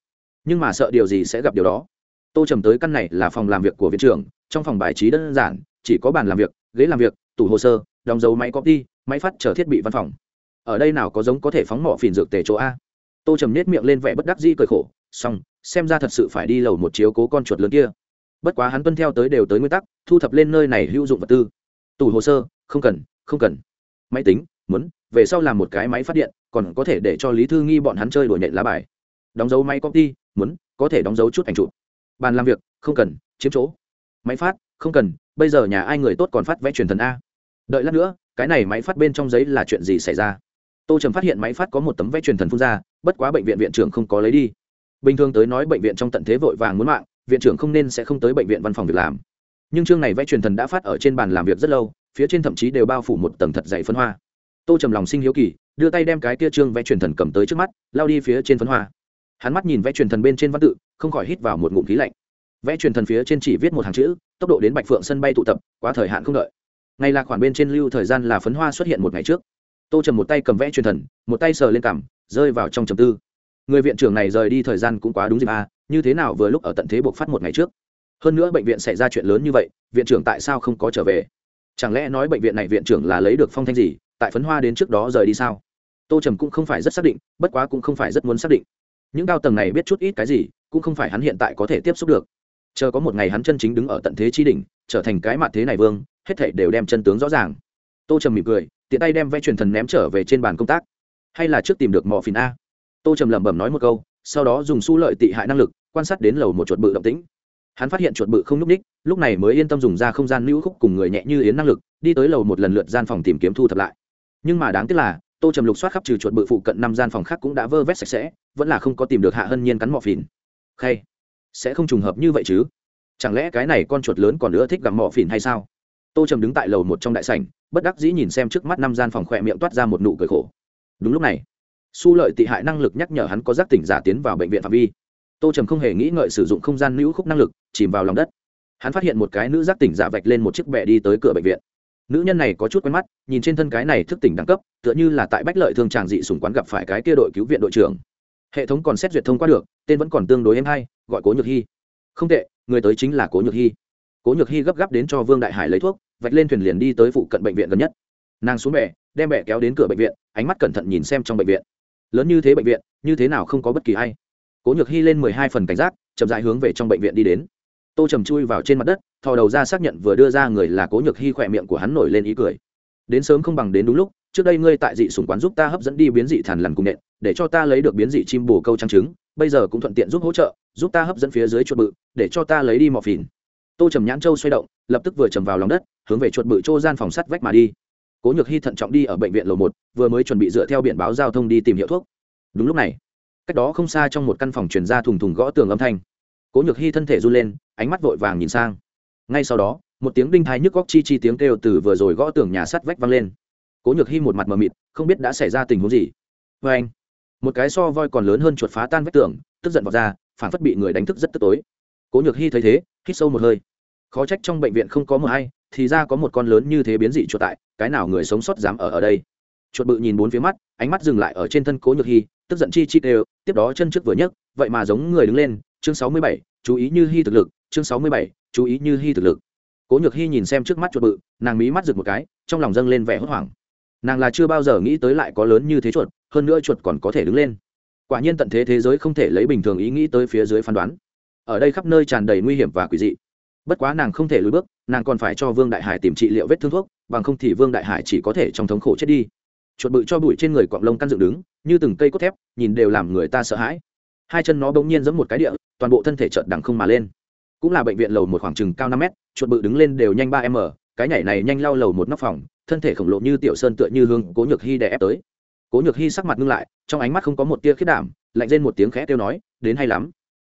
nhưng mà sợ điều gì sẽ gặp điều đó. Tô trầm tới căn này là phòng làm việc của viện trưởng, trong phòng bài trí đơn giản, chỉ có bàn làm việc, ghế làm việc, tủ hồ sơ, đóng dấu máy copy, máy phát chờ thiết bị văn phòng. Ở đây nào có giống có thể phóng mỏ phìn dược tề chỗ a. Tô trầm nết miệng lên vẻ bất đắc dĩ cười khổ, xong, xem ra thật sự phải đi lầu một chiếu cố con chuột lớn kia. Bất quá hắn tuân theo tới đều tới nguyên tắc, thu thập lên nơi này hữu dụng vật tư. Tủ hồ sơ, không cần không cần. Máy tính, muốn, về sau làm một cái máy phát điện, còn có thể để cho lý thư nghi bọn hắn chơi đổi nhện lá bài. Đóng dấu máy copy muốn, có thể đóng dấu chút ảnh chụp. Bàn làm việc, không cần, chiếm chỗ. Máy phát, không cần, bây giờ nhà ai người tốt còn phát vẽ truyền thần a. Đợi lát nữa, cái này máy phát bên trong giấy là chuyện gì xảy ra? Tô trầm phát hiện máy phát có một tấm vẽ truyền thần phun ra, bất quá bệnh viện viện trưởng không có lấy đi. Bình thường tới nói bệnh viện trong tận thế vội vàng muốn mạng, viện trưởng không nên sẽ không tới bệnh viện văn phòng việc làm. Nhưng chương này vẽ truyền thần đã phát ở trên bàn làm việc rất lâu, phía trên thậm chí đều bao phủ một tầng thật dày phân hoa. Tô trầm lòng sinh hiếu kỳ, đưa tay đem cái tia trương vẽ truyền thần cầm tới trước mắt, lao đi phía trên phân hoa hắn mắt nhìn vẽ truyền thần bên trên văn tự, không khỏi hít vào một ngụm khí lạnh. Vẽ truyền thần phía trên chỉ viết một hàng chữ, tốc độ đến bạch phượng sân bay tụ tập, quá thời hạn không đợi. Ngay là khoản bên trên lưu thời gian là phấn hoa xuất hiện một ngày trước. Tô trầm một tay cầm vẽ truyền thần, một tay sờ lên cằm, rơi vào trong trầm tư. Người viện trưởng này rời đi thời gian cũng quá đúng dịp à như thế nào vừa lúc ở tận thế buộc phát một ngày trước? Hơn nữa bệnh viện xảy ra chuyện lớn như vậy, viện trưởng tại sao không có trở về? Chẳng lẽ nói bệnh viện này viện trưởng là lấy được phong thanh gì, tại phấn hoa đến trước đó rời đi sao? Tô trầm cũng không phải rất xác định, bất quá cũng không phải rất muốn xác định những cao tầng này biết chút ít cái gì, cũng không phải hắn hiện tại có thể tiếp xúc được. Chờ có một ngày hắn chân chính đứng ở tận thế chi đỉnh, trở thành cái mặt thế này vương, hết thảy đều đem chân tướng rõ ràng. Tô trầm mỉm cười, tiện tay đem vẽ truyền thần ném trở về trên bàn công tác. Hay là trước tìm được mỏ phìn a. Tô trầm lẩm bẩm nói một câu, sau đó dùng su lợi tị hại năng lực, quan sát đến lầu một chuột bự động tĩnh. Hắn phát hiện chuột bự không n ú c ních lúc này mới yên tâm dùng ra không gian lưu khúc cùng người nhẹ như yến năng lực, đi tới lầu một lần lượt gian phòng tìm kiếm thu thập lại. Nhưng mà đáng tiếc là, tô trầm lục soát khắp trừ chuột bự phụ cận năm gian phòng khác cũng đã vơ vét sạch sẽ vẫn là không có tìm được hạ hân nhiên cắn mỏ phìn. Khay, sẽ không trùng hợp như vậy chứ? Chẳng lẽ cái này con chuột lớn còn nữa thích gặm mỏ phìn hay sao? Tô trầm đứng tại lầu một trong đại sảnh, bất đắc dĩ nhìn xem trước mắt năm gian phòng khỏe miệng toát ra một nụ cười khổ. Đúng lúc này, su lợi tị hại năng lực nhắc nhở hắn có giác tỉnh giả tiến vào bệnh viện phạm vi. Tô trầm không hề nghĩ ngợi sử dụng không gian nữ khúc năng lực, chìm vào lòng đất. Hắn phát hiện một cái nữ giác tỉnh giả vạch lên một chiếc bẹ đi tới cửa bệnh viện. Nữ nhân này có chút quen mắt, nhìn trên thân cái này thức tỉnh đẳng cấp, tựa như là tại bách lợi thương tràng dị sùng quán gặp phải cái kia đội cứu viện đội trưởng hệ thống còn xét duyệt thông qua được, tên vẫn còn tương đối êm hay, gọi cố nhược hy không tệ, người tới chính là cố nhược hy cố nhược hy gấp gáp đến cho vương đại hải lấy thuốc, vạch lên thuyền liền đi tới phụ cận bệnh viện gần nhất. Nàng xuống bè, đem bè kéo đến cửa bệnh viện, ánh mắt cẩn thận nhìn xem trong bệnh viện. Lớn như thế bệnh viện, như thế nào không có bất kỳ ai. Cố nhược hy lên mười hai phần cảnh giác, chậm dại hướng về trong bệnh viện đi đến. Tô trầm chui vào trên mặt đất, thò đầu ra xác nhận vừa đưa ra người là cố nhược hy khỏe miệng của hắn nổi lên ý cười. Đến sớm không bằng đến đúng lúc, trước đây ngươi tại dị sùng quán giúp ta hấp dẫn đi biến dị thằn lằn cùng nện để cho ta lấy được biến dị chim bồ câu trăng trứng, bây giờ cũng thuận tiện giúp hỗ trợ, giúp ta hấp dẫn phía dưới chuột bự, để cho ta lấy đi mỏ phìn tô trầm nhãn châu xoay động, lập tức vừa trầm vào lòng đất, hướng về chuột bự chỗ gian phòng sắt vách mà đi. Cố nhược hy thận trọng đi ở bệnh viện lầu một, vừa mới chuẩn bị dựa theo biển báo giao thông đi tìm hiệu thuốc. Đúng lúc này, cách đó không xa trong một căn phòng truyền ra thùng thùng gõ tường âm thanh. Cố nhược hy thân thể run lên, ánh mắt vội vàng nhìn sang. Ngay sau đó, một tiếng đinh thái nhức góc chi chi tiếng kêu từ vừa rồi gõ tường nhà sắt vách vang lên. Cố nhược hy một mặt mờ mịt, không biết đã xảy ra tình huống gì. Vê anh một cái so voi còn lớn hơn chuột phá tan vách tường, tức giận vào ra phản phất bị người đánh thức rất tức tối. Cố nhược hy thấy thế, hít sâu một hơi. Khó trách trong bệnh viện không có mờ hay thì ra có một con lớn như thế biến dị chuột tại, cái nào người sống sót dám ở ở đây? Chuột bự nhìn bốn phía mắt, ánh mắt dừng lại ở trên thân cố nhược hy tức giận chi chi đều, tiếp đó chân trước vừa nhấc, vậy mà giống người đứng lên, chương sáu mươi bảy, chú ý như hy thực lực, chương sáu mươi bảy, chú ý như hy thực lực. Cố nhược hy nhìn xem trước mắt chuột bự, nàng mí mắt rực một cái, trong lòng dâng lên vẻ hốt hoảng. Nàng là chưa bao giờ nghĩ tới lại có lớn như thế chuột hơn nữa chuột còn có thể đứng lên. Quả nhiên tận thế thế giới không thể lấy bình thường ý nghĩ tới phía dưới phán đoán. Ở đây khắp nơi tràn đầy nguy hiểm và quỷ dị. Bất quá nàng không thể lùi bước, nàng còn phải cho vương đại hải tìm trị liệu vết thương thuốc, bằng không thì vương đại hải chỉ có thể trong thống khổ chết đi. Chuột bự cho bụi trên người quạng lông căn dựng đứng, như từng cây cốt thép, nhìn đều làm người ta sợ hãi. Hai chân nó bỗng nhiên giống một cái địa, toàn bộ thân thể chợt đằng không mà lên. Cũng là bệnh viện lầu một khoảng chừng cao năm mét, chuột bự đứng lên đều nhanh ba m cái nhảy này nhanh lao lầu một nóc phòng, thân thể khổng lồ như tiểu sơn tựa như hương cố nhược hy đè ép tới cố nhược hy sắc mặt ngưng lại, trong ánh mắt không có một tia khiết đảm, lạnh lên một tiếng khẽ kêu nói, đến hay lắm.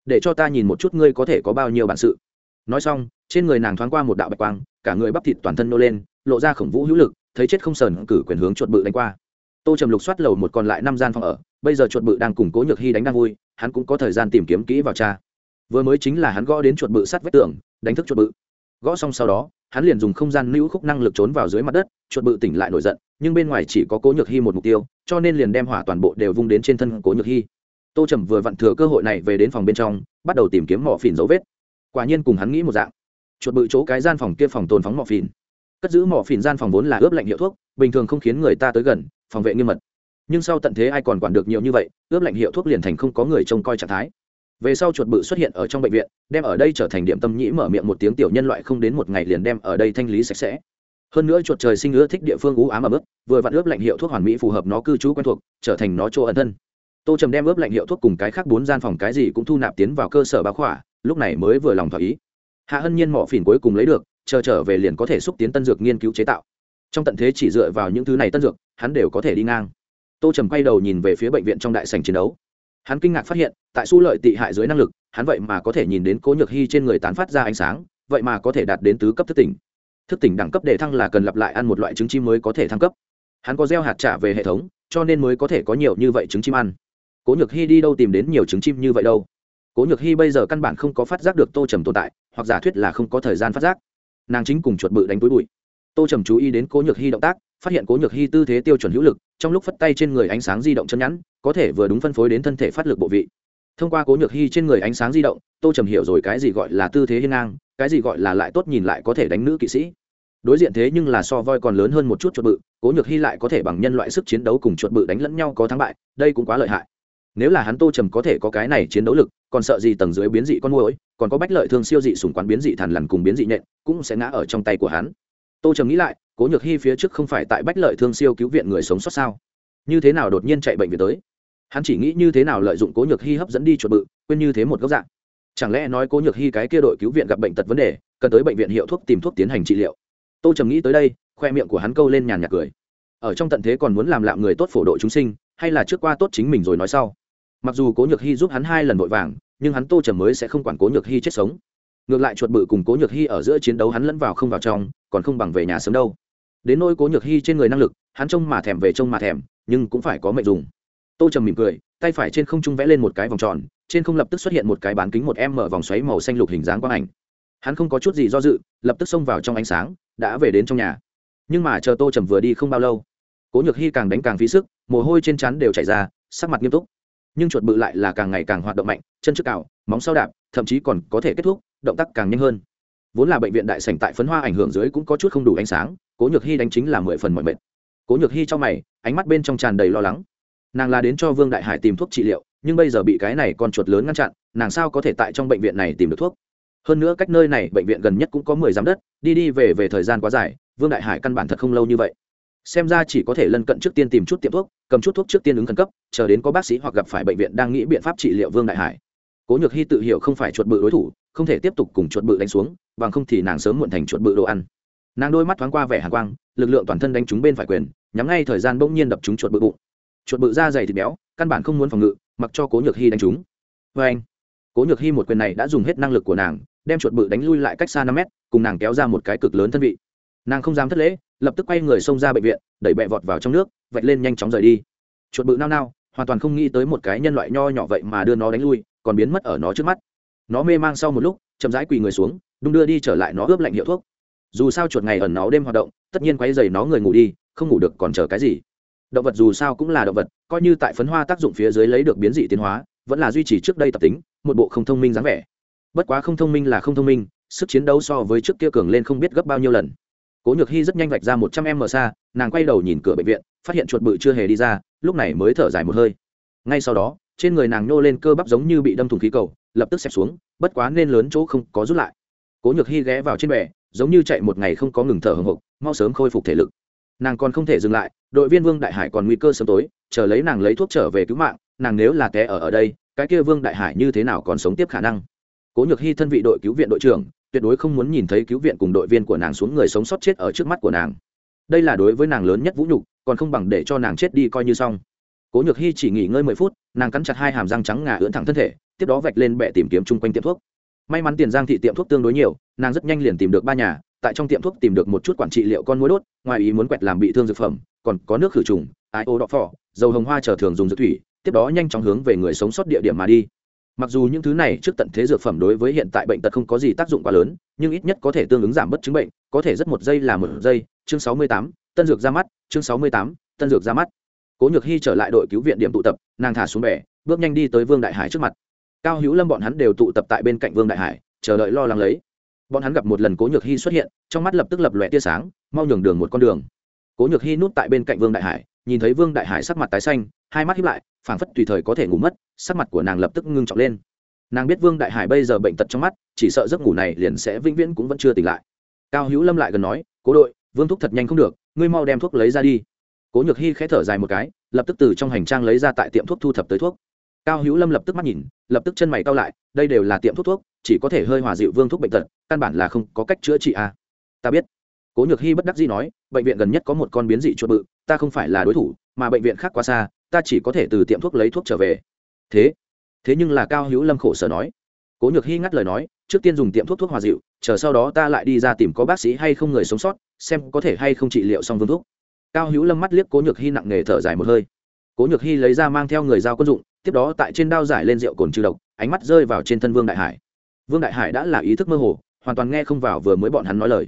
Để cho ta nhìn một chút ngươi có thể có bao nhiêu bản sự. Nói xong, trên người nàng thoáng qua một đạo bạch quang, cả người bắp thịt toàn thân nô lên, lộ ra khổng vũ hữu lực, thấy chết không sờn cử quyền hướng chuột bự đánh qua. Tô trầm lục soát lầu một còn lại năm gian phòng ở, bây giờ chuột bự đang cùng cố nhược hy đánh đang vui, hắn cũng có thời gian tìm kiếm kỹ vào cha. Vừa mới chính là hắn gõ đến chuột bự sát vách tường, đánh thức chuột bự. Gõ xong sau đó hắn liền dùng không gian lưu khúc năng lực trốn vào dưới mặt đất, chuột bự tỉnh lại nổi giận, nhưng bên ngoài chỉ có cố nhược hy một mục tiêu, cho nên liền đem hỏa toàn bộ đều vung đến trên thân cố nhược hy tô trầm vừa vặn thừa cơ hội này về đến phòng bên trong, bắt đầu tìm kiếm mỏ phìn dấu vết. Quả nhiên cùng hắn nghĩ một dạng. Chuột bự chỗ cái gian phòng kia phòng tồn phóng mỏ phìn. Cất giữ mỏ phìn gian phòng vốn là ướp lạnh hiệu thuốc, bình thường không khiến người ta tới gần, phòng vệ nghiêm mật. Nhưng sau tận thế ai còn quản được nhiều như vậy, ướp lạnh hiệu thuốc liền thành không có người trông coi trạng thái về sau chuột bự xuất hiện ở trong bệnh viện, đem ở đây trở thành điểm tâm nhĩ mở miệng một tiếng tiểu nhân loại không đến một ngày liền đem ở đây thanh lý sạch sẽ. Hơn nữa chuột trời sinh ưa thích địa phương ú ám ấm ướp vừa vặn ướp lạnh hiệu thuốc hoàn mỹ phù hợp nó cư trú quen thuộc, trở thành nó chỗ ẩn thân. Tô trầm đem ướp lạnh hiệu thuốc cùng cái khác bốn gian phòng cái gì cũng thu nạp tiến vào cơ sở bá khỏa, lúc này mới vừa lòng thỏa ý. Hạ hân nhiên mỏ phìn cuối cùng lấy được, chờ trở về liền có thể xúc tiến tân dược nghiên cứu chế tạo. Trong tận thế chỉ dựa vào những thứ này tân dược, hắn đều có thể đi ngang. Tô trầm quay đầu nhìn về phía bệnh viện trong đại sành chiến đấu hắn kinh ngạc phát hiện, tại su lợi tị hại dưới năng lực, hắn vậy mà có thể nhìn đến cố nhược hy trên người tán phát ra ánh sáng, vậy mà có thể đạt đến tứ cấp thức tỉnh. Thức tỉnh đẳng cấp để thăng là cần lặp lại ăn một loại trứng chim mới có thể thăng cấp. Hắn có gieo hạt trả về hệ thống, cho nên mới có thể có nhiều như vậy trứng chim ăn. Cố nhược hy đi đâu tìm đến nhiều trứng chim như vậy đâu? Cố nhược hy bây giờ căn bản không có phát giác được tô trầm tồn tại, hoặc giả thuyết là không có thời gian phát giác. Nàng chính cùng chuột bự đánh túi bụi. Tô trầm chú ý đến cố nhược hy động tác phát hiện cố nhược hy tư thế tiêu chuẩn hữu lực, trong lúc phất tay trên người ánh sáng di động chân nhẵn, có thể vừa đúng phân phối đến thân thể phát lực bộ vị. Thông qua cố nhược hy trên người ánh sáng di động, tô trầm hiểu rồi cái gì gọi là tư thế hiên ngang, cái gì gọi là lại tốt nhìn lại có thể đánh nữ kỵ sĩ. Đối diện thế nhưng là so voi còn lớn hơn một chút chuột bự, cố nhược hy lại có thể bằng nhân loại sức chiến đấu cùng chuột bự đánh lẫn nhau có thắng bại, đây cũng quá lợi hại. Nếu là hắn tô trầm có thể có cái này chiến đấu lực, còn sợ gì tầng dưới biến dị con môi còn có bách lợi thương siêu dị sùng quán biến dị thàn lằn cùng biến dị nhện, cũng sẽ ngã ở trong tay của hắn tô trầm nghĩ lại, cố nhược hy phía trước không phải tại bách lợi thương siêu cứu viện người sống sót sao? Như thế nào đột nhiên chạy bệnh viện tới? Hắn chỉ nghĩ như thế nào lợi dụng cố nhược hy hấp dẫn đi chuột bự, quên như thế một góc dạng. Chẳng lẽ nói cố nhược hy cái kia đội cứu viện gặp bệnh tật vấn đề, cần tới bệnh viện hiệu thuốc tìm thuốc tiến hành trị liệu? Tô trầm nghĩ tới đây, khoe miệng của hắn câu lên nhàn nhạt cười. Ở trong tận thế còn muốn làm lạm người tốt phổ độ chúng sinh, hay là trước qua tốt chính mình rồi nói sau? Mặc dù cố nhược hy giúp hắn hai lần vội vàng, nhưng hắn tô trầm mới sẽ không quản cố nhược hy chết sống. Ngược lại chuột bự cùng cố nhược hy ở giữa chiến đấu hắn lẫn vào không vào trong còn không bằng về nhà sớm đâu. Đến nỗi cố nhược hy trên người năng lực, hắn trông mà thèm về trông mà thèm, nhưng cũng phải có mệnh dùng. Tô trầm mỉm cười, tay phải trên không trung vẽ lên một cái vòng tròn, trên không lập tức xuất hiện một cái bán kính một m vòng xoáy màu xanh lục hình dáng quang ảnh. Hắn không có chút gì do dự, lập tức xông vào trong ánh sáng, đã về đến trong nhà. Nhưng mà chờ tô trầm vừa đi không bao lâu, cố nhược hy càng đánh càng phí sức, mồ hôi trên trán đều chảy ra, sắc mặt nghiêm túc. Nhưng chuột bự lại là càng ngày càng hoạt động mạnh, chân trước cào, móng sau đạp, thậm chí còn có thể kết thúc, động tác càng nhanh hơn vốn là bệnh viện đại sảnh tại phấn hoa ảnh hưởng dưới cũng có chút không đủ ánh sáng, cố nhược hy đánh chính là mười phần mọi mệt. Cố nhược hy cho mày, ánh mắt bên trong tràn đầy lo lắng. Nàng là đến cho vương đại hải tìm thuốc trị liệu, nhưng bây giờ bị cái này con chuột lớn ngăn chặn, nàng sao có thể tại trong bệnh viện này tìm được thuốc? Hơn nữa cách nơi này bệnh viện gần nhất cũng có mười giám đất, đi đi về về thời gian quá dài, vương đại hải căn bản thật không lâu như vậy. Xem ra chỉ có thể lân cận trước tiên tìm chút tiệm thuốc, cầm chút thuốc trước tiên ứng khẩn cấp, chờ đến có bác sĩ hoặc gặp phải bệnh viện đang nghĩ biện pháp trị liệu vương đại hải cố nhược hy tự hiểu không phải chuột bự đối thủ, không thể tiếp tục cùng chuột bự đánh xuống, bằng không thì nàng sớm muộn thành chuột bự đồ ăn. Nàng đôi mắt thoáng qua vẻ hàn quang, lực lượng toàn thân đánh trúng bên phải quyền, nhắm ngay thời gian bỗng nhiên đập trúng chuột bự bụng. Chuột bự da dày thịt béo, căn bản không muốn phòng ngự, mặc cho cố nhược hy đánh trúng. Vê anh, cố nhược hy một quyền này đã dùng hết năng lực của nàng, đem chuột bự đánh lui lại cách xa năm mét, cùng nàng kéo ra một cái cực lớn thân vị. Nàng không dám thất lễ, lập tức quay người xông ra bệnh viện, đẩy bẹ vọt vào trong nước, vạch lên nhanh chóng rời đi. Chuột bự nao nao, hoàn toàn không nghĩ tới một cái nhân loại nho nhỏ vậy mà đưa nó đánh lui còn biến mất ở nó trước mắt. Nó mê mang sau một lúc, chậm rãi quỳ người xuống, đung đưa đi trở lại nó ướp lạnh hiệu thuốc. Dù sao chuột ngày ẩn nó đêm hoạt động, tất nhiên quay dày nó người ngủ đi, không ngủ được còn chờ cái gì. Động vật dù sao cũng là động vật, coi như tại phấn hoa tác dụng phía dưới lấy được biến dị tiến hóa, vẫn là duy trì trước đây tập tính, một bộ không thông minh dáng vẻ. Bất quá không thông minh là không thông minh, sức chiến đấu so với trước kia cường lên không biết gấp bao nhiêu lần. Cố nhược hy rất nhanh vạch ra một trăm em xa, nàng quay đầu nhìn cửa bệnh viện, phát hiện chuột bự chưa hề đi ra, lúc này mới thở dài một hơi. Ngay sau đó trên người nàng nhô lên cơ bắp giống như bị đâm thùng khí cầu, lập tức xẹp xuống, bất quá nên lớn chỗ không có rút lại. Cố nhược hy ghé vào trên bè, giống như chạy một ngày không có ngừng thở hồng hộc, mau sớm khôi phục thể lực. Nàng còn không thể dừng lại, đội viên vương đại hải còn nguy cơ sớm tối, chờ lấy nàng lấy thuốc trở về cứu mạng, nàng nếu là té ở ở đây, cái kia vương đại hải như thế nào còn sống tiếp khả năng? Cố nhược hy thân vị đội cứu viện đội trưởng, tuyệt đối không muốn nhìn thấy cứu viện cùng đội viên của nàng xuống người sống sót chết ở trước mắt của nàng. Đây là đối với nàng lớn nhất vũ nhục, còn không bằng để cho nàng chết đi coi như xong cố nhược hy chỉ nghỉ ngơi mười phút, nàng cắn chặt hai hàm răng trắng ngà ưỡn thẳng thân thể, tiếp đó vạch lên bệ tìm kiếm chung quanh tiệm thuốc. May mắn tiền giang thị tiệm thuốc tương đối nhiều, nàng rất nhanh liền tìm được ba nhà, tại trong tiệm thuốc tìm được một chút quản trị liệu con muối đốt, ngoài ý muốn quẹt làm bị thương dược phẩm, còn có nước khử trùng ai ô đọ phỏ dầu hồng hoa chờ thường dùng dược thủy, tiếp đó nhanh chóng hướng về người sống sót địa điểm mà đi. Mặc dù những thứ này trước tận thế dược phẩm đối với hiện tại bệnh tật không có gì tác dụng quá lớn, nhưng ít nhất có thể tương ứng giảm bất chứng bệnh, có thể rất một giây là một giây. Chương sáu mươi tám, tân dược ra mắt, chương sáu mươi tám, tân dược ra mắt cố nhược hy trở lại đội cứu viện điểm tụ tập, nàng thả xuống bè, bước nhanh đi tới vương đại hải trước mặt. Cao hữu lâm bọn hắn đều tụ tập tại bên cạnh vương đại hải, chờ đợi lo lắng lấy. Bọn hắn gặp một lần cố nhược hy xuất hiện, trong mắt lập tức lập lòe tia sáng, mau nhường đường một con đường. Cố nhược hy núp tại bên cạnh vương đại hải, nhìn thấy vương đại hải sắc mặt tái xanh, hai mắt hiếp lại, phảng phất tùy thời có thể ngủ mất, sắc mặt của nàng lập tức ngưng trọng lên. Nàng biết vương đại hải bây giờ bệnh tật trong mắt, chỉ sợ giấc ngủ này liền sẽ vĩnh viễn cũng vẫn chưa tỉnh lại. Cao hữu lâm lại gần nói, cố đội, vương thuốc thật nhanh không được, ngươi mau đem thuốc lấy ra đi cố nhược hy khẽ thở dài một cái, lập tức từ trong hành trang lấy ra tại tiệm thuốc thu thập tới thuốc. Cao hữu lâm lập tức mắt nhìn, lập tức chân mày cao lại, đây đều là tiệm thuốc thuốc, chỉ có thể hơi hòa dịu vương thuốc bệnh tật, căn bản là không có cách chữa trị à. ta biết. Cố nhược hy bất đắc dĩ nói, bệnh viện gần nhất có một con biến dị chuột bự, ta không phải là đối thủ, mà bệnh viện khác quá xa, ta chỉ có thể từ tiệm thuốc lấy thuốc trở về. Thế thế nhưng là cao hữu lâm khổ sở nói. Cố nhược hy ngắt lời nói, trước tiên dùng tiệm thuốc thuốc hòa dịu, chờ sau đó ta lại đi ra tìm có bác sĩ hay không người sống sót, xem có thể hay không trị liệu xong vương thuốc cao hữu lâm mắt liếc cố nhược hy nặng nề thở dài một hơi. Cố nhược hy lấy ra mang theo người giao quân dụng, tiếp đó tại trên đao giải lên rượu cồn trừ độc, ánh mắt rơi vào trên thân vương đại hải. Vương đại hải đã là ý thức mơ hồ, hoàn toàn nghe không vào vừa mới bọn hắn nói lời.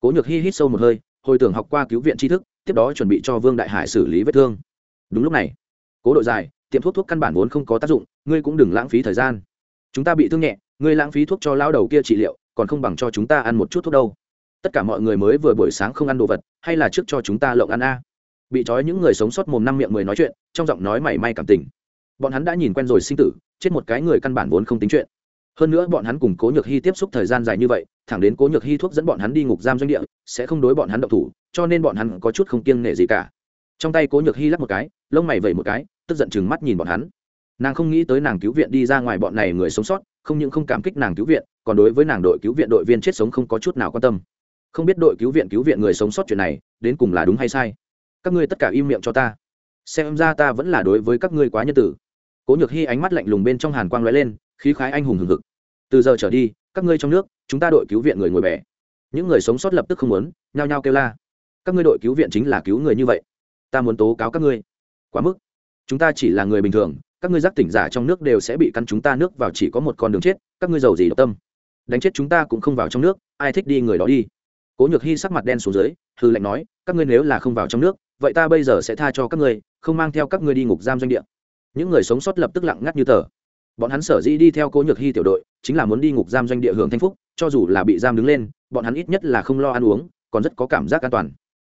Cố nhược hy hít sâu một hơi, hồi tưởng học qua cứu viện tri thức, tiếp đó chuẩn bị cho vương đại hải xử lý vết thương. Đúng lúc này, cố đội dài tiệm thuốc thuốc căn bản vốn không có tác dụng, ngươi cũng đừng lãng phí thời gian. Chúng ta bị thương nhẹ, ngươi lãng phí thuốc cho lao đầu kia trị liệu, còn không bằng cho chúng ta ăn một chút thuốc đâu tất cả mọi người mới vừa buổi sáng không ăn đồ vật, hay là trước cho chúng ta lộng ăn a? Bị trói những người sống sót mồm năm miệng mười nói chuyện, trong giọng nói mảy may cảm tình. Bọn hắn đã nhìn quen rồi sinh tử, chết một cái người căn bản vốn không tính chuyện. Hơn nữa bọn hắn cùng cố nhược hy tiếp xúc thời gian dài như vậy, thẳng đến cố nhược hy thuốc dẫn bọn hắn đi ngục giam doanh địa, sẽ không đối bọn hắn động thủ, cho nên bọn hắn có chút không kiêng nể gì cả. Trong tay cố nhược hy lắp một cái, lông mày vẩy một cái, tức giận chừng mắt nhìn bọn hắn. Nàng không nghĩ tới nàng cứu viện đi ra ngoài bọn này người sống sót, không những không cảm kích nàng cứu viện, còn đối với nàng đội cứu viện đội viên chết sống không có chút nào quan tâm không biết đội cứu viện cứu viện người sống sót chuyện này, đến cùng là đúng hay sai? Các ngươi tất cả im miệng cho ta. Xem ra ta vẫn là đối với các ngươi quá nhân tử. Cố nhược hy ánh mắt lạnh lùng bên trong hàn quang lóe lên, khí khái anh hùng hừng hực. Từ giờ trở đi, các ngươi trong nước, chúng ta đội cứu viện người ngồi bẻ những người sống sót lập tức không muốn, nhao nhao kêu la. Các ngươi đội cứu viện chính là cứu người như vậy. Ta muốn tố cáo các ngươi. Quá mức. Chúng ta chỉ là người bình thường, các ngươi giác tỉnh giả trong nước đều sẽ bị căn chúng ta nước vào chỉ có một con đường chết, các ngươi giàu gì độc tâm. Đánh chết chúng ta cũng không vào trong nước, ai thích đi người đó đi cố nhược hy sắc mặt đen xuống dưới hư lệnh nói, các ngươi nếu là không vào trong nước, vậy ta bây giờ sẽ tha cho các ngươi, không mang theo các ngươi đi ngục giam doanh địa. Những người sống sót lập tức lặng ngắt như tờ. Bọn hắn sở dĩ đi theo cố nhược hy tiểu đội, chính là muốn đi ngục giam doanh địa hưởng thanh phúc, cho dù là bị giam đứng lên, bọn hắn ít nhất là không lo ăn uống, còn rất có cảm giác an toàn.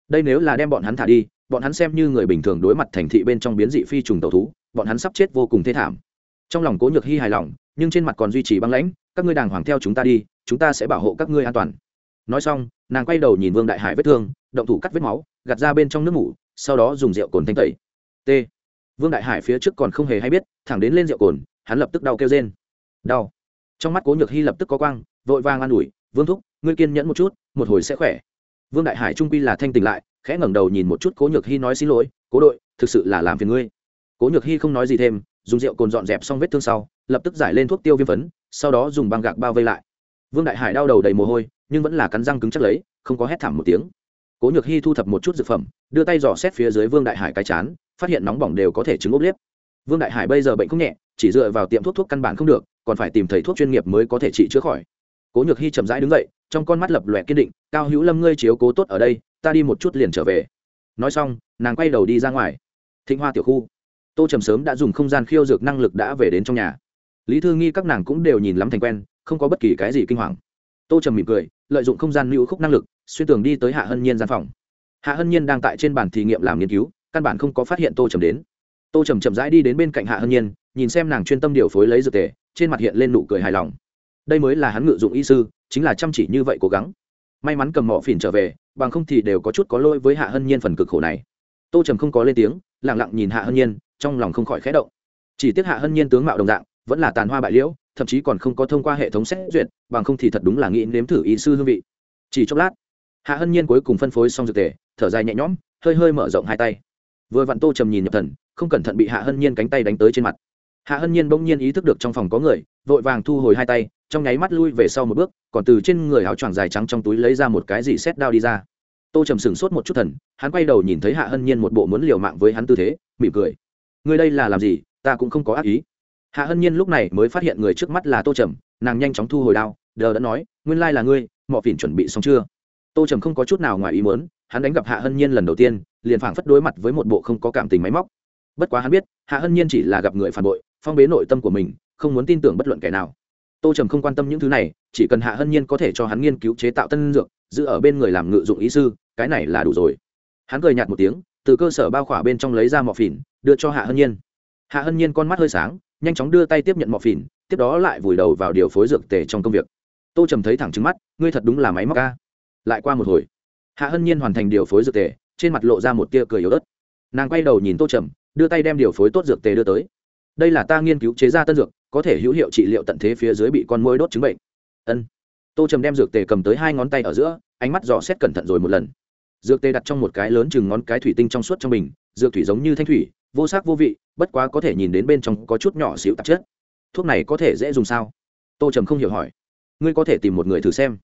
Đây nếu là đem bọn hắn thả đi, bọn hắn xem như người bình thường đối mặt thành thị bên trong biến dị phi trùng tàu thú, bọn hắn sắp chết vô cùng thê thảm. Trong lòng cố nhược hy hài lòng, nhưng trên mặt còn duy trì băng lãnh, các ngươi đàng hoàng theo chúng ta đi, chúng ta sẽ bảo hộ các ngươi an toàn nói xong, nàng quay đầu nhìn vương đại hải vết thương, động thủ cắt vết máu, gạt ra bên trong nước mủ, sau đó dùng rượu cồn thanh tẩy. T. Vương đại hải phía trước còn không hề hay biết, thẳng đến lên rượu cồn, hắn lập tức đau kêu rên. Đau. Trong mắt cố nhược hy lập tức có quang, vội vàng an ủi, vương thúc, ngươi kiên nhẫn một chút, một hồi sẽ khỏe. Vương đại hải trung quy là thanh tỉnh lại, khẽ ngẩng đầu nhìn một chút cố nhược hy nói xin lỗi, cố đội, thực sự là làm phiền ngươi. Cố nhược hy không nói gì thêm, dùng rượu cồn dọn dẹp xong vết thương sau, lập tức giải lên thuốc tiêu viêm phấn, sau đó dùng băng gạc bao vây lại. Vương đại hải đau đầu đầy mồ hôi nhưng vẫn là cắn răng cứng chắc lấy, không có hét thảm một tiếng. Cố nhược hy thu thập một chút dược phẩm, đưa tay dò xét phía dưới vương đại hải cái chán, phát hiện nóng bỏng đều có thể chứng ốp liếp. Vương đại hải bây giờ bệnh không nhẹ, chỉ dựa vào tiệm thuốc thuốc căn bản không được, còn phải tìm thầy thuốc chuyên nghiệp mới có thể trị chữa khỏi. Cố nhược hy chậm rãi đứng dậy, trong con mắt lập lòe kiên định, cao hữu lâm ngươi chiếu cố tốt ở đây, ta đi một chút liền trở về. Nói xong, nàng quay đầu đi ra ngoài. Thịnh hoa tiểu khu. Tô trầm sớm đã dùng không gian khiêu dược năng lực đã về đến trong nhà. Lý thư nghi các nàng cũng đều nhìn lắm thành quen, không có bất kỳ cái gì kinh hoàng tô trầm mỉm cười, lợi dụng không gian lưu khúc năng lực, xuyên tường đi tới hạ hân nhiên gian phòng. Hạ hân nhiên đang tại trên bàn thí nghiệm làm nghiên cứu, căn bản không có phát hiện tô trầm đến. Tô trầm chậm rãi đi đến bên cạnh hạ hân nhiên, nhìn xem nàng chuyên tâm điều phối lấy dược tề, trên mặt hiện lên nụ cười hài lòng. Đây mới là hắn ngự dụng y sư, chính là chăm chỉ như vậy cố gắng. May mắn cầm mỏ phìn trở về, bằng không thì đều có chút có lỗi với hạ hân nhiên phần cực khổ này. Tô trầm không có lên tiếng lẳng lặng nhìn hạ hân nhiên, trong lòng không khỏi khẽ động. Chỉ tiếc hạ hân nhiên tướng mạo đồng dạng, vẫn là tàn hoa bại liễu thậm chí còn không có thông qua hệ thống xét duyệt, bằng không thì thật đúng là nghĩ nếm thử y sư hương vị. Chỉ chốc lát, hạ hân nhiên cuối cùng phân phối xong dược tề, thở dài nhẹ nhõm, hơi hơi mở rộng hai tay. Vừa vặn tô trầm nhìn nhập thần, không cẩn thận bị hạ hân nhiên cánh tay đánh tới trên mặt. Hạ hân nhiên bỗng nhiên ý thức được trong phòng có người, vội vàng thu hồi hai tay, trong nháy mắt lui về sau một bước, còn từ trên người áo choàng dài trắng trong túi lấy ra một cái gì xét đao đi ra. Tô trầm sửng sốt một chút thần, hắn quay đầu nhìn thấy hạ hân nhiên một bộ muốn liều mạng với hắn tư thế, mỉm cười. Người đây là làm gì? Ta cũng không có ác ý hạ hân nhiên lúc này mới phát hiện người trước mắt là tô trầm, nàng nhanh chóng thu hồi đao, đờ đã nói, nguyên lai là ngươi mọi phỉn chuẩn bị xong chưa? Tô trầm không có chút nào ngoài ý muốn, hắn đánh gặp hạ hân nhiên lần đầu tiên, liền phảng phất đối mặt với một bộ không có cảm tình máy móc. Bất quá hắn biết, hạ hân nhiên chỉ là gặp người phản bội, phong bế nội tâm của mình, không muốn tin tưởng bất luận kẻ nào. Tô trầm không quan tâm những thứ này, chỉ cần hạ hân nhiên có thể cho hắn nghiên cứu chế tạo tân dược, giữ ở bên người làm ngự dụng ý sư, cái này là đủ rồi. Hắn cười nhạt một tiếng, từ cơ sở bao khỏa bên trong lấy ra mọ phỉn, đưa cho hạ hân nhiên. Hạ hân nhiên con mắt hơi sáng nhanh chóng đưa tay tiếp nhận mọ phìn, tiếp đó lại vùi đầu vào điều phối dược tề trong công việc. Tô trầm thấy thẳng trứng mắt, ngươi thật đúng là máy móc ca lại qua một hồi, hạ hân nhiên hoàn thành điều phối dược tề, trên mặt lộ ra một tia cười yếu ớt. Nàng quay đầu nhìn tô trầm, đưa tay đem điều phối tốt dược tề đưa tới. Đây là ta nghiên cứu chế ra tân dược, có thể hữu hiệu trị liệu tận thế phía dưới bị con môi đốt chứng bệnh. Ân. Tô trầm đem dược tề cầm tới hai ngón tay ở giữa, ánh mắt dò xét cẩn thận rồi một lần. Dược tề đặt trong một cái lớn chừng ngón cái thủy tinh trong suốt trong bình, dược thủy giống như thanh thủy vô sắc vô vị, bất quá có thể nhìn đến bên trong có chút nhỏ xíu tạp chất. Thuốc này có thể dễ dùng sao? Tô trầm không hiểu hỏi. Ngươi có thể tìm một người thử xem.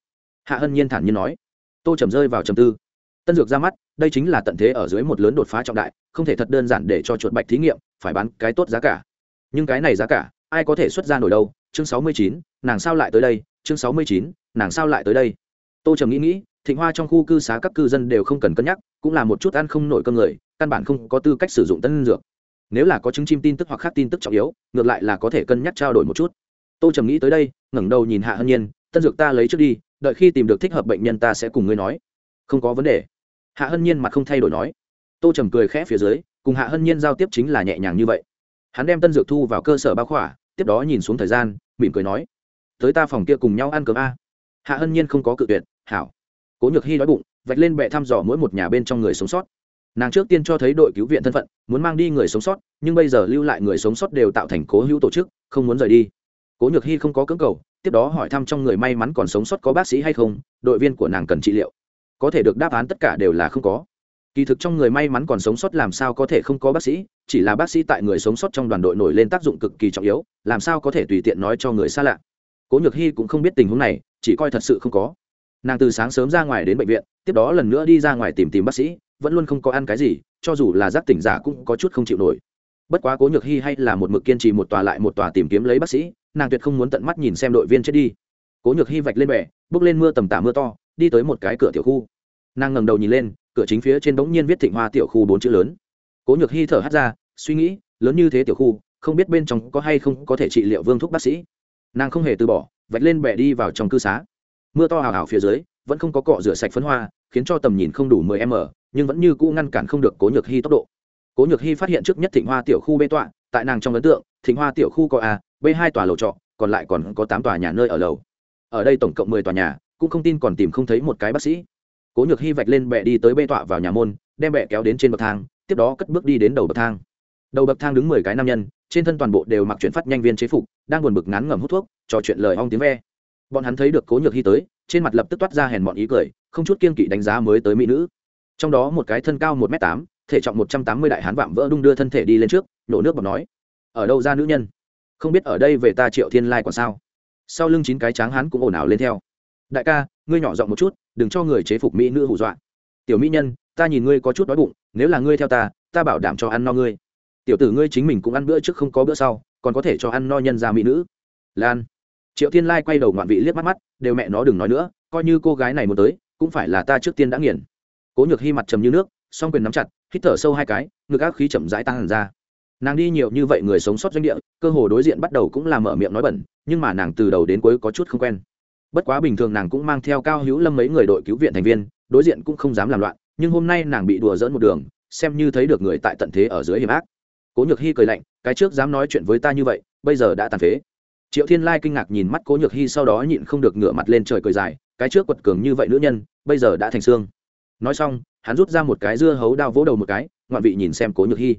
Hạ hân nhiên thản nhiên nói. Tô trầm rơi vào trầm tư. Tân dược ra mắt, đây chính là tận thế ở dưới một lớn đột phá trọng đại, không thể thật đơn giản để cho chuột bạch thí nghiệm phải bán cái tốt giá cả. Nhưng cái này giá cả, ai có thể xuất ra nổi đâu? Chương sáu mươi chín, nàng sao lại tới đây? Chương sáu mươi chín, nàng sao lại tới đây? Tô trầm nghĩ nghĩ thịnh hoa trong khu cư xá các cư dân đều không cần cân nhắc, cũng là một chút ăn không nổi cơm người, căn bản không có tư cách sử dụng tân dược. Nếu là có chứng chim tin tức hoặc khác tin tức trọng yếu, ngược lại là có thể cân nhắc trao đổi một chút. Tô trầm nghĩ tới đây, ngẩng đầu nhìn hạ hân nhiên, tân dược ta lấy trước đi, đợi khi tìm được thích hợp bệnh nhân ta sẽ cùng ngươi nói. Không có vấn đề. Hạ hân nhiên mặt không thay đổi nói. Tô trầm cười khẽ phía dưới, cùng hạ hân nhiên giao tiếp chính là nhẹ nhàng như vậy. Hắn đem tân dược thu vào cơ sở bao khỏa, tiếp đó nhìn xuống thời gian, mỉm cười nói, tới ta phòng kia cùng nhau ăn cơm a. Hạ hân nhiên không có cự tuyệt, hảo cố nhược hy đói bụng, vạch lên bệ thăm dò mỗi một nhà bên trong người sống sót. Nàng trước tiên cho thấy đội cứu viện thân phận, muốn mang đi người sống sót, nhưng bây giờ lưu lại người sống sót đều tạo thành cố hữu tổ chức, không muốn rời đi. Cố nhược hy không có cưỡng cầu, tiếp đó hỏi thăm trong người may mắn còn sống sót có bác sĩ hay không, đội viên của nàng cần trị liệu. Có thể được đáp án tất cả đều là không có. Kỳ thực trong người may mắn còn sống sót làm sao có thể không có bác sĩ, chỉ là bác sĩ tại người sống sót trong đoàn đội nổi lên tác dụng cực kỳ trọng yếu, làm sao có thể tùy tiện nói cho người xa lạ. Cố nhược hy cũng không biết tình huống này, chỉ coi thật sự không có nàng từ sáng sớm ra ngoài đến bệnh viện, tiếp đó lần nữa đi ra ngoài tìm tìm bác sĩ, vẫn luôn không có ăn cái gì, cho dù là giác tỉnh giả cũng có chút không chịu nổi. Bất quá cố nhược hy hay là một mực kiên trì một tòa lại một tòa tìm kiếm lấy bác sĩ, nàng tuyệt không muốn tận mắt nhìn xem đội viên chết đi. Cố nhược hy vạch lên bè, bước lên mưa tầm tả mưa to, đi tới một cái cửa tiểu khu. Nàng ngẩng đầu nhìn lên, cửa chính phía trên bỗng nhiên viết thịnh hoa tiểu khu bốn chữ lớn. Cố nhược hy thở hắt ra, suy nghĩ, lớn như thế tiểu khu, không biết bên trong có hay không có thể trị liệu vương thuốc bác sĩ. Nàng không hề từ bỏ, vạch lên bè đi vào trong cư xá mưa to hào hào phía dưới, vẫn không có cọ rửa sạch phấn hoa, khiến cho tầm nhìn không đủ 10 m, nhưng vẫn như cũ ngăn cản không được cố nhược hy tốc độ. Cố nhược hy phát hiện trước nhất thịnh hoa tiểu khu bê tọa, tại nàng trong ấn tượng, thịnh hoa tiểu khu có a, b hai tòa lầu trọ, còn lại còn có tám tòa nhà nơi ở lầu. Ở đây tổng cộng mười tòa nhà, cũng không tin còn tìm không thấy một cái bác sĩ. Cố nhược hy vạch lên bệ đi tới bê tọa vào nhà môn, đem bệ kéo đến trên bậc thang, tiếp đó cất bước đi đến đầu bậc thang. Đầu bậc thang đứng mười cái nam nhân, trên thân toàn bộ đều mặc chuyển phát nhanh viên chế phục, đang buồn bực ngán ngẩm hút thuốc, trò chuyện lời ong tiếng ve bọn hắn thấy được cố nhược hy tới, trên mặt lập tức toát ra hèn bọn ý cười, không chút kiên kỵ đánh giá mới tới mỹ nữ. Trong đó một cái thân cao một m tám, thể trọng một trăm tám mươi đại hán vạm vỡ đung đưa thân thể đi lên trước, nổ nước bọc nói, ở đâu ra nữ nhân? Không biết ở đây về ta triệu thiên lai còn sao? Sau lưng chín cái tráng hắn cũng ồn ào lên theo. Đại ca, ngươi nhỏ giọng một chút, đừng cho người chế phục mỹ nữ hù dọa. Tiểu mỹ nhân, ta nhìn ngươi có chút đói bụng, nếu là ngươi theo ta ta bảo đảm cho ăn no ngươi. Tiểu tử ngươi chính mình cũng ăn bữa trước không có bữa sau, còn có thể cho ăn no nhân ra mỹ nữ. Lan triệu thiên lai quay đầu ngoạn vị liếc mắt mắt, đều mẹ nó đừng nói nữa, coi như cô gái này muốn tới, cũng phải là ta trước tiên đã nghiền. Cố nhược hy mặt trầm như nước, song quyền nắm chặt, hít thở sâu hai cái, ngực ác khí chậm rãi tăng hẳn ra. Nàng đi nhiều như vậy người sống sót doanh địa, cơ hồ đối diện bắt đầu cũng là mở miệng nói bẩn, nhưng mà nàng từ đầu đến cuối có chút không quen. Bất quá bình thường nàng cũng mang theo cao hữu lâm mấy người đội cứu viện thành viên, đối diện cũng không dám làm loạn, nhưng hôm nay nàng bị đùa dỡn một đường, xem như thấy được người tại tận thế ở dưới hiểm ác. Cố nhược hy cười lạnh, cái trước dám nói chuyện với ta như vậy, bây giờ đã tàn phế triệu thiên lai kinh ngạc nhìn mắt cố nhược hy sau đó nhịn không được ngửa mặt lên trời cười dài, cái trước quật cường như vậy nữ nhân, bây giờ đã thành xương. Nói xong, hắn rút ra một cái dưa hấu đao vỗ đầu một cái, ngoạn vị nhìn xem cố nhược hy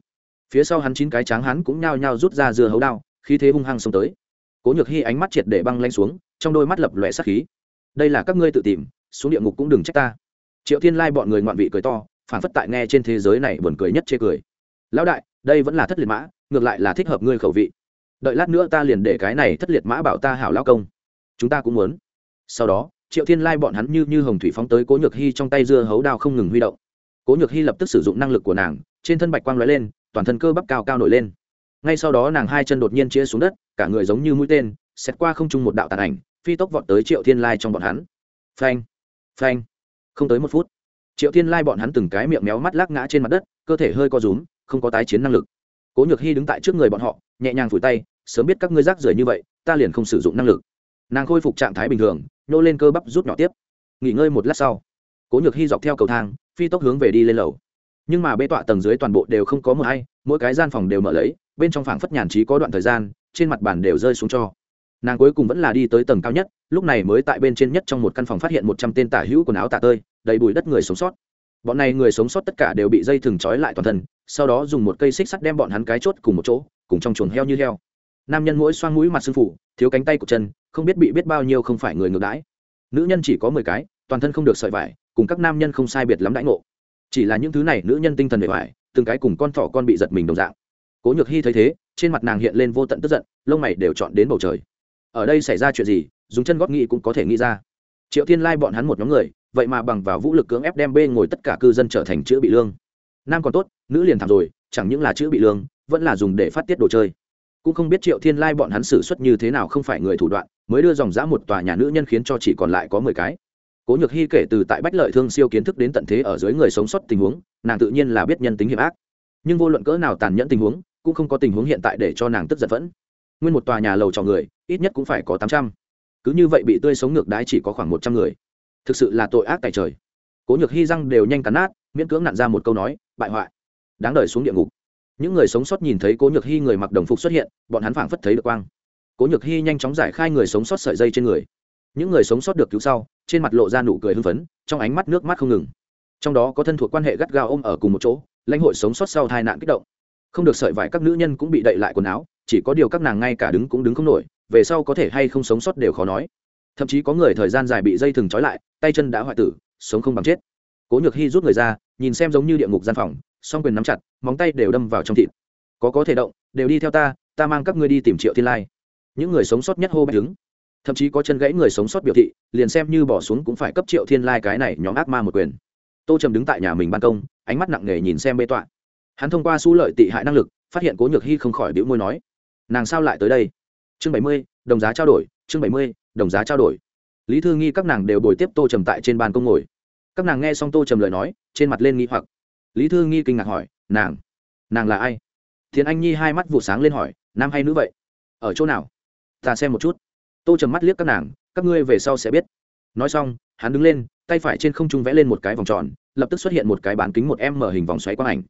phía sau hắn chín cái tráng hắn cũng nhao nhao rút ra dưa hấu đao, khí thế hung hăng xông tới. Cố nhược hy ánh mắt triệt để băng lanh xuống, trong đôi mắt lập lòe sắc khí. Đây là các ngươi tự tìm, xuống địa ngục cũng đừng trách ta. Triệu thiên lai bọn người ngoạn vị cười to phản phất tại nghe trên thế giới này buồn cười nhất chê cười. Lão đại, đây vẫn là thất liệt mã, ngược lại là thích hợp ngươi khẩu vị đợi lát nữa ta liền để cái này thất liệt mã bảo ta hảo lao công. Chúng ta cũng muốn. Sau đó, triệu thiên lai bọn hắn như như hồng thủy phóng tới cố nhược hy trong tay dưa hấu đao không ngừng huy động. Cố nhược hy lập tức sử dụng năng lực của nàng, trên thân bạch quang lóe lên, toàn thân cơ bắp cao cao nổi lên. Ngay sau đó nàng hai chân đột nhiên chia xuống đất, cả người giống như mũi tên xét qua không trung một đạo tàn ảnh, phi tốc vọt tới triệu thiên lai trong bọn hắn. Phanh phanh. Không tới một phút, triệu thiên lai bọn hắn từng cái miệng méo mắt lắc ngã trên mặt đất, cơ thể hơi co rúm, không có tái chiến năng lực. Cố nhược hy đứng tại trước người bọn họ, nhẹ nhàng phủi tay sớm biết các ngươi rác rưởi như vậy, ta liền không sử dụng năng lực. Nàng khôi phục trạng thái bình thường, nhô lên cơ bắp rút nhỏ tiếp. Nghỉ ngơi một lát sau, cố nhược hy dọc theo cầu thang, phi tốc hướng về đi lên lầu. Nhưng mà bê tọa tầng dưới toàn bộ đều không có mờ hay, mỗi cái gian phòng đều mở lấy, bên trong phảng phất nhàn trí có đoạn thời gian, trên mặt bàn đều rơi xuống cho. Nàng cuối cùng vẫn là đi tới tầng cao nhất, lúc này mới tại bên trên nhất trong một căn phòng phát hiện một trăm tên tả hữu quần áo tả tơi, đầy bụi đất người sống sót. Bọn này người sống sót tất cả đều bị dây thừng trói lại toàn thân, sau đó dùng một cây xích sắt đem bọn hắn cái chốt cùng một chỗ, cùng trong chuồng heo như heo nam nhân mỗi xoang mũi mặt sư phủ, thiếu cánh tay của chân, không biết bị biết bao nhiêu không phải người ngược đãi. Nữ nhân chỉ có mười cái, toàn thân không được sợi vải, cùng các nam nhân không sai biệt lắm đãi ngộ. Chỉ là những thứ này nữ nhân tinh thần bề ngoài, từng cái cùng con thỏ con bị giật mình đồng dạng. Cố nhược hy thấy thế, trên mặt nàng hiện lên vô tận tức giận, lông mày đều chọn đến bầu trời. Ở đây xảy ra chuyện gì, dùng chân góp nghĩ cũng có thể nghĩ ra. Triệu thiên lai bọn hắn một nhóm người, vậy mà bằng vào vũ lực cưỡng ép đem bê ngồi tất cả cư dân trở thành chữ bị lương. Nam còn tốt, nữ liền thảm rồi, chẳng những là chữ bị lương, vẫn là dùng để phát tiết đồ chơi cũng không biết triệu thiên lai bọn hắn xử suất như thế nào không phải người thủ đoạn, mới đưa dòng dã một tòa nhà nữ nhân khiến cho chỉ còn lại có mười cái. Cố nhược hy kể từ tại bách lợi thương siêu kiến thức đến tận thế ở dưới người sống sót tình huống, nàng tự nhiên là biết nhân tính hiểm ác. Nhưng vô luận cỡ nào tàn nhẫn tình huống, cũng không có tình huống hiện tại để cho nàng tức giận vẫn. Nguyên một tòa nhà lầu trò người, ít nhất cũng phải có tám trăm. Cứ như vậy bị tươi sống ngược đái chỉ có khoảng một trăm người. Thực sự là tội ác tại trời. Cố nhược hy răng đều nhanh cắn nát, miễn cưỡng nặn ra một câu nói, bại hoại. Đáng đời xuống địa ngục những người sống sót nhìn thấy cố nhược hy người mặc đồng phục xuất hiện, bọn hắn phảng phất thấy được quang. Cố nhược hy nhanh chóng giải khai người sống sót sợi dây trên người. Những người sống sót được cứu sau, trên mặt lộ ra nụ cười hưng phấn, trong ánh mắt nước mắt không ngừng. Trong đó có thân thuộc quan hệ gắt gao ôm ở cùng một chỗ, lãnh hội sống sót sau tai nạn kích động. Không được sợi vải các nữ nhân cũng bị đậy lại quần áo, chỉ có điều các nàng ngay cả đứng cũng đứng không nổi, về sau có thể hay không sống sót đều khó nói. Thậm chí có người thời gian dài bị dây thừng trói lại, tay chân đã hoại tử, sống không bằng chết. Cố nhược hy rút người ra, nhìn xem giống như địa ngục gian phòng song quyền nắm chặt, móng tay đều đâm vào trong thịt. Có có thể động, đều đi theo ta ta mang các ngươi đi tìm triệu thiên lai. Những người sống sót nhất hô bạch đứng. Thậm chí có chân gãy người sống sót biểu thị, liền xem như bỏ xuống cũng phải cấp triệu thiên lai cái này nhóm ác ma một quyền. Tô trầm đứng tại nhà mình ban công, ánh mắt nặng nề nhìn xem bê tọa. Hắn thông qua su lợi tị hại năng lực, phát hiện cố nhược hy không khỏi biểu môi nói, nàng sao lại tới đây? Chương bảy mươi, đồng giá trao đổi, chương bảy mươi, đồng giá trao đổi. Lý thư nghi các nàng đều bồi tiếp tô trầm tại trên ban công ngồi. Các nàng nghe xong tô trầm lời nói, trên mặt lên nghi hoặc lý thư nghi kinh ngạc hỏi, nàng nàng là ai? Thiền anh nhi hai mắt vụ sáng lên hỏi, nam hay nữ vậy? Ở chỗ nào? Ta xem một chút. Tô trầm mắt liếc các nàng, các ngươi về sau sẽ biết. Nói xong, hắn đứng lên, tay phải trên không trung vẽ lên một cái vòng tròn, lập tức xuất hiện một cái bán kính một em mở hình vòng xoáy quang ảnh.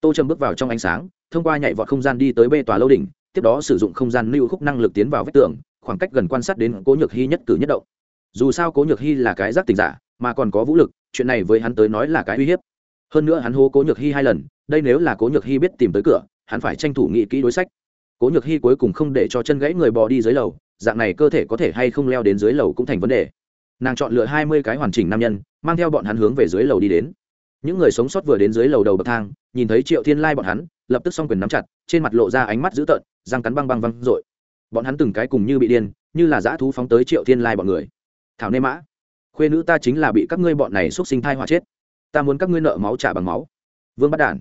Tô trầm bước vào trong ánh sáng, thông qua nhảy vọt không gian đi tới bê tòa lâu đỉnh, tiếp đó sử dụng không gian lưu khúc năng lực tiến vào vách tường, khoảng cách gần quan sát đến cố nhược hy nhất cử nhất động. Dù sao cố nhược hy là cái giác tình giả, mà còn có vũ lực, chuyện này với hắn tới nói là cái uy hiếp hơn nữa hắn hô cố nhược hy hai lần, đây nếu là cố nhược hy biết tìm tới cửa, hắn phải tranh thủ nghị kỹ đối sách. Cố nhược hy cuối cùng không để cho chân gãy người bò đi dưới lầu, dạng này cơ thể có thể hay không leo đến dưới lầu cũng thành vấn đề. Nàng chọn lựa hai mươi cái hoàn chỉnh nam nhân, mang theo bọn hắn hướng về dưới lầu đi đến. Những người sống sót vừa đến dưới lầu đầu bậc thang, nhìn thấy triệu thiên lai bọn hắn, lập tức s o n g quyền nắm chặt, trên mặt lộ ra ánh mắt dữ tợn, răng cắn băng băng văng r ộ i bọn hắn từng cái cùng như bị điên, như là dã thú phóng tới triệu thiên lai bọn người. Thảo nê mã, khuê nữ ta chính là bị các ngươi bọn này x u ấ t sinh thai họa chết ta muốn các ngươi nợ máu trả bằng máu. Vương bắt đản,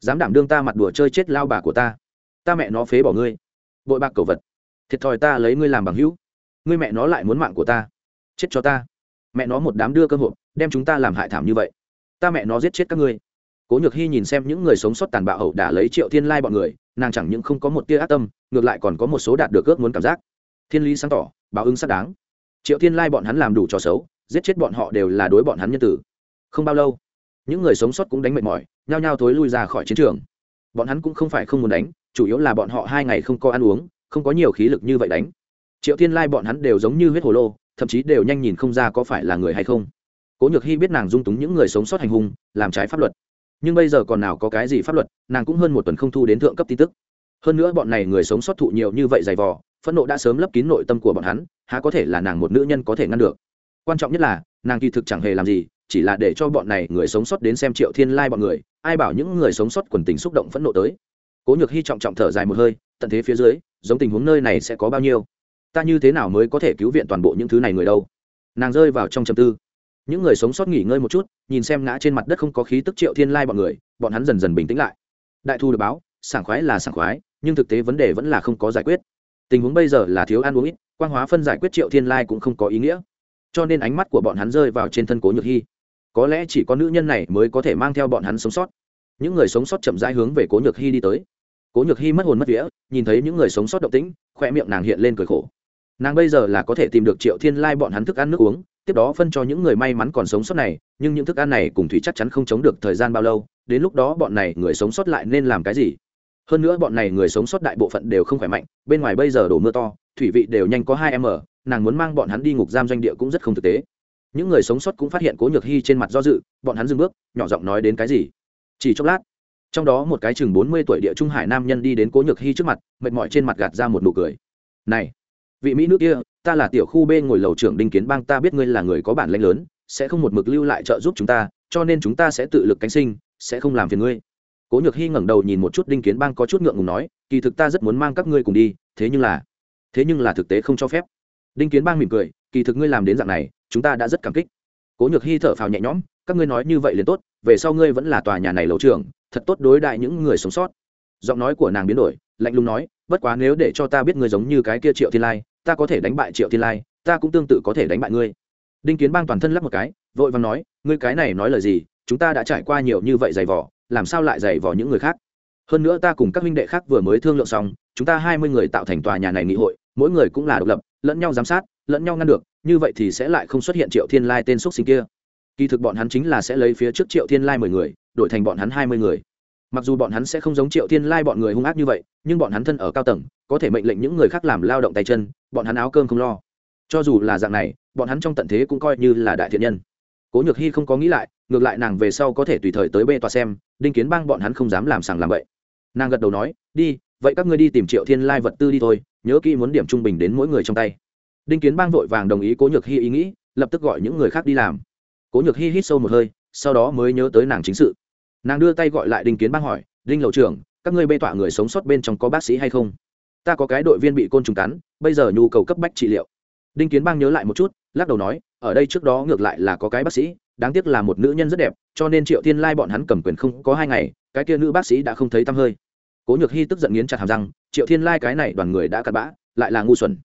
dám đảm đương ta mặt đùa chơi chết lao bà của ta. Ta mẹ nó phế bỏ ngươi. Bội bạc cầu vật. Thiệt thòi ta lấy ngươi làm bằng hữu. Ngươi mẹ nó lại muốn mạng của ta. Chết cho ta. Mẹ nó một đám đưa cơ hội đem chúng ta làm hại thảm như vậy. Ta mẹ nó giết chết các ngươi. Cố nhược hy nhìn xem những người sống sót tàn bạo hậu đả lấy triệu thiên lai bọn người, nàng chẳng những không có một tia ác tâm, ngược lại còn có một số đạt được ước muốn cảm giác. Thiên lý sáng tỏ, báo ứng xác đáng. Triệu thiên lai bọn hắn làm đủ trò xấu, giết chết bọn họ đều là đối bọn hắn nhân tử. Không bao lâu những người sống sót cũng đánh mệt mỏi, nhao nhao thối lui ra khỏi chiến trường. Bọn hắn cũng không phải không muốn đánh, chủ yếu là bọn họ hai ngày không có ăn uống, không có nhiều khí lực như vậy đánh. Triệu thiên lai bọn hắn đều giống như huyết hồ lô, thậm chí đều nhanh nhìn không ra có phải là người hay không. Cố nhược hy biết nàng dung túng những người sống sót hành hung, làm trái pháp luật. Nhưng bây giờ còn nào có cái gì pháp luật, nàng cũng hơn một tuần không thu đến thượng cấp tin tức. Hơn nữa bọn này người sống sót thụ nhiều như vậy dày vò, phẫn nộ đã sớm lấp kín nội tâm của bọn hắn, há có thể là nàng một nữ nhân có thể ngăn được. Quan trọng nhất là, nàng kỳ thực chẳng hề làm gì chỉ là để cho bọn này người sống sót đến xem triệu thiên lai bọn người, ai bảo những người sống sót quần tình xúc động phẫn nộ tới. Cố nhược hy trọng trọng thở dài một hơi, tận thế phía dưới, giống tình huống nơi này sẽ có bao nhiêu? Ta như thế nào mới có thể cứu viện toàn bộ những thứ này người đâu? Nàng rơi vào trong trầm tư. Những người sống sót nghỉ ngơi một chút, nhìn xem ngã trên mặt đất không có khí tức triệu thiên lai bọn người, bọn hắn dần dần bình tĩnh lại. Đại thu được báo, sảng khoái là sảng khoái, nhưng thực tế vấn đề vẫn là không có giải quyết. Tình huống bây giờ là thiếu ăn uống ít quan hóa phân giải quyết triệu thiên lai cũng không có ý nghĩa cho nên ánh mắt của bọn hắn rơi vào trên thân cố nhược hy có lẽ chỉ có nữ nhân này mới có thể mang theo bọn hắn sống sót. Những người sống sót chậm rãi hướng về cố nhược hy đi tới. Cố nhược hy mất hồn mất vía, nhìn thấy những người sống sót động tĩnh khoe miệng nàng hiện lên cười khổ. Nàng bây giờ là có thể tìm được triệu thiên lai bọn hắn thức ăn nước uống, tiếp đó phân cho những người may mắn còn sống sót này, nhưng những thức ăn này cùng thủy chắc chắn không chống được thời gian bao lâu, đến lúc đó bọn này người sống sót lại nên làm cái gì? Hơn nữa bọn này người sống sót đại bộ phận đều không khỏe mạnh, bên ngoài bây giờ đổ mưa to, thủy vị đều nhanh có hai m nàng muốn mang bọn hắn đi ngục giam doanh địa cũng rất không thực tế. Những người sống sót cũng phát hiện cố nhược hy trên mặt do dự, bọn hắn dừng bước, nhỏ giọng nói đến cái gì? Chỉ chốc lát, trong đó một cái chừng bốn mươi tuổi địa trung hải nam nhân đi đến cố nhược hy trước mặt, mệt mỏi trên mặt gạt ra một nụ cười. Này, vị mỹ nữ kia, ta là tiểu khu b ngồi lầu trưởng đinh kiến bang, ta biết ngươi là người có bản lãnh lớn, sẽ không một mực lưu lại trợ giúp chúng ta, cho nên chúng ta sẽ tự lực cánh sinh, sẽ không làm phiền ngươi. Cố nhược hy ngẩng đầu nhìn một chút đinh kiến bang có chút ngượng ngùng nói, kỳ thực ta rất muốn mang các ngươi cùng đi, thế nhưng là, thế nhưng là thực tế không cho phép đinh kiến bang mỉm cười, kỳ thực ngươi làm đến dạng này, chúng ta đã rất cảm kích. Cố nhược hy thở phào nhẹ nhõm, các ngươi nói như vậy liền tốt, về sau ngươi vẫn là tòa nhà này lầu trưởng, thật tốt đối đại những người sống sót. Giọng nói của nàng biến đổi, lạnh lùng nói, bất quá nếu để cho ta biết ngươi giống như cái kia triệu thiên lai, ta có thể đánh bại triệu thiên lai, ta cũng tương tự có thể đánh bại ngươi. Đinh kiến bang toàn thân lắp một cái, vội vàng nói, ngươi cái này nói lời gì, chúng ta đã trải qua nhiều như vậy giày vỏ làm sao lại giày vỏ những người khác? Hơn nữa ta cùng các huynh đệ khác vừa mới thương lượng xong, chúng ta hai mươi người tạo thành tòa nhà này nghị hội, mỗi người cũng là độc lập lẫn nhau giám sát, lẫn nhau ngăn được, như vậy thì sẽ lại không xuất hiện triệu thiên lai tên x sinh kia. Kỳ thực bọn hắn chính là sẽ lấy phía trước triệu thiên lai mười người, đổi thành bọn hắn hai mươi người. Mặc dù bọn hắn sẽ không giống triệu thiên lai bọn người hung ác như vậy, nhưng bọn hắn thân ở cao tầng, có thể mệnh lệnh những người khác làm lao động tay chân, bọn hắn áo cơm không lo. Cho dù là dạng này, bọn hắn trong tận thế cũng coi như là đại thiện nhân. Cố nhược hy không có nghĩ lại, ngược lại nàng về sau có thể tùy thời tới bê tòa xem, đinh kiến bang bọn hắn không dám làm sàng làm vậy nàng gật đầu nói, đi, vậy các ngươi đi tìm triệu thiên lai vật tư đi thôi nhớ kỹ muốn điểm trung bình đến mỗi người trong tay. Đinh kiến bang vội vàng đồng ý cố nhược hy ý nghĩ, lập tức gọi những người khác đi làm. Cố nhược hy hít sâu một hơi, sau đó mới nhớ tới nàng chính sự. Nàng đưa tay gọi lại đinh kiến bang hỏi, đinh lầu trưởng, các ngươi bê tọa người sống sót bên trong có bác sĩ hay không? Ta có cái đội viên bị côn trùng cắn, bây giờ nhu cầu cấp bách trị liệu. Đinh kiến bang nhớ lại một chút, lắc đầu nói, ở đây trước đó ngược lại là có cái bác sĩ, đáng tiếc là một nữ nhân rất đẹp, cho nên triệu thiên lai bọn hắn cầm quyền không có hai ngày, cái kia nữ bác sĩ đã không thấy tăm hơi cố nhược hy tức giận nghiến chặt hàm răng, triệu thiên lai cái này đoàn người đã cặn bã, lại là ngu xuẩn.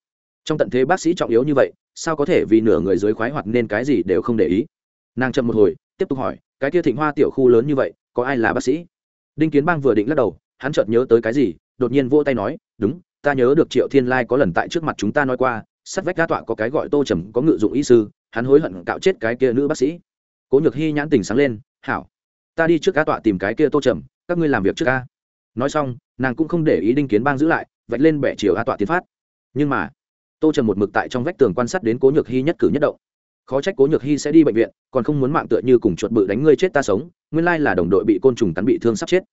Trong tận thế bác sĩ trọng yếu như vậy, sao có thể vì nửa người dưới khoái hoặc nên cái gì đều không để ý? Nàng chậm một hồi, tiếp tục hỏi, cái kia thịnh hoa tiểu khu lớn như vậy, có ai là bác sĩ? Đinh kiến bang vừa định lắc đầu, hắn chợt nhớ tới cái gì, đột nhiên vỗ tay nói, đúng, ta nhớ được triệu thiên lai có lần tại trước mặt chúng ta nói qua sắt vách đa tọa có cái gọi tô trầm, có ngự dụng y sư, hắn hối hận cạo chết cái kia nữ bác sĩ. Cố nhược hy nhãn tình sáng lên, hảo, ta đi trước cá tọa tìm cái kia tô trầm, các ngươi làm việc trước ca nói xong, nàng cũng không để ý đinh kiến bang giữ lại, vạch lên bẻ chiều a tọa tiến phát. Nhưng mà, tô trần một mực tại trong vách tường quan sát đến cố nhược hy nhất cử nhất động. Khó trách cố nhược hy sẽ đi bệnh viện, còn không muốn mạng tựa như cùng chuột bự đánh ngươi chết ta sống, nguyên lai là đồng đội bị côn trùng cắn bị thương sắp chết.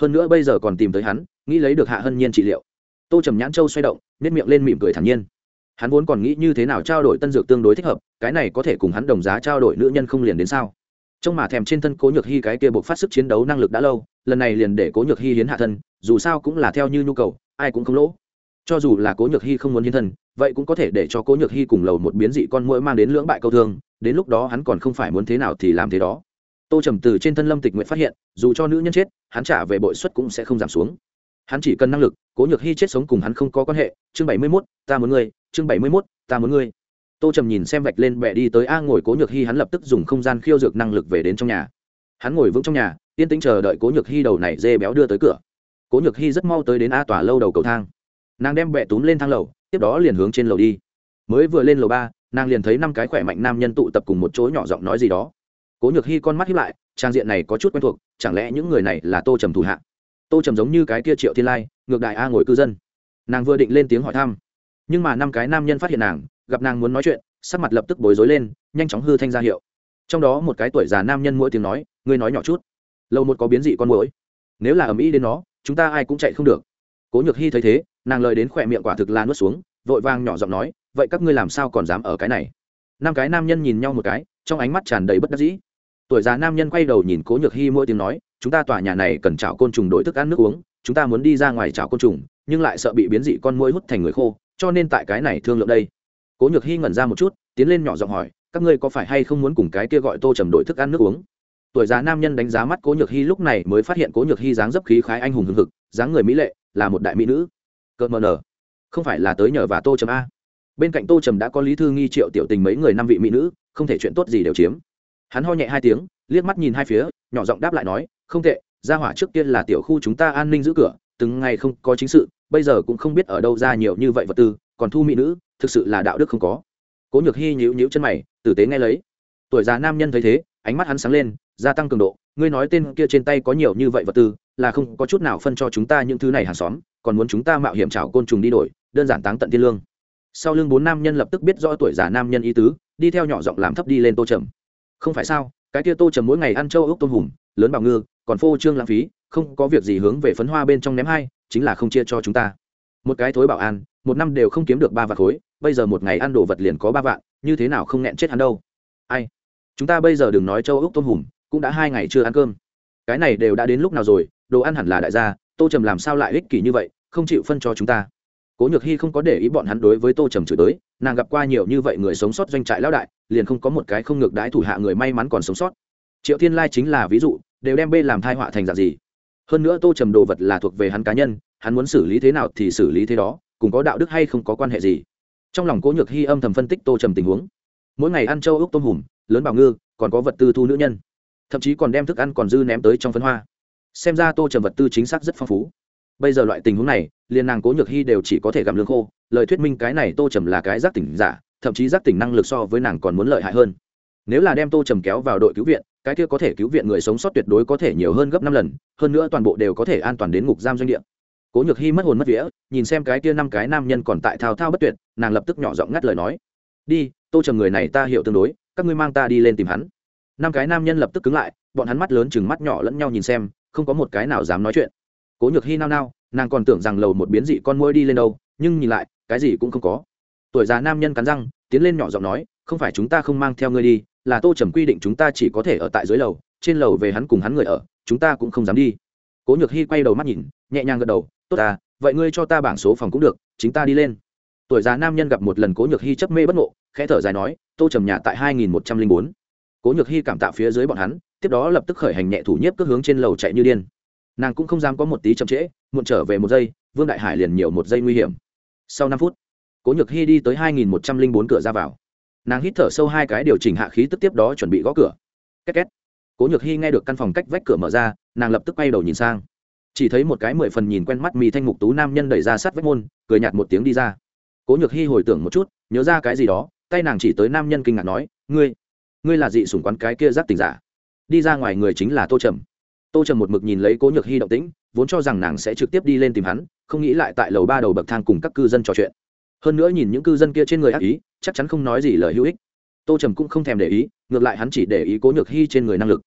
Hơn nữa bây giờ còn tìm tới hắn, nghĩ lấy được hạ hân nhiên trị liệu. Tô trầm nhãn châu xoay động nếp miệng lên mỉm cười thản nhiên. Hắn vốn còn nghĩ như thế nào trao đổi tân dược tương đối thích hợp, cái này có thể cùng hắn đồng giá trao đổi nữ nhân không liền đến sao? Trong mà thèm trên thân cố nhược hy cái kia buộc phát sức chiến đấu năng lực đã lâu, lần này liền để cố nhược hy hiến hạ thân, dù sao cũng là theo như nhu cầu, ai cũng không lỗ. Cho dù là cố nhược hy không muốn hiến thân, vậy cũng có thể để cho cố nhược hy cùng lầu một biến dị con mũi mang đến lưỡng bại câu thương, đến lúc đó hắn còn không phải muốn thế nào thì làm thế đó. Tô trầm từ trên thân lâm tịch nguyện phát hiện, dù cho nữ nhân chết, hắn trả về bội suất cũng sẽ không giảm xuống. Hắn chỉ cần năng lực, cố nhược hy chết sống cùng hắn không có quan hệ. Chương bảy mươi mốt, ta muốn ngươi, chương bảy mươi mốt, ta muốn ngươi tô trầm nhìn xem vạch lên bẹ đi tới a ngồi cố nhược hy hắn lập tức dùng không gian khiêu dược năng lực về đến trong nhà. Hắn ngồi vững trong nhà, yên tĩnh chờ đợi cố nhược hy đầu này dê béo đưa tới cửa. Cố nhược hy rất mau tới đến a tòa lâu đầu cầu thang. Nàng đem bẹ túm lên thang lầu, tiếp đó liền hướng trên lầu đi. Mới vừa lên lầu ba, nàng liền thấy năm cái khỏe mạnh nam nhân tụ tập cùng một chỗ nhỏ giọng nói gì đó. Cố nhược hy con mắt hiếp lại, trang diện này có chút quen thuộc, chẳng lẽ những người này là tô trầm thủ hạ? Tô trầm giống như cái kia triệu thiên lai, ngược đại a ngồi cư dân. Nàng vừa định lên tiếng hỏi thăm, nhưng mà năm cái nam nhân phát hiện nàng gặp nàng muốn nói chuyện, sắc mặt lập tức bối rối lên, nhanh chóng hư thanh ra hiệu. Trong đó một cái tuổi già nam nhân mỗi tiếng nói, ngươi nói nhỏ chút. Lâu một có biến dị con mũi nếu là ầm ĩ đến nó, chúng ta ai cũng chạy không được. Cố nhược hy thấy thế, nàng lời đến khỏe miệng quả thực là nuốt xuống, vội vang nhỏ giọng nói, vậy các ngươi làm sao còn dám ở cái này? Năm cái nam nhân nhìn nhau một cái, trong ánh mắt tràn đầy bất đắc dĩ. Tuổi già nam nhân quay đầu nhìn cố nhược hy mỗi tiếng nói, chúng ta tòa nhà này cần chảo côn trùng đổi thức ăn nước uống, chúng ta muốn đi ra ngoài chảo côn trùng, nhưng lại sợ bị biến dị con mũi hút thành người khô, cho nên tại cái này thương lượng đây cố nhược hy ngẩn ra một chút, tiến lên nhỏ giọng hỏi, các ngươi có phải hay không muốn cùng cái kia gọi tô trầm đổi thức ăn nước uống? Tuổi già nam nhân đánh giá mắt cố nhược hy lúc này mới phát hiện cố nhược hy dáng dấp khí khái anh hùng hưng hực, dáng người mỹ lệ, là một đại mỹ nữ. Cợt mờ nở. Không phải là tới nhờ và tô trầm a? Bên cạnh tô trầm đã có lý thư nghi, triệu tiểu tình mấy người năm vị mỹ nữ, không thể chuyện tốt gì đều chiếm. Hắn ho nhẹ hai tiếng, liếc mắt nhìn hai phía, nhỏ giọng đáp lại nói, không tệ, gia hỏa trước tiên là tiểu khu chúng ta an ninh giữ cửa, từng ngày không có chính sự, bây giờ cũng không biết ở đâu ra nhiều như vậy vật tư, còn thu mỹ nữ thực sự là đạo đức không có. Cố nhược hy nhíu nhíu chân mày, tử tế nghe lấy. Tuổi già nam nhân thấy thế, ánh mắt hắn sáng lên, gia tăng cường độ, ngươi nói tên kia trên tay có nhiều như vậy vật tư, là không có chút nào phân cho chúng ta những thứ này hàng xóm, còn muốn chúng ta mạo hiểm chảo côn trùng đi đổi, đơn giản táng tận thiên lương. Sau lưng bốn nam nhân lập tức biết rõ tuổi già nam nhân ý tứ, đi theo nhỏ giọng làm thấp đi lên tô trầm. Không phải sao, cái kia tô trầm mỗi ngày ăn châu ốc tôm hùm, lớn bảo ngư, còn phô trương lãng phí, không có việc gì hướng về phấn hoa bên trong ném hai, chính là không chia cho chúng ta. Một cái thối bảo an, một năm đều không kiếm được ba vạt khối bây giờ một ngày ăn đồ vật liền có ba vạn, như thế nào không nghẹn chết hắn đâu? Ai? Chúng ta bây giờ đừng nói châu ốc tôm hùm, cũng đã hai ngày chưa ăn cơm. Cái này đều đã đến lúc nào rồi, đồ ăn hẳn là đại gia, tô trầm làm sao lại ích kỷ như vậy, không chịu phân cho chúng ta. Cố nhược hy không có để ý bọn hắn đối với tô trầm chửi tới nàng gặp qua nhiều như vậy người sống sót doanh trại lão đại, liền không có một cái không ngược đái thủ hạ người may mắn còn sống sót. Triệu thiên lai chính là ví dụ, đều đem bê làm thai họa thành dạng gì? Hơn nữa tô trầm đồ vật là thuộc về hắn cá nhân, hắn muốn xử lý thế nào thì xử lý thế đó, cùng có đạo đức hay không có quan hệ gì? Trong lòng cố nhược hy âm thầm phân tích tô trầm tình huống. Mỗi ngày ăn châu ốc tôm hùm, lớn bào ngư, còn có vật tư thu nữ nhân. Thậm chí còn đem thức ăn còn dư ném tới trong phân hoa. Xem ra tô trầm vật tư chính xác rất phong phú. Bây giờ loại tình huống này liên nàng cố nhược hy đều chỉ có thể gặm lương khô, lời thuyết minh cái này tô trầm là cái giác tỉnh giả, thậm chí giác tỉnh năng lực so với nàng còn muốn lợi hại hơn. Nếu là đem tô trầm kéo vào đội cứu viện, cái kia có thể cứu viện người sống sót tuyệt đối có thể nhiều hơn gấp năm lần, hơn nữa toàn bộ đều có thể an toàn đến ngục giam doanh địa cố nhược hy mất hồn mất vía, nhìn xem cái kia năm cái nam nhân còn tại thao thao bất tuyệt, nàng lập tức nhỏ giọng ngắt lời nói. Đi, tô trầm người này ta hiểu tương đối, các ngươi mang ta đi lên tìm hắn. Năm cái nam nhân lập tức cứng lại, bọn hắn mắt lớn chừng mắt nhỏ lẫn nhau nhìn xem, không có một cái nào dám nói chuyện. Cố nhược hy nao nao, nàng còn tưởng rằng lầu một biến dị con môi đi lên đâu, nhưng nhìn lại, cái gì cũng không có. Tuổi già nam nhân cắn răng, tiến lên nhỏ giọng nói, không phải chúng ta không mang theo ngươi đi, là tô trầm quy định chúng ta chỉ có thể ở tại dưới lầu, trên lầu về hắn cùng hắn người ở, chúng ta cũng không dám đi. Cố nhược hy quay đầu mắt nhìn, nhẹ nhàng gật đầu tốt ta, vậy ngươi cho ta bảng số phòng cũng được, chính ta đi lên. Tuổi già nam nhân gặp một lần cố nhược hy chấp mê bất ngộ, khẽ thở dài nói, tô trầm nhà tại hai nghìn một trăm linh bốn. Cố nhược hy cảm tạ phía dưới bọn hắn, tiếp đó lập tức khởi hành nhẹ thủ nhiếp cước hướng trên lầu chạy như điên. Nàng cũng không dám có một tí chậm trễ, muộn trở về một giây, vương đại hải liền nhiều một giây nguy hiểm. Sau năm phút, cố nhược hy đi tới hai nghìn một trăm linh bốn cửa ra vào. Nàng hít thở sâu hai cái điều chỉnh hạ khí tức tiếp đó chuẩn bị gõ cửa. Két két. Cố nhược hy nghe được căn phòng cách vách cửa mở ra, nàng lập tức quay đầu nhìn sang chỉ thấy một cái mười phần nhìn quen mắt mì thanh mục tú nam nhân đẩy ra sát vách môn, cười nhạt một tiếng đi ra. Cố nhược hy hồi tưởng một chút, nhớ ra cái gì đó, tay nàng chỉ tới nam nhân kinh ngạc nói, ngươi ngươi là dị sủng quán cái kia giáp tình giả. Đi ra ngoài người chính là tô trầm. Tô trầm một mực nhìn lấy cố nhược hy động tĩnh, vốn cho rằng nàng sẽ trực tiếp đi lên tìm hắn, không nghĩ lại tại lầu ba đầu bậc thang cùng các cư dân trò chuyện. Hơn nữa nhìn những cư dân kia trên người ác ý, chắc chắn không nói gì lời hữu ích. Tô trầm cũng không thèm để ý, ngược lại hắn chỉ để ý cố nhược hy trên người năng lực.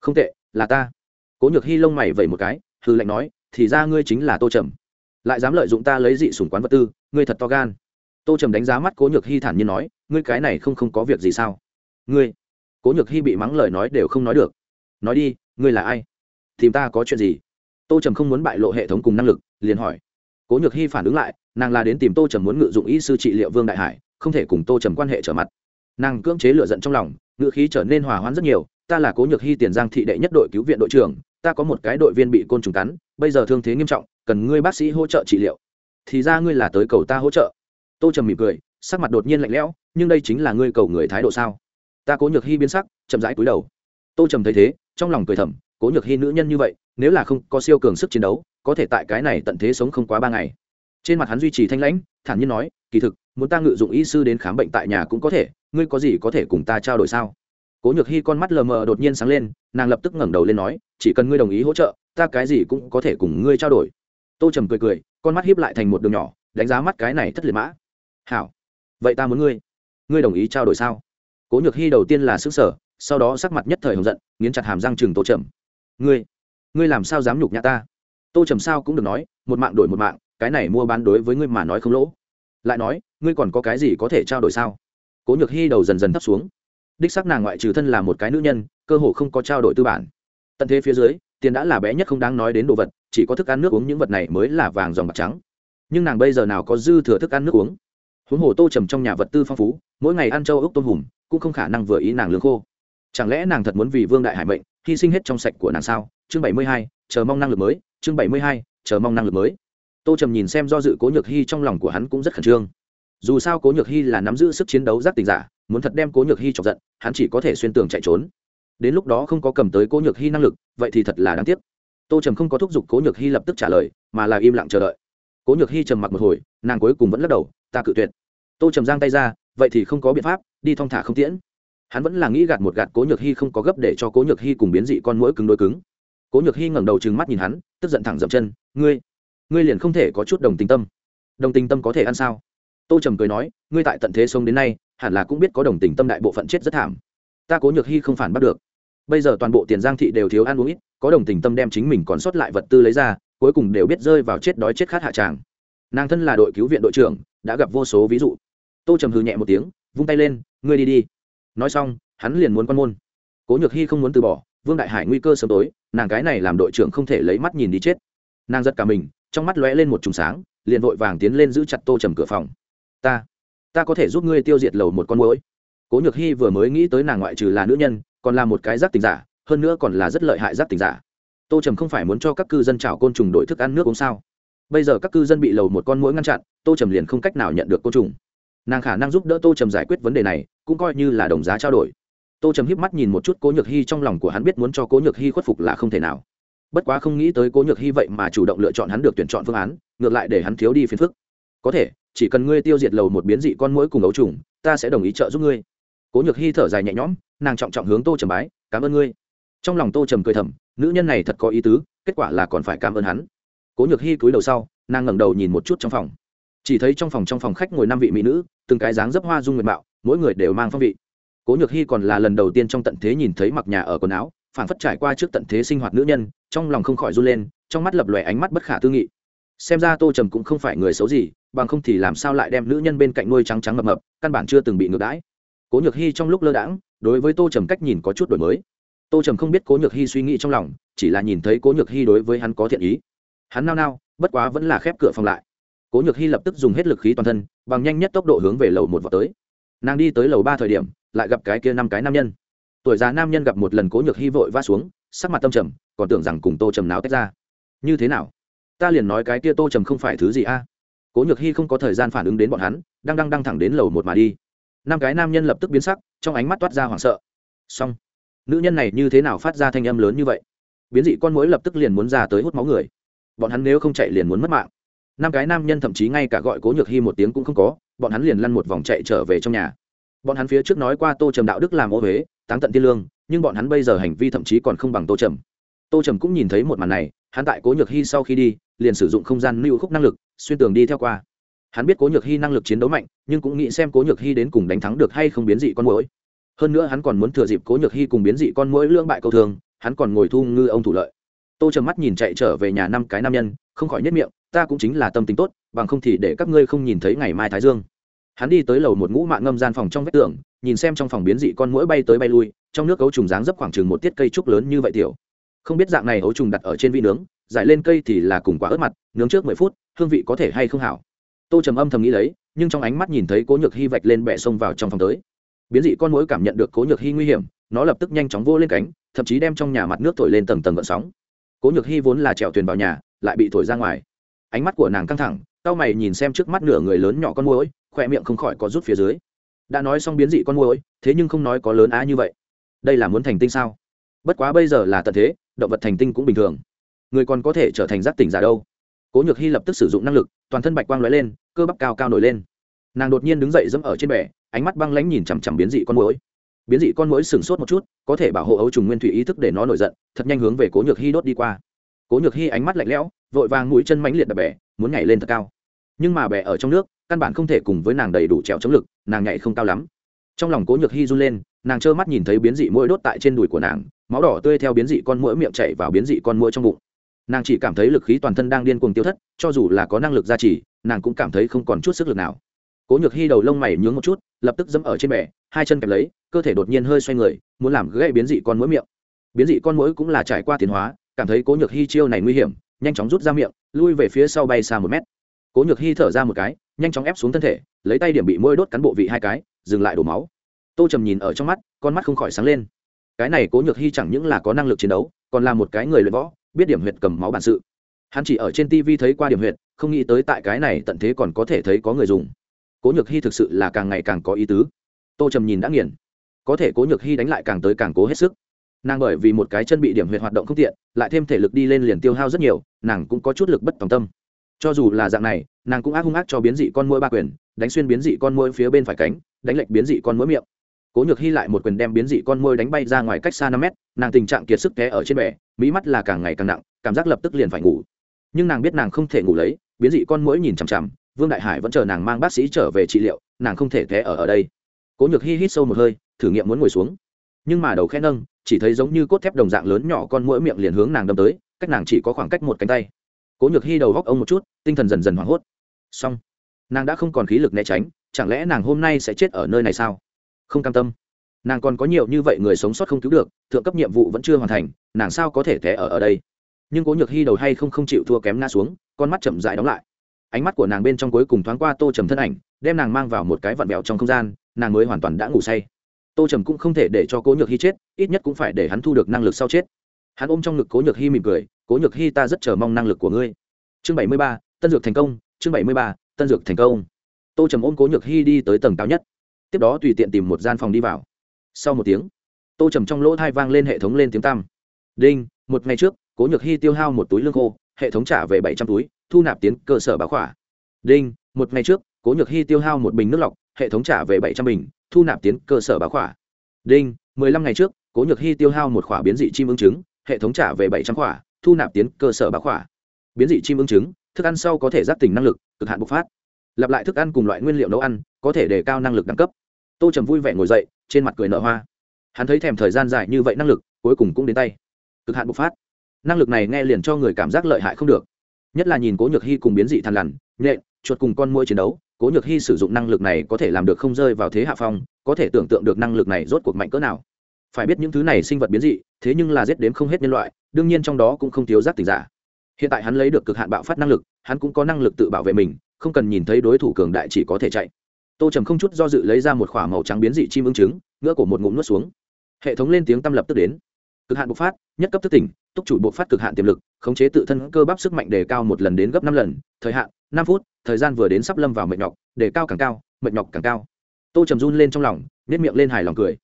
Không tệ, là ta. Cố nhược hy lông mày vẩy một cái hư lệnh nói, thì ra ngươi chính là tô trầm. Lại dám lợi dụng ta lấy dị sủng quán vật tư, ngươi thật to gan. Tô trầm đánh giá mắt cố nhược hy thản nhiên nói, ngươi cái này không không có việc gì sao? Ngươi, cố nhược hy bị mắng lời nói đều không nói được. Nói đi, ngươi là ai? Tìm ta có chuyện gì? Tô trầm không muốn bại lộ hệ thống cùng năng lực, liền hỏi. Cố nhược hy phản ứng lại, nàng là đến tìm tô trầm muốn ngự dụng y sư trị liệu vương đại hải, không thể cùng tô trầm quan hệ trở mặt. Nàng cưỡng chế lựa giận trong lòng ngự khí trở nên hòa hoãn rất nhiều, ta là cố nhược hy tiền giang thị đệ nhất đội cứu viện đội trưởng ta có một cái đội viên bị côn trùng cắn, bây giờ thương thế nghiêm trọng, cần ngươi bác sĩ hỗ trợ trị liệu. Thì ra ngươi là tới cầu ta hỗ trợ. Tô trầm mỉm cười, sắc mặt đột nhiên lạnh lẽo, nhưng đây chính là ngươi cầu người thái độ sao? Ta cố nhược hy biến sắc, chậm rãi cúi đầu. Tô trầm thấy thế, trong lòng cười thầm, cố nhược hy nữ nhân như vậy, nếu là không có siêu cường sức chiến đấu, có thể tại cái này tận thế sống không quá ba ngày. Trên mặt hắn duy trì thanh lãnh, thản nhiên nói, kỳ thực, muốn ta ngự dụng y sư đến khám bệnh tại nhà cũng có thể, ngươi có gì có thể cùng ta trao đổi sao? Cố nhược hy con mắt lờ mờ đột nhiên sáng lên, nàng lập tức ngẩng đầu lên nói, chỉ cần ngươi đồng ý hỗ trợ, ta cái gì cũng có thể cùng ngươi trao đổi. Tô trầm cười cười, con mắt hiếp lại thành một đường nhỏ, đánh giá mắt cái này thất liệt mã. Hảo, vậy ta muốn ngươi ngươi đồng ý trao đổi sao? Cố nhược hy đầu tiên là xứ sở sau đó sắc mặt nhất thời hồng giận, nghiến chặt hàm răng chừng tô trầm. Ngươi ngươi làm sao dám nhục nhã ta? Tô trầm sao cũng được nói, một mạng đổi một mạng, cái này mua bán đối với ngươi mà nói không lỗ. Lại nói, ngươi còn có cái gì có thể trao đổi sao? Cố nhược hy đầu dần dần thấp xuống đích xác nàng ngoại trừ thân là một cái nữ nhân, cơ hồ không có trao đổi tư bản. Tận thế phía dưới, tiền đã là bé nhất không đáng nói đến đồ vật, chỉ có thức ăn nước uống những vật này mới là vàng dòng bạc trắng. Nhưng nàng bây giờ nào có dư thừa thức ăn nước uống? Huống hồ tô trầm trong nhà vật tư phong phú, mỗi ngày ăn châu ốc tôm hùm, cũng không khả năng vừa ý nàng lương khô. Chẳng lẽ nàng thật muốn vì vương đại hải mệnh, hy sinh hết trong sạch của nàng sao? Chương bảy mươi hai, chờ mong năng lực mới. Chương bảy mươi hai, chờ mong năng lực mới. Tô trầm nhìn xem do dự cố nhược hy trong lòng của hắn cũng rất khẩn trương. Dù sao cố nhược hy là nắm giữ sức chiến đấu giác tình giả muốn thật đem cố nhược hy chọc giận, hắn chỉ có thể xuyên tường chạy trốn. Đến lúc đó không có cầm tới cố nhược hy năng lực, vậy thì thật là đáng tiếc. Tô trầm không có thúc giục cố nhược hy lập tức trả lời, mà là im lặng chờ đợi. Cố nhược hy trầm mặc một hồi, nàng cuối cùng vẫn lắc đầu, ta cự tuyệt. Tô trầm giang tay ra, vậy thì không có biện pháp, đi thong thả không tiễn. Hắn vẫn là nghĩ gạt một gạt cố nhược hy không có gấp để cho cố nhược hy cùng biến dị con mũi cứng đôi cứng. Cố nhược hy ngẩng đầu trừng mắt nhìn hắn, tức giận thẳng dậm chân, ngươi ngươi liền không thể có chút đồng tình tâm. Đồng tình tâm có thể ăn sao? Tô trầm cười nói, ngươi tại tận thế sống đến nay hẳn là cũng biết có đồng tình tâm đại bộ phận chết rất thảm. Ta cố nhược hy không phản bắt được. Bây giờ toàn bộ tiền giang thị đều thiếu ăn uống ít, có đồng tình tâm đem chính mình còn sót lại vật tư lấy ra, cuối cùng đều biết rơi vào chết đói chết khát hạ tràng. Nàng thân là đội cứu viện đội trưởng, đã gặp vô số ví dụ. Tô trầm hừ nhẹ một tiếng, vung tay lên, ngươi đi đi. Nói xong, hắn liền muốn quan môn. Cố nhược hy không muốn từ bỏ, vương đại hải nguy cơ sớm tối, nàng cái này làm đội trưởng không thể lấy mắt nhìn đi chết. Nàng giật cả mình, trong mắt lóe lên một trùng sáng, liền vội vàng tiến lên giữ chặt tô trầm cửa phòng. Ta ta có thể giúp ngươi tiêu diệt lầu một con mũi cố nhược hy vừa mới nghĩ tới nàng ngoại trừ là nữ nhân, còn là một cái giác tình giả, hơn nữa còn là rất lợi hại giác tình giả. Tô trầm không phải muốn cho các cư dân chảo côn trùng đổi thức ăn nước uống sao? Bây giờ các cư dân bị lầu một con mũi ngăn chặn, tô trầm liền không cách nào nhận được côn trùng. Nàng khả năng giúp đỡ tô trầm giải quyết vấn đề này, cũng coi như là đồng giá trao đổi. Tô trầm híp mắt nhìn một chút cố nhược hy trong lòng của hắn biết muốn cho cố nhược hy khuất phục là không thể nào. Bất quá không nghĩ tới cố nhược hy vậy mà chủ động lựa chọn hắn được tuyển chọn phương án, ngược lại để hắn thiếu đi phiền phức. Có thể chỉ cần ngươi tiêu diệt lầu một biến dị con mũi cùng ấu trùng, ta sẽ đồng ý trợ giúp ngươi. Cố nhược hy thở dài nhẹ nhõm, nàng trọng trọng hướng tô trầm bái, cảm ơn ngươi. Trong lòng tô trầm cười thầm, nữ nhân này thật có ý tứ, kết quả là còn phải cảm ơn hắn. Cố nhược hy cúi đầu sau, nàng ngẩng đầu nhìn một chút trong phòng. Chỉ thấy trong phòng trong phòng khách ngồi năm vị mỹ nữ, từng cái dáng dấp hoa dung nguyệt mạo, mỗi người đều mang phong vị. Cố nhược hy còn là lần đầu tiên trong tận thế nhìn thấy mặc nhà ở quần áo phản phất trải qua trước tận thế sinh hoạt nữ nhân, trong lòng không khỏi run lên, trong mắt lập lòe ánh mắt bất khả tư nghị. Xem ra tô trầm cũng không phải người xấu gì bằng không thì làm sao lại đem nữ nhân bên cạnh nuôi trắng trắng mập mập, căn bản chưa từng bị ngược đãi. Cố nhược hy trong lúc lơ đãng, đối với tô trầm cách nhìn có chút đổi mới. Tô trầm không biết cố nhược hy suy nghĩ trong lòng, chỉ là nhìn thấy cố nhược hy đối với hắn có thiện ý. Hắn nao nao, bất quá vẫn là khép cửa phòng lại. Cố nhược hy lập tức dùng hết lực khí toàn thân, bằng nhanh nhất tốc độ hướng về lầu một vào tới. Nàng đi tới lầu ba thời điểm, lại gặp cái kia năm cái nam nhân. Tuổi già nam nhân gặp một lần cố nhược hy vội vã xuống, sắc mặt tâm trầm, còn tưởng rằng cùng tô trầm náo tách ra. Như thế nào? Ta liền nói cái kia tô trầm không phải thứ gì a cố nhược hy không có thời gian phản ứng đến bọn hắn, đang đang đang thẳng đến lầu một mà đi. Năm cái nam nhân lập tức biến sắc, trong ánh mắt toát ra hoảng sợ. Xong. Nữ nhân này như thế nào phát ra thanh âm lớn như vậy? Biến dị con mối lập tức liền muốn ra tới hút máu người. Bọn hắn nếu không chạy liền muốn mất mạng. Năm cái nam nhân thậm chí ngay cả gọi cố nhược hy một tiếng cũng không có, bọn hắn liền lăn một vòng chạy trở về trong nhà. Bọn hắn phía trước nói qua tô trầm đạo đức làm ô huế táng tận tiên lương, nhưng bọn hắn bây giờ hành vi thậm chí còn không bằng tô trầm. Tô trầm cũng nhìn thấy một màn này, hắn tại cố nhược hy sau khi đi, liền sử dụng không gian lưu khúc năng lực xuyên tường đi theo qua. Hắn biết cố nhược hy năng lực chiến đấu mạnh, nhưng cũng nghĩ xem cố nhược hy đến cùng đánh thắng được hay không biến dị con mũi hơn nữa hắn còn muốn thừa dịp cố nhược hy cùng biến dị con mũi lưỡng bại câu thường, hắn còn ngồi thu ngư ông thủ lợi. Tô trầm mắt nhìn chạy trở về nhà năm cái nam nhân, không khỏi nhất miệng, ta cũng chính là tâm tính tốt, bằng không thì để các ngươi không nhìn thấy ngày mai thái dương. Hắn đi tới lầu một ngũ mạng ngâm gian phòng trong vách tường, nhìn xem trong phòng biến dị con mũi bay tới bay lui, trong nước cấu trùng dáng dấp khoảng chừng một tiết cây trúc lớn như vậy tiểu không biết dạng này ấu trùng đặt ở trên vị nướng, giải lên cây thì là cùng quả ớt mặt, nướng trước mười phút, hương vị có thể hay không hảo? Tô trầm âm thầm nghĩ lấy, nhưng trong ánh mắt nhìn thấy cố nhược hy vạch lên bẹ sông vào trong phòng tới. Biến dị con mối cảm nhận được cố nhược hy nguy hiểm, nó lập tức nhanh chóng vô lên cánh, thậm chí đem trong nhà mặt nước thổi lên tầng tầng gợn sóng. Cố nhược hy vốn là trèo thuyền vào nhà, lại bị thổi ra ngoài. Ánh mắt của nàng căng thẳng tao mày nhìn xem trước mắt nửa người lớn nhỏ con mối khỏe miệng không khỏi có rút phía dưới. Đã nói xong biến dị con mối, thế nhưng không nói có lớn á như vậy. Đây là muốn thành tinh sao? Bất quá bây giờ là tận thế động vật thành tinh cũng bình thường. Người còn có thể trở thành giác tỉnh giả đâu? Cố nhược hy lập tức sử dụng năng lực, toàn thân bạch quang lóe lên, cơ bắp cao cao nổi lên. Nàng đột nhiên đứng dậy dẫm ở trên bè, ánh mắt băng lãnh nhìn chằm chằm biến dị con mũi biến dị con mũi sừng sốt một chút, có thể bảo hộ ấu trùng nguyên thủy ý thức để nó nổi giận, thật nhanh hướng về cố nhược hy đốt đi qua. Cố nhược hy ánh mắt lạnh lẽo, vội vàng mũi chân mãnh liệt đập bè, muốn nhảy lên thật cao. Nhưng mà bè ở trong nước, căn bản không thể cùng với nàng đầy đủ trèo chống lực, nàng nhảy không cao lắm. Trong lòng cố nhược hy run lên, nàng trơ mắt nhìn thấy biến dị mũi đốt tại trên đùi của nàng máu đỏ tươi theo biến dị con mũi miệng chảy vào biến dị con mũi trong bụng. Nàng chỉ cảm thấy lực khí toàn thân đang điên cuồng tiêu thất, cho dù là có năng lực gia trì, nàng cũng cảm thấy không còn chút sức lực nào. Cố nhược hy đầu lông mày nhướng một chút, lập tức dẫm ở trên bẻ hai chân kẹp lấy, cơ thể đột nhiên hơi xoay người, muốn làm gãy biến dị con mũi miệng. Biến dị con mũi cũng là trải qua tiến hóa, cảm thấy cố nhược hy chiêu này nguy hiểm, nhanh chóng rút ra miệng, lui về phía sau bay xa một mét. Cố nhược hy thở ra một cái, nhanh chóng ép xuống thân thể, lấy tay điểm bị mũi đốt cán bộ vị hai cái, dừng lại đổ máu. Tô trầm nhìn ở trong mắt, con mắt không khỏi sáng lên cái này cố nhược hy chẳng những là có năng lực chiến đấu, còn là một cái người luyện võ, biết điểm huyệt cầm máu bản sự. Hắn chỉ ở trên tv thấy qua điểm huyệt, không nghĩ tới tại cái này tận thế còn có thể thấy có người dùng. Cố nhược hy thực sự là càng ngày càng có ý tứ. Tô trầm nhìn đã nghiền. Có thể cố nhược hy đánh lại càng tới càng cố hết sức. Nàng bởi vì một cái chân bị điểm huyệt hoạt động không tiện, lại thêm thể lực đi lên liền tiêu hao rất nhiều, nàng cũng có chút lực bất tòng tâm. Cho dù là dạng này, nàng cũng ác hung ác cho biến dị con mũi ba quyền, đánh xuyên biến dị con mũi phía bên phải cánh, đánh lệch biến dị con mũi miệng cố nhược hy lại một quyền đem biến dị con môi đánh bay ra ngoài cách xa năm mét, nàng tình trạng kiệt sức té ở trên bể mỹ mắt là càng ngày càng nặng, cảm giác lập tức liền phải ngủ. Nhưng nàng biết nàng không thể ngủ lấy, biến dị con mũi nhìn chằm chằm, vương đại hải vẫn chờ nàng mang bác sĩ trở về trị liệu, nàng không thể té ở ở đây. Cố nhược hy hít sâu một hơi, thử nghiệm muốn ngồi xuống. Nhưng mà đầu khẽ nâng, chỉ thấy giống như cốt thép đồng dạng lớn nhỏ con mũi miệng liền hướng nàng đâm tới, cách nàng chỉ có khoảng cách một cánh tay. Cố nhược hy đầu góc ông một chút, tinh thần dần dần hoảng hốt. Xong, nàng đã không còn khí lực né tránh, chẳng lẽ nàng hôm nay sẽ chết ở nơi này sao? Không cam tâm. Nàng còn có nhiều như vậy người sống sót không cứu được, thượng cấp nhiệm vụ vẫn chưa hoàn thành, nàng sao có thể té ở ở đây? Nhưng cố nhược hy đầu hay không không chịu thua kém ngã xuống, con mắt chậm dại đóng lại. Ánh mắt của nàng bên trong cuối cùng thoáng qua tô trầm thân ảnh, đem nàng mang vào một cái vặn vẹo trong không gian, nàng mới hoàn toàn đã ngủ say. Tô trầm cũng không thể để cho cố nhược hy chết, ít nhất cũng phải để hắn thu được năng lực sau chết. Hắn ôm trong ngực cố nhược hy mỉm cười, cố nhược hy ta rất chờ mong năng lực của ngươi. Chương bảy mươi ba, tân dược thành công, chương bảy mươi ba, tân dược thành công. Tô trầm ôm cố nhược hy đi tới tầng cao nhất tiếp đó tùy tiện tìm một gian phòng đi vào. Sau một tiếng, tô trầm trong lỗ thai vang lên hệ thống lên tiếng tăm. Đinh, một ngày trước, cố nhược hy tiêu hao một túi lương khô, hệ thống trả về bảy trăm túi, thu nạp tiến cơ sở báo khỏa. Đinh, một ngày trước, cố nhược hy tiêu hao một bình nước lọc, hệ thống trả về bảy trăm bình, thu nạp tiến cơ sở báo khỏa. Đinh, mười lăm ngày trước, cố nhược hy tiêu hao một khỏa biến dị chim ứng trứng, hệ thống trả về bảy trăm khỏa, thu nạp tiến cơ sở báo khỏa. Biến dị chim ứng trứng, thức ăn sau có thể giáp tỉnh năng lực, cực hạn bộc phát. Lặp lại thức ăn cùng loại nguyên liệu nấu ăn, có thể đề cao năng lực đẳng cấp tô trầm vui vẻ ngồi dậy, trên mặt cười nở hoa. Hắn thấy thèm thời gian dài như vậy năng lực, cuối cùng cũng đến tay. Cực hạn bộc phát. Năng lực này nghe liền cho người cảm giác lợi hại không được. Nhất là nhìn cố nhược hy cùng biến dị thằn lằn, nhện, chuột cùng con mũi chiến đấu, cố nhược hy sử dụng năng lực này có thể làm được không rơi vào thế hạ phong, có thể tưởng tượng được năng lực này rốt cuộc mạnh cỡ nào. Phải biết những thứ này sinh vật biến dị, thế nhưng là giết đếm không hết nhân loại, đương nhiên trong đó cũng không thiếu giác tình giả. Hiện tại hắn lấy được cực hạn bạo phát năng lực, hắn cũng có năng lực tự bảo vệ mình, không cần nhìn thấy đối thủ cường đại chỉ có thể chạy tô trầm không chút do dự lấy ra một k h ỏ a màu trắng biến dị chim ưng trứng ngựa của một ngụm nuốt xuống. Hệ thống lên tiếng tâm lập tức đến. Cực hạn bộc phát, nhất cấp thức tỉnh túc chủ bộc phát cực hạn tiềm lực, khống chế tự thân cơ bắp sức mạnh đề cao một lần đến gấp năm lần, thời hạn, năm phút, thời gian vừa đến sắp lâm vào mệt nhọc, đề cao càng cao, mệt nhọc càng cao. Tô trầm run lên trong lòng nếp miệng lên hài lòng cười.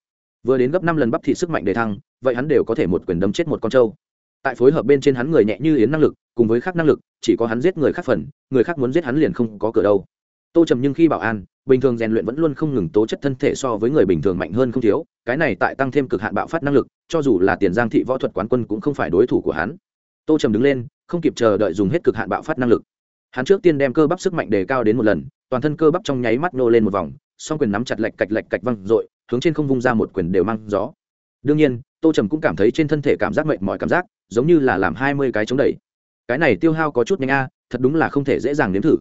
Vừa đến gấp năm lần bắp thị sức mạnh đề thăng, vậy hắn đều có thể một quyền đấm chết một con trâu. Tại phối hợp bên trên hắn người nhẹ như yến năng lực, cùng với khác năng lực, chỉ có hắn giết người khác phần, người khác muốn giết hắn liền không có cửa đâu. Tô trầm nhưng khi bảo an bình thường rèn luyện vẫn luôn không ngừng tố chất thân thể so với người bình thường mạnh hơn không thiếu, cái này tại tăng thêm cực hạn bạo phát năng lực, cho dù là tiền giang thị võ thuật quán quân cũng không phải đối thủ của hắn. Tô trầm đứng lên, không kịp chờ đợi dùng hết cực hạn bạo phát năng lực. Hắn trước tiên đem cơ bắp sức mạnh đề cao đến một lần, toàn thân cơ bắp trong nháy mắt nô lên một vòng, song quyền nắm chặt lạch cạch lạch cạch văng r ộ i hướng trên không vung ra một quyền đều mang gió. Đương nhiên, tô trầm cũng cảm thấy trên thân thể cảm giác mệnh mọi cảm giác, giống như là làm hai mươi cái chống đẩy. Cái này tiêu hao có chút nhanh a, thật đúng là không thể dễ dàng nếm thử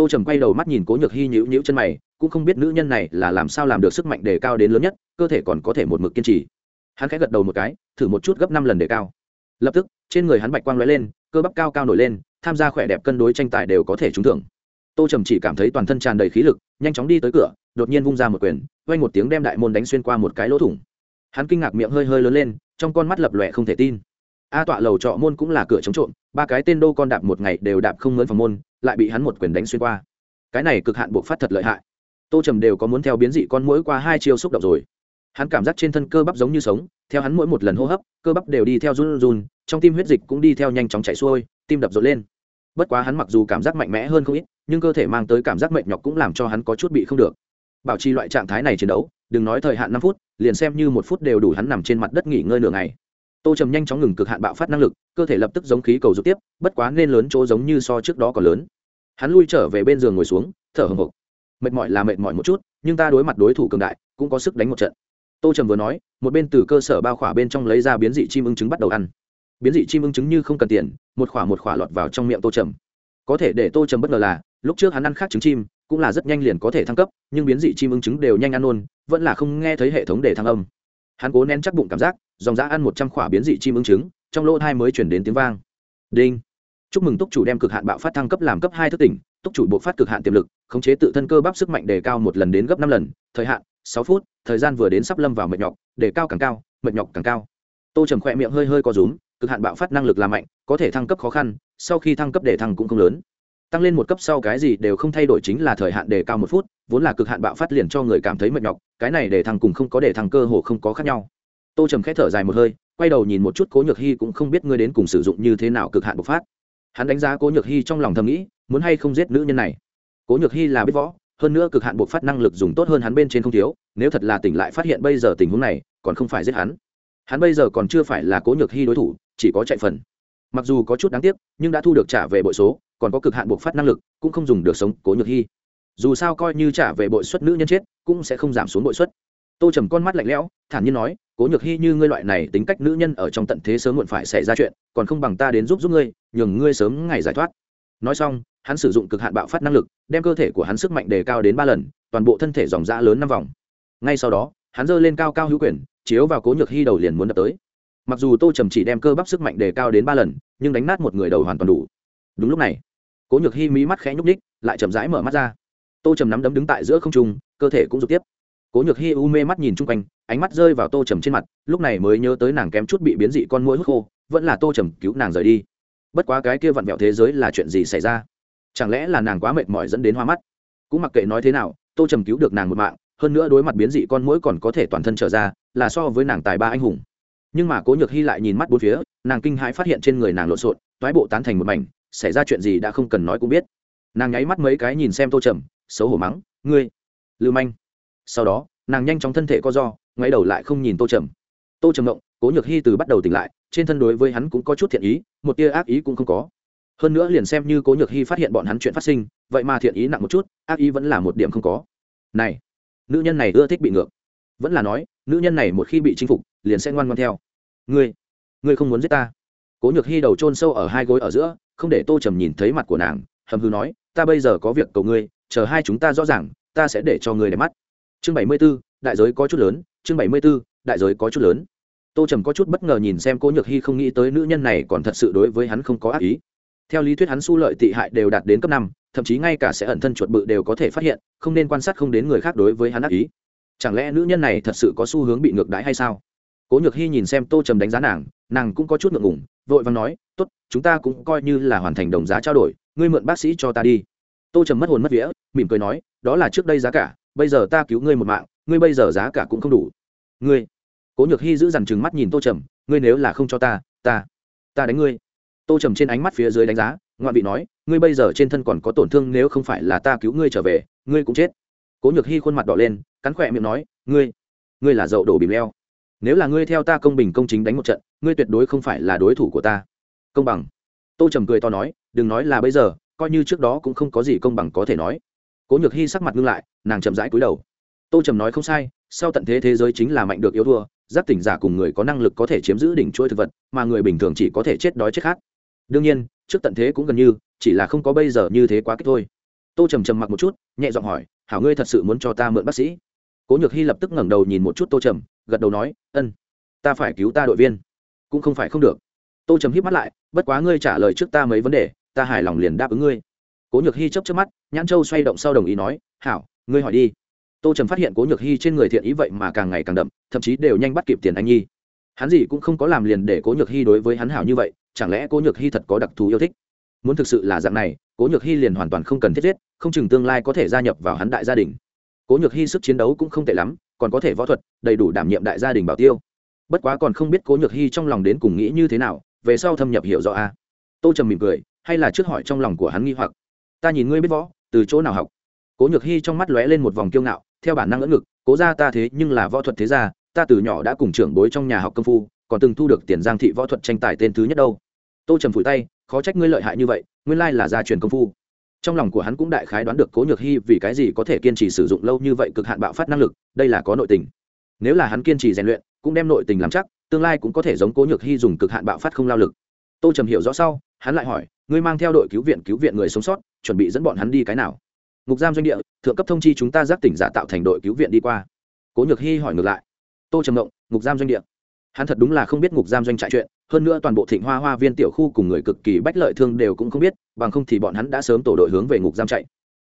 tô trầm quay đầu mắt nhìn cố nhược hy nhữ nhữ chân mày, cũng không biết nữ nhân này là làm sao làm được sức mạnh đề cao đến lớn nhất, cơ thể còn có thể một mực kiên trì. Hắn khẽ gật đầu một cái, thử một chút gấp năm lần đề cao. Lập tức, trên người hắn bạch quang l ó e lên, cơ bắp cao cao nổi lên, tham gia khỏe đẹp cân đối tranh tài đều có thể trúng thưởng. Tô trầm chỉ cảm thấy toàn thân tràn đầy khí lực, nhanh chóng đi tới cửa, đột nhiên vung ra một quyền quanh một tiếng đem đại môn đánh xuyên qua một cái lỗ thủng. Hắn kinh ngạc miệng hơi hơi lớn lên, trong con mắt lập lòe không thể tin. A tọa lầu trọ môn cũng là cửa chống trộm, ba cái tên đô con đạp một ngày đều đạp không mướn phòng môn lại bị hắn một quyền đánh xuyên qua. Cái này cực hạn buộc phát thật lợi hại. Tô trầm đều có muốn theo biến dị con mũi qua hai chiêu xúc động rồi. Hắn cảm giác trên thân cơ bắp giống như sống, theo hắn mỗi một lần hô hấp, cơ bắp đều đi theo run run, trong tim huyết dịch cũng đi theo nhanh chóng chạy xuôi, tim đập rộn lên. Bất quá hắn mặc dù cảm giác mạnh mẽ hơn không ít, nhưng cơ thể mang tới cảm giác mệt nhọc cũng làm cho hắn có chút bị không được. Bảo trì loại trạng thái này chiến đấu, đừng nói thời hạn năm phút, liền xem như một phút đều đủ hắn nằm trên mặt đất nghỉ ngơi nửa ngày tô trầm nhanh chóng ngừng cực hạn bạo phát năng lực, cơ thể lập tức giống khí cầu rút tiếp, bất quá nên lớn chỗ giống như so trước đó còn lớn. Hắn lui trở về bên giường ngồi xuống, thở hồng hộc. Mệt mỏi là mệt mỏi một chút, nhưng ta đối mặt đối thủ cường đại, cũng có sức đánh một trận. Tô trầm vừa nói, một bên từ cơ sở bao khỏa bên trong lấy ra biến dị chim ưng trứng bắt đầu ăn. Biến dị chim ưng trứng như không cần tiền, một khỏa một khỏa lọt vào trong miệng tô trầm. Có thể để tô trầm bất ngờ là, lúc trước hắn ăn khác trứng chim, cũng là rất nhanh liền có thể thăng cấp, nhưng biến dị chim ưng trứng đều nhanh ăn luôn, vẫn là không nghe thấy hệ thống để thăng âm hắn cố nén chắc bụng cảm giác, dòng giã ăn một trăm khỏa biến dị chim ứng trứng, trong lỗ hai mới chuyển đến tiếng vang. Đinh. Chúc mừng túc chủ đem cực hạn bạo phát thăng cấp làm cấp hai thức tỉnh, túc chủ buộc phát cực hạn tiềm lực, khống chế tự thân cơ bắp sức mạnh đề cao một lần đến gấp năm lần, thời hạn, sáu phút, thời gian vừa đến sắp lâm vào mệt nhọc, đề cao càng cao, mệt nhọc càng cao. Tô trầm khỏe miệng hơi hơi có rúm, cực hạn bạo phát năng lực là mạnh, có thể thăng cấp khó khăn, sau khi thăng cấp để thăng cũng không lớn tăng lên một cấp sau cái gì đều không thay đổi chính là thời hạn đề cao một phút, vốn là cực hạn bạo phát liền cho người cảm thấy mệt nhọc, cái này để thằng cùng không có để thằng cơ hồ không có khác nhau. Tô trầm khẽ thở dài một hơi, quay đầu nhìn một chút cố nhược hy cũng không biết ngươi đến cùng sử dụng như thế nào cực hạn bộc phát. Hắn đánh giá cố nhược hy trong lòng thầm nghĩ, muốn hay không giết nữ nhân này. Cố nhược hy là biết võ, hơn nữa cực hạn bộc phát năng lực dùng tốt hơn hắn bên trên không thiếu, nếu thật là tỉnh lại phát hiện bây giờ tình huống này, còn không phải giết hắn. Hắn bây giờ còn chưa phải là cố nhược hy đối thủ, chỉ có chạy phần. Mặc dù có chút đáng tiếc, nhưng đã thu được trả về bội số còn có cực hạn bộc phát năng lực, cũng không dùng được sống cố nhược hy. Dù sao coi như trả về bội suất nữ nhân chết, cũng sẽ không giảm xuống bội suất tô trầm con mắt lạnh lẽo, thản nhiên nói, cố nhược hy như ngươi loại này tính cách nữ nhân ở trong tận thế sớm muộn phải xảy ra chuyện, còn không bằng ta đến giúp giúp ngươi, nhường ngươi sớm ngày giải thoát. Nói xong, hắn sử dụng cực hạn bạo phát năng lực, đem cơ thể của hắn sức mạnh đề cao đến ba lần, toàn bộ thân thể dòng dã lớn năm vòng. Ngay sau đó, hắn giơ lên cao cao hữu quyền, chiếu vào cố nhược hy đầu liền muốn đập tới. Mặc dù tô trầm chỉ đem cơ bắp sức mạnh đề cao đến ba lần, nhưng đánh nát một người đầu hoàn toàn đủ. Đúng lúc này cố nhược hy mí mắt khẽ nhúc ních lại chậm rãi mở mắt ra. Tô trầm nắm đấm đứng tại giữa không trung, cơ thể cũng rụt tiếp. Cố nhược hy u mê mắt nhìn chung quanh, ánh mắt rơi vào tô trầm trên mặt, lúc này mới nhớ tới nàng kém chút bị biến dị con mũi hút khô, vẫn là tô trầm cứu nàng rời đi. Bất quá cái kia vặn vẹo thế giới là chuyện gì xảy ra? Chẳng lẽ là nàng quá mệt mỏi dẫn đến hoa mắt? Cũng mặc kệ nói thế nào, tô trầm cứu được nàng một mạng, hơn nữa đối mặt biến dị con mũi còn có thể toàn thân trở ra, là so với nàng tài ba anh hùng. Nhưng mà cố nhược hy lại nhìn mắt bốn phía, nàng kinh hãi phát hiện trên người nàng lộn xộn, toái bộ tán thành một mảnh xảy ra chuyện gì đã không cần nói cũng biết. Nàng nháy mắt mấy cái nhìn xem tô trầm, xấu hổ mắng, ngươi, lưu manh. Sau đó, nàng nhanh chóng thân thể co do, ngoáy đầu lại không nhìn tô trầm. Tô trầm động cố nhược hy từ bắt đầu tỉnh lại, trên thân đối với hắn cũng có chút thiện ý, một tia ác ý cũng không có. Hơn nữa liền xem như cố nhược hy phát hiện bọn hắn chuyện phát sinh, vậy mà thiện ý nặng một chút, ác ý vẫn là một điểm không có. Này, nữ nhân này ưa thích bị ngược. Vẫn là nói, nữ nhân này một khi bị chinh phục, liền sẽ ngoan ngoan theo. Ngươi ngươi không muốn giết ta cố nhược hy đầu chôn sâu ở hai gối ở giữa, không để tô trầm nhìn thấy mặt của nàng, hầm hư nói, ta bây giờ có việc cầu ngươi, chờ hai chúng ta rõ ràng, ta sẽ để cho ngươi để mắt. Chương bảy mươi b ố đại giới có chút lớn, chương bảy mươi b ố đại giới có chút lớn. Tô trầm có chút bất ngờ nhìn xem cố nhược hy không nghĩ tới nữ nhân này còn thật sự đối với hắn không có ác ý. Theo lý thuyết hắn su lợi tị hại đều đạt đến cấp năm, thậm chí ngay cả sẽ ẩn thân chuột bự đều có thể phát hiện, không nên quan sát không đến người khác đối với hắn ác ý. Chẳng lẽ nữ nhân này thật sự có xu hướng bị ngược đãi hay sao? Cố nhược hy nhìn xem tô trầm đánh giá nàng nàng cũng có chút ngượng ngủng vội vàng nói, tốt, chúng ta cũng coi như là hoàn thành đồng giá trao đổi, ngươi mượn bác sĩ cho ta đi. Tô trầm mất hồn mất vía, mỉm cười nói, đó là trước đây giá cả, bây giờ ta cứu ngươi một mạng, ngươi bây giờ giá cả cũng không đủ. Ngươi? Cố nhược hy giữ dằn chừng mắt nhìn tô trầm, ngươi nếu là không cho ta ta ta đánh ngươi. Tô trầm trên ánh mắt phía dưới đánh giá, ngoạn vị nói, ngươi bây giờ trên thân còn có tổn thương nếu không phải là ta cứu ngươi trở về, ngươi cũng chết. Cố nhược hy khuôn mặt đỏ lên, cắn khỏe miệng nói, ngươi ngươi là dậu đổ bìm leo nếu là ngươi theo ta công bình công chính đánh một trận, ngươi tuyệt đối không phải là đối thủ của ta. Công bằng. Tô trầm cười to nói, đừng nói là bây giờ, coi như trước đó cũng không có gì công bằng có thể nói. Cố nhược hy sắc mặt ngưng lại, nàng chậm rãi cúi đầu. Tô trầm nói không sai, sau tận thế thế giới chính là mạnh được yếu thua, giáp tỉnh giả cùng người có năng lực có thể chiếm giữ đỉnh chuỗi thực vật, mà người bình thường chỉ có thể chết đói chết khát. Đương nhiên, trước tận thế cũng gần như, chỉ là không có bây giờ như thế quá kích thôi. Tô trầm trầm mặc một chút, nhẹ giọng hỏi, hảo ngươi thật sự muốn cho ta mượn bác sĩ? Cố nhược hy lập tức ngẩng đầu nhìn một chút tô trầm gật đầu nói, ân, ta phải cứu ta đội viên. Cũng không phải không được. Tô trầm hít mắt lại, bất quá ngươi trả lời trước ta mấy vấn đề, ta hài lòng liền đáp ứng ngươi. Cố nhược hy chấp chấp mắt, nhãn châu xoay động sau đồng ý nói, hảo, ngươi hỏi đi. Tô trầm phát hiện cố nhược hy trên người thiện ý vậy mà càng ngày càng đậm, thậm chí đều nhanh bắt kịp tiền anh nhi. Hắn gì cũng không có làm liền để cố nhược hy đối với hắn hảo như vậy, chẳng lẽ cố nhược hy thật có đặc thù yêu thích? Muốn thực sự là dạng này, cố nhược hy liền hoàn toàn không cần thiết giết, không chừng tương lai có thể gia nhập vào hắn đại gia đình. Cố nhược hy sức chiến đấu cũng không tệ lắm còn có thể võ thuật, đầy đủ đảm nhiệm đại gia đình bảo tiêu. Bất quá còn không biết cố nhược hy trong lòng đến cùng nghĩ như thế nào, về sau thâm nhập hiểu rõ a. Tô trầm mỉm cười, hay là trước hỏi trong lòng của hắn nghi hoặc. Ta nhìn ngươi biết võ, từ chỗ nào học? Cố nhược hy trong mắt lóe lên một vòng kiêu ngạo, theo bản năng ngỡ ngực, cố ra ta thế nhưng là võ thuật thế gia, ta từ nhỏ đã cùng trưởng bối trong nhà học công phu, còn từng thu được tiền giang thị võ thuật tranh tài tên thứ nhất đâu. Tô trầm phủi tay, khó trách ngươi lợi hại như vậy, nguyên lai là gia truyền công phu trong lòng của hắn cũng đại khái đoán được cố nhược hy vì cái gì có thể kiên trì sử dụng lâu như vậy cực hạn bạo phát năng lực, đây là có nội tình. Nếu là hắn kiên trì rèn luyện, cũng đem nội tình làm chắc, tương lai cũng có thể giống cố nhược hy dùng cực hạn bạo phát không lao lực. Tô trầm hiểu rõ sau, hắn lại hỏi, ngươi mang theo đội cứu viện cứu viện người sống sót, chuẩn bị dẫn bọn hắn đi cái nào? Ngục giam doanh địa, thượng cấp thông chi chúng ta giác tỉnh giả tạo thành đội cứu viện đi qua. Cố nhược hy hỏi ngược lại. Tô trầm động ngục giam doanh địa? Hắn thật đúng là không biết ngục giam doanh trại chuyện, hơn nữa toàn bộ thịnh hoa hoa viên tiểu khu cùng người cực kỳ bách lợi thương đều cũng không biết, bằng không thì bọn hắn đã sớm tổ đội hướng về ngục giam chạy.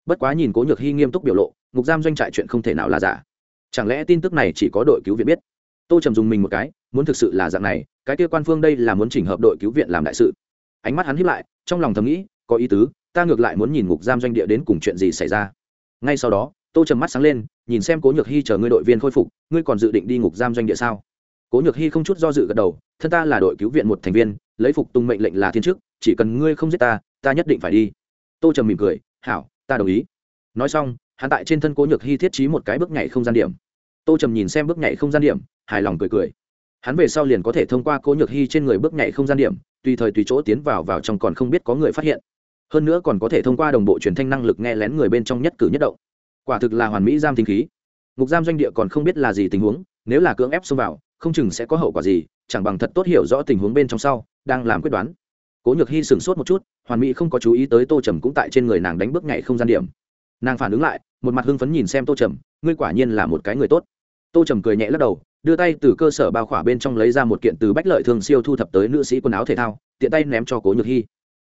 Bất quá nhìn cố nhược hy nghiêm túc biểu lộ, ngục giam doanh trại chuyện không thể nào là giả. Chẳng lẽ tin tức này chỉ có đội cứu viện biết? Tô trầm dùng mình một cái, muốn thực sự là dạng này, cái kia quan phương đây là muốn chỉnh hợp đội cứu viện làm đại sự. Ánh mắt hắn hiếp lại, trong lòng thầm nghĩ, có ý tứ, ta ngược lại muốn nhìn ngục giam doanh địa đến cùng chuyện gì xảy ra. Ngay sau đó, tô trầm mắt sáng lên, nhìn xem cố nhược hy chờ ngươi đội viên khôi phục, ngươi còn dự định đi ngục giam doanh địa sao? Cố nhược hy không chút do dự gật đầu, thân ta là đội cứu viện một thành viên, lấy phục tùng mệnh lệnh là thiên chức, chỉ cần ngươi không giết ta ta nhất định phải đi. Tô trầm mỉm cười, hảo, ta đồng ý. Nói xong, hắn tại trên thân cố nhược hy thiết trí một cái bước nhảy không gian điểm. Tô trầm nhìn xem bước nhảy không gian điểm, hài lòng cười cười. Hắn về sau liền có thể thông qua cố nhược hy trên người bước nhảy không gian điểm, tùy thời tùy chỗ tiến vào vào trong còn không biết có người phát hiện. Hơn nữa còn có thể thông qua đồng bộ truyền thanh năng lực nghe lén người bên trong nhất cử nhất động. Quả thực là hoàn mỹ giam thính khí. Ngục giam doanh địa còn không biết là gì tình huống, nếu là cưỡng ép xông vào không chừng sẽ có hậu quả gì, chẳng bằng thật tốt hiểu rõ tình huống bên trong sau, đang làm quyết đoán. Cố nhược hy sửng sốt một chút, hoàn mỹ không có chú ý tới tô trầm cũng tại trên người nàng đánh bước nhảy không gian điểm. Nàng phản ứng lại, một mặt hưng phấn nhìn xem tô trầm, ngươi quả nhiên là một cái người tốt. Tô trầm cười nhẹ lắc đầu, đưa tay từ cơ sở bao khỏa bên trong lấy ra một kiện từ bách lợi thường siêu thu thập tới nữ sĩ quần áo thể thao, tiện tay ném cho cố nhược hy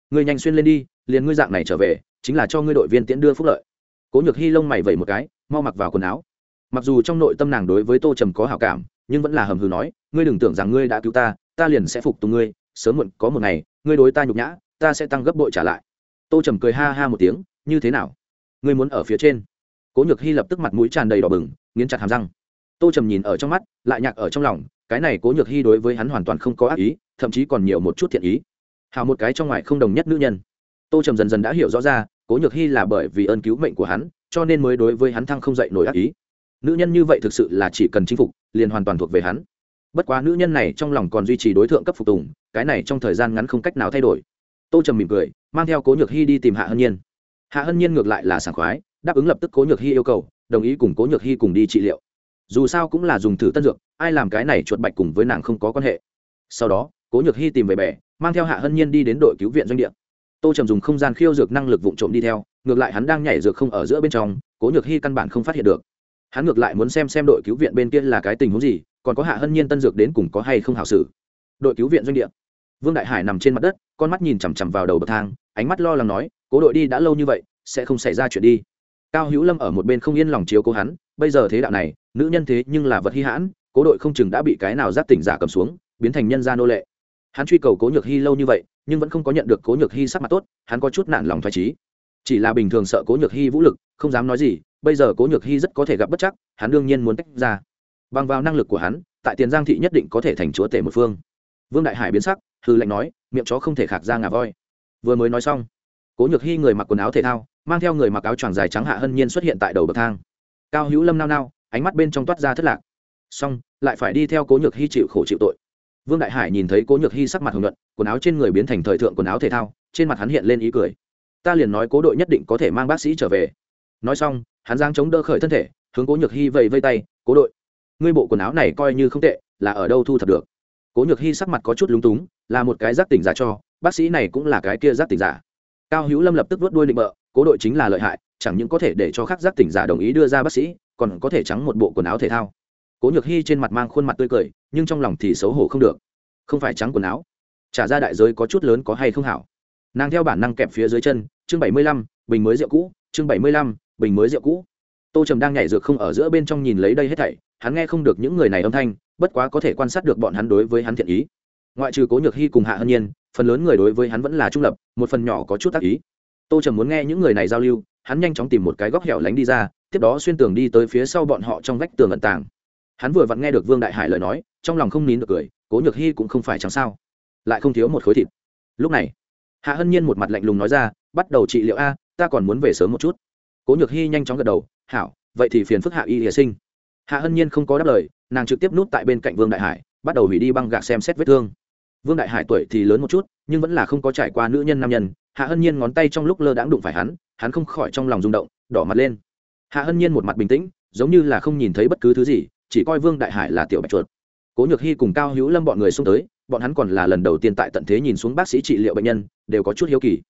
ngươi nhanh xuyên lên đi, liền ngươi dạng này trở về, chính là cho ngươi đội viên tiễn đưa phúc lợi. Cố nhược hy lông mày vẩy một cái, mau mặc vào quần áo. Mặc dù trong nội tâm nàng đối với tô trầm có hảo cảm nhưng vẫn là hầm hừ nói, ngươi đừng tưởng rằng ngươi đã cứu ta ta liền sẽ phục tùng ngươi, sớm muộn có một ngày, ngươi đối ta nhục nhã, ta sẽ tăng gấp bội trả lại. Tô trầm cười ha ha một tiếng, như thế nào? Ngươi muốn ở phía trên? Cố nhược hy lập tức mặt mũi tràn đầy đỏ bừng, nghiến chặt hàm răng. Tô trầm nhìn ở trong mắt, lại nhạc ở trong lòng, cái này cố nhược hy đối với hắn hoàn toàn không có ác ý, thậm chí còn nhiều một chút thiện ý. Hào một cái trong ngoài không đồng nhất nữ nhân. Tô trầm dần dần đã hiểu rõ ra, cố nhược hy là bởi vì ơn cứu mệnh của hắn, cho nên mới đối với hắn thăng không dậy nổi ác ý. Nữ nhân như vậy thực sự là chỉ cần chinh phục liền hoàn toàn thuộc về hắn. Bất quá nữ nhân này trong lòng còn duy trì đối tượng cấp phục tùng, cái này trong thời gian ngắn không cách nào thay đổi. Tô trầm mỉm cười, mang theo cố nhược hy đi tìm hạ hân nhiên. Hạ hân nhiên ngược lại là sảng khoái, đáp ứng lập tức cố nhược hy yêu cầu, đồng ý cùng cố nhược hy cùng đi trị liệu. Dù sao cũng là dùng thử tân dược, ai làm cái này chuột bạch cùng với nàng không có quan hệ. Sau đó, cố nhược hy tìm về bè, mang theo hạ hân nhiên đi đến đội cứu viện doanh địa. Tô trầm dùng không gian khiêu dược năng lực vụ trộm đi theo, ngược lại hắn đang nhảy dược không ở giữa bên trong, cố nhược hy căn bản không phát hiện được hắn ngược lại muốn xem xem đội cứu viện bên kia là cái tình huống gì, còn có hạ hân nhiên tân dược đến cùng có hay không hảo xử. đội cứu viện doanh địa. Vương đại hải nằm trên mặt đất, con mắt nhìn chằm chằm vào đầu bậc thang, ánh mắt lo lắng nói, cố đội đi đã lâu như vậy, sẽ không xảy ra chuyện đi. Cao hữu lâm ở một bên không yên lòng chiếu cố hắn, bây giờ thế đạo này, nữ nhân thế nhưng là vật hy hãn, cố đội không chừng đã bị cái nào giáp tỉnh giả cầm xuống, biến thành nhân gia nô lệ. Hắn truy cầu cố nhược hy lâu như vậy, nhưng vẫn không có nhận được cố nhược hy sắc mặt tốt, hắn có chút nản lòng thoải trí chỉ là bình thường sợ cố nhược hy vũ lực, không dám nói gì bây giờ cố nhược hy rất có thể gặp bất chắc, hắn đương nhiên muốn tách ra. Bằng vào năng lực của hắn, tại tiền giang thị nhất định có thể thành chúa tể một phương. Vương đại hải biến sắc hư lệnh nói, miệng chó không thể khạc ra ngà voi. Vừa mới nói xong, cố nhược hy người mặc quần áo thể thao, mang theo người mặc áo choàng dài trắng hạ hân nhiên xuất hiện tại đầu bậc thang. Cao hữu lâm nao nao, ánh mắt bên trong toát ra thất lạc. Xong, lại phải đi theo cố nhược hy chịu khổ chịu tội. Vương đại hải nhìn thấy cố nhược hy sắc mặt hồng luận quần áo trên người biến thành thời thượng quần áo thể thao, trên mặt hắn hiện lên ý cười. Ta liền nói cố đội nhất định có thể mang bác sĩ trở về. Nói xong hắn giang chống đỡ khởi thân thể, hướng cố nhược hy vẫy vây tay, cố đội, ngươi bộ quần áo này coi như không tệ, là ở đâu thu thập được? Cố nhược hy sắc mặt có chút lúng túng, là một cái giác tỉnh giả cho, bác sĩ này cũng là cái kia giác tỉnh giả. Cao hữu lâm lập tức vớt đuôi định bợ, cố đội chính là lợi hại, chẳng những có thể để cho khác giác tỉnh giả đồng ý đưa ra bác sĩ, còn có thể trắng một bộ quần áo thể thao. Cố nhược hy trên mặt mang khuôn mặt tươi cười, nhưng trong lòng thì xấu hổ không được. Không phải trắng quần áo, trả ra đại giới có chút lớn có hay không hảo? Nàng theo bản năng kẹp phía dưới chân, chương bảy mươi lăm, bình mới rượu cũ, chương bảy mươi lăm bình mới rượu cũ. Tô trầm đang nhảy dược không ở giữa bên trong nhìn lấy đây hết thảy, hắn nghe không được những người này âm thanh, bất quá có thể quan sát được bọn hắn đối với hắn thiện ý. Ngoại trừ cố nhược hy cùng hạ hân nhiên, phần lớn người đối với hắn vẫn là trung lập, một phần nhỏ có chút tác ý. Tô trầm muốn nghe những người này giao lưu, hắn nhanh chóng tìm một cái góc hẻo lánh đi ra, tiếp đó xuyên tường đi tới phía sau bọn họ trong vách tường ẩn tàng. Hắn vừa vặn nghe được vương đại hải lời nói, trong lòng không nín được cười, cố nhược hy cũng không phải chẳng sao. Lại không thiếu một khối thịt. Lúc này, hạ hân nhiên một mặt lạnh lùng nói ra, bắt đầu trị liệu a, ta còn muốn về sớm một chút cố nhược hy nhanh chóng gật đầu, hảo, vậy thì phiền phức hạ y hiệ sinh. Hạ hân nhiên không có đáp lời, nàng trực tiếp nút tại bên cạnh vương đại hải, bắt đầu hủy đi băng gạc xem xét vết thương. Vương đại hải tuổi thì lớn một chút, nhưng vẫn là không có trải qua nữ nhân nam nhân. Hạ hân nhiên ngón tay trong lúc lơ đãng đụng phải hắn hắn không khỏi trong lòng rung động, đỏ mặt lên. Hạ hân nhiên một mặt bình tĩnh, giống như là không nhìn thấy bất cứ thứ gì, chỉ coi vương đại hải là tiểu bạch chuột. Cố nhược hy cùng cao hữu lâm bọn người xông tới, bọn hắn còn là lần đầu tiên tại tận thế nhìn xuống bác sĩ trị liệu bệnh nhân, đều có chút hiếu kỳ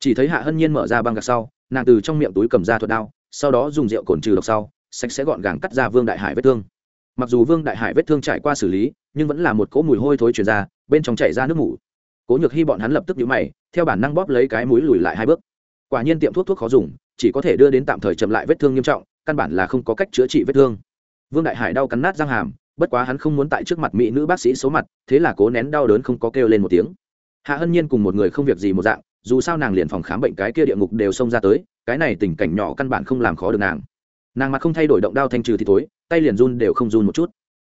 chỉ thấy hạ hân nhiên mở ra băng gạc sau, nàng từ trong miệng túi cầm ra thuật đao, sau đó dùng rượu cồn trừ độc sau, sạch sẽ gọn gàng cắt ra vương đại hải vết thương. Mặc dù vương đại hải vết thương trải qua xử lý, nhưng vẫn là một cỗ mùi hôi thối chuyển ra, bên trong chảy ra nước mủ. Cố nhược hy bọn hắn lập tức nhũ mày, theo bản năng bóp lấy cái mũi lùi lại hai bước. Quả nhiên tiệm thuốc thuốc khó dùng, chỉ có thể đưa đến tạm thời chậm lại vết thương nghiêm trọng, căn bản là không có cách chữa trị vết thương. Vương đại hải đau cắn nát răng hàm, bất quá hắn không muốn tại trước mặt mỹ nữ bác sĩ số mặt, thế là cố nén đau đớn không có kêu lên một tiếng. Hạ hân nhiên cùng một người không việc gì một dạng dù sao nàng liền phòng khám bệnh cái kia địa ngục đều xông ra tới, cái này tình cảnh nhỏ căn bản không làm khó được nàng. Nàng mặt không thay đổi động đao thanh trừ thì tối tay liền run đều không run một chút.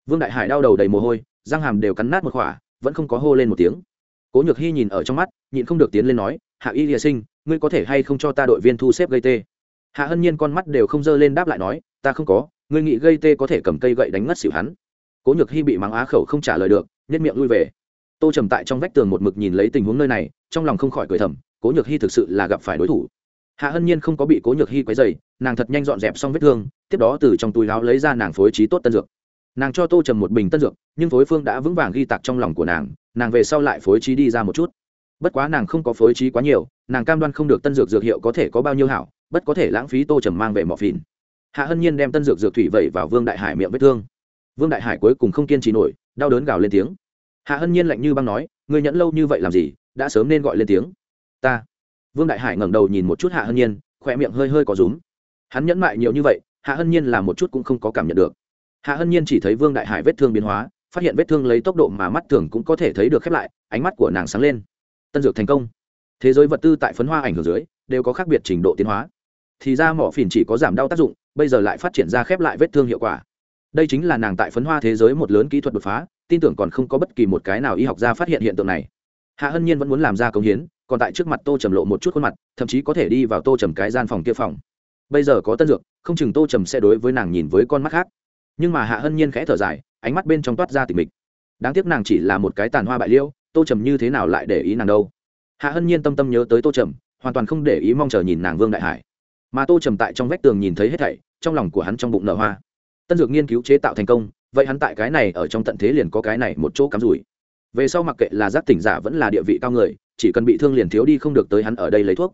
Vương đại hải đau đầu đầy mồ hôi, răng hàm đều cắn nát một khỏa, vẫn không có hô lên một tiếng. Cố nhược hy nhìn ở trong mắt, nhịn không được tiến lên nói, hạ y Lìa sinh, ngươi có thể hay không cho ta đội viên thu xếp gây tê? Hạ hân nhiên con mắt đều không dơ lên đáp lại nói, ta không có, ngươi nghĩ gây tê có thể cầm cây gậy đánh ngất xỉu hắn. Cố nhược hy bị mắng á khẩu không trả lời được, nhất miệng lui về tô trầm tại trong vách tường một mực nhìn lấy tình huống nơi này, trong lòng không khỏi cười thầm, cố nhược hy thực sự là gặp phải đối thủ. Hạ hân nhiên không có bị cố nhược hy quấy dày nàng thật nhanh dọn dẹp xong vết thương, tiếp đó từ trong túi láo lấy ra nàng phối trí tốt tân dược. Nàng cho tô trầm một bình tân dược, nhưng phối phương đã vững vàng ghi tạc trong lòng của nàng nàng về sau lại phối trí đi ra một chút. Bất quá nàng không có phối trí quá nhiều, nàng cam đoan không được tân dược dược hiệu có thể có bao nhiêu hảo, bất có thể lãng phí tô trầm mang về mỏ phìn. Hạ hân nhiên đem tân dược dược thủy vẩy vào vương đại hải miệng vết thương. Vương đại hải cuối cùng không kiên trì nổi, đau đớn gào lên tiếng hạ hân nhiên lạnh như băng nói người nhẫn lâu như vậy làm gì, đã sớm nên gọi lên tiếng. Ta. Vương đại hải ngẩng đầu nhìn một chút hạ hân nhiên, khỏe miệng hơi hơi có rúm. Hắn nhẫn mại nhiều như vậy, hạ hân nhiên là một chút cũng không có cảm nhận được. Hạ hân nhiên chỉ thấy vương đại hải vết thương biến hóa, phát hiện vết thương lấy tốc độ mà mắt thường cũng có thể thấy được khép lại, ánh mắt của nàng sáng lên. Tân dược thành công. Thế giới vật tư tại phấn hoa ảnh hưởng dưới, đều có khác biệt trình độ tiến hóa. Thì ra mỏ phìn chỉ có giảm đau tác dụng, bây giờ lại phát triển ra khép lại vết thương hiệu quả đây chính là nàng tại phấn hoa thế giới một lớn kỹ thuật đột phá, tin tưởng còn không có bất kỳ một cái nào y học gia phát hiện hiện tượng này. Hạ hân nhiên vẫn muốn làm ra công hiến, còn tại trước mặt tô trầm lộ một chút khuôn mặt, thậm chí có thể đi vào tô trầm cái gian phòng kia phòng. Bây giờ có tân dược, không chừng tô trầm sẽ đối với nàng nhìn với con mắt khác. Nhưng mà hạ hân nhiên khẽ thở dài, ánh mắt bên trong toát ra tịch mịch. Đáng tiếc nàng chỉ là một cái tàn hoa bại liêu, tô trầm như thế nào lại để ý nàng đâu? Hạ hân nhiên tâm tâm nhớ tới tô trầm, hoàn toàn không để ý mong chờ nhìn nàng vương đại hải. Mà tô trầm tại trong vách tường nhìn thấy hết thảy, trong lòng của hắn trong bụng nở hoa tân dược nghiên cứu chế tạo thành công, vậy hắn tại cái này ở trong tận thế liền có cái này một chỗ cắm rủi. Về sau mặc kệ là giác tỉnh giả vẫn là địa vị cao người, chỉ cần bị thương liền thiếu đi không được tới hắn ở đây lấy thuốc.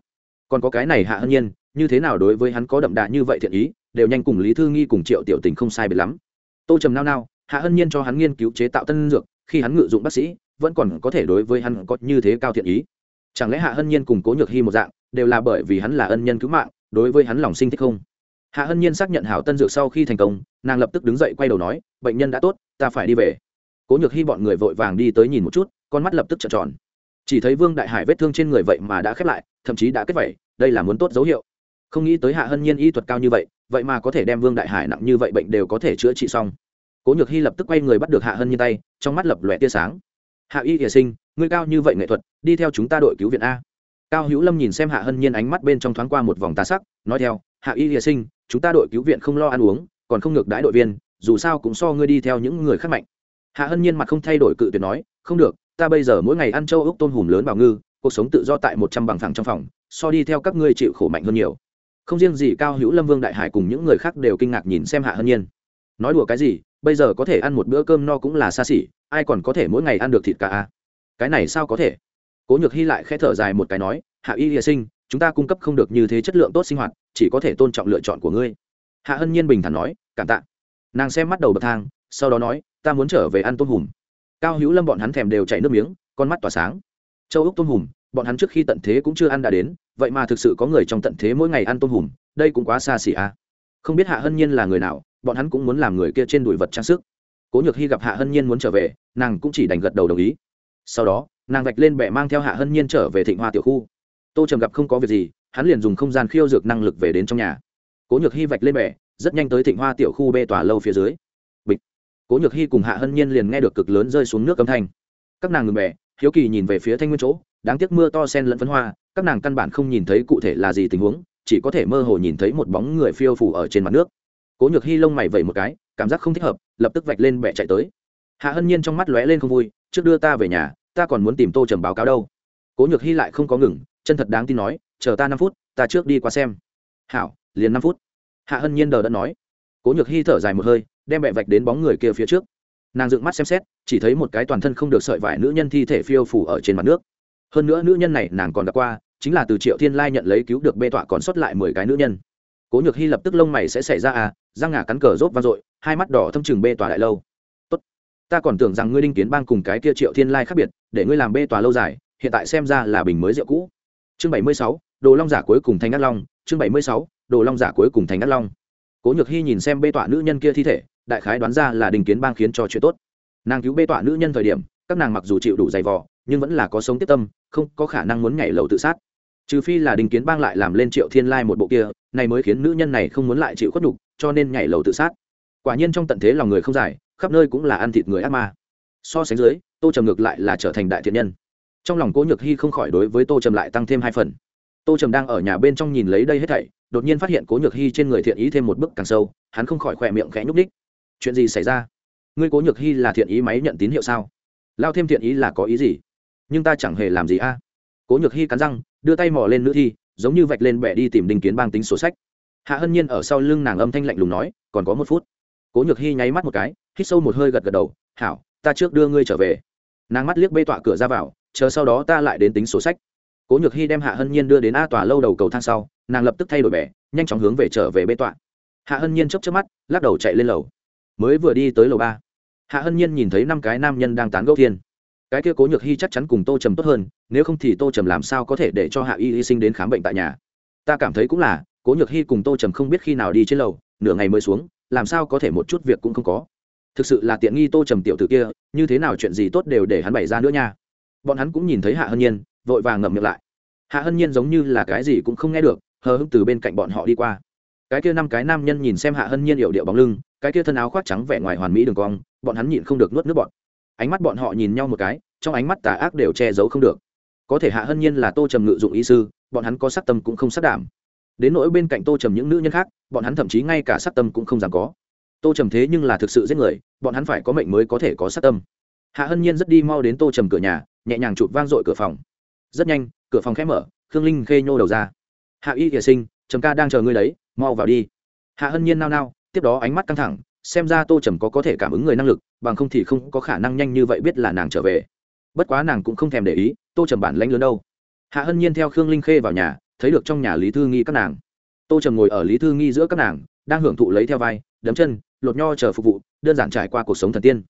Còn có cái này hạ hân nhiên, như thế nào đối với hắn có đậm đà như vậy thiện ý, đều nhanh cùng lý thư nghi cùng triệu tiểu tình không sai biệt lắm. Tô trầm nao nao, hạ hân nhiên cho hắn nghiên cứu chế tạo tân dược, khi hắn ngự dụng bác sĩ, vẫn còn có thể đối với hắn có như thế cao thiện ý. Chẳng lẽ hạ hân nhiên cùng cố nhược hy một dạng, đều là bởi vì hắn là ân nhân cứu mạng, đối với hắn lòng sinh thích không? Hạ hân nhiên xác nhận hảo tân dược sau khi thành công, nàng lập tức đứng dậy quay đầu nói, bệnh nhân đã tốt, ta phải đi về. Cố nhược hy bọn người vội vàng đi tới nhìn một chút, con mắt lập tức trợn tròn. Chỉ thấy vương đại hải vết thương trên người vậy mà đã khép lại, thậm chí đã kết vẩy đây là muốn tốt dấu hiệu. Không nghĩ tới hạ hân nhiên y thuật cao như vậy vậy mà có thể đem vương đại hải nặng như vậy bệnh đều có thể chữa trị xong. Cố nhược hy lập tức quay người bắt được hạ hân nhiên tay, trong mắt lập lòe tia sáng. Hạ y hiệ sinh, ngươi cao như vậy nghệ thuật, đi theo chúng ta đội cứu viện a. Cao hữu lâm nhìn xem hạ hân nhiên ánh mắt bên trong thoáng qua một vòng tà sắc, nói theo, hạ y hiệ sinh chúng ta đội cứu viện không lo ăn uống, còn không ngược đãi đội viên, dù sao cũng so ngươi đi theo những người khác mạnh. Hạ hân nhiên mặt không thay đổi cự tuyệt nói, không được, ta bây giờ mỗi ngày ăn châu ốc tôm hùm lớn bào ngư, cuộc sống tự do tại một trăm bằng phẳng trong phòng, so đi theo các ngươi chịu khổ mạnh hơn nhiều. Không riêng gì cao hữu lâm, vương đại hải cùng những người khác đều kinh ngạc nhìn xem hạ hân nhiên. Nói đùa cái gì, bây giờ có thể ăn một bữa cơm no cũng là xa xỉ, ai còn có thể mỗi ngày ăn được thịt cả a? Cái này sao có thể? Cố nhược hy lại khẽ thở dài một cái nói, hạ y hiệ sinh, chúng ta cung cấp không được như thế chất lượng tốt sinh hoạt chỉ có thể tôn trọng lựa chọn của ngươi. Hạ hân nhiên bình thản nói, cảm tạ. Nàng xem mắt đầu bậc thang, sau đó nói, ta muốn trở về ăn tôm hùm. Cao hữu lâm bọn hắn thèm đều chảy nước miếng, con mắt tỏa sáng. Châu úc tôm hùm, bọn hắn trước khi tận thế cũng chưa ăn đã đến, vậy mà thực sự có người trong tận thế mỗi ngày ăn tôm hùm, đây cũng quá xa xỉ à. không biết hạ hân nhiên là người nào, bọn hắn cũng muốn làm người kia trên đùi vật trang sức. Cố nhược hy gặp hạ hân nhiên muốn trở về, nàng cũng chỉ đành gật đầu đồng ý. Sau đó, nàng vạch lên bệ mang theo hạ hân nhiên trở về thịnh hoa tiểu khu. Tô trầm gặp không có việc gì hắn liền dùng không gian khiêu dược năng lực về đến trong nhà. Cố nhược hy vạch lên bệ rất nhanh tới thịnh hoa tiểu khu bê tòa lâu phía dưới. Bịch. Cố nhược hy cùng hạ hân nhiên liền nghe được cực lớn rơi xuống nước âm thanh. Các nàng ngừng bè, hiếu kỳ nhìn về phía thanh nguyên chỗ, đáng tiếc mưa to sen lẫn phấn hoa, các nàng căn bản không nhìn thấy cụ thể là gì tình huống, chỉ có thể mơ hồ nhìn thấy một bóng người phiêu phủ ở trên mặt nước. Cố nhược hy lông mày vẩy một cái, cảm giác không thích hợp, lập tức vạch lên bẹ chạy tới. Hạ hân nhiên trong mắt lóe lên không vui, trước đưa ta về nhà, ta còn muốn tìm tô trầm báo cáo đâu. Cố nhược hy lại không có ngừng, chân thật đáng tin nói chờ ta năm phút, ta trước đi qua xem. Hảo, liền năm phút. Hạ hân nhiên đờ đã nói. Cố nhược hy thở dài một hơi, đem bẹ vạch đến bóng người kia phía trước. Nàng dựng mắt xem xét, chỉ thấy một cái toàn thân không được sợi vải nữ nhân thi thể phiêu phủ ở trên mặt nước. Hơn nữa nữ nhân này nàng còn gặp qua, chính là từ triệu thiên lai nhận lấy cứu được bê tọa còn sót lại mười cái nữ nhân. Cố nhược hy lập tức lông mày sẽ xảy ra à răng ngà cắn cờ rốt vang dội, hai mắt đỏ thâm trừng bê tòa đại lâu. Tốt, ta còn tưởng rằng ngươi đinh kiến bang cùng cái kia triệu thiên lai khác biệt, để ngươi làm bê tòa lâu dài, hiện tại xem ra là bình mới rượu cũ. Chương bảy mươi sáu đồ long giả cuối cùng thành ngắt long, chương bảy mươi sáu, đồ long giả cuối cùng thành ngắt long. Cố nhược hy nhìn xem bê tọa nữ nhân kia thi thể, đại khái đoán ra là đình kiến bang khiến cho chuyện tốt. Nàng cứu bê tọa nữ nhân thời điểm, các nàng mặc dù chịu đủ dày vò, nhưng vẫn là có sống tiếp tâm, không có khả năng muốn nhảy lầu tự sát. Trừ phi là đình kiến bang lại làm lên triệu thiên lai một bộ kia, này mới khiến nữ nhân này không muốn lại chịu khuất nhục, cho nên nhảy lầu tự sát. Quả nhiên trong tận thế lòng người không dài khắp nơi cũng là ăn thịt người ác ma. So sánh dưới, tô trầm ngược lại là trở thành đại thiện nhân. Trong lòng cố nhược hy không khỏi đối với tô trầm lại tăng thêm hai phần tô trầm đang ở nhà bên trong nhìn lấy đây hết thảy, đột nhiên phát hiện cố nhược hy trên người thiện ý thêm một bước càng sâu, hắn không khỏi khỏe miệng khẽ nhúc đích chuyện gì xảy ra? Ngươi cố nhược hy là thiện ý máy nhận tín hiệu sao? Lao thêm thiện ý là có ý gì? Nhưng ta chẳng hề làm gì a. À? Cố nhược hy cắn răng, đưa tay mò lên nữ thi, giống như vạch lên bẻ đi tìm đinh kiến bang tính sổ sách. Hạ hân nhiên ở sau lưng nàng âm thanh lạnh lùng nói, còn có một phút. Cố nhược hy nháy mắt một cái, hít sâu một hơi gật gật đầu, hảo, ta trước đưa ngươi trở về. Nàng mắt liếc bê tọa cửa ra vào, chờ sau đó ta lại đến tính sổ sách cố nhược hy đem hạ hân nhiên đưa đến a tòa lâu đầu cầu thang sau, nàng lập tức thay đổi bẻ, nhanh chóng hướng về trở về bê tọa. Hạ hân nhiên chấp chấp mắt, lắc đầu chạy lên lầu. Mới vừa đi tới lầu ba, hạ hân nhiên nhìn thấy năm cái nam nhân đang tán gẫu thiên. Cái kia cố nhược hy chắc chắn cùng tô trầm tốt hơn, nếu không thì tô trầm làm sao có thể để cho hạ y hy sinh đến khám bệnh tại nhà? Ta cảm thấy cũng là, cố nhược hy cùng tô trầm không biết khi nào đi trên lầu, nửa ngày mới xuống, làm sao có thể một chút việc cũng không có. Thực sự là tiện nghi tô trầm tiểu t ử kia, như thế nào chuyện gì tốt đều để hắn bày ra nữa nha. Bọn hắn cũng nhìn thấy hạ hân nhiên vội vàng ngậm miệng lại. Hạ hân nhiên giống như là cái gì cũng không nghe được, hờ hững từ bên cạnh bọn họ đi qua. Cái kia năm cái nam nhân nhìn xem hạ hân nhiên hiệu điệu bóng lưng, cái kia thân áo khoác trắng vẻ ngoài hoàn mỹ đường cong, bọn hắn nhịn không được nuốt nước bọn ánh mắt bọn họ nhìn nhau một cái, trong ánh mắt tà ác đều che giấu không được. Có thể hạ hân nhiên là tô trầm ngự dụng ý sư, bọn hắn có sắc tâm cũng không sắc đảm. Đến nỗi bên cạnh tô trầm những nữ nhân khác, bọn hắn thậm chí ngay cả sắc tâm cũng không dám có. Tô trầm thế nhưng là thực sự giết người, bọn hắn phải có mệnh mới có thể có sắc tâm. Hạ hân nhiên rất đi mau đến tô trầm cửa nhà, nhẹ nhàng chụp vang dội cửa phòng rất nhanh, cửa phòng khẽ mở, khương linh khê nhô đầu ra. Hạ y hiệ sinh, trầm ca đang chờ ngươi đấy, mau vào đi. Hạ hân nhiên nao nao, tiếp đó ánh mắt căng thẳng, xem ra tô trầm có có thể cảm ứng người năng lực, bằng không thì không có khả năng nhanh như vậy biết là nàng trở về. Bất quá nàng cũng không thèm để ý, tô trầm bản lãnh lớn đâu. Hạ hân nhiên theo khương linh khê vào nhà, thấy được trong nhà lý thư nghi các nàng. Tô trầm ngồi ở lý thư nghi giữa các nàng, đang hưởng thụ lấy theo vai, đấm chân, lột nho chờ phục vụ, đơn giản trải qua cuộc sống thần tiên.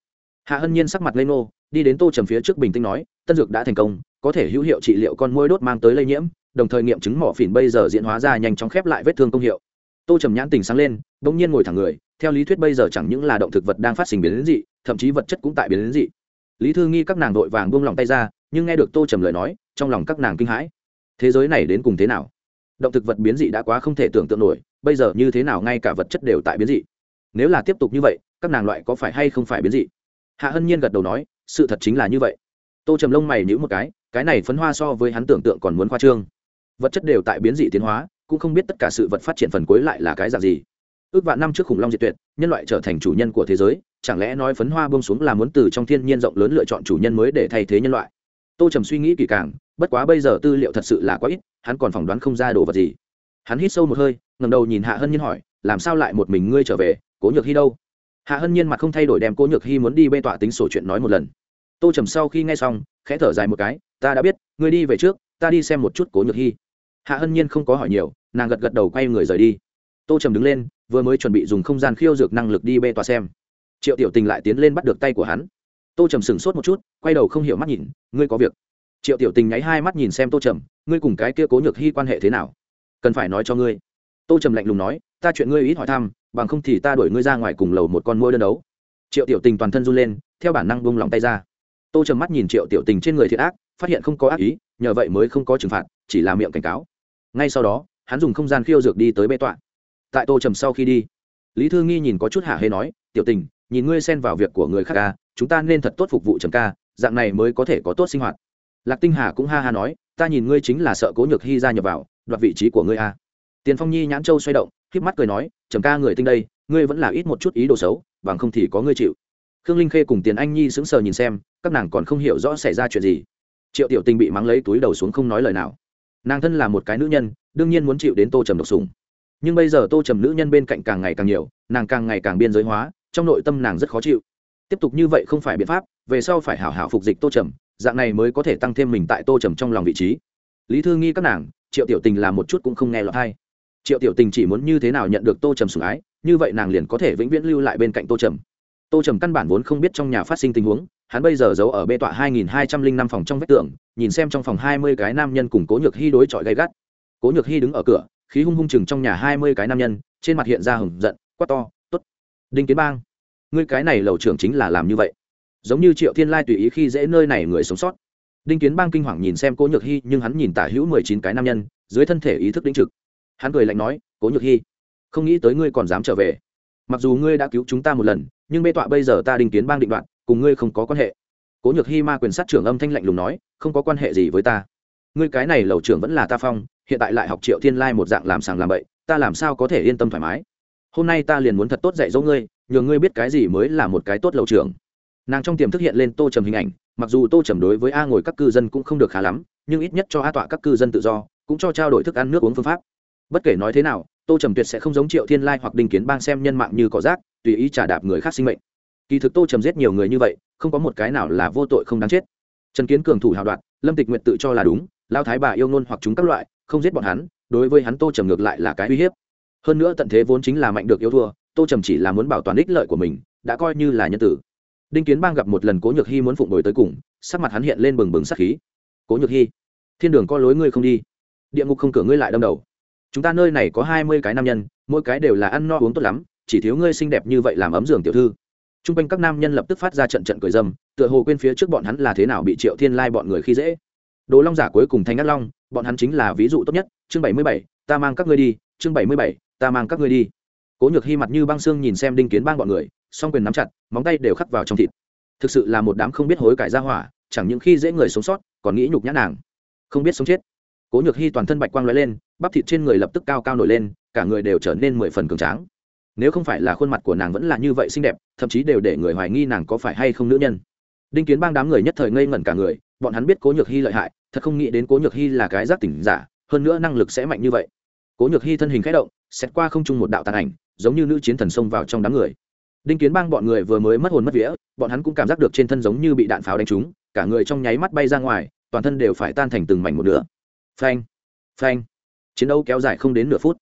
Hạ hân nhiên sắc mặt lê nô đi đến tô trầm phía trước bình tĩnh nói, tân dược đã thành công có thể hữu hiệu trị liệu con môi đốt mang tới lây nhiễm, đồng thời nghiệm chứng mỏ phỉn bây giờ diễn hóa ra nhanh chóng khép lại vết thương công hiệu. Tô trầm nhãn tình sáng lên đ ỗ n g nhiên ngồi thẳng người, theo lý thuyết bây giờ chẳng những là động thực vật đang phát sinh biến đến dị, thậm chí vật chất cũng tại biến đến dị. Lý thư nghi các nàng vội vàng buông lòng tay ra, nhưng nghe được tô trầm lời nói, trong lòng các nàng kinh hãi. Thế giới này đến cùng thế nào? Động thực vật biến dị đã quá không thể tưởng tượng nổi, bây giờ như thế nào ngay cả vật chất đều tại biến dị? Nếu là tiếp tục như vậy, các nàng loại có phải hay không phải biến dị? Hạ hân nhiên gật đầu nói, sự thật chính là như vậy. Tô trầm lông mày nhữ một cái cái này phấn hoa so với hắn tưởng tượng còn muốn khoa trương. Vật chất đều tại biến dị tiến hóa, cũng không biết tất cả sự vật phát triển phần cuối lại là cái dạng gì. Ước vạn năm trước khủng long diệt tuyệt, nhân loại trở thành chủ nhân của thế giới, chẳng lẽ nói phấn hoa bông xuống là muốn từ trong thiên nhiên rộng lớn lựa chọn chủ nhân mới để thay thế nhân loại? Tô trầm suy nghĩ kỳ càng, bất quá bây giờ tư liệu thật sự là quá ít, hắn còn phỏng đoán không ra đồ vật gì. Hắn hít sâu một hơi ngầm đầu nhìn hạ hân nhiên hỏi, làm sao lại một mình ngươi trở về? Cố nhược hy đâu? Hạ hân nhiên mặt không thay đổi đem cố nhược hy muốn đi bê tọa tính sổ chuyện nói một lần. Tô trầm sau khi nghe xong, khẽ thở dài một cái ta đã biết, ngươi đi về trước, ta đi xem một chút cố nhược hy hạ hân nhiên không có hỏi nhiều, nàng gật gật đầu quay người rời đi. Tô trầm đứng lên, vừa mới chuẩn bị dùng không gian khiêu dược năng lực đi bê tòa xem. Triệu tiểu tình lại tiến lên bắt được tay của hắn. Tô trầm sửng sốt một chút, quay đầu không hiểu mắt nhìn, ngươi có việc. Triệu tiểu tình nháy hai mắt nhìn xem tô trầm, ngươi cùng cái kia cố nhược hy quan hệ thế nào? Cần phải nói cho ngươi. Tô trầm lạnh lùng nói, ta chuyện ngươi ít hỏi thăm, bằng không thì ta đuổi ngươi ra ngoài cùng lầu một con môi đơn đấu. Triệu tiểu tình toàn thân run lên, theo bản năng bông lòng tay ra. Tô trầm mắt nhìn triệu tiểu tình trên người thiệt ác phát hiện không có ác ý, nhờ vậy mới không có trừng phạt, chỉ là miệng cảnh cáo. Ngay sau đó, hắn dùng không gian khiêu dược đi tới bê tọa. Tại tô trầm sau khi đi, lý thư nghi nhìn có chút hạ hê nói, tiểu tình, nhìn ngươi xen vào việc của người khác ca chúng ta nên thật tốt phục vụ trầm ca, dạng này mới có thể có tốt sinh hoạt. Lạc tinh hà cũng ha ha nói, ta nhìn ngươi chính là sợ cố nhược hy ra nhập vào, đoạt vị trí của ngươi a tiền phong nhi nhãn châu xoay động k mắt cười nói, trầm ca người tinh đây, ngươi vẫn là ít một chút ý đồ xấu, bằng không thì có ngươi chịu. Khương linh khê cùng tiền anh nhi sững sờ nhìn xem, các nàng còn không hiểu rõ xảy ra chuyện gì triệu tiểu tình bị mắng lấy túi đầu xuống không nói lời nào. Nàng thân là một cái nữ nhân, đương nhiên muốn chịu đến tô trầm độc sùng nhưng bây giờ tô trầm nữ nhân bên cạnh càng ngày càng nhiều, nàng càng ngày càng biên giới hóa, trong nội tâm nàng rất khó chịu. Tiếp tục như vậy không phải biện pháp, về sau phải hảo hảo phục dịch tô trầm, dạng này mới có thể tăng thêm mình tại tô trầm trong lòng vị trí. Lý thư nghi các nàng, triệu tiểu tình làm một chút cũng không nghe lọt hay triệu tiểu tình chỉ muốn như thế nào nhận được tô trầm sủng ái, như vậy nàng liền có thể vĩnh viễn lưu lại bên cạnh tô trầm. Tô trầm căn bản vốn không biết trong nhà phát sinh tình huống hắn bây giờ giấu ở bê tọa hai nghìn hai trăm linh năm phòng trong vách tường, nhìn xem trong phòng hai mươi cái nam nhân cùng cố nhược hy đối chọi gay gắt. Cố nhược hy đứng ở cửa, khí hung hung chừng trong nhà hai mươi cái nam nhân, trên mặt hiện ra hừng giận, quát to, tốt. đinh kiến bang, ngươi cái này lầu trưởng chính là làm như vậy. Giống như triệu thiên lai tùy ý khi dễ nơi này người sống sót. Đinh kiến bang kinh hoàng nhìn xem cố nhược hy nhưng hắn nhìn tả hữu mười chín cái nam nhân, dưới thân thể ý thức đĩnh trực. Hắn cười lạnh nói, cố nhược hy không nghĩ tới ngươi còn dám trở về. Mặc dù ngươi đã cứu chúng ta một lần, nhưng bê tọa bây giờ ta đinh kiến bang định đoạn cùng ngươi không có quan hệ. Cố nhược hy ma quyền sát trưởng âm thanh lạnh lùng nói, không có quan hệ gì với ta. Ngươi cái này lầu trưởng vẫn là ta phong, hiện tại lại học triệu thiên lai một dạng làm sàng làm bậy, ta làm sao có thể yên tâm thoải mái? Hôm nay ta liền muốn thật tốt dạy dỗ ngươi, nhờ ngươi biết cái gì mới là một cái tốt lầu trưởng. Nàng trong tiềm thức hiện lên tô trầm hình ảnh, mặc dù tô trầm đối với a ngồi các cư dân cũng không được khá lắm, nhưng ít nhất cho a tọa các cư dân tự do, cũng cho trao đổi thức ăn nước uống phương pháp. Bất kể nói thế nào, tô trầm tuyệt sẽ không giống triệu thiên lai hoặc đình kiến bang xem nhân mạng như cỏ rác, tùy ý trả đạp người khác sinh mệnh kỳ thực tô trầm giết nhiều người như vậy, không có một cái nào là vô tội không đáng chết. Trần kiến cường thủ hào đoạn lâm tịch nguyện tự cho là đúng lao thái bà yêu ngôn hoặc chúng các loại, không giết bọn hắn, đối với hắn tô trầm ngược lại là cái uy hiếp. Hơn nữa tận thế vốn chính là mạnh được yêu thua, tô trầm chỉ là muốn bảo toàn ích lợi của mình, đã coi như là nhân tử. Đinh kiến bang gặp một lần cố nhược hy muốn phụng đổi tới cùng, sắc mặt hắn hiện lên bừng bừng sắc khí. Cố nhược hy, thiên đường có lối ngươi không đi. Địa ngục không cửa ngươi lại đâm đầu. Chúng ta nơi này có hai mươi cái nam nhân, mỗi cái đều là ăn no uống tốt lắm, chỉ thiếu ngươi xinh đẹp như vậy làm ấm giường tiểu thư t r u n g quanh các nam nhân lập tức phát ra trận trận cười dâm, tựa hồ quên phía trước bọn hắn là thế nào bị triệu thiên lai bọn người khi dễ. Đồ long giả cuối cùng thanh ngắt long, bọn hắn chính là ví dụ tốt nhất, chương bảy mươi bảy, ta mang các ngươi đi, chương bảy mươi bảy, ta mang các ngươi đi. Cố nhược hy mặt như băng xương nhìn xem đinh kiến bang bọn người, song quyền nắm chặt, móng tay đều khắc vào trong thịt. Thực sự là một đám không biết hối cải ra hỏa, chẳng những khi dễ người sống sót, còn nghĩ nhục nhã nàng. Không biết sống chết. Cố nhược hy toàn thân bạch quang lóe lên, bắp thịt trên người lập tức cao cao nổi lên, cả người đều trở nên mười phần cường tráng nếu không phải là khuôn mặt của nàng vẫn là như vậy xinh đẹp, thậm chí đều để người hoài nghi nàng có phải hay không nữ nhân. Đinh kiến bang đám người nhất thời ngây ngẩn cả người, bọn hắn biết cố nhược hy lợi hại, thật không nghĩ đến cố nhược hy là cái giác tỉnh giả, hơn nữa năng lực sẽ mạnh như vậy. Cố nhược hy thân hình k h ẽ động, xét qua không chung một đạo tàn ảnh, giống như nữ chiến thần xông vào trong đám người. Đinh kiến bang bọn người vừa mới mất hồn mất vía, bọn hắn cũng cảm giác được trên thân giống như bị đạn pháo đánh trúng, cả người trong nháy mắt bay ra ngoài, toàn thân đều phải tan thành từng mảnh một nửa. Phanh! Phanh! Chiến đấu kéo dài không đến nửa phút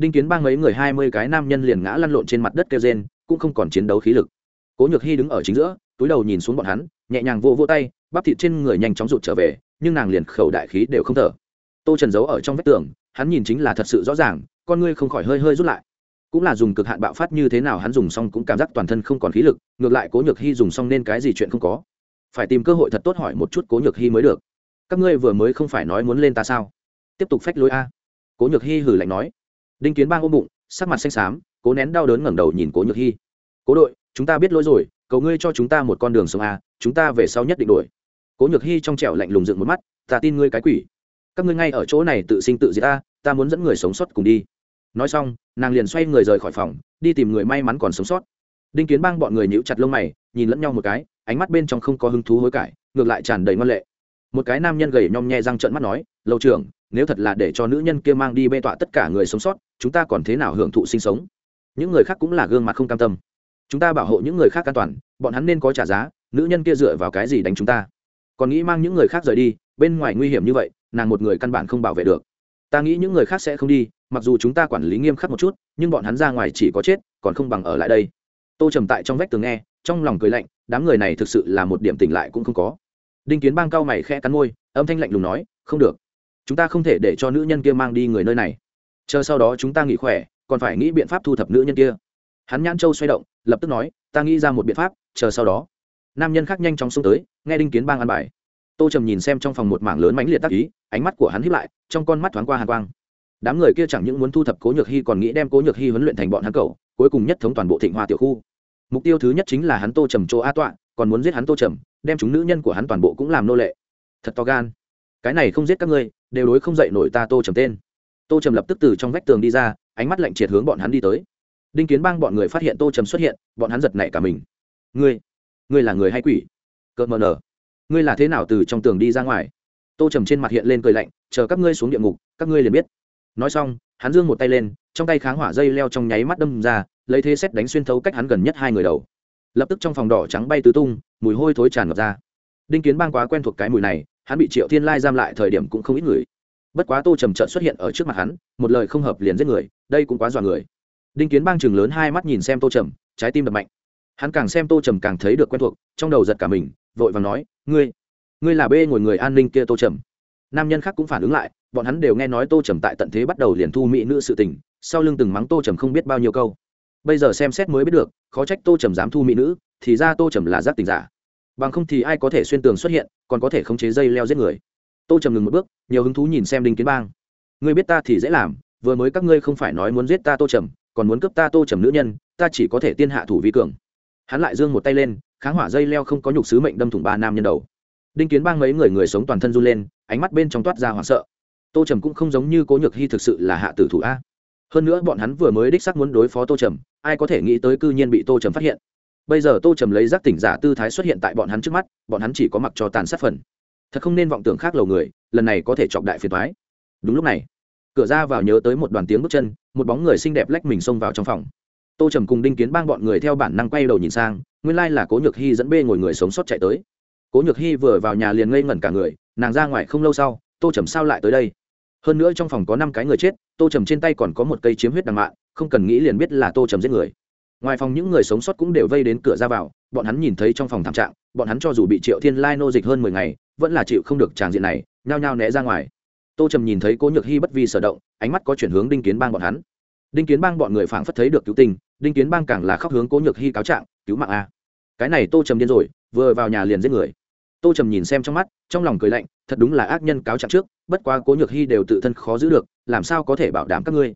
đinh kiến bang mấy người hai mươi cái nam nhân liền ngã lăn lộn trên mặt đất kêu rên, cũng không còn chiến đấu khí lực. Cố nhược hy đứng ở chính giữa, túi đầu nhìn xuống bọn hắn, nhẹ nhàng vô vô tay, bắp thịt trên người nhanh chóng rụt trở về, nhưng nàng liền khẩu đại khí đều không thở. Tô trần giấu ở trong vách tường, hắn nhìn chính là thật sự rõ ràng, con ngươi không khỏi hơi hơi rút lại. Cũng là dùng cực hạn bạo phát như thế nào hắn dùng xong cũng cảm giác toàn thân không còn khí lực, ngược lại cố nhược hy dùng xong nên cái gì chuyện không có. Phải tìm cơ hội thật tốt hỏi một chút cố nhược hy mới được. Các ngươi vừa mới không phải nói muốn lên ta sao? Tiếp tục phách lối a. Cố nhược hy hử lạnh nói đinh kiến bang ôm bụng, sắc mặt xanh xám, cố nén đau đớn ngẩng đầu nhìn cố nhược hy cố đội, chúng ta biết lỗi rồi, cầu ngươi cho chúng ta một con đường sống a chúng ta về sau nhất định đuổi. Cố nhược hy trong trẻo lạnh lùng dựng một mắt, ta tin ngươi cái quỷ. Các ngươi ngay ở chỗ này tự sinh tự diệt ta ta muốn dẫn người sống sót cùng đi. Nói xong, nàng liền xoay người rời khỏi phòng, đi tìm người may mắn còn sống sót. Đinh kiến bang bọn người nhíu chặt lông mày, nhìn lẫn nhau một cái, ánh mắt bên trong không có hứng thú hối cải, ngược lại tràn đầy ngoan lệ. Một cái nam nhân gầy nhom nhe răng trợn mắt nói lâu trưởng, nếu thật là để cho nữ nhân kia mang đi bê tọa tất cả người sống sót, chúng ta còn thế nào hưởng thụ sinh sống? Những người khác cũng là gương mặt không cam tâm. Chúng ta bảo hộ những người khác an toàn, bọn hắn nên có trả giá, nữ nhân kia dựa vào cái gì đánh chúng ta? Còn nghĩ mang những người khác rời đi, bên ngoài nguy hiểm như vậy, nàng một người căn bản không bảo vệ được. Ta nghĩ những người khác sẽ không đi, mặc dù chúng ta quản lý nghiêm khắc một chút, nhưng bọn hắn ra ngoài chỉ có chết, còn không bằng ở lại đây. Tô trầm tại trong vách tường nghe, trong lòng cười lạnh, đám người này thực sự là một điểm tỉnh lại cũng không có. Đinh kiến bang cao mày khẽ cắn môi, âm thanh lạnh lùng nói, không được chúng ta không thể để cho nữ nhân kia mang đi người nơi này. Chờ sau đó chúng ta nghỉ khỏe, còn phải nghĩ biện pháp thu thập nữ nhân kia. Hắn nhãn châu xoay động, lập tức nói, ta nghĩ ra một biện pháp, chờ sau đó. Nam nhân khác nhanh chóng xông tới, nghe đinh kiến bang ăn bài. Tô trầm nhìn xem trong phòng một mảng lớn mãnh liệt tác ý, ánh mắt của hắn hiếp lại, trong con mắt thoáng qua hàn quang. Đám người kia chẳng những muốn thu thập cố nhược hy còn nghĩ đem cố nhược hy huấn luyện thành bọn hắn cầu cuối cùng nhất thống toàn bộ thịnh hoa tiểu khu. Mục tiêu thứ nhất chính là hắn tô trầm chỗ a tọa còn muốn giết hắn tô trầm, đem chúng nữ nhân của hắn toàn bộ cũng làm nô lệ. Thật to gan cái này không giết các ngươi, đều đối không dậy nổi ta tô trầm tên. Tô trầm lập tức từ trong vách tường đi ra, ánh mắt lạnh triệt hướng bọn hắn đi tới. Đinh kiến bang bọn người phát hiện tô trầm xuất hiện, bọn hắn giật nảy cả mình. Ngươi ngươi là người hay quỷ? Cợt mờ nở. Ngươi là thế nào từ trong tường đi ra ngoài? Tô trầm trên mặt hiện lên cười lạnh, chờ các ngươi xuống địa ngục, các ngươi liền biết. Nói xong, hắn giương một tay lên, trong tay kháng hỏa dây leo trong nháy mắt đâm ra, lấy thế xét đánh xuyên thấu cách hắn gần nhất hai người đầu. Lập tức trong phòng đỏ trắng bay tứ tung, mùi hôi thối tràn ngập ra. Đinh kiến bang quá quen thuộc cái mùi này hắn bị triệu thiên lai giam lại thời điểm cũng không ít người. Bất quá tô trầm trợn xuất hiện ở trước mặt hắn, một lời không hợp liền giết người, đây cũng quá dọa người. Đinh kiến bang chừng lớn hai mắt nhìn xem tô trầm, trái tim đập mạnh. Hắn càng xem tô trầm càng thấy được quen thuộc, trong đầu giật cả mình, vội và nói, ngươi ngươi là bê ngồi người an ninh kia tô trầm. Nam nhân khác cũng phản ứng lại, bọn hắn đều nghe nói tô trầm tại tận thế bắt đầu liền thu mỹ nữ sự tình, sau lưng từng mắng tô trầm không biết bao nhiêu câu. Bây giờ xem xét mới biết được, khó trách tô trầm dám thu mỹ nữ, thì ra tô trầm là giác tình giả bằng không thì ai có thể xuyên tường xuất hiện, còn có thể khống chế dây leo giết người. Tô trầm ngừng một bước, nhiều hứng thú nhìn xem đinh kiến bang. Ngươi biết ta thì dễ làm, vừa mới các ngươi không phải nói muốn giết ta tô trầm, còn muốn cướp ta tô trầm nữ nhân, ta chỉ có thể tiên hạ thủ vi cường. Hắn lại giương một tay lên, kháng hỏa dây leo không có nhục sứ mệnh đâm thủng ba nam nhân đầu. Đinh kiến bang mấy người người sống toàn thân run lên, ánh mắt bên trong toát ra hoảng sợ. Tô trầm cũng không giống như cố nhược hy thực sự là hạ tử thủ a. Hơn nữa bọn hắn vừa mới đích sắc muốn đối phó tô trầm, ai có thể nghĩ tới cư nhiên bị tô trầm phát hiện bây giờ tô trầm lấy giác tỉnh giả tư thái xuất hiện tại bọn hắn trước mắt, bọn hắn chỉ có mặc cho tàn sát phần. Thật không nên vọng tưởng khác lầu người, lần này có thể chọc đại phiền thoái đúng lúc này, cửa ra vào nhớ tới một đoàn tiếng bước chân, một bóng người xinh đẹp lách mình xông vào trong phòng. Tô trầm cùng đinh kiến bang bọn người theo bản năng quay đầu nhìn sang, nguyên lai là cố nhược hy dẫn bê ngồi người sống sót chạy tới. Cố nhược hy vừa vào nhà liền ngây ngẩn cả người, nàng ra ngoài không lâu sau, tô trầm sao lại tới đây? Hơn nữa trong phòng có năm cái người chết, tô trầm trên tay còn có một cây chiếm huyết đằng mạ không cần nghĩ liền biết là tô trầm giết người ngoài phòng những người sống sót cũng đều vây đến cửa ra vào, bọn hắn nhìn thấy trong phòng thảm trạng, bọn hắn cho dù bị triệu thiên lai nô dịch hơn mười ngày, vẫn là chịu không được tràng diện này, nhao nhao né ra ngoài. Tô trầm nhìn thấy cố nhược hy bất vi sở động, ánh mắt có chuyển hướng đinh kiến bang bọn hắn. Đinh kiến bang bọn người phảng phất thấy được cứu tình đinh kiến bang càng là khóc hướng cố nhược hy cáo trạng, cứu mạng a! Cái này tô trầm điên rồi, vừa vào nhà liền giết người. Tô trầm nhìn xem trong mắt, trong lòng cười lạnh, thật đúng là ác nhân cáo trạng trước, bất quá cố nhược hy đều tự thân khó giữ được, làm sao có thể bảo đảm các ngươi?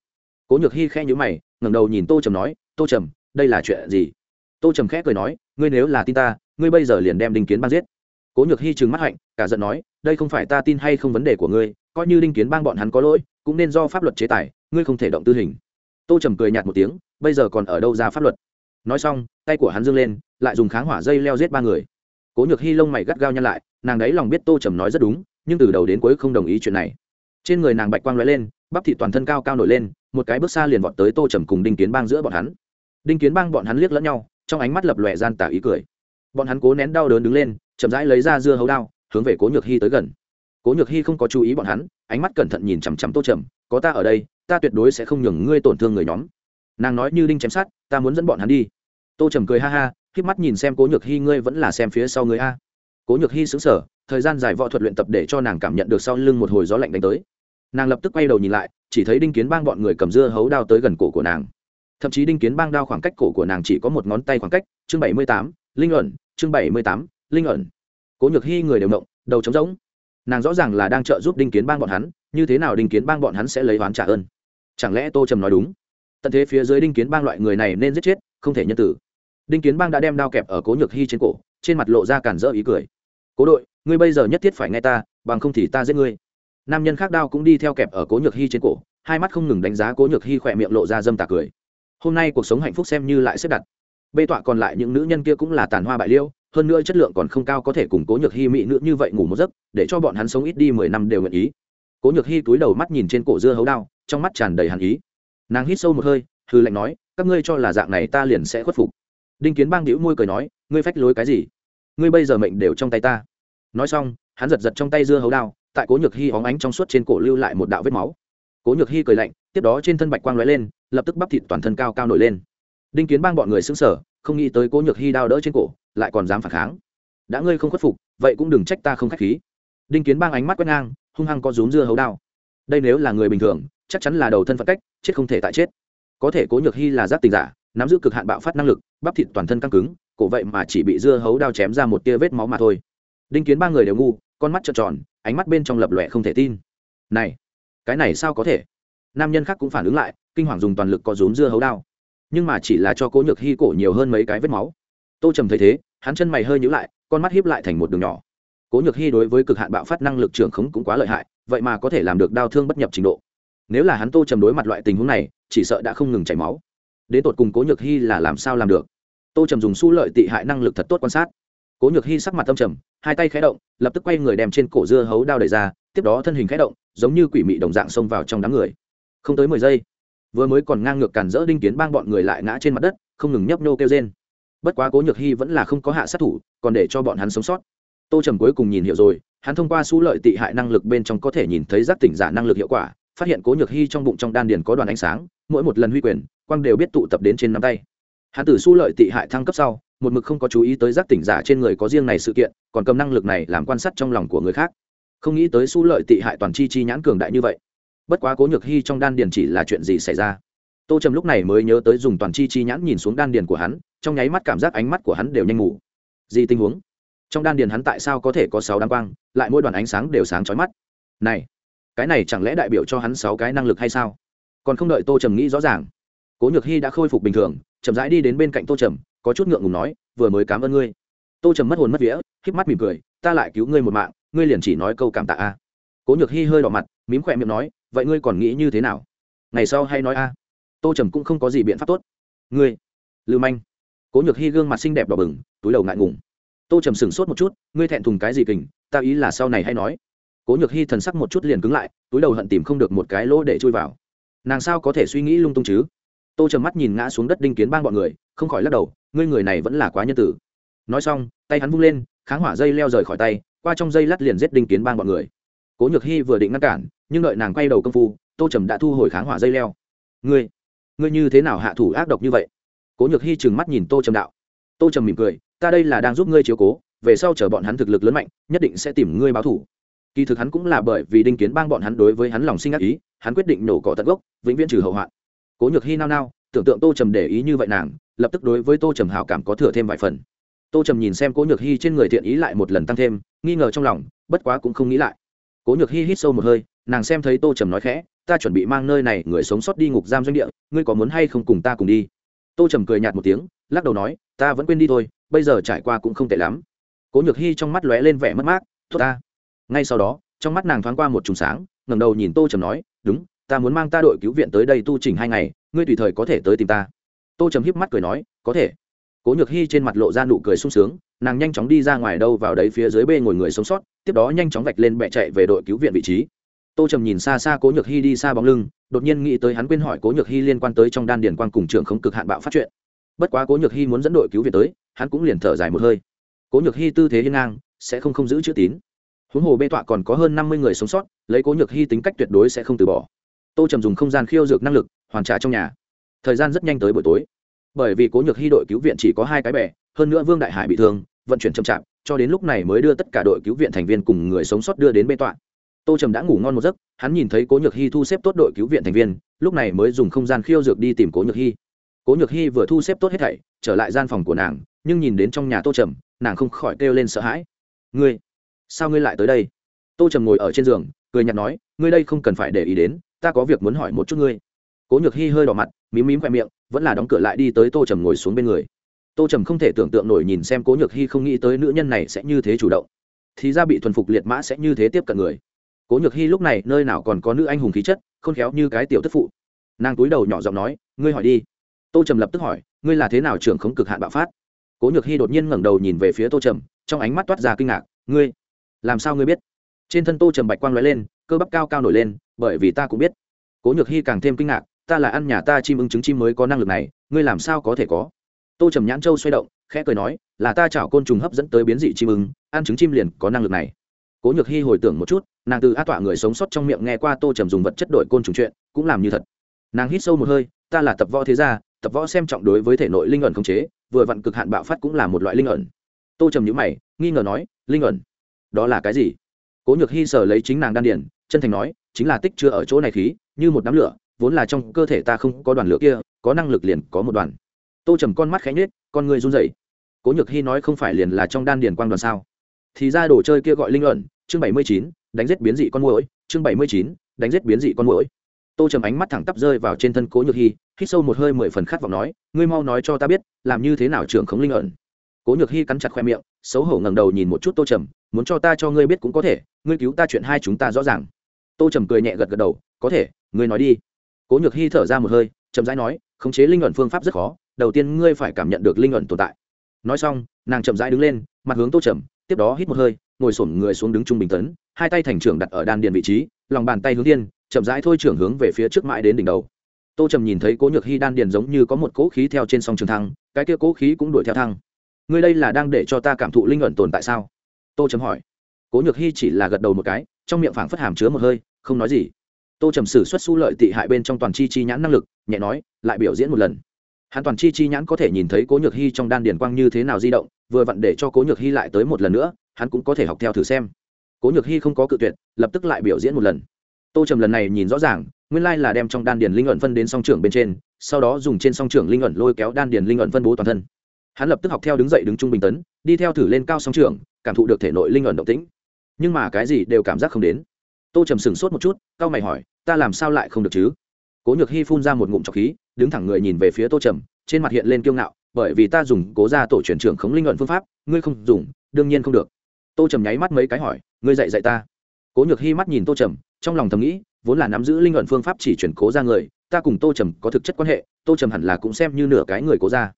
Cố nhược hy khẽ nhữ mày, ngẩng đầu nhìn tô trầm nói, tô trầm đây là chuyện gì? Tô trầm khẽ cười nói, ngươi nếu là tin ta, ngươi bây giờ liền đem đinh kiến bang giết. Cố nhược hy trừng mắt hạnh, cả giận nói, đây không phải ta tin hay không vấn đề của ngươi, coi như đinh kiến bang bọn hắn có lỗi, cũng nên do pháp luật chế tài, ngươi không thể động tư hình. Tô trầm cười nhạt một tiếng, bây giờ còn ở đâu ra pháp luật? Nói xong, tay của hắn dâng lên, lại dùng kháng hỏa dây leo giết ba người. Cố nhược hy lông mày gắt gao nhăn lại, nàng đấy lòng biết tô trầm nói rất đúng, nhưng từ đầu đến cuối không đồng ý chuyện này. Trên người nàng bạch quang lóe lên, bắp thị toàn thân cao cao nổi lên, một cái bước xa liền vọt tới tô trầm cùng đinh kiến bang giữa bọn hắn đinh kiến bang bọn hắn liếc lẫn nhau, trong ánh mắt lập lòe gian tả ý cười. Bọn hắn cố nén đau đớn đứng lên, chậm rãi lấy ra dưa hấu đao, hướng về cố nhược hy tới gần. Cố nhược hy không có chú ý bọn hắn, ánh mắt cẩn thận nhìn chằm chằm tô trầm, có ta ở đây, ta tuyệt đối sẽ không nhường ngươi tổn thương người nhóm. Nàng nói như đinh chém sát ta muốn dẫn bọn hắn đi. Tô trầm cười ha ha k mắt nhìn xem cố nhược hy ngươi vẫn là xem phía sau người a. Cố nhược hy xứng sở thời gian dài võ thuật luyện tập để cho nàng cảm nhận được sau lưng một hồi gió lạnh đánh tới. Nàng lập tức quay đầu nhìn lại, chỉ thấy đinh kiến bang bọn người cầm dưa hấu đao tới gần cổ của nàng thậm chí đinh kiến bang đao khoảng cách cổ của nàng chỉ có một ngón tay khoảng cách, chương bảy mươi tám, linh ẩn, chương bảy mươi tám, linh ẩn. Cố nhược hy người đều động, đầu trống rỗng. Nàng rõ ràng là đang trợ giúp đinh kiến bang bọn hắn, như thế nào đinh kiến bang bọn hắn sẽ lấy oán trả ơn? Chẳng lẽ tô trầm nói đúng? Tận thế phía dưới đinh kiến bang loại người này nên giết chết, không thể nhân tử. Đinh kiến bang đã đem đao kẹp ở cố nhược hy trên cổ, trên mặt lộ ra cản rỡ ý cười. Cố đội, ngươi bây giờ nhất thiết phải nghe ta, bằng không thì ta giết ngươi. Nam nhân khác đao cũng đi theo kẹp ở cố nhược hy trên cổ, hai mắt không ngừng đánh giá cố nhược hy khỏe miệng lộ ra dâm tà cười hôm nay cuộc sống hạnh phúc xem như lại xếp đặt. Bê tọa còn lại những nữ nhân kia cũng là tàn hoa bại liêu, hơn nữa chất lượng còn không cao có thể củng cố nhược hy mỹ nữ như vậy ngủ một giấc, để cho bọn hắn sống ít đi mười năm đều nguyện ý. Cố nhược hy túi đầu mắt nhìn trên cổ dưa hấu đao, trong mắt tràn đầy hàn ý. Nàng hít sâu một hơi hư lệnh nói, các ngươi cho là dạng này ta liền sẽ khuất phục. Đinh kiến bang đĩu môi cười nói, ngươi phách lối cái gì? Ngươi bây giờ mệnh đều trong tay ta. Nói xong, hắn giật giật trong tay dưa hấu đao, tại cố nhược hy hóng ánh trong suốt trên cổ lưu lại một đạo vết máu. Cố nhược hy cười lạnh, tiếp đó trên thân bạch quang lóe lên lập tức bắp thịt toàn thân cao cao nổi lên. Đinh kiến bang bọn người xứng sở không nghĩ tới cố nhược hy đao đỡ trên cổ, lại còn dám phản kháng. Đã ngươi không khuất phục, vậy cũng đừng trách ta không k h á c h khí. Đinh kiến bang ánh mắt quét ngang, hung hăng có rúm dưa hấu đao đây nếu là người bình thường, chắc chắn là đầu thân phận cách, chết không thể tại chết. Có thể cố nhược hy là giáp tình giả, nắm giữ cực hạn bạo phát năng lực, bắp thịt toàn thân căng cứng, cổ vậy mà chỉ bị dưa hấu đao chém ra một tia vết máu mà thôi. Đinh kiến ba người đều ngu, con mắt trợn tròn, ánh mắt bên trong lập lòe không thể tin. Này, cái này sao có thể? Nam nhân khác cũng phản ứng lại kinh hoàng dùng toàn lực có rốn dưa hấu đao. Nhưng mà chỉ là cho cố nhược hy cổ nhiều hơn mấy cái vết máu. Tô trầm thấy thế, hắn chân mày hơi nhữ lại, con mắt hiếp lại thành một đường nhỏ. Cố nhược hy đối với cực hạn bạo phát năng lực trưởng khống cũng quá lợi hại, vậy mà có thể làm được đau thương bất nhập trình độ. Nếu là hắn tô trầm đối mặt loại tình huống này, chỉ sợ đã không ngừng chảy máu. Đến tột cùng cố nhược hy là làm sao làm được? Tô trầm dùng su lợi tị hại năng lực thật tốt quan sát. Cố nhược hy sắc mặt tâm trầm, hai tay khé động, lập tức quay người đem trên cổ dưa hấu đao đẩy ra, tiếp đó thân hình khé động, giống như quỷ mị đồng dạng xông vào trong đám người. Không tới mười giây vừa mới còn ngang ngược cản rỡ đinh kiến bang bọn người lại ngã trên mặt đất, không ngừng nhấp nhô kêu trên bất quá cố nhược hy vẫn là không có hạ sát thủ, còn để cho bọn hắn sống sót. Tô trầm cuối cùng nhìn hiểu rồi, hắn thông qua su lợi tị hại năng lực bên trong có thể nhìn thấy giác tỉnh giả năng lực hiệu quả, phát hiện cố nhược hy trong bụng trong đan điền có đoàn ánh sáng, mỗi một lần huy quyền, quang đều biết tụ tập đến trên nắm tay. Hắn tử su lợi tị hại thăng cấp sau, một mực không có chú ý tới giác tỉnh giả trên người có riêng này sự kiện, còn cầm năng lực này làm quan sát trong lòng của người khác. Không nghĩ tới su lợi tị hại toàn chi chi nhãn cường đại như vậy bất quá cố nhược hy trong đan điền chỉ là chuyện gì xảy ra? Tô trầm lúc này mới nhớ tới dùng toàn chi chi nhãn nhìn xuống đan điền của hắn, trong nháy mắt cảm giác ánh mắt của hắn đều nhanh ngủ. Gì tình huống? Trong đan điền hắn tại sao có thể có sáu đăng quang, lại mỗi đoàn ánh sáng đều sáng chói mắt? Này, cái này chẳng lẽ đại biểu cho hắn sáu cái năng lực hay sao? Còn không đợi tô trầm nghĩ rõ ràng, cố nhược hy đã khôi phục bình thường, chậm rãi đi đến bên cạnh tô trầm, có chút ngượng ngùng nói, vừa mới cảm ơn ngươi. Tô trầm mất hồn mất vía, híp mắt mỉm cười, ta lại cứu ngươi một mạng, ngươi liền chỉ nói câu cảm tạ a. Cố nhược hy hơi đỏ mặt, mím khỏe miệng nói vậy ngươi còn nghĩ như thế nào? Ngày sau hay nói a. Tô trầm cũng không có gì biện pháp tốt. Ngươi, lưu manh. Cố nhược hy gương mặt xinh đẹp đỏ bừng, túi đầu ngại ngùng. Tô trầm sửng sốt một chút, ngươi thẹn thùng cái gì kình, ta ý là sau này hay nói. Cố nhược hy thần sắc một chút liền cứng lại, túi đầu hận tìm không được một cái lỗ để chui vào. Nàng sao có thể suy nghĩ lung tung chứ? Tô trầm mắt nhìn ngã xuống đất đinh kiến bang bọn người, không khỏi lắc đầu, ngươi người này vẫn là quá nhân tử. Nói xong, tay hắn vung lên, kháng hỏa dây leo rời khỏi tay, qua trong dây lắt liền giết đinh kiến bang bọn người cố nhược hy vừa định ngăn cản, nhưng đợi nàng quay đầu công phu, tô trầm đã thu hồi kháng hỏa dây leo. Ngươi ngươi như thế nào hạ thủ ác độc như vậy? Cố nhược hy trừng mắt nhìn tô trầm đạo. Tô trầm mỉm cười, ta đây là đang giúp ngươi chiếu cố, về sau chờ bọn hắn thực lực lớn mạnh, nhất định sẽ tìm ngươi báo thủ. Kỳ thực hắn cũng là bởi vì đinh kiến bang bọn hắn đối với hắn lòng sinh ác ý, hắn quyết định nổ cỏ tận gốc, vĩnh viễn trừ hậu hoạn. Cố nhược hy nao nao, tưởng tượng tô trầm để ý như vậy nàng, lập tức đối với tô trầm hào cảm có thừa thêm vài phần. Tô trầm nhìn xem cố nhược hy trên người thiện ý lại một lần tăng thêm, nghi ngờ trong lòng, bất quá cũng không nghĩ lại cố nhược hy hít sâu một hơi, nàng xem thấy tô trầm nói khẽ, ta chuẩn bị mang nơi này, người sống sót đi ngục giam doanh địa, ngươi có muốn hay không cùng ta cùng đi? Tô trầm cười nhạt một tiếng, lắc đầu nói, ta vẫn quên đi thôi, bây giờ trải qua cũng không tệ lắm. Cố nhược hy trong mắt lóe lên vẻ mất mát, tốt ta. Ngay sau đó, trong mắt nàng thoáng qua một trùng sáng, ngẩng đầu nhìn tô trầm nói, đúng, ta muốn mang ta đội cứu viện tới đây tu trình hai ngày, ngươi tùy thời có thể tới tìm ta. Tô trầm híp mắt cười nói, có thể. Cố nhược hy trên mặt lộ ra nụ cười sung sướng, nàng nhanh chóng đi ra ngoài đâu vào đấy phía dưới bê ngồi người sống sót tiếp đó nhanh chóng vạch lên bẹ chạy về đội cứu viện vị trí. Tô trầm nhìn xa xa cố nhược hy đi xa bóng lưng, đột nhiên nghĩ tới hắn quên hỏi cố nhược hy liên quan tới trong đan điền quan cùng trưởng không cực hạn bạo phát chuyện. Bất quá cố nhược hy muốn dẫn đội cứu viện tới, hắn cũng liền thở dài một hơi. Cố nhược hy tư thế hiên ngang, sẽ không không giữ chữ tín. Huống hồ bê tọa còn có hơn năm mươi người sống sót, lấy cố nhược hy tính cách tuyệt đối sẽ không từ bỏ. Tô trầm dùng không gian khiêu dược năng lực, hoàn trả trong nhà. Thời gian rất nhanh tới buổi tối. Bởi vì cố nhược hy đội cứu viện chỉ có hai cái bè, hơn nữa vương đại hải bị thương, vận chuyển chậm chạp cho đến lúc này mới đưa tất cả đội cứu viện thành viên cùng người sống sót đưa đến bê tọa. Tô trầm đã ngủ ngon một giấc, hắn nhìn thấy cố nhược hy thu xếp tốt đội cứu viện thành viên, lúc này mới dùng không gian khiêu dược đi tìm cố nhược hy cố nhược hy vừa thu xếp tốt hết thảy, trở lại gian phòng của nàng, nhưng nhìn đến trong nhà tô trầm, nàng không khỏi kêu lên sợ hãi. Ngươi, sao ngươi lại tới đây? Tô trầm ngồi ở trên giường, cười nhặt nói, ngươi đây không cần phải để ý đến, ta có việc muốn hỏi một chút ngươi. Cố nhược hy hơi đỏ mặt, mím mím khoe miệng, vẫn là đóng cửa lại đi tới tô trầm ngồi xuống bên người tô trầm không thể tưởng tượng nổi nhìn xem cố nhược hy không nghĩ tới nữ nhân này sẽ như thế chủ động. Thì ra bị thuần phục liệt mã sẽ như thế tiếp cận người. Cố nhược hy lúc này nơi nào còn có nữ anh hùng khí chất, khôn khéo như cái tiểu tức phụ. Nàng túi đầu nhỏ giọng nói, ngươi hỏi đi. Tô trầm lập tức hỏi, ngươi là thế nào trưởng khống cực hạn bạo phát? Cố nhược hy đột nhiên ngẩng đầu nhìn về phía tô trầm, trong ánh mắt toát ra kinh ngạc, ngươi, làm sao ngươi biết? Trên thân tô trầm bạch quang l ó e lên, cơ bắp cao cao nổi lên, bởi vì ta cũng biết. Cố nhược hy càng thêm kinh ngạc, ta là ăn nhà ta chim ưng trứng chim mới có năng lực này, ngươi làm sao có thể có? Tô trầm nhãn châu xoay động, khẽ cười nói, là ta chảo côn trùng hấp dẫn tới biến dị chim ứng ăn trứng chim liền có năng lực này. Cố nhược hy hồi tưởng một chút, nàng từ a tọa người sống sót trong miệng nghe qua tô trầm dùng vật chất đổi côn trùng chuyện, cũng làm như thật. Nàng hít sâu một hơi, ta là tập võ thế gia, tập võ xem trọng đối với thể nội linh ẩn khống chế, vừa vặn cực hạn bạo phát cũng là một loại linh ẩn. Tô trầm nhữ mày, nghi ngờ nói, linh ẩn? Đó là cái gì? Cố nhược hy sở lấy chính nàng đan điển chân thành nói, chính là tích chưa ở chỗ này khí, như một đám lửa, vốn là trong cơ thể ta không có đoàn lửa kia, có năng lực liền có một đoàn tô trầm con mắt khẽ nhết con người run rẩy. Cố nhược hy nói không phải liền là trong đan điền quang đoàn sao? Thì ra đồ chơi kia gọi linh luận, chương bảy mươi chín, đánh giết biến dị con mũi chương bảy mươi chín, đánh giết biến dị con mũi tô trầm ánh mắt thẳng tắp rơi vào trên thân cố nhược hy hít sâu một hơi mười phần khát vọng nói, ngươi mau nói cho ta biết, làm như thế nào trưởng khống linh luận? Cố nhược hy cắn chặt khoe miệng, xấu hổ ngẩng đầu nhìn một chút tô trầm, muốn cho ta cho ngươi biết cũng có thể, ngươi cứu ta chuyện hai chúng ta rõ ràng. Tô trầm cười nhẹ gật gật đầu, có thể, ngươi nói đi. Cố nhược hy thở ra một hơi, chậm rãi nói, khống chế linh luận phương pháp rất khó đầu tiên ngươi phải cảm nhận được linh ẩn tồn tại. Nói xong, nàng chậm rãi đứng lên, mặt hướng tô trầm, tiếp đó hít một hơi, ngồi sổn người xuống đứng trung bình tấn, hai tay thành trưởng đặt ở đan điền vị trí, lòng bàn tay hướng tiên chậm rãi thôi trưởng hướng về phía trước mãi đến đỉnh đầu. Tô trầm nhìn thấy cố nhược hy đan điền giống như có một cỗ khí theo trên sông trường thăng, cái kia cỗ khí cũng đuổi theo thăng. Ngươi đây là đang để cho ta cảm thụ linh ẩn tồn tại sao? Tô trầm hỏi. Cố nhược hy chỉ là gật đầu một cái, trong miệng phảng phất hàm chứa một hơi, không nói gì. Tô trầm sử xuất su lợi tị hại bên trong toàn chi chi nhãn năng lực, nhẹ nói, lại biểu diễn một lần hắn toàn chi chi nhãn có thể nhìn thấy cố nhược hy trong đan điền quang như thế nào di động, vừa vặn để cho cố nhược hy lại tới một lần nữa, hắn cũng có thể học theo thử xem. Cố nhược hy không có cự tuyệt, lập tức lại biểu diễn một lần. Tô trầm lần này nhìn rõ ràng, nguyên lai là đem trong đan điền linh ẩn phân đến song trưởng bên trên, sau đó dùng trên song trưởng linh ẩn lôi kéo đan điền linh ẩn phân bố toàn thân. Hắn lập tức học theo đứng dậy đứng trung bình tấn, đi theo thử lên cao song trưởng, cảm thụ được thể nội linh ẩn động tĩnh. Nhưng mà cái gì đều cảm giác không đến. Tô trầm sửng sốt một chút cao mày hỏi, ta làm sao lại không được chứ? Cố nhược hy phun ra một ngụm trọc khí, đứng thẳng người nhìn về phía tô trầm, trên mặt hiện lên kiêu ngạo, bởi vì ta dùng cố ra tổ truyền trưởng khống linh luận phương pháp, ngươi không dùng, đương nhiên không được. Tô trầm nháy mắt mấy cái hỏi, ngươi dạy dạy ta. Cố nhược hy mắt nhìn tô trầm, trong lòng thầm nghĩ, vốn là nắm giữ linh luận phương pháp chỉ chuyển cố ra người, ta cùng tô trầm có thực chất quan hệ, tô trầm hẳn là cũng xem như nửa cái người cố ra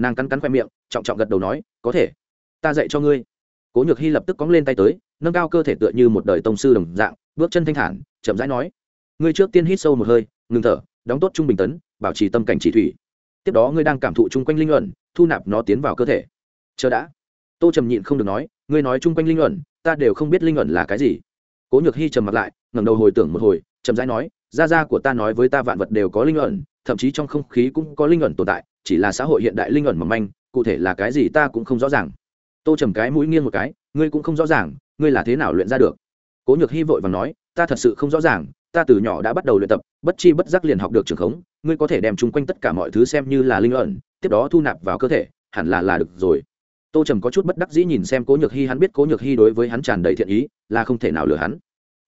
nàng cắn cắn khoe miệng, trọng trọng gật đầu nói, có thể. Ta dạy cho ngươi. Cố nhược hy lập tức cóng lên tay tới, nâng cao cơ thể tựa như một đời tông sư đồng dạng, bước chân thanh thản, chậm rãi nói, ngươi trước tiên hít sâu một hơi ngừng thở, đóng tốt trung bình tấn, bảo trì tâm cảnh chỉ thủy. Tiếp đó ngươi đang cảm thụ chung quanh linh luận, thu nạp nó tiến vào cơ thể. Chờ đã. Tô trầm nhịn không được nói, ngươi nói chung quanh linh luận, ta đều không biết linh luận là cái gì. Cố nhược hy trầm mặt lại, ngẩng đầu hồi tưởng một hồi trầm rãi nói, gia gia của ta nói với ta vạn vật đều có linh luận, thậm chí trong không khí cũng có linh luận tồn tại, chỉ là xã hội hiện đại linh luận mỏng manh, cụ thể là cái gì ta cũng không rõ ràng. Tô trầm cái mũi nghiêng một cái, ngươi cũng không rõ ràng, ngươi là thế nào luyện ra được? Cố nhược hy vội và nói, ta thật sự không rõ ràng ta từ nhỏ đã bắt đầu luyện tập, bất chi bất giác liền học được trường khống, ngươi có thể đem chung quanh tất cả mọi thứ xem như là linh ẩn, tiếp đó thu nạp vào cơ thể, hẳn là là được rồi. Tô trầm có chút bất đắc dĩ nhìn xem cố nhược hy hắn biết cố nhược hy đối với hắn tràn đầy thiện ý, là không thể nào lừa hắn.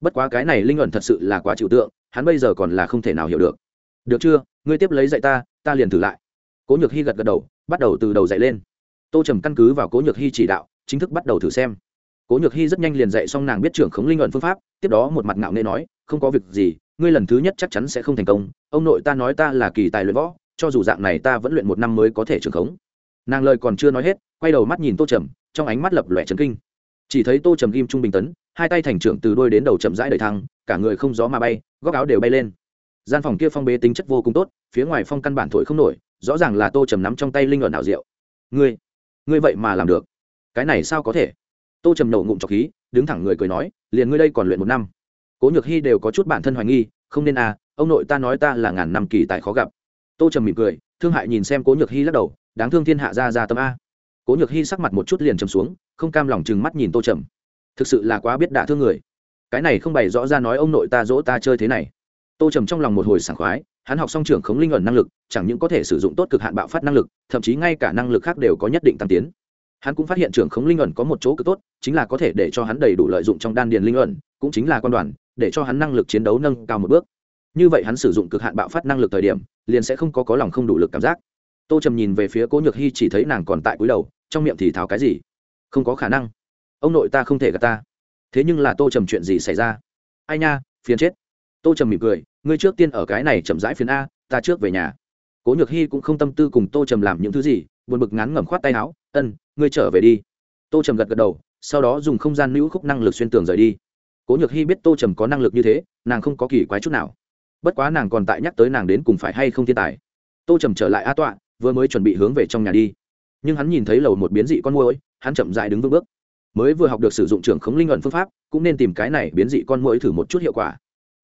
Bất quá cái này linh ẩn thật sự là quá chịu tượng, hắn bây giờ còn là không thể nào hiểu được. Được chưa, ngươi tiếp lấy dạy ta ta liền thử lại. Cố nhược hy gật gật đầu, bắt đầu từ đầu dạy lên. Tô trầm căn cứ vào cố nhược hy chỉ đạo, chính thức bắt đầu thử xem. Cố nhược hy rất nhanh liền dạy xong nàng biết trưởng khống linh luận phương pháp, tiếp đó một mặt ngạo nghê nói không có việc gì, ngươi lần thứ nhất chắc chắn sẽ không thành công. Ông nội ta nói ta là kỳ tài luyện võ, cho dù dạng này ta vẫn luyện một năm mới có thể trưởng khống. Nàng lời còn chưa nói hết, quay đầu mắt nhìn tô trầm, trong ánh mắt lập lòe trấn kinh. Chỉ thấy tô trầm kim trung bình tấn, hai tay thành trưởng từ đôi đến đầu chậm rãi đầy thăng, cả người không gió mà bay, góc áo đều bay lên. Gian phòng kia phong bế tính chất vô cùng tốt, phía ngoài phong căn bản thổi không nổi, rõ ràng là tô trầm nắm trong tay linh luận ảo diệu. Ngươi ngươi vậy mà làm được. Cái này sao có thể? Tô trầm nổ ngụm trọc khí, đứng thẳng người cười nói, liền ngươi đây còn luyện một năm cố nhược hy đều có chút bản thân hoài nghi, không nên à ông nội ta nói ta là ngàn năm kỳ tài khó gặp. Tô trầm mỉm cười, thương hại nhìn xem cố nhược hy lắc đầu, đáng thương thiên hạ ra ra tâm a. Cố nhược hy sắc mặt một chút liền trầm xuống, không cam lòng chừng mắt nhìn tô trầm. Thực sự là quá biết đả thương người. Cái này không bày rõ ra nói ông nội ta dỗ ta chơi thế này. Tô trầm trong lòng một hồi sảng khoái, hắn học song trưởng khống linh ẩn năng lực, chẳng những có thể sử dụng tốt cực hạn bạo phát năng lực, thậm chí ngay cả năng lực khác đều có nhất định tăng tiến. Hắn cũng phát hiện trưởng khống linh ẩn có một chỗ cực tốt, chính là có thể để cho hắn đầy đủ lợi dụng trong đan điền linh ẩn, cũng chính là quan đoàn để cho hắn năng lực chiến đấu nâng cao một bước. Như vậy hắn sử dụng cực hạn bạo phát năng lực thời điểm, liền sẽ không có có lòng không đủ lực cảm giác. Tô trầm nhìn về phía cố nhược hy chỉ thấy nàng còn tại cúi đầu, trong miệng thì tháo cái gì? Không có khả năng. Ông nội ta không thể gạt ta. Thế nhưng là tô trầm chuyện gì xảy ra? Ai nha, phiền chết. Tô trầm mỉm cười, ngươi trước tiên ở cái này chậm rãi phiền a, ta trước về nhà. Cố nhược hy cũng không tâm tư cùng tô trầm làm những thứ gì, buồn bực ngắn ngẩm khoát tay áo, ân, ngươi trở về đi. Tô trầm gật gật đầu, sau đó dùng không gian nữ khúc năng lực xuyên tường rời đi cố nhược hy biết tô trầm có năng lực như thế, nàng không có kỳ quái chút nào. Bất quá nàng còn tại nhắc tới nàng đến cùng phải hay không thiên tài. Tô trầm trở lại a tọa, vừa mới chuẩn bị hướng về trong nhà đi. Nhưng hắn nhìn thấy lầu một biến dị con môi hắn chậm dại đứng vững bước. Mới vừa học được sử dụng trưởng khống linh luận phương pháp, cũng nên tìm cái này biến dị con mũi thử một chút hiệu quả.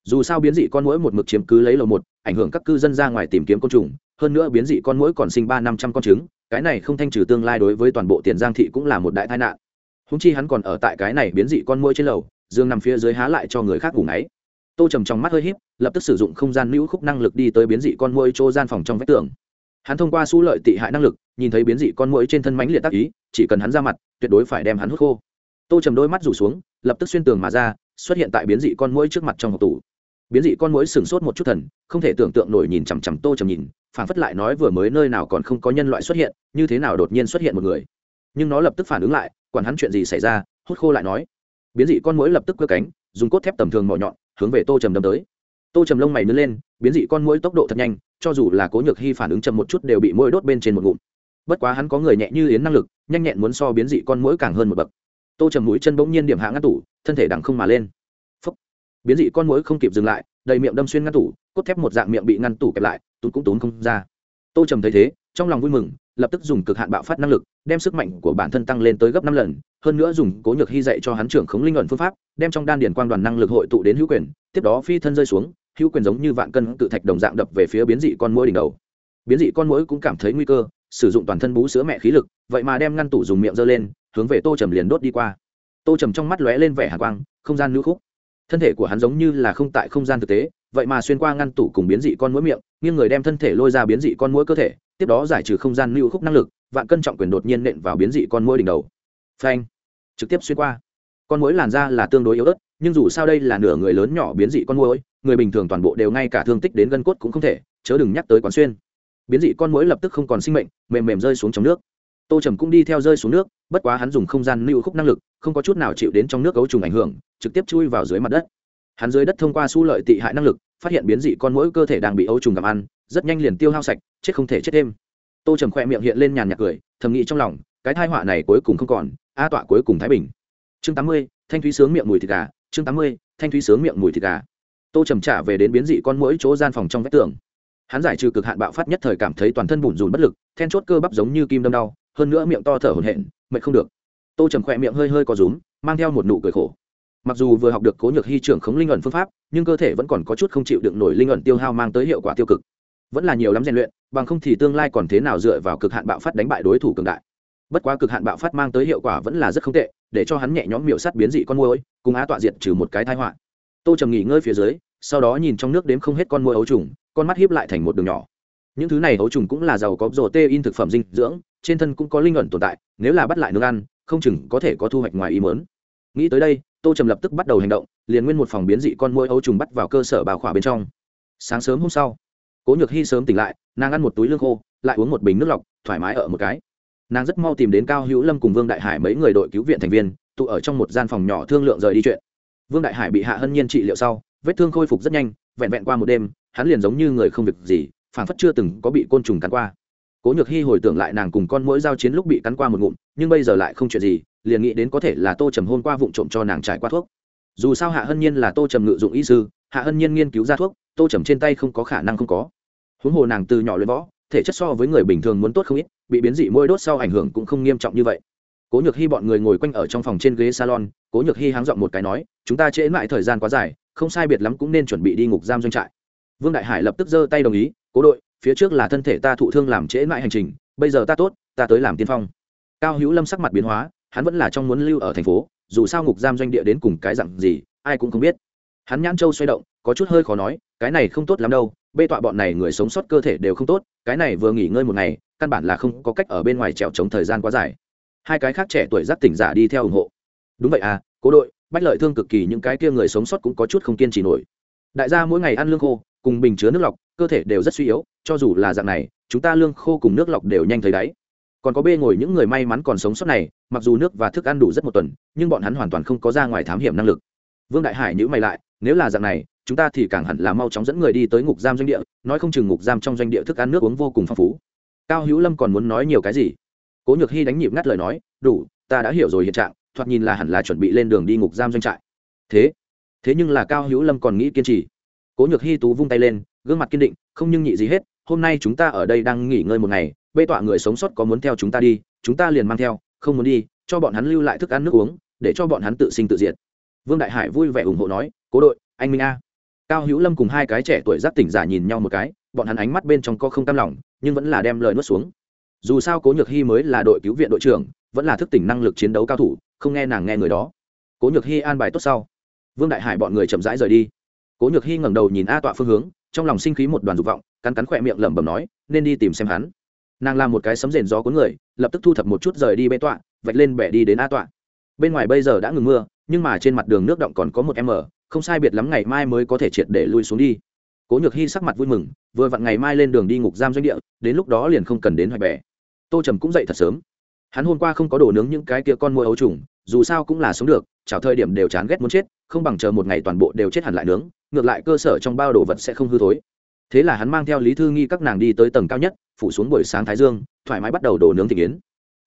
Dù sao biến dị con mũi một mực chiếm cứ lấy lầu một, ảnh hưởng các cư dân ra ngoài tìm kiếm côn trùng, hơn nữa biến dị con mũi còn sinh ba năm trăm con trứng, cái này không thanh trừ tương lai đối với toàn bộ tiền giang thị cũng là một đại tai nạn. Húng chi hắn còn ở tại cái này biến dị con mũi trên lầu dương nằm phía dưới há lại cho người khác ngủ ngáy. Tô trầm trong mắt hơi h í p lập tức sử dụng không gian nữ khúc năng lực đi tới biến dị con mũi chỗ gian phòng trong vách tường. Hắn thông qua su lợi tị hại năng lực, nhìn thấy biến dị con mũi trên thân mánh liệt tác ý, chỉ cần hắn ra mặt, tuyệt đối phải đem hắn hút khô. Tô trầm đôi mắt rủ xuống, lập tức xuyên tường mà ra, xuất hiện tại biến dị con mũi trước mặt trong hộp tủ. Biến dị con mũi sừng sốt một chút thần, không thể tưởng tượng nổi nhìn chằm chằm tô trầm nhìn phản phất lại nói vừa mới nơi nào còn không có nhân loại xuất hiện, như thế nào đột nhiên xuất hiện một người. Nhưng nó lập tức phản ứng lại, quản hắn chuyện gì xảy ra, hút khô lại nói biến dị con mũi lập tức cơ cánh, dùng cốt thép tầm thường mỏ nhọn, hướng về tô trầm đâm tới. Tô trầm lông mày nứt lên, biến dị con mũi tốc độ thật nhanh, cho dù là cố nhược hy phản ứng chậm một chút đều bị mũi đốt bên trên một ngụm. Bất quá hắn có người nhẹ như yến năng lực, nhanh nhẹn muốn so biến dị con mũi càng hơn một bậc. Tô trầm mũi chân bỗng nhiên điểm hạ ngăn tủ, thân thể đằng không mà lên. Phúc. biến dị con mũi không kịp dừng lại, đầy miệng đâm xuyên ngăn tủ, cốt thép một dạng miệng bị ngăn tủ kẹp lại tún cũng tún không ra. Tô trầm thấy thế trong lòng vui mừng, lập tức dùng cực hạn bạo phát năng lực, đem sức mạnh của bản thân tăng lên tới gấp năm lần, hơn nữa dùng cố nhược hy dạy cho hắn trưởng khống linh luận phương pháp, đem trong đan điển quang đoàn năng lực hội tụ đến hữu quyền, tiếp đó phi thân rơi xuống, hữu quyền giống như vạn cân tự thạch đồng dạng đập về phía biến dị con mũi đỉnh đầu. Biến dị con mũi cũng cảm thấy nguy cơ, sử dụng toàn thân bú sữa mẹ khí lực, vậy mà đem ngăn tủ dùng miệng giơ lên, hướng về tô trầm liền đốt đi qua. Tô trầm trong mắt lóe lên vẻ hạ quang, không gian nữ khúc. Thân thể của hắn giống như là không tại không gian thực tế, vậy mà xuyên qua ngăn tủ cùng biến dị con mũi miệng, nghiêng người đem thân thể lôi ra biến dị con mũi cơ thể tiếp đó giải trừ không gian lưu khúc năng lực, vạn cân trọng quyền đột nhiên nện vào biến dị con mũi đỉnh đầu. Phanh! Trực tiếp xuyên qua. Con mũi làn da là tương đối yếu ớt, nhưng dù sao đây là nửa người lớn nhỏ biến dị con mũi, người bình thường toàn bộ đều ngay cả thương tích đến gân cốt cũng không thể, chớ đừng nhắc tới quán xuyên. Biến dị con mũi lập tức không còn sinh mệnh, mềm mềm rơi xuống trong nước. Tô trầm cũng đi theo rơi xuống nước, bất quá hắn dùng không gian lưu khúc năng lực, không có chút nào chịu đến trong nước cấu trùng ảnh hưởng, trực tiếp chui vào dưới mặt đất. Hắn dưới đất thông qua su lợi tị hại năng lực phát hiện biến dị con mỗi cơ thể đang bị ấu trùng gặm ăn, rất nhanh liền tiêu hao sạch, chết không thể chết thêm. Tô trầm khoe miệng hiện lên nhàn nhạc cười, thầm nghĩ trong lòng, cái thai họa này cuối cùng không còn, a tọa cuối cùng thái bình. Chương tám mươi, thanh thúy sướng miệng mùi thịt gà, chương tám mươi, thanh thúy sướng miệng mùi thịt gà. Tô trầm trả về đến biến dị con mỗi chỗ gian phòng trong vách tường. Hắn giải trừ cực hạn bạo phát nhất thời cảm thấy toàn thân bủn rùn bất lực, then chốt cơ bắp giống như kim đâm đau, hơn nữa miệng to thở hổn hển, mệt không được. Tô trầm khỏe miệng hơi hơi có rúm, mang theo một nụ cười khổ mặc dù vừa học được cố nhược hy trưởng khống linh ẩn phương pháp, nhưng cơ thể vẫn còn có chút không chịu đựng nổi linh ẩn tiêu hao mang tới hiệu quả tiêu cực. Vẫn là nhiều lắm rèn luyện, bằng không thì tương lai còn thế nào dựa vào cực hạn bạo phát đánh bại đối thủ cường đại. Bất quá cực hạn bạo phát mang tới hiệu quả vẫn là rất không tệ, để cho hắn nhẹ nhõm miểu sắt biến dị con môi cùng á tọa diệt trừ một cái thái họa. Tô trầm nghỉ ngơi phía dưới, sau đó nhìn trong nước đếm không hết con môi ấu trùng, con mắt hiếp lại thành một đường nhỏ. Những thứ này ấu trùng cũng là giàu có rổ tê in thực phẩm dinh dưỡng, trên thân cũng có linh ẩn tồn tại, nếu là bắt lại nước ăn, không chừng có thể có thu hoạch ngoài ý mớn nghĩ tới đây tô trầm lập tức bắt đầu hành động, liền nguyên một phòng biến dị con môi ấu trùng bắt vào cơ sở bào khỏa bên trong. Sáng sớm hôm sau, cố nhược hy sớm tỉnh lại, nàng ăn một túi lương khô, lại uống một bình nước lọc, thoải mái ở một cái. Nàng rất mau tìm đến cao hữu lâm cùng vương đại hải mấy người đội cứu viện thành viên, tụ ở trong một gian phòng nhỏ thương lượng rời đi chuyện. Vương đại hải bị hạ hân nhiên trị liệu sau, vết thương khôi phục rất nhanh, vẹn vẹn qua một đêm, hắn liền giống như người không việc gì phản phất chưa từng có bị côn trùng cắn qua cố nhược hy hồi tưởng lại nàng cùng con mũi giao chiến lúc bị cắn qua một ngụm, nhưng bây giờ lại không chuyện gì, liền nghĩ đến có thể là tô trầm hôn qua vụ trộm cho nàng trải qua thuốc. Dù sao hạ hân nhiên là tô trầm ngự dụng y sư, hạ hân nhiên nghiên cứu ra thuốc, tô trầm trên tay không có khả năng không có. Huống hồ nàng từ nhỏ luyện võ, thể chất so với người bình thường muốn tốt không ít, bị biến dị môi đốt sau ảnh hưởng cũng không nghiêm trọng như vậy. Cố nhược hy bọn người ngồi quanh ở trong phòng trên ghế salon, cố nhược hy háng dọn một cái nói, chúng ta trễ mãi thời gian quá dài, không sai biệt lắm cũng nên chuẩn bị đi ngục giam doanh trại. Vương đại hải lập tức giơ tay đồng ý, cố đội phía trước là thân thể ta thụ thương làm trễ mãi hành trình, bây giờ ta tốt, ta tới làm tiên phong. Cao hữu lâm sắc mặt biến hóa, hắn vẫn là trong muốn lưu ở thành phố, dù sao ngục giam doanh địa đến cùng cái dặn gì, ai cũng không biết. Hắn nhãn châu xoay động, có chút hơi khó nói, cái này không tốt lắm đâu, bê tọa bọn này người sống sót cơ thể đều không tốt, cái này vừa nghỉ ngơi một ngày, căn bản là không có cách ở bên ngoài trèo trống thời gian quá dài. Hai cái khác trẻ tuổi giác tỉnh giả đi theo ủng hộ. Đúng vậy à cố đội, bách lợi thương cực kỳ, những cái kia người sống sót cũng có chút không kiên trì nổi. Đại gia mỗi ngày ăn lương khô cùng bình chứa nước lọc, cơ thể đều rất suy yếu, cho dù là dạng này, chúng ta lương khô cùng nước lọc đều nhanh thấy đáy. Còn có bê ngồi những người may mắn còn sống sót này, mặc dù nước và thức ăn đủ rất một tuần, nhưng bọn hắn hoàn toàn không có ra ngoài thám hiểm năng lực. Vương đại hải nhữ mày lại, nếu là dạng này, chúng ta thì càng hẳn là mau chóng dẫn người đi tới ngục giam doanh địa, nói không chừng ngục giam trong doanh địa thức ăn nước uống vô cùng phong phú. Cao hữu lâm còn muốn nói nhiều cái gì? Cố nhược hy đánh nhịp ngắt lời nói, đủ, ta đã hiểu rồi hiện trạng, thoạt nhìn là hẳn là chuẩn bị lên đường đi ngục giam doanh trại. Thế thế nhưng là cao hữu lâm còn nghĩ kiên trì cố nhược hy tú vung tay lên, gương mặt kiên định, không nhưng nhị gì hết, hôm nay chúng ta ở đây đang nghỉ ngơi một ngày, bê tọa người sống sót có muốn theo chúng ta đi, chúng ta liền mang theo, không muốn đi, cho bọn hắn lưu lại thức ăn nước uống, để cho bọn hắn tự sinh tự diệt. Vương đại hải vui vẻ ủng hộ nói, cố đội, anh minh a. Cao hữu lâm cùng hai cái trẻ tuổi giác tỉnh giả nhìn nhau một cái, bọn hắn ánh mắt bên trong co không cam lòng, nhưng vẫn là đem lời nuốt xuống. Dù sao cố nhược hy mới là đội cứu viện đội trưởng, vẫn là thức tỉnh năng lực chiến đấu cao thủ, không nghe nàng nghe người đó. Cố nhược hy an bài tốt sau. Vương đại hải bọn người chậm rãi rời đi cố nhược hy ngẩng đầu nhìn a tọa phương hướng, trong lòng sinh khí một đoàn dục vọng, cắn cắn khỏe miệng lẩm bẩm nói, nên đi tìm xem hắn. Nàng làm một cái sấm rền gió cuốn người, lập tức thu thập một chút rời đi bê tọa, vạch lên bẻ đi đến a tọa. Bên ngoài bây giờ đã ngừng mưa, nhưng mà trên mặt đường nước động còn có một m không sai biệt lắm ngày mai mới có thể triệt để lui xuống đi. Cố nhược hy sắc mặt vui mừng, vừa vặn ngày mai lên đường đi ngục giam doanh địa, đến lúc đó liền không cần đến hoài bè tô trầm cũng dậy thật sớm. Hắn hôm qua không có đồ nướng những cái kia con môi ấu trùng, dù sao cũng là sống được chào thời điểm đều chán ghét muốn chết, không bằng chờ một ngày toàn bộ đều chết hẳn lại nướng ngược lại cơ sở trong bao đồ vật sẽ không hư thối. Thế là hắn mang theo lý thư nghi các nàng đi tới tầng cao nhất, phủ xuống buổi sáng thái dương, thoải mái bắt đầu đổ nướng thị kiến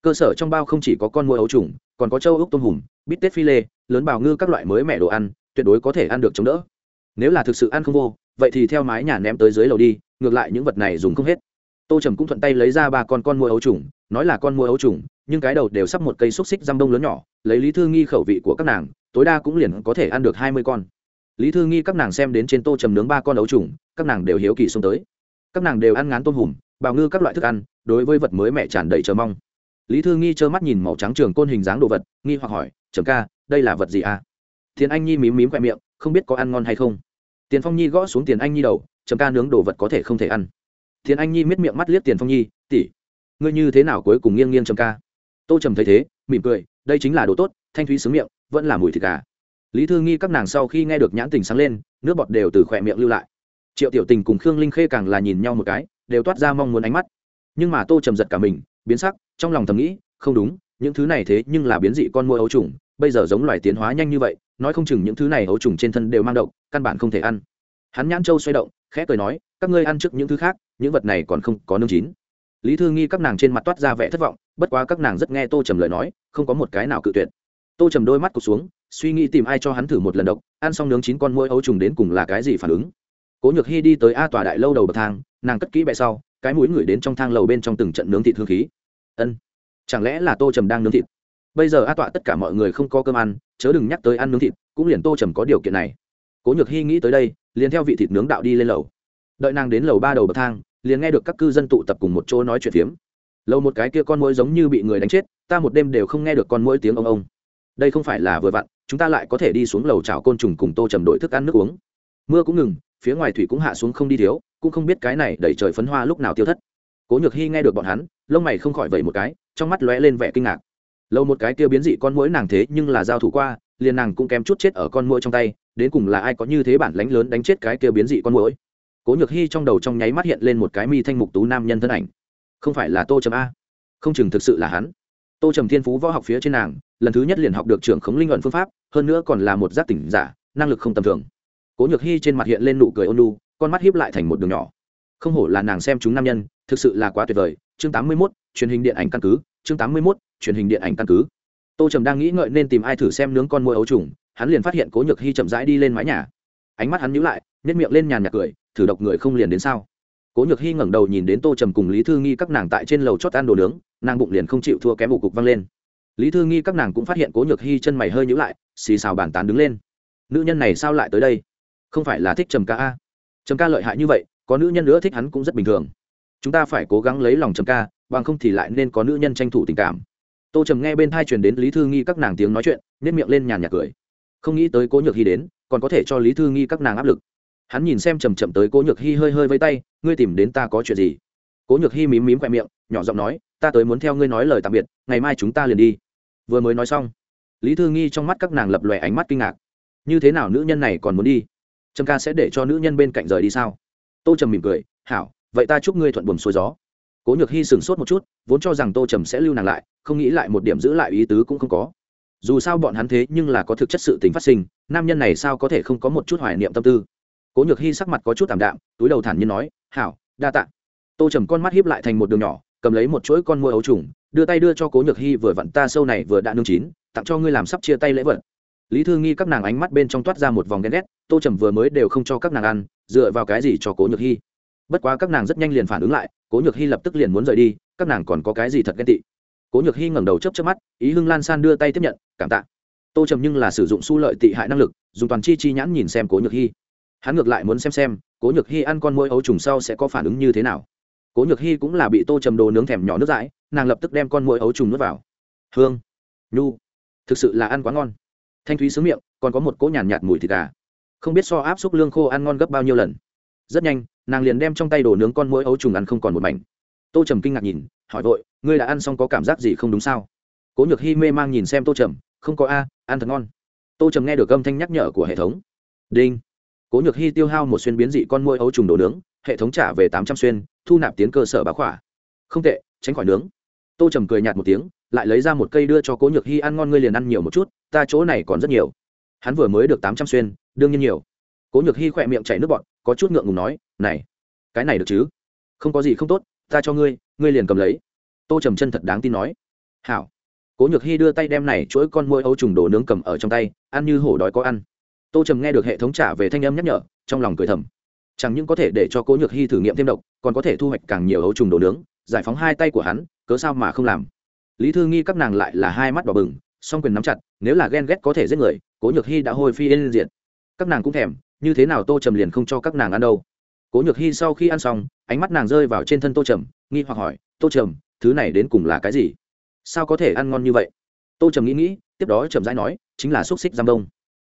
cơ sở trong bao không chỉ có con môi ấu trùng, còn có châu ốc tôm hùm, bít tết phi lê, lớn bào ngư các loại mới mẻ đồ ăn, tuyệt đối có thể ăn được chống đỡ. Nếu là thực sự ăn không vô, vậy thì theo mái nhà ném tới dưới lầu đi, ngược lại những vật này dùng không hết. Tô trầm cũng thuận tay lấy ra ba con con môi ấu trùng, nói là con môi ấu trùng, nhưng cái đầu đều sắp một cây xúc xích răm đông lớn nhỏ, lấy lý thư nghi khẩu vị của các nàng, tối đa cũng liền có thể ăn được hai mươi con lý thư nghi các nàng xem đến trên tô chầm nướng ba con ấu trùng, các nàng đều hiếu kỳ xông tới. Các nàng đều ăn ngán tôm hùm, bào ngư các loại thức ăn, đối với vật mới mẹ tràn đầy chờ mong. Lý thư nghi trơ mắt nhìn màu trắng trường côn hình dáng đồ vật, nghi hoặc hỏi, trầm ca, đây là vật gì à? Thiền anh nhi mím mím khoe miệng, không biết có ăn ngon hay không? Tiền phong nhi gõ xuống tiền anh nhi đầu, trầm ca nướng đồ vật có thể không thể ăn. Thiền anh nhi miết miệng mắt liếc tiền phong nhi tỉ ngươi như thế nào cuối cùng nghiêng nghiêng trầm ca? Tô trầm thấy thế, mỉm cười, đây chính là đồ tốt, thanh thúy xứng miệng, vẫn là mùi thịt gà lý thư nghi các nàng sau khi nghe được nhãn tình sáng lên, nước bọt đều từ khỏe miệng lưu lại. Triệu tiểu tình cùng khương linh khê càng là nhìn nhau một cái, đều toát ra mong muốn ánh mắt. Nhưng mà tô trầm giật cả mình, biến sắc, trong lòng thầm nghĩ, không đúng, những thứ này thế nhưng là biến dị con môi ấu trùng, bây giờ giống loài tiến hóa nhanh như vậy, nói không chừng những thứ này ấu trùng trên thân đều mang động căn bản không thể ăn. Hắn nhãn châu xoay động, khẽ cười nói, các ngươi ăn trước những thứ khác, những vật này còn không có nương chín. Lý thư nghi các nàng trên mặt toát ra vẻ thất vọng, bất quá các nàng rất nghe tô trầm lời nói, không có một cái nào cự tuyệt. Tô trầm đôi mắt cụt xuống suy nghĩ tìm ai cho hắn thử một lần độc, ăn xong nướng chín con mũi ấu trùng đến cùng là cái gì phản ứng. Cố nhược hy đi tới a tòa đại lâu đầu bậc thang, nàng cất kỹ bẹ sau, cái mũi ngửi đến trong thang lầu bên trong từng trận nướng thịt hương khí. Ân, chẳng lẽ là tô trầm đang nướng thịt? Bây giờ a tọa tất cả mọi người không có cơm ăn, chớ đừng nhắc tới ăn nướng thịt, cũng liền tô trầm có điều kiện này. Cố nhược hy nghĩ tới đây, liền theo vị thịt nướng đạo đi lên lầu. Đợi nàng đến lầu ba đầu bậc thang, liền nghe được các cư dân tụ tập cùng một chỗ nói chuyện phiếm. Lâu một cái kia con mũi giống như bị người đánh chết, ta một đêm đều không nghe được con mũi tiếng ông ông. Đây không phải là vừa vặn chúng ta lại có thể đi xuống lầu chảo côn trùng cùng tô trầm đội thức ăn nước uống. Mưa cũng ngừng, phía ngoài thủy cũng hạ xuống không đi thiếu, cũng không biết cái này đẩy trời phấn hoa lúc nào tiêu thất. Cố nhược hy nghe được bọn hắn, lông mày không khỏi vẩy một cái, trong mắt lóe lên vẻ kinh ngạc. Lâu một cái kia biến dị con mũi nàng thế nhưng là giao thủ qua, liền nàng cũng kém chút chết ở con mũi trong tay, đến cùng là ai có như thế bản lánh lớn đánh chết cái kia biến dị con mũi cố nhược hy trong đầu trong nháy mắt hiện lên một cái mi thanh mục tú nam nhân thân ảnh. Không phải là tô trầm a. Không chừng thực sự là hắn tô trầm thiên phú võ học phía trên nàng lần thứ nhất liền học được trưởng khống linh luận phương pháp hơn nữa còn là một giác tỉnh giả năng lực không tầm thường. Cố nhược hy trên mặt hiện lên nụ cười ôn lu con mắt hiếp lại thành một đường nhỏ. Không hổ là nàng xem chúng nam nhân thực sự là quá tuyệt vời. Chương 81, truyền hình điện ảnh căn cứ. Chương 81, truyền hình điện ảnh căn cứ. Tô trầm đang nghĩ ngợi nên tìm ai thử xem nướng con môi ấu trùng hắn liền phát hiện cố nhược hy chậm rãi đi lên mái nhà. Ánh mắt hắn nhíu lại nhét miệng lên nhàn nhạt cười thử độc người không liền đến sao? Cố nhược hy ngẩng đầu nhìn đến tô trầm cùng lý thư nghi các nàng tại trên lầu chót ăn đồ nướng nàng bụng liền không chịu thua kém ủ cục văng lên. Lý thư nghi các nàng cũng phát hiện cố nhược hy chân mày hơi nhữ lại, xì xào bàn tán đứng lên. Nữ nhân này sao lại tới đây? Không phải là thích trầm ca a? Trầm ca lợi hại như vậy, có nữ nhân nữa thích hắn cũng rất bình thường. Chúng ta phải cố gắng lấy lòng trầm ca, bằng không thì lại nên có nữ nhân tranh thủ tình cảm. Tô trầm nghe bên thai truyền đến lý thư nghi các nàng tiếng nói chuyện nếp miệng lên nhàn nhạt cười. Không nghĩ tới cố nhược hy đến, còn có thể cho lý thư nghi các nàng áp lực. Hắn nhìn xem chầm chậm tới cố nhược hy hơi hơi vây tay, ngươi tìm đến ta có chuyện gì? Cố nhược hy mím mím khoe miệng, nhỏ giọng nói, ta tới muốn theo ngươi nói lời tạm biệt, ngày mai chúng ta liền đi. Vừa mới nói xong, lý thư nghi trong mắt các nàng lập lòe ánh mắt kinh ngạc. Như thế nào nữ nhân này còn muốn đi? Trầm ca sẽ để cho nữ nhân bên cạnh rời đi sao? Tô trầm mỉm cười, hảo, vậy ta chúc ngươi thuận buồm xuôi gió. Cố nhược hy sửng sốt một chút, vốn cho rằng tô trầm sẽ lưu nàng lại, không nghĩ lại một điểm giữ lại ý tứ cũng không có. Dù sao bọn hắn thế nhưng là có thực chất sự tính phát sinh, nam nhân này sao có thể không có một chút hoài niệm tâm tư? Cố nhược hy sắc mặt có chút t ạ m đạm, túi đầu thản nhiên nói, hảo, đa t ạ tô trầm con mắt hiếp lại thành một đường nhỏ, cầm lấy một chuỗi con mua ấu trùng, đưa tay đưa cho cố nhược hy vừa vặn ta sâu này vừa đã nương chín, tặng cho ngươi làm sắp chia tay lễ vật. Lý thư nghi các nàng ánh mắt bên trong toát ra một vòng ghen ghét, tô trầm vừa mới đều không cho các nàng ăn, dựa vào cái gì cho cố nhược hy bất quá các nàng rất nhanh liền phản ứng lại, cố nhược hy lập tức liền muốn rời đi, các nàng còn có cái gì thật ghen tị? Cố nhược hy ngẩng đầu chấp chấp mắt, ý hưng lan san đưa tay tiếp nhận, cảm tạ. Tô trầm nhưng là sử dụng su lợi tị hại năng lực, dùng toàn chi chi nhãn nhìn xem cố nhược hy hắn ngược lại muốn xem xem, cố nhược hy ăn con môi ấu trùng sau sẽ có phản ứng như thế nào cố nhược hy cũng là bị tô trầm đồ nướng thèm nhỏ nước dãi nàng lập tức đem con mũi ấu trùng nuốt vào. Hương nhu thực sự là ăn quá ngon. Thanh thúy sướng miệng còn có một cỗ nhàn nhạt, nhạt mùi thịt gà. Không biết so áp xúc lương khô ăn ngon gấp bao nhiêu lần. Rất nhanh nàng liền đem trong tay đồ nướng con mũi ấu trùng ăn không còn một mảnh. Tô trầm kinh ngạc nhìn hỏi vội ngươi đã ăn xong có cảm giác gì không đúng sao? Cố nhược hy mê mang nhìn xem tô trầm không có a ăn thật ngon. Tô trầm nghe được âm thanh nhắc nhở của hệ thống. Đinh. Cố nhược hy tiêu hao một xuyên biến dị con mũi ấu trùng đồ nướng hệ thống trả về tám trăm xuyên, thu nạp tiến cơ sở bá khỏa. Không tệ, tránh khỏi nướng. Tô trầm cười nhạt một tiếng, lại lấy ra một cây đưa cho cố nhược hy ăn ngon, ngươi liền ăn nhiều một chút, ta chỗ này còn rất nhiều. Hắn vừa mới được tám trăm xuyên, đương nhiên nhiều. Cố nhược hy khỏe miệng chảy nước bọt, có chút ngượng ngùng nói, này, cái này được chứ? Không có gì không tốt, ta cho ngươi ngươi liền cầm lấy. Tô trầm chân thật đáng tin nói. Hảo. Cố nhược hy đưa tay đem này chuỗi con môi ấu trùng đồ nướng cầm ở trong tay, ăn như hổ đói có ăn. Tô trầm nghe được hệ thống trả về thanh âm nhắc nhở, trong lòng cười thầm chẳng những có thể để cho cố nhược hy thử nghiệm thêm độc, còn có thể thu hoạch càng nhiều ấu trùng đồ nướng, giải phóng hai tay của hắn, cớ sao mà không làm? Lý thư nghi các nàng lại là hai mắt đỏ bừng, song quyền nắm chặt, nếu là ghen ghét có thể giết người, cố nhược hy đã hôi phi lên diện các nàng cũng thèm, như thế nào tô trầm liền không cho các nàng ăn đâu. Cố nhược hy sau khi ăn xong, ánh mắt nàng rơi vào trên thân tô trầm, nghi hoặc hỏi, tô trầm, thứ này đến cùng là cái gì? Sao có thể ăn ngon như vậy? Tô trầm nghĩ nghĩ, tiếp đó trầm rãi nói, chính là xúc xích giam đông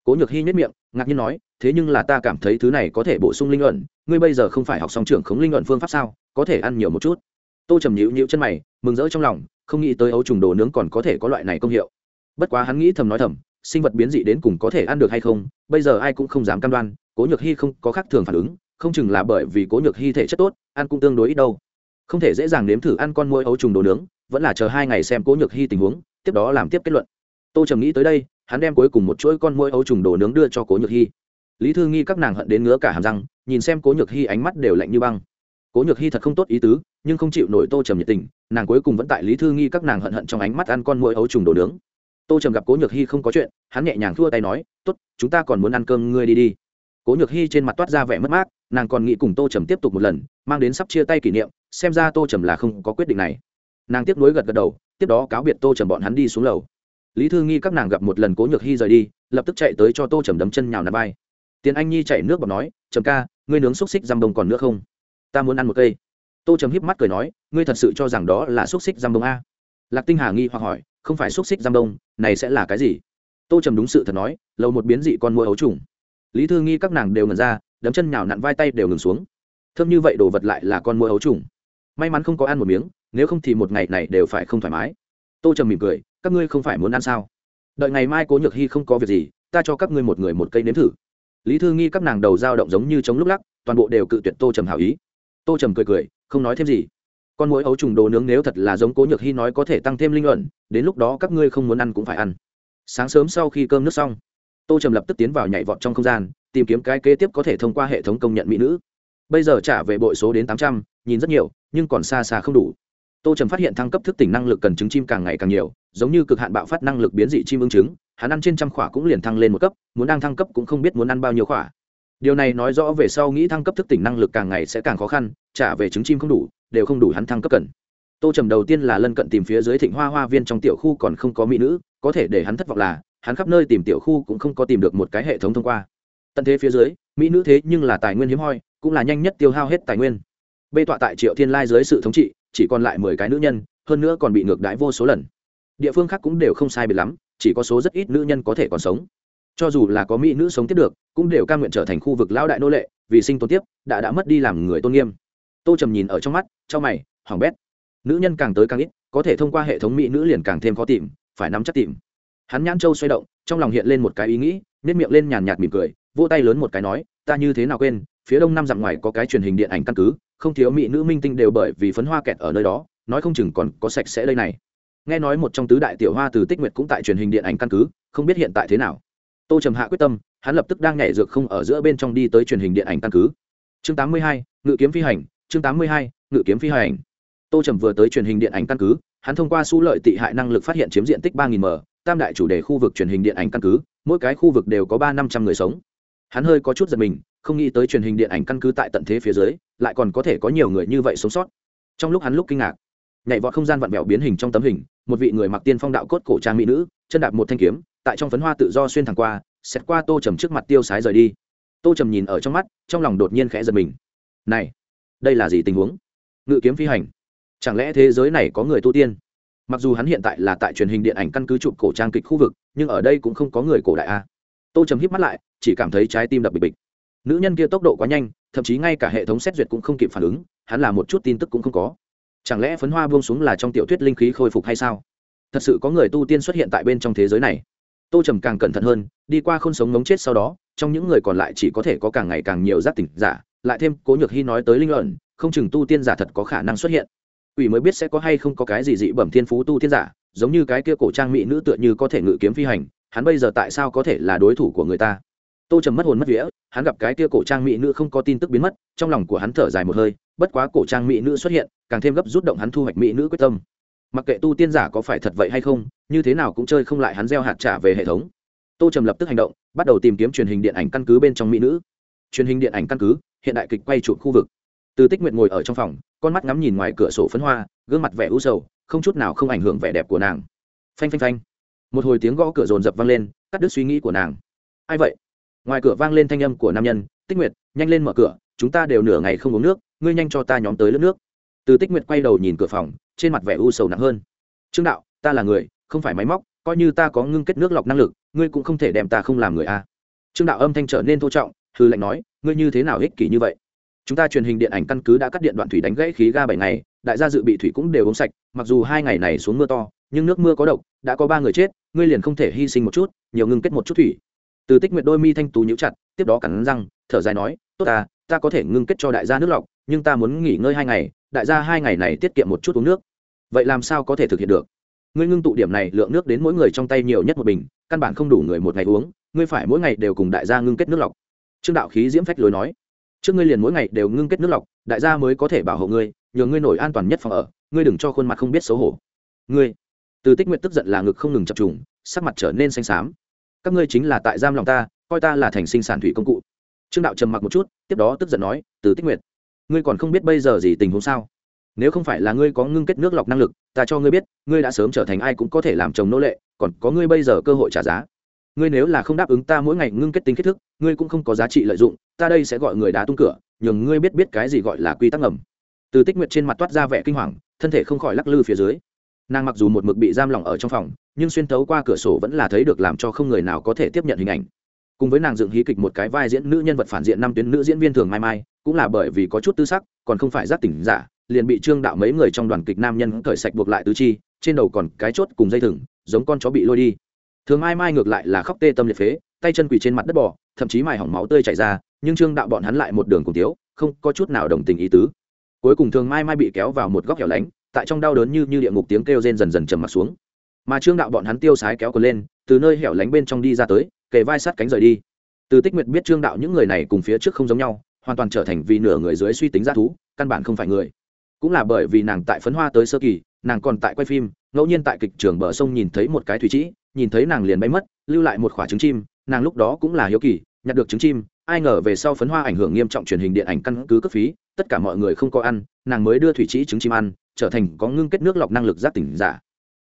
cố nhược hy nhất miệng, ngạc nhiên nói, thế nhưng là ta cảm thấy thứ này có thể bổ sung linh luận ngươi bây giờ không phải học xong trưởng khống linh luận phương pháp sao, có thể ăn nhiều một chút. Tô trầm nhịu nhịu chân mày, mừng rỡ trong lòng, không nghĩ tới ấu trùng đồ nướng còn có thể có loại này công hiệu. Bất quá hắn nghĩ thầm nói thầm, sinh vật biến dị đến cùng có thể ăn được hay không, bây giờ ai cũng không dám cam đoan, cố nhược hy không có khác thường phản ứng, không chừng là bởi vì cố nhược hy thể chất tốt, ăn cũng tương đối ít đâu. Không thể dễ dàng nếm thử ăn con môi ấu trùng đồ nướng, vẫn là chờ hai ngày xem cố nhược hy tình huống, tiếp đó làm tiếp kết luận. Tô trầm nghĩ tới đây hắn đem cuối cùng một chuỗi con muỗi ấu trùng đồ nướng đưa cho cố nhược hy lý thư nghi các nàng hận đến ngứa cả hàm răng, nhìn xem cố nhược hy ánh mắt đều lạnh như băng. Cố nhược hy thật không tốt ý tứ, nhưng không chịu nổi tô trầm nhiệt tình, nàng cuối cùng vẫn tại lý thư nghi các nàng hận hận trong ánh mắt ăn con muỗi ấu trùng đồ nướng. Tô trầm gặp cố nhược hy không có chuyện, hắn nhẹ nhàng thua tay nói t ố t chúng ta còn muốn ăn cơm ngươi đi đi. Cố nhược hy trên mặt toát ra vẻ mất mát, nàng còn nghĩ cùng tô trầm tiếp tục một lần, mang đến sắp chia tay kỷ niệm, xem ra tô trầm là không có quyết định này. Nàng tiếp nối gật gật đầu, tiếp đó cáo biệt tô trầm bọn hắn đi xuống lầu lý thư nghi các nàng gặp một lần cố nhược hy rời đi, lập tức chạy tới cho tô trầm đấm chân nhào nằm vai. Tiền anh nhi chạy nước bọc nói, trầm ca, ngươi nướng xúc xích răm đông còn nữa không? Ta muốn ăn một cây. Tô trầm híp mắt cười nói, ngươi thật sự cho rằng đó là xúc xích răm đông a? Lạc tinh hà nghi hoặc hỏi, không phải xúc xích răm đông này sẽ là cái gì? Tô trầm đúng sự thật nói, lầu một biến dị con mua ấu trùng. Lý thư nghi các nàng đều ngần ra, đấm chân nhào nặn vai tay đều ngừng xuống. Thơm như vậy đồ vật lại là con mua ấu trùng. May mắn không có ăn một miếng, nếu không thì một ngày này đều phải không thoải mái tô trầm mỉm cười, các ngươi không phải muốn ăn sao? Đợi ngày mai cố nhược hy không có việc gì, ta cho các ngươi một người một cây nếm thử. Lý thư nghi các nàng đầu dao động giống như chống lúc lắc, toàn bộ đều cự tuyệt tô trầm hảo ý. Tô trầm cười cười, không nói thêm gì. Con mối ấu trùng đồ nướng nếu thật là giống cố nhược hy nói có thể tăng thêm linh luận, đến lúc đó các ngươi không muốn ăn cũng phải ăn. Sáng sớm sau khi cơm nước xong, tô trầm lập tức tiến vào nhảy vọt trong không gian, tìm kiếm cái kế tiếp có thể thông qua hệ thống công nhận mỹ nữ. Bây giờ trả về bội số đến tám trăm, nhìn rất nhiều, nhưng còn xa xa không đủ tô trầm phát hiện thăng cấp thức tỉnh năng lực cần trứng chim càng ngày càng nhiều, giống như cực hạn bạo phát năng lực biến dị chim ưng trứng, hắn ăn trên trăm khỏa cũng liền thăng lên một cấp, muốn đang thăng cấp cũng không biết muốn ăn bao nhiêu khỏa. Điều này nói rõ về sau nghĩ thăng cấp thức tỉnh năng lực càng ngày sẽ càng khó khăn, trả về trứng chim không đủ, đều không đủ hắn thăng cấp cần. Tô trầm đầu tiên là lân cận tìm phía dưới thịnh hoa hoa viên trong tiểu khu còn không có mỹ nữ, có thể để hắn thất vọng là, hắn khắp nơi tìm tiểu khu cũng không có tìm được một cái hệ thống thông qua. Tận thế phía dưới, mỹ nữ thế nhưng là tài nguyên hiếm hoi, cũng là nhanh nhất tiêu hao hết tài nguyên. Bê tọa tại triệu thiên lai dưới sự thống trị chỉ còn lại mười cái nữ nhân, hơn nữa còn bị ngược đãi vô số lần. Địa phương khác cũng đều không sai biệt lắm, chỉ có số rất ít nữ nhân có thể còn sống. Cho dù là có mỹ nữ sống tiếp được, cũng đều ca nguyện trở thành khu vực lão đại nô lệ, vì sinh tồn tiếp, đã đã mất đi làm người tôn nghiêm. Tô trầm nhìn ở trong mắt, trong mày hỏng bét. Nữ nhân càng tới càng ít, có thể thông qua hệ thống mỹ nữ liền càng thêm khó tìm, phải nắm chắc tìm. Hắn nhãn châu xoay động, trong lòng hiện lên một cái ý nghĩ nếp miệng lên nhàn nhạt mỉm cười, vỗ tay lớn một cái nói, ta như thế nào quên phía đông năm dặm ngoài có cái truyền hình điện ảnh căn cứ không thiếu mỹ nữ minh tinh đều bởi vì phấn hoa kẹt ở nơi đó nói không chừng còn có sạch sẽ đây này. Nghe nói một trong tứ đại tiểu hoa từ tích nguyệt cũng tại truyền hình điện ảnh căn cứ không biết hiện tại thế nào. Tô trầm hạ quyết tâm hắn lập tức đang nhảy dược không ở giữa bên trong đi tới truyền hình điện ảnh căn cứ. Chương 82, ngự kiếm phi hành chương 82, ngự kiếm phi hành. Tô trầm vừa tới truyền hình điện ảnh căn cứ hắn thông qua su lợi tị hại năng lực phát hiện chiếm diện tích ba m tam đại chủ đề khu vực truyền hình điện ảnh căn cứ mỗi cái khu vực đều có ba năm trăm người sống. Hắn hơi có chút giật mình không nghĩ tới truyền hình điện ảnh căn cứ tại tận thế phía dưới, lại còn có thể có nhiều người như vậy sống sót. Trong lúc hắn lúc kinh ngạc, nhảy vọt không gian vặn vẹo biến hình trong tấm hình, một vị người mặc tiên phong đạo cốt cổ trang mỹ nữ, chân đạp một thanh kiếm, tại trong phấn hoa tự do xuyên thẳng qua xét qua tô trầm trước mặt tiêu sái rời đi. Tô trầm nhìn ở trong mắt, trong lòng đột nhiên khẽ giật mình. Này, đây là gì tình huống? Ngự kiếm phi hành. Chẳng lẽ thế giới này có người tu tiên? Mặc dù hắn hiện tại là tại truyền hình điện ảnh căn cứ chụp cổ trang kịch khu vực, nhưng ở đây cũng không có người cổ đại a. Tô trầm híp mắt lại, chỉ cảm thấy trái tim đập bịch bịch nữ nhân kia tốc độ quá nhanh, thậm chí ngay cả hệ thống xét duyệt cũng không kịp phản ứng, hắn là một chút tin tức cũng không có. Chẳng lẽ phấn hoa buông xuống là trong tiểu thuyết linh khí khôi phục hay sao? Thật sự có người tu tiên xuất hiện tại bên trong thế giới này. Tô trầm càng cẩn thận hơn, đi qua không sống ngống chết sau đó, trong những người còn lại chỉ có thể có càng ngày càng nhiều giác tỉnh giả, lại thêm cố nhược hy nói tới linh luận, không chừng tu tiên giả thật có khả năng xuất hiện. Ủy mới biết sẽ có hay không có cái gì dị bẩm thiên phú tu tiên giả, giống như cái kia cổ trang mỹ nữ tựa như có thể ngự kiếm phi hành, hắn bây giờ tại sao có thể là đối thủ của người ta? Tô trầm mất hồn mất vía hắn gặp cái kia cổ trang mỹ nữ không có tin tức biến mất, trong lòng của hắn thở dài một hơi, bất quá cổ trang mỹ nữ xuất hiện, càng thêm gấp rút động hắn thu hoạch mỹ nữ quyết tâm. Mặc kệ tu tiên giả có phải thật vậy hay không, như thế nào cũng chơi không lại hắn gieo hạt trả về hệ thống. Tô trầm lập tức hành động, bắt đầu tìm kiếm truyền hình điện ảnh căn cứ bên trong mỹ nữ. Truyền hình điện ảnh căn cứ, hiện đại kịch quay chụp khu vực. Từ tích nguyệt ngồi ở trong phòng, con mắt ngắm nhìn ngoài cửa sổ phấn hoa, gương mặt vẻ u sầu, không chút nào không ảnh hưởng vẻ đẹp của nàng. Phanh phanh phanh. Một hồi tiếng gõ cửa rồn rập vang lên, cắt đứt suy nghĩ của nàng. Ai vậy? Ngoài cửa vang lên thanh âm của nam nhân, tích nguyệt, nhanh lên mở cửa, chúng ta đều nửa ngày không uống nước, ngươi nhanh cho ta nhóm tới lớp nước. Từ tích nguyệt quay đầu nhìn cửa phòng, trên mặt vẻ u sầu nặng hơn. Trương đạo, ta là người, không phải máy móc, coi như ta có ngưng kết nước lọc năng lực, ngươi cũng không thể đem ta không làm người a. Trương đạo âm thanh trở nên thô trọng, hư lệnh nói, ngươi như thế nào ích kỷ như vậy? Chúng ta truyền hình điện ảnh căn cứ đã cắt điện đoạn thủy đánh gãy khí ga bảy ngày, đại gia dự bị thủy cũng đều uống sạch, mặc dù hai ngày này xuống mưa to, nhưng nước mưa có độc, đã có ba người chết, ngươi liền không thể hy sinh một chút, nhiều ngưng kết một chút thủy từ tích nguyện đôi mi thanh tú nhíu chặt, tiếp đó cắn răng, thở dài nói, tốt ta ta có thể ngưng kết cho đại gia nước lọc, nhưng ta muốn nghỉ ngơi hai ngày, đại gia hai ngày này tiết kiệm một chút uống nước. Vậy làm sao có thể thực hiện được? Ngươi ngưng tụ điểm này lượng nước đến mỗi người trong tay nhiều nhất một bình, căn bản không đủ người một ngày uống, ngươi phải mỗi ngày đều cùng đại gia ngưng kết nước lọc. Trương đạo khí diễm phách lối nói, trước ngươi liền mỗi ngày đều ngưng kết nước lọc, đại gia mới có thể bảo hộ ngươi nhờ ngươi nổi an toàn nhất phòng ở, ngươi đừng cho khuôn mặt không biết xấu hổ. Ngươi? Từ tích nguyện tức giận là ngực không ngừng chập trùng, sắc mặt trở nên xanh xám các ngươi chính là tại giam lòng ta coi ta là thành sinh sản thủy công cụ. Trương đạo trầm mặc một chút tiếp đó tức giận nói từ tích nguyệt, ngươi còn không biết bây giờ gì tình huống sao? Nếu không phải là ngươi có ngưng kết nước lọc năng lực ta cho ngươi biết ngươi đã sớm trở thành ai cũng có thể làm chồng nô lệ còn có ngươi bây giờ cơ hội trả giá. Ngươi nếu là không đáp ứng ta mỗi ngày ngưng kết tính kết thức ngươi cũng không có giá trị lợi dụng ta đây sẽ gọi người đá tung cửa nhường ngươi biết biết cái gì gọi là quy tắc ngầm. Từ tích nguyệt trên mặt toát ra vẻ kinh hoàng thân thể không khỏi lắc lư phía dưới nàng mặc dù một mực bị giam lỏng ở trong phòng, nhưng xuyên thấu qua cửa sổ vẫn là thấy được làm cho không người nào có thể tiếp nhận hình ảnh. Cùng với nàng dựng hí kịch một cái vai diễn nữ nhân vật phản diện năm tuyến nữ diễn viên thường mai mai, cũng là bởi vì có chút tư sắc, còn không phải giác tỉnh giả, liền bị trương đạo mấy người trong đoàn kịch nam nhân cởi sạch buộc lại tứ chi, trên đầu còn cái chốt cùng dây thừng, giống con chó bị lôi đi. Thường mai mai ngược lại là khóc tê tâm liệt phế, tay chân quỳ trên mặt đất bò, thậm chí mài hỏng máu tươi chảy ra, nhưng trương đạo bọn hắn lại một đường cùng tiếu không có chút nào đồng tình ý tứ. Cuối cùng thường mai mai bị kéo vào một góc hẻo lánh tại trong đau đớn như như địa ngục tiếng kêu rên dần dần trầm mặt xuống. Mà trương đạo bọn hắn tiêu sái kéo cờ lên, từ nơi hẻo lánh bên trong đi ra tới, kề vai sát cánh rời đi. Từ tích nguyệt biết trương đạo những người này cùng phía trước không giống nhau, hoàn toàn trở thành vì nửa người dưới suy tính g thú, căn bản không phải người. Cũng là bởi vì nàng tại phấn hoa tới sơ kỳ, nàng còn tại quay phim, ngẫu nhiên tại kịch trường bờ sông nhìn thấy một cái thủy trĩ, nhìn thấy nàng liền bay mất, lưu lại một khoả trứng chim, nàng lúc đó cũng là hiếu kỳ, nhặt được trứng chim, ai ngờ về sau phấn hoa ảnh hưởng nghiêm trọng truyền hình điện ảnh căn cứ cấp phí, tất cả mọi người không có ăn, nàng mới đưa thủy trĩ trứng chim ăn trở thành có ngưng kết nước lọc năng lực giác tỉnh giả.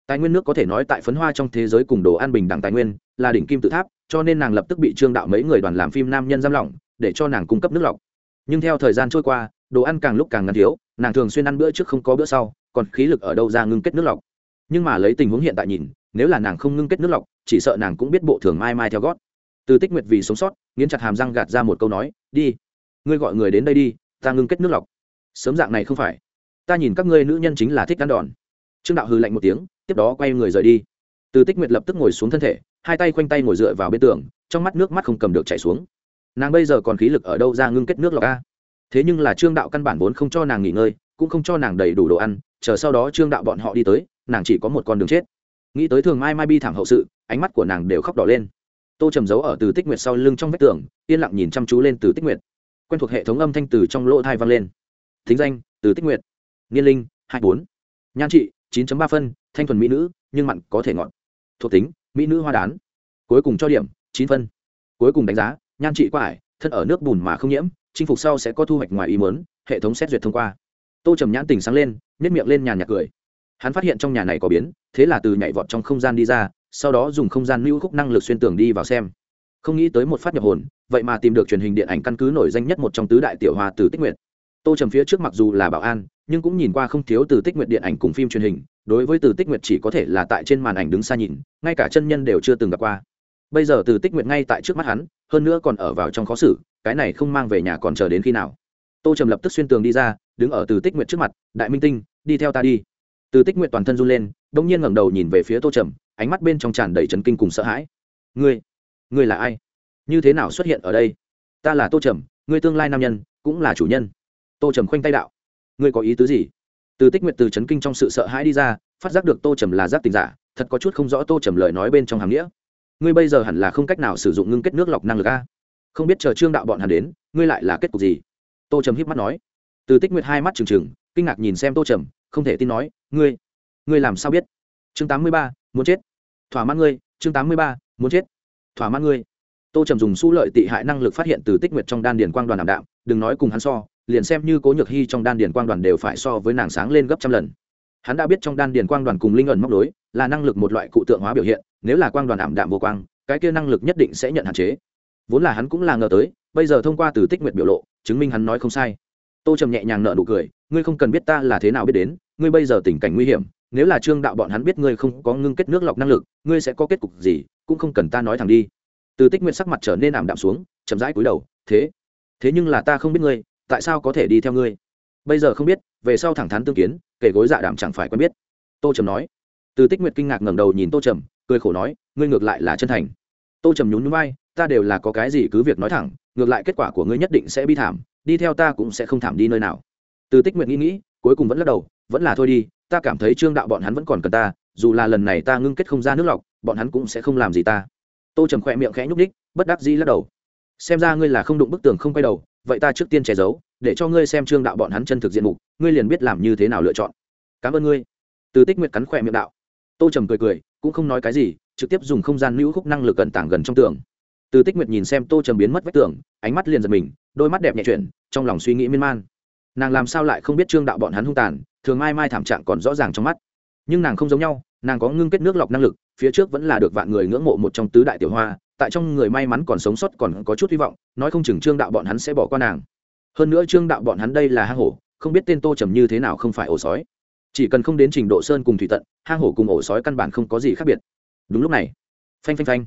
Tài nguyên nước có thể nói tại phấn hoa trong thế giới cùng đồ an bình đẳng tài nguyên, là đỉnh kim tự tháp, cho nên nàng lập tức bị trương đạo mấy người đoàn làm phim nam nhân giam lỏng, để cho nàng cung cấp nước lọc. Nhưng theo thời gian trôi qua, đồ ăn càng lúc càng ngắn thiếu, nàng thường xuyên ăn bữa trước không có bữa sau, còn khí lực ở đâu ra ngưng kết nước lọc. Nhưng mà lấy tình huống hiện tại nhìn, nếu là nàng không ngưng kết nước lọc, chỉ sợ nàng cũng biết bộ thường mai mai theo gót. Từ tích nguyệt vì sống sót, nghiến chặt hàm răng gạt ra một câu nói, đi, ngươi gọi người đến đây đi, ta ngưng kết nước lọc. Sớm dạng này không phải ta nhìn các ngươi nữ nhân chính là thích ăn đòn. Trương đạo hư lạnh một tiếng, tiếp đó quay người rời đi. Từ tích nguyệt lập tức ngồi xuống thân thể, hai tay khoanh tay ngồi dựa vào bên tường, trong mắt nước mắt không cầm được chảy xuống. Nàng bây giờ còn khí lực ở đâu ra ngưng kết nước lọc a? Thế nhưng là trương đạo căn bản vốn không cho nàng nghỉ ngơi, cũng không cho nàng đầy đủ đồ ăn, chờ sau đó trương đạo bọn họ đi tới, nàng chỉ có một con đường chết. Nghĩ tới thường mai mai bi thảm hậu sự, ánh mắt của nàng đều khóc đỏ lên. Tô trầm giấu ở từ tích nguyệt sau lưng trong vách tường, yên lặng nhìn chăm chú lên từ tích nguyệt. Quen thuộc hệ thống âm thanh từ trong lỗ thai vang lên. Thính danh, từ tích nguyệt niên linh, hai bốn. Nhan trị, chín ba phân, thanh thuần mỹ nữ, nhưng mặn có thể ngọt. Thuộc tính, mỹ nữ hoa đán. Cuối cùng cho điểm, chín phân. Cuối cùng đánh giá, nhan trị qua ải thân ở nước bùn mà không nhiễm, chinh phục sau sẽ có thu hoạch ngoài ý mớn hệ thống xét duyệt thông qua. Tô trầm nhãn tình sáng lên nhét miệng lên nhàn nhạc cười. Hắn phát hiện trong nhà này có biến, thế là từ nhảy vọt trong không gian đi ra, sau đó dùng không gian lưu khúc năng lực xuyên tường đi vào xem. Không nghĩ tới một phát nhập hồn, vậy mà tìm được truyền hình điện ảnh căn cứ nổi danh nhất một trong tứ đại tiểu hòa từ tích nguyện tô trầm phía trước mặc dù là bảo an, nhưng cũng nhìn qua không thiếu từ tích nguyện điện ảnh cùng phim truyền hình, đối với từ tích nguyện chỉ có thể là tại trên màn ảnh đứng xa nhìn, ngay cả chân nhân đều chưa từng gặp qua. Bây giờ từ tích nguyện ngay tại trước mắt hắn, hơn nữa còn ở vào trong khó xử, cái này không mang về nhà còn chờ đến khi nào. Tô trầm lập tức xuyên tường đi ra, đứng ở từ tích nguyện trước mặt, đại minh tinh, đi theo ta đi. Từ tích nguyện toàn thân run lên đ ỗ n g nhiên ngẩng đầu nhìn về phía tô trầm, ánh mắt bên trong tràn đầy trấn kinh cùng sợ hãi. Ngươi ngươi là ai? Như thế nào xuất hiện ở đây? Ta là tô trầm, ngươi tương lai nam nhân, cũng là chủ nhân tô trầm khoanh tay đạo ngươi có ý tứ gì từ tích nguyện từ trấn kinh trong sự sợ hãi đi ra phát giác được tô trầm là giác tình giả thật có chút không rõ tô trầm lời nói bên trong hàm nghĩa ngươi bây giờ hẳn là không cách nào sử dụng ngưng kết nước lọc năng lực a không biết chờ trương đạo bọn hắn đến ngươi lại là kết cục gì tô trầm híp mắt nói từ tích nguyệt hai mắt trừng trừng kinh ngạc nhìn xem tô trầm không thể tin nói ngươi ngươi làm sao biết chương tám mươi ba muốn chết thỏa mãn ngươi chương tám mươi ba muốn chết thỏa mãn ngươi tô trầm dùng su lợi tị hại năng lực phát hiện từ tích nguyệt trong đan điền quang đoàn ảm đạm đừng nói cùng hắn so liền xem như cố nhược hy trong đan điền quang đoàn đều phải so với nàng sáng lên gấp trăm lần. Hắn đã biết trong đan điền quang đoàn cùng linh ẩn móc đối là năng lực một loại cụ tượng hóa biểu hiện, nếu là quang đoàn ảm đạm vô quang, cái kia năng lực nhất định sẽ nhận hạn chế. Vốn là hắn cũng là ngờ tới, bây giờ thông qua từ tích nguyệt biểu lộ, chứng minh hắn nói không sai. Tô trầm nhẹ nhàng nợ nụ cười, ngươi không cần biết ta là thế nào biết đến, ngươi bây giờ tình cảnh nguy hiểm, nếu là trương đạo bọn hắn biết ngươi không có ngưng kết nước lọc năng lực, ngươi sẽ có kết cục gì, cũng không cần ta nói thẳng đi. Từ tích nguyệt sắc mặt trở nên ảm đạm xuống, chậm rãi cúi đầu, thế thế nhưng là ta không biết ngươi tại sao có thể đi theo ngươi? Bây giờ không biết, về sau thẳng thắn tương kiến kể gối dạ đảm chẳng phải quen biết. Tô trầm nói. Từ tích nguyệt kinh ngạc ngẩng đầu nhìn tô trầm, cười khổ nói, ngươi ngược lại là chân thành. Tô trầm nhún nhún vai, ta đều là có cái gì cứ việc nói thẳng, ngược lại kết quả của ngươi nhất định sẽ bi thảm, đi theo ta cũng sẽ không thảm đi nơi nào. Từ tích Nguyệt nghĩ nghĩ, cuối cùng vẫn lắc đầu, vẫn là thôi đi, ta cảm thấy trương đạo bọn hắn vẫn còn cần ta, dù là lần này ta ngưng kết không ra nước lọc, bọn hắn cũng sẽ không làm gì ta. Tô trầm khỏe miệng khẽ nhúc ních bất đắc dĩ lắc đầu. Xem ra ngươi là không đụng bức tường không quay đầu vậy ta trước tiên che giấu, để cho ngươi xem trương đạo bọn hắn chân thực diện mục, ngươi liền biết làm như thế nào lựa chọn. Cảm ơn ngươi. Từ tích nguyện cắn khỏe miệng đạo. Tô trầm cười cười, cũng không nói cái gì, trực tiếp dùng không gian lưu khúc năng lực cẩn tảng gần trong tường. Từ tích nguyệt nhìn xem tô trầm biến mất vách tường, ánh mắt liền giật mình, đôi mắt đẹp nhẹ chuyển, trong lòng suy nghĩ miên man. Nàng làm sao lại không biết trương đạo bọn hắn hung tàn, thường mai mai thảm trạng còn rõ ràng trong mắt. Nhưng nàng không giống nhau, nàng có ngưng kết nước lọc năng lực, phía trước vẫn là được vạn người ngưỡng mộ một trong tứ đại tiểu hoa tại trong người may mắn còn sống sót còn có chút hy vọng, nói không chừng trương đạo bọn hắn sẽ bỏ qua nàng. Hơn nữa trương đạo bọn hắn đây là hang hổ, không biết tên tô trầm như thế nào không phải ổ sói. Chỉ cần không đến trình độ sơn cùng thủy tận, hang hổ cùng ổ sói căn bản không có gì khác biệt. Đúng lúc này, phanh phanh phanh,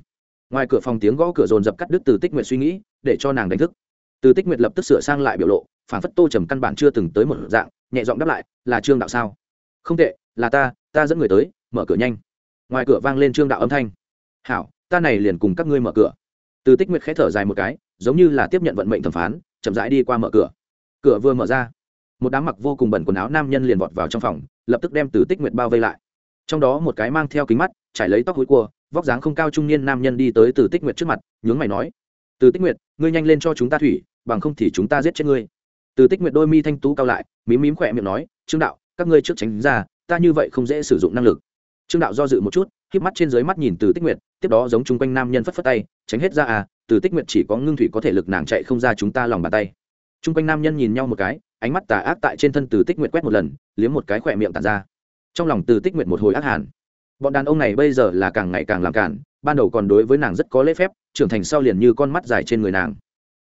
ngoài cửa phòng tiếng gõ cửa dồn dập cắt đứt từ tích nguyện suy nghĩ, để cho nàng đánh thức. Từ tích nguyện lập tức sửa sang lại biểu lộ, phản phất tô trầm căn bản chưa từng tới một dạng, nhẹ giọng đáp lại, là trương đạo sao? Không tệ, là ta ta dẫn người tới, mở cửa nhanh. Ngoài cửa vang lên trương đạo âm thanh. Hảo ta này liền cùng các ngươi mở cửa. Từ tích nguyệt khẽ thở dài một cái, giống như là tiếp nhận vận mệnh thẩm phán, chậm rãi đi qua mở cửa. Cửa vừa mở ra, một đám mặc vô cùng bẩn quần áo nam nhân liền vọt vào trong phòng, lập tức đem từ tích nguyệt bao vây lại. Trong đó một cái mang theo kính mắt, trải lấy tóc hối cua, vóc dáng không cao trung niên nam nhân đi tới từ tích nguyệt trước mặt, nhướng mày nói, từ tích nguyệt, ngươi nhanh lên cho chúng ta thủy, bằng không thì chúng ta giết chết ngươi. Từ tích nguyệt đôi mi thanh tú cao lại, mím mím khỏe miệng nói, trương đạo, các ngươi trước tránh ra, ta như vậy không dễ sử dụng năng lực. Trương đạo do dự một chút, híp mắt trên dưới mắt nhìn từ tích nguyệt tiếp đó giống chung quanh nam nhân phất phất tay, tránh hết ra à từ tích nguyện chỉ có ngưng thủy có thể lực nàng chạy không ra chúng ta lòng bàn tay. Chung quanh nam nhân nhìn nhau một cái, ánh mắt tà ác tại trên thân từ tích nguyện quét một lần, liếm một cái khỏe miệng tàn ra. Trong lòng từ tích nguyện một hồi ác hàn. Bọn đàn ông này bây giờ là càng ngày càng làm cản, ban đầu còn đối với nàng rất có lễ phép, trưởng thành sau liền như con mắt dài trên người nàng.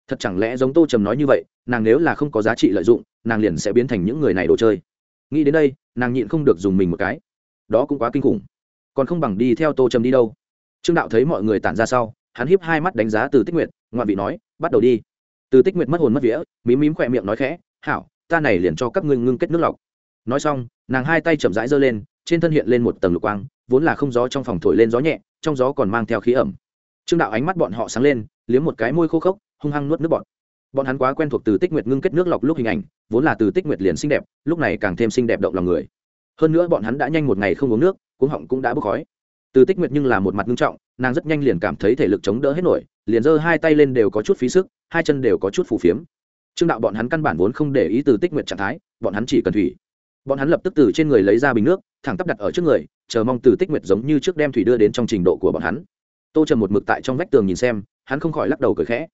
Thật chẳng lẽ giống tô trầm nói như vậy, nàng nếu là không có giá trị lợi dụng, nàng liền sẽ biến thành những người này đồ chơi. Nghĩ đến đây, nàng nhịn không được dùng mình một cái. Đó cũng quá kinh khủng. Còn không bằng đi theo tô trầm đi đâu trương đạo thấy mọi người tản ra sau, hắn hiếp hai mắt đánh giá từ tích nguyệt, ngoạn vị nói, bắt đầu đi. Từ tích nguyệt mất hồn mất vía mím mím khỏe miệng nói khẽ, hảo, ta này liền cho các ngươi ngưng kết nước lọc. Nói xong, nàng hai tay chậm rãi giơ lên, trên thân hiện lên một tầng lục quang, vốn là không gió trong phòng thổi lên gió nhẹ, trong gió còn mang theo khí ẩm. Trương đạo ánh mắt bọn họ sáng lên, liếm một cái môi khô khốc, hung hăng nuốt nước bọn bọn hắn quá quen thuộc từ tích nguyệt ngưng kết nước lọc lúc hình ảnh, vốn là từ tích nguyệt liền xinh đẹp, lúc này càng thêm xinh đẹp động lòng người. Hơn nữa bọn hắn đã nhanh một ngày không uống nước, cuống họng cũng đã bốc khói từ tích nguyệt nhưng là một mặt nghiêm trọng, nàng rất nhanh liền cảm thấy thể lực chống đỡ hết nổi, liền giơ hai tay lên đều có chút phí sức, hai chân đều có chút phù phiếm. Trương đạo bọn hắn căn bản vốn không để ý từ tích nguyệt trạng thái, bọn hắn chỉ cần thủy. Bọn hắn lập tức từ trên người lấy ra bình nước, thẳng tắp đặt ở trước người, chờ mong từ tích nguyệt giống như trước đem thủy đưa đến trong trình độ của bọn hắn. Tô trầm một mực tại trong vách tường nhìn xem, hắn không khỏi lắc đầu cười khẽ.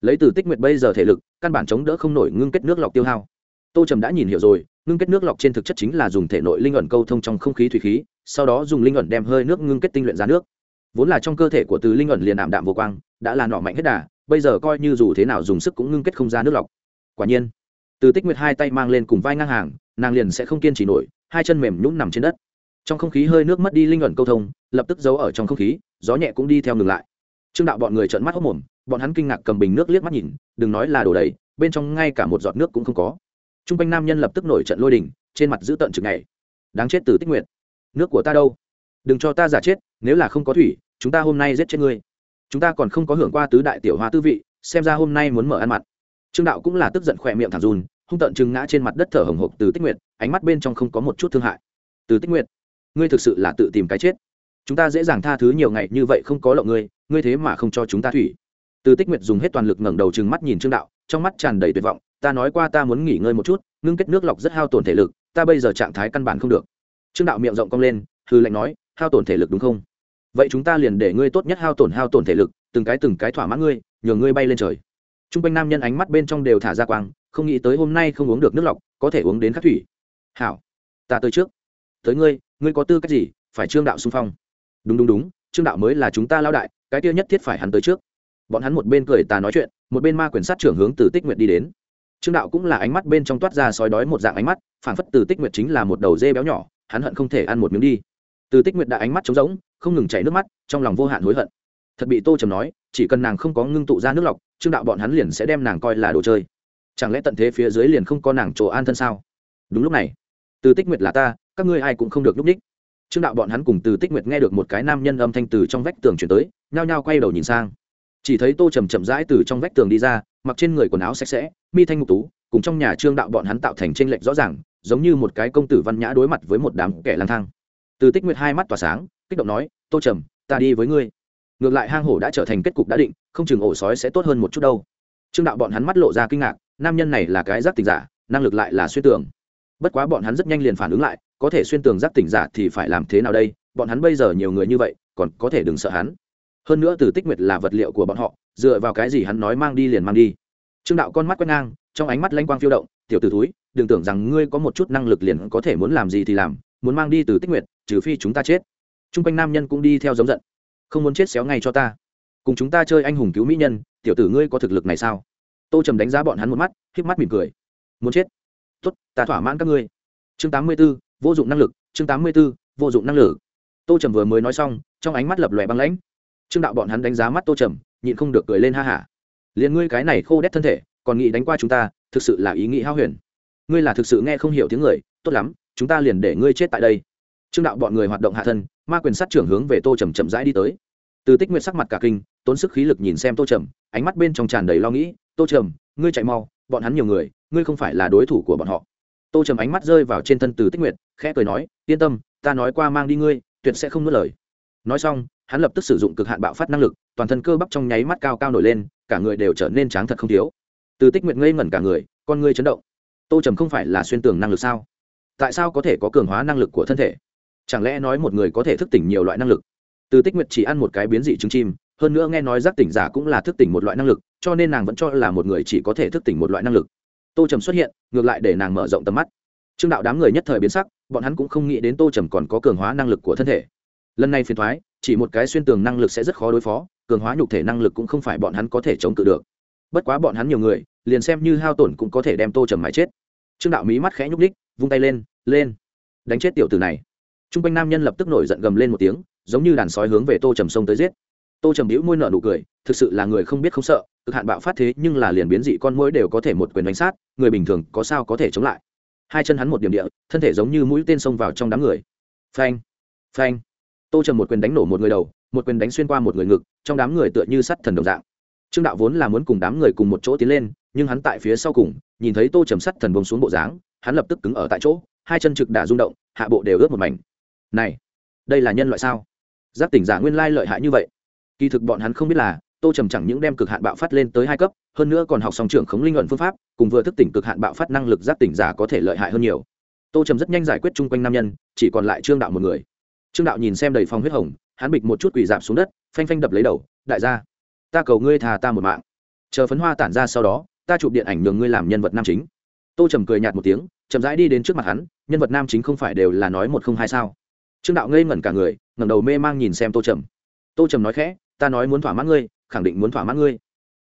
Lấy từ tích nguyệt bây giờ thể lực, căn bản chống đỡ không nổi ngưng kết nước lọc tiêu hao. Tô trầm đã nhìn hiểu rồi ngưng kết nước lọc trên thực chất chính là dùng thể nội linh ẩn câu thông trong không khí thủy khí, sau đó dùng linh ẩn đem hơi nước ngưng kết tinh luyện ra nước. Vốn là trong cơ thể của từ linh ẩn liền ảm đạm vô quang, đã là nọ mạnh hết đà, bây giờ coi như dù thế nào dùng sức cũng ngưng kết không ra nước lọc. Quả nhiên, từ tích nguyệt hai tay mang lên cùng vai ngang hàng, nàng liền sẽ không kiên trì nổi, hai chân mềm nhũng nằm trên đất. Trong không khí hơi nước mất đi linh ẩn câu thông, lập tức giấu ở trong không khí, gió nhẹ cũng đi theo ngừng lại. Trương đạo bọn người trợn mắt hốc mồm, bọn hắn kinh ngạc cầm bình nước liếc mắt nhìn, đừng nói là đổ đầy, bên trong ngay cả một giọt nước cũng không có t r u n g quanh nam nhân lập tức nổi trận lôi đình, trên mặt giữ tận chừng ngày đáng chết từ tích nguyệt. Nước của ta đâu? Đừng cho ta giả chết, nếu là không có thủy, chúng ta hôm nay giết chết ngươi. Chúng ta còn không có hưởng qua tứ đại tiểu hoa tư vị, xem ra hôm nay muốn mở ăn mặt trương đạo cũng là tức giận khỏe miệng thẳng run, hung tận chừng ngã trên mặt đất thở hồng hộc từ tích nguyệt, ánh mắt bên trong không có một chút thương hại. Từ tích nguyệt, ngươi thực sự là tự tìm cái chết. Chúng ta dễ dàng tha thứ nhiều ngày như vậy không có lộng ngươi ngươi thế mà không cho chúng ta thủy. Từ tích nguyệt dùng hết toàn lực ngẩng đầu chừng mắt nhìn trương đạo, trong mắt tràn đầy tuyệt vọng ta nói qua ta muốn nghỉ ngơi một chút, ngưng kết nước lọc rất hao tổn thể lực, ta bây giờ trạng thái căn bản không được. Trương đạo miệng rộng cong lên hư lệnh nói, hao tổn thể lực đúng không? Vậy chúng ta liền để ngươi tốt nhất hao tổn hao tổn thể lực, từng cái từng cái thỏa mãn ngươi nhường ngươi bay lên trời. T r u n g quanh nam nhân ánh mắt bên trong đều thả ra quang, không nghĩ tới hôm nay không uống được nước lọc, có thể uống đến khắc thủy. Hảo, ta tới trước. Tới ngươi ngươi có tư cách gì, phải trương đạo xung phong? Đúng đúng đúng, trương đạo mới là chúng ta lao đại, cái tiêu nhất thiết phải hắn tới trước. Bọn hắn một bên cười ta nói chuyện, một bên ma quyển sát trưởng hướng từ tích nguyệt đi đến trương đạo cũng là ánh mắt bên trong toát ra sói đói một dạng ánh mắt phản phất từ tích nguyệt chính là một đầu dê béo nhỏ, hắn hận không thể ăn một miếng đi. Từ tích nguyệt đã ánh mắt trống rỗng, không ngừng chảy nước mắt, trong lòng vô hạn hối hận. Thật bị tô trầm nói, chỉ cần nàng không có ngưng tụ ra nước lọc, trương đạo bọn hắn liền sẽ đem nàng coi là đồ chơi. Chẳng lẽ tận thế phía dưới liền không có nàng chỗ an thân sao? Đúng lúc này, từ tích nguyệt là ta, các ngươi ai cũng không được núp ních trương đạo bọn hắn cùng từ tích nguyệt nghe được một cái nam nhân âm thanh từ trong vách tường chuyển tới, nhao nhao quay đầu nhìn sang chỉ thấy tô trầm chậm rãi từ trong vách tường đi ra, mặc trên người quần áo sạch sẽ, mi thanh ngục tú, cùng trong nhà trương đạo bọn hắn tạo thành t r ê n lệch rõ ràng, giống như một cái công tử văn nhã đối mặt với một đám kẻ lang thang. Từ tích nguyệt hai mắt tỏa sáng, kích động nói, tô trầm, ta đi với ngươi. Ngược lại hang hổ đã trở thành kết cục đã định, không chừng ổ sói sẽ tốt hơn một chút đâu. Trương đạo bọn hắn mắt lộ ra kinh ngạc, nam nhân này là cái giác tình giả, năng lực lại là xuyên tường. Bất quá bọn hắn rất nhanh liền phản ứng lại, có thể xuyên tường giác tỉnh giả thì phải làm thế nào đây? Bọn hắn bây giờ nhiều người như vậy, còn có thể đừng sợ hắn hơn nữa từ tích nguyệt là vật liệu của bọn họ, dựa vào cái gì hắn nói mang đi liền mang đi. Trương đạo con mắt quét ngang, trong ánh mắt lanh quang phiêu động, tiểu t ử túi đừng tưởng rằng ngươi có một chút năng lực liền có thể muốn làm gì thì làm, muốn mang đi từ tích nguyệt, trừ phi chúng ta chết. T r u n g quanh nam nhân cũng đi theo giống giận. Không muốn chết xéo ngay cho ta. Cùng chúng ta chơi anh hùng cứu mỹ nhân, tiểu tử ngươi có thực lực này sao? Tô trầm đánh giá bọn hắn một mắt k mắt mỉm cười. Muốn chết? Tốt, ta thỏa mãn các ngươi. Chương tám mươi b ố vô dụng năng lực, chương tám mươi b ố vô dụng năng lực. Tô trầm vừa mới nói xong, trong ánh mắt lập lòe băng lãnh trương đạo bọn hắn đánh giá mắt tô trầm, nhịn không được cười lên ha hả. Liền ngươi cái này khô đét thân thể, còn nghĩ đánh qua chúng ta, thực sự là ý nghĩ hao huyền. Ngươi là thực sự nghe không hiểu tiếng người, tốt lắm, chúng ta liền để ngươi chết tại đây. Trương đạo bọn người hoạt động hạ thân, ma quyền sát trưởng hướng về tô trầm chậm rãi đi tới. Từ tích nguyệt sắc mặt cả kinh, tốn sức khí lực nhìn xem tô trầm, ánh mắt bên trong tràn đầy lo nghĩ, tô trầm, ngươi chạy mau, bọn hắn nhiều người, ngươi không phải là đối thủ của bọn họ. Tô trầm ánh mắt rơi vào trên thân từ tích nguyệt, khẽ cười nói, yên tâm, ta nói qua mang đi ngươi, tuyệt sẽ không nuốt lời nói xong, hắn lập tức sử dụng cực hạn bạo phát năng lực, toàn thân cơ bắp trong nháy mắt cao cao nổi lên, cả người đều trở nên tráng thật không thiếu. Từ tích nguyệt ngây ngẩn cả người, con ngươi chấn động. Tô trầm không phải là xuyên tường năng lực sao? Tại sao có thể có cường hóa năng lực của thân thể? Chẳng lẽ nói một người có thể thức tỉnh nhiều loại năng lực? Từ tích nguyệt chỉ ăn một cái biến dị trứng chim, hơn nữa nghe nói giác tỉnh giả cũng là thức tỉnh một loại năng lực, cho nên nàng vẫn cho là một người chỉ có thể thức tỉnh một loại năng lực. Tô trầm xuất hiện, ngược lại để nàng mở rộng tầm mắt. Trương đạo đám người nhất thời biến sắc, bọn hắn cũng không nghĩ đến tô trầm còn có cường hóa năng lực của thân thể lần này phiền thoái, chỉ một cái xuyên tường năng lực sẽ rất khó đối phó, cường hóa nhục thể năng lực cũng không phải bọn hắn có thể chống cự được. Bất quá bọn hắn nhiều người, liền xem như hao tổn cũng có thể đem tô trầm mái chết. Trương đạo mỹ mắt khẽ nhúc ních vung tay lên lên. Đánh chết tiểu tử này. T r u n g quanh nam nhân lập tức nổi giận gầm lên một tiếng, giống như đàn sói hướng về tô trầm sông tới giết. Tô trầm đĩu môi nợ nụ cười, thực sự là người không biết không sợ, cực hạn bạo phát thế nhưng là liền biến dị con mũi đều có thể một quyền đánh sát, người bình thường có sao có thể chống lại. Hai chân hắn một điểm địa, thân thể giống như mũi tên xông vào trong đám người. Phanh phanh tô trầm một quyền đánh nổ một người đầu, một quyền đánh xuyên qua một người ngực, trong đám người tựa như sắt thần đồng dạng. Trương đạo vốn là muốn cùng đám người cùng một chỗ tiến lên, nhưng hắn tại phía sau cùng, nhìn thấy tô trầm sắt thần bông xuống bộ dáng, hắn lập tức cứng ở tại chỗ, hai chân trực đã rung động, hạ bộ đều ướt một mảnh. Này, đây là nhân loại sao? Giác tỉnh giả nguyên lai lợi hại như vậy. Kỳ thực bọn hắn không biết là, tô trầm chẳng những đem cực hạn bạo phát lên tới hai cấp, hơn nữa còn học song trưởng khống linh luận phương pháp, cùng vừa thức tỉnh cực hạn bạo phát năng lực giác tỉnh giả có thể lợi hại hơn nhiều. Tô trầm rất nhanh giải quyết chung quanh nam nhân, chỉ còn lại trương đạo một người trương đạo nhìn xem đầy phòng huyết hồng, hắn bịch một chút quỳ dạp xuống đất, phanh phanh đập lấy đầu, đại gia, ta cầu ngươi thà ta một mạng. Chờ phấn hoa tản ra sau đó, ta chụp điện ảnh nhường ngươi làm nhân vật nam chính. Tô trầm cười nhạt một tiếng, chậm rãi đi đến trước mặt hắn, nhân vật nam chính không phải đều là nói một không hai sao? Trương đạo ngây ngẩn cả người, ngẩng đầu mê mang nhìn xem tô trầm. Tô trầm nói khẽ, ta nói muốn thỏa mãn ngươi, khẳng định muốn thỏa mãn ngươi.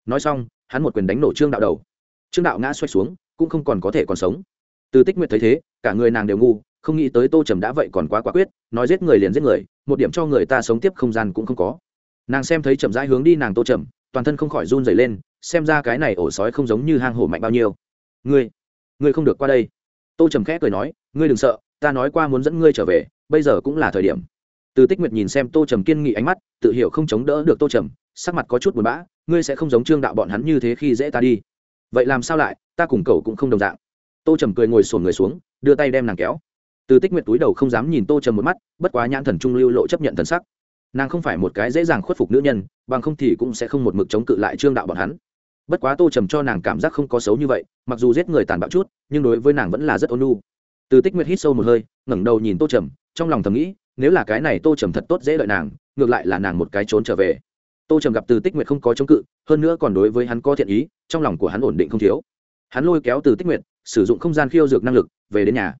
Nói xong, hắn một quyền đánh nổ trương đạo đầu. Trương đạo ngã xoay xuống, cũng không còn có thể còn sống. Từ tích nguyệt thấy thế, cả người nàng đều ngu không nghĩ tới tô trầm đã vậy còn quá quả quyết, nói giết người liền giết người, một điểm cho người ta sống tiếp không gian cũng không có. Nàng xem thấy trầm rãi hướng đi nàng tô trầm, toàn thân không khỏi run dày lên, xem ra cái này ổ sói không giống như hang hổ mạnh bao nhiêu. Ngươi ngươi không được qua đây. Tô trầm khẽ cười nói, ngươi đừng sợ, ta nói qua muốn dẫn ngươi trở về, bây giờ cũng là thời điểm. Từ tích nguyệt nhìn xem tô trầm kiên nghị ánh mắt, tự hiểu không chống đỡ được tô trầm, sắc mặt có chút buồn bã, ngươi sẽ không giống trương đạo bọn hắn như thế khi dễ ta đi. Vậy làm sao lại, ta cùng cậu cũng không đồng dạng. Tô trầm cười ngồi sồn người xuống, đưa tay đem nàng kéo từ tích nguyệt túi đầu không dám nhìn tô trầm một mắt, bất quá nhãn thần trung lưu lộ chấp nhận thần sắc. Nàng không phải một cái dễ dàng khuất phục nữ nhân, bằng không thì cũng sẽ không một mực chống cự lại trương đạo bọn hắn. Bất quá tô trầm cho nàng cảm giác không có xấu như vậy, mặc dù giết người tàn bạo chút, nhưng đối với nàng vẫn là rất ôn lu từ tích nguyệt hít sâu một hơi, ngẩng đầu nhìn tô trầm, trong lòng thầm nghĩ, nếu là cái này tô trầm thật tốt dễ lợi nàng, ngược lại là nàng một cái trốn trở về. Tô trầm gặp từ tích nguyệt không có chống cự, hơn nữa còn đối với hắn có thiện ý, trong lòng của hắn ổn định không thiếu. Hắn lôi kéo từ tích nguyệt, sử dụng không gian khiêu dược năng lực, về đến nhà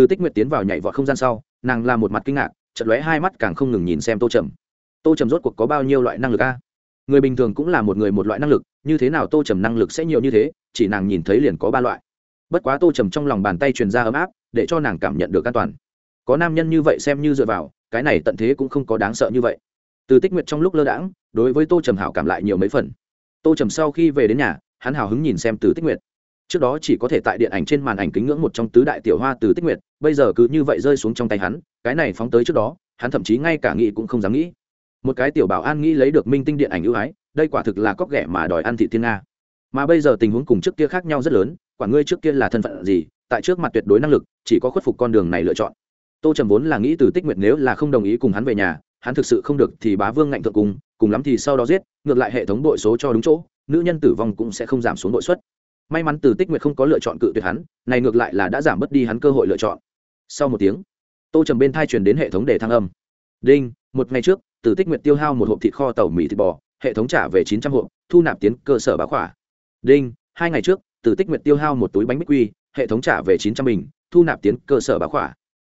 từ tích nguyệt tiến vào nhảy vọt không gian sau, nàng làm một mặt kinh ngạc chật lóe hai mắt càng không ngừng nhìn xem tô trầm. Tô trầm rốt cuộc có bao nhiêu loại năng lực a? Người bình thường cũng là một người một loại năng lực, như thế nào tô trầm năng lực sẽ nhiều như thế, chỉ nàng nhìn thấy liền có ba loại. Bất quá tô trầm trong lòng bàn tay truyền ra ấm áp, để cho nàng cảm nhận được an toàn. Có nam nhân như vậy xem như dựa vào, cái này tận thế cũng không có đáng sợ như vậy. Từ tích nguyệt trong lúc lơ đãng, đối với tô trầm hảo cảm lại nhiều mấy phần. Tô trầm sau khi về đến nhà, hắn hào hứng nhìn xem từ tích nguyệt trước đó chỉ có thể tại điện ảnh trên màn ảnh kính ngưỡng một trong tứ đại tiểu hoa từ tích nguyệt, bây giờ cứ như vậy rơi xuống trong tay hắn, cái này phóng tới trước đó, hắn thậm chí ngay cả nghĩ cũng không dám nghĩ. Một cái tiểu bảo an nghĩ lấy được minh tinh điện ảnh ưu ái, đây quả thực là cóc ghẻ mà đòi ăn thị thiên nga. Mà bây giờ tình huống cùng trước kia khác nhau rất lớn, quả ngươi trước kia là thân phận gì, tại trước mặt tuyệt đối năng lực, chỉ có khuất phục con đường này lựa chọn. Tô trầm vốn là nghĩ từ tích nguyệt nếu là không đồng ý cùng hắn về nhà, hắn thực sự không được thì bá vương ngạnh thượng cùng cùng lắm thì sau đó giết, ngược lại hệ thống đội số cho đúng chỗ, nữ nhân tử vong cũng sẽ không giảm xuống đội suất may mắn từ tích nguyệt không có lựa chọn cự tuyệt hắn, này ngược lại là đã giảm bớt đi hắn cơ hội lựa chọn. Sau một tiếng, tô trầm bên thai truyền đến hệ thống để thăng âm. Đinh, một ngày trước, từ tích nguyệt tiêu hao một hộp thịt kho tàu mì thịt bò, hệ thống trả về chín trăm hộp, thu nạp tiến cơ sở bá khỏa. Đinh, hai ngày trước, từ tích nguyệt tiêu hao một túi bánh bích quy, hệ thống trả về chín trăm bình, thu nạp tiến cơ sở bá khỏa.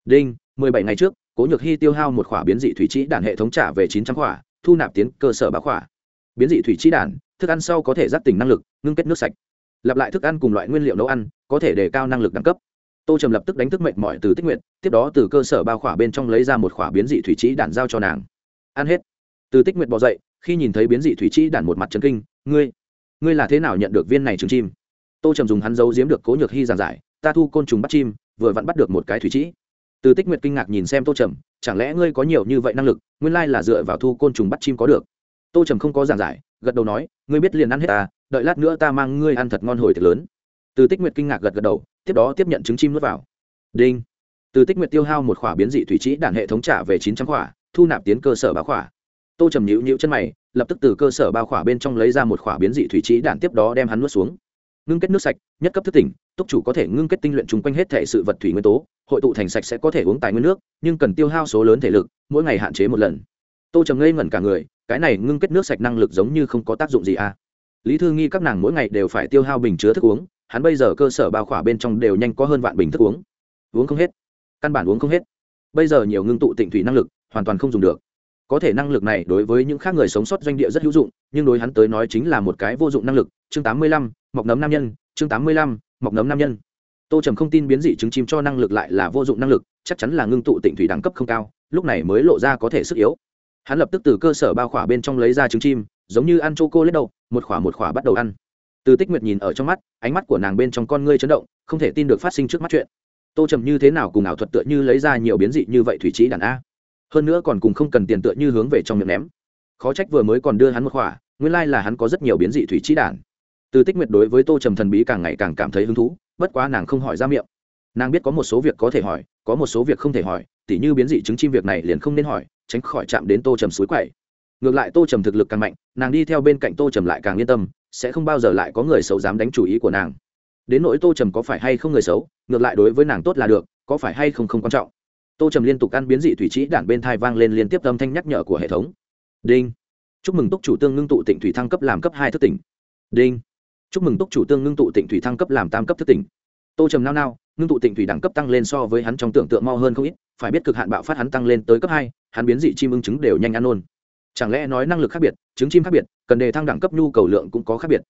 Đinh, mười bảy ngày trước, cố nhược hy tiêu hao một khỏa biến dị thủy trí đản hệ thống trả về chín trăm khỏa, thu nạp tiến cơ sở bá khỏa. Biến dị thủy trí đản thức ăn sau có thể giáp tỉnh năng lực, ngưng kết nước sạch lặp lại thức ăn cùng loại nguyên liệu nấu ăn, có thể đề cao năng lực đẳng cấp. Tô trầm lập tức đánh thức mệnh mọi từ tích nguyện tiếp đó từ cơ sở bao khỏa bên trong lấy ra một khỏa biến dị thủy trí đản giao cho nàng. Ăn hết. Từ tích nguyện bỏ dậy, khi nhìn thấy biến dị thủy trí đản một mặt trấn kinh, ngươi ngươi là thế nào nhận được viên này trứng chim? Tô trầm dùng hắn giấu giếm được cố nhược hy giàn giải, ta thu côn trùng bắt chim, vừa vặn bắt được một cái thủy trĩ từ tích nguyệt kinh ngạc nhìn xem tô trầm, chẳng lẽ ngươi có nhiều như vậy năng lực, nguyên lai là dựa vào thu côn trùng bắt chim có được? Tô trầm không có giảng giải, gật đầu nói, ngươi biết liền ăn hết ta, đợi lát nữa ta mang ngươi ăn thật ngon hồi thật lớn. Từ tích nguyệt kinh ngạc gật gật đầu, tiếp đó tiếp nhận trứng chim nuốt vào. Đinh. Từ tích nguyệt tiêu hao một khỏa biến dị thủy trĩ đạn hệ thống trả về chín trăm khỏa, thu nạp tiến cơ sở báo khỏa. Tô trầm nhịu nhịu chân mày, lập tức từ cơ sở bao khỏa bên trong lấy ra một khỏa biến dị thủy trĩ đạn tiếp đó đem hắn nuốt xuống. Ngưng kết nước sạch, nhất cấp thức tỉnh, túc chủ có thể ngưng kết tinh luyện chung quanh hết thể sự vật thủy nguyên tố, hội tụ thành sạch sẽ có thể uống tài nguyên nước, nhưng cần tiêu hao số lớn thể lực, mỗi ngày hạn chế một lần. Tô trầm ngây ngẩn cả người cái này ngưng kết nước sạch năng lực giống như không có tác dụng gì à. Lý thư nghi các nàng mỗi ngày đều phải tiêu hao bình chứa thức uống, hắn bây giờ cơ sở bao khỏa bên trong đều nhanh có hơn vạn bình thức uống. Uống không hết. Căn bản uống không hết. Bây giờ nhiều ngưng tụ tịnh thủy năng lực, hoàn toàn không dùng được. Có thể năng lực này đối với những khác người sống sót doanh địa rất hữu dụng, nhưng đối hắn tới nói chính là một cái vô dụng năng lực. Chương tám mươi lăm, mọc nấm nam nhân. Chương tám mươi lăm, mọc nấm nam nhân. Tô trầm không tin biến dị trứng chim cho năng lực lại là vô dụng năng lực, chắc chắn là ngưng tụ tịnh thủy đẳng cấp không cao, lúc này mới lộ ra có thể sức yếu hắn lập tức từ cơ sở bao khỏa bên trong lấy ra trứng chim, giống như ăn c h o cô lết đậu, một khỏa một khỏa bắt đầu ăn. Từ tích nguyệt nhìn ở trong mắt, ánh mắt của nàng bên trong con ngươi chấn động, không thể tin được phát sinh trước mắt chuyện. Tô trầm như thế nào cùng ảo thuật tựa như lấy ra nhiều biến dị như vậy thủy trí đàn a? Hơn nữa còn cùng không cần tiền tựa như hướng về trong miệng ném. Khó trách vừa mới còn đưa hắn một khỏa, nguyên lai là hắn có rất nhiều biến dị thủy trí đàn. Từ tích nguyệt đối với tô trầm thần bí càng ngày càng cảm thấy hứng thú, bất quá nàng không hỏi ra miệng nàng biết có một số việc có thể hỏi, có một số việc không thể hỏi, tỉ như biến dị chứng chim việc này liền không nên hỏi, tránh khỏi chạm đến tô trầm suối quậy. Ngược lại tô trầm thực lực càng mạnh, nàng đi theo bên cạnh tô trầm lại càng yên tâm, sẽ không bao giờ lại có người xấu dám đánh chủ ý của nàng. Đến nỗi tô trầm có phải hay không người xấu, ngược lại đối với nàng tốt là được, có phải hay không không quan trọng. Tô trầm liên tục ăn biến dị thủy trí đản bên thai vang lên liên tiếp âm thanh nhắc nhở của hệ thống. Đinh. Chúc mừng túc chủ tương ngưng tụ tỉnh thủy thăng cấp làm cấp hai thức tỉnh. Đinh. Chúc mừng túc chủ tương ngưng tụ tỉnh thủy thăng cấp làm tam cấp thức tỉnh. Tô trầm nao nao ngưng tụ tịnh thủy đẳng cấp tăng lên so với hắn trong tưởng tượng mau hơn không ít phải biết cực hạn bạo phát hắn tăng lên tới cấp hai hắn biến dị chim ưng trứng đều nhanh ăn ôn chẳng lẽ nói năng lực khác biệt trứng chim khác biệt cần đề thăng đẳng cấp nhu cầu lượng cũng có khác biệt.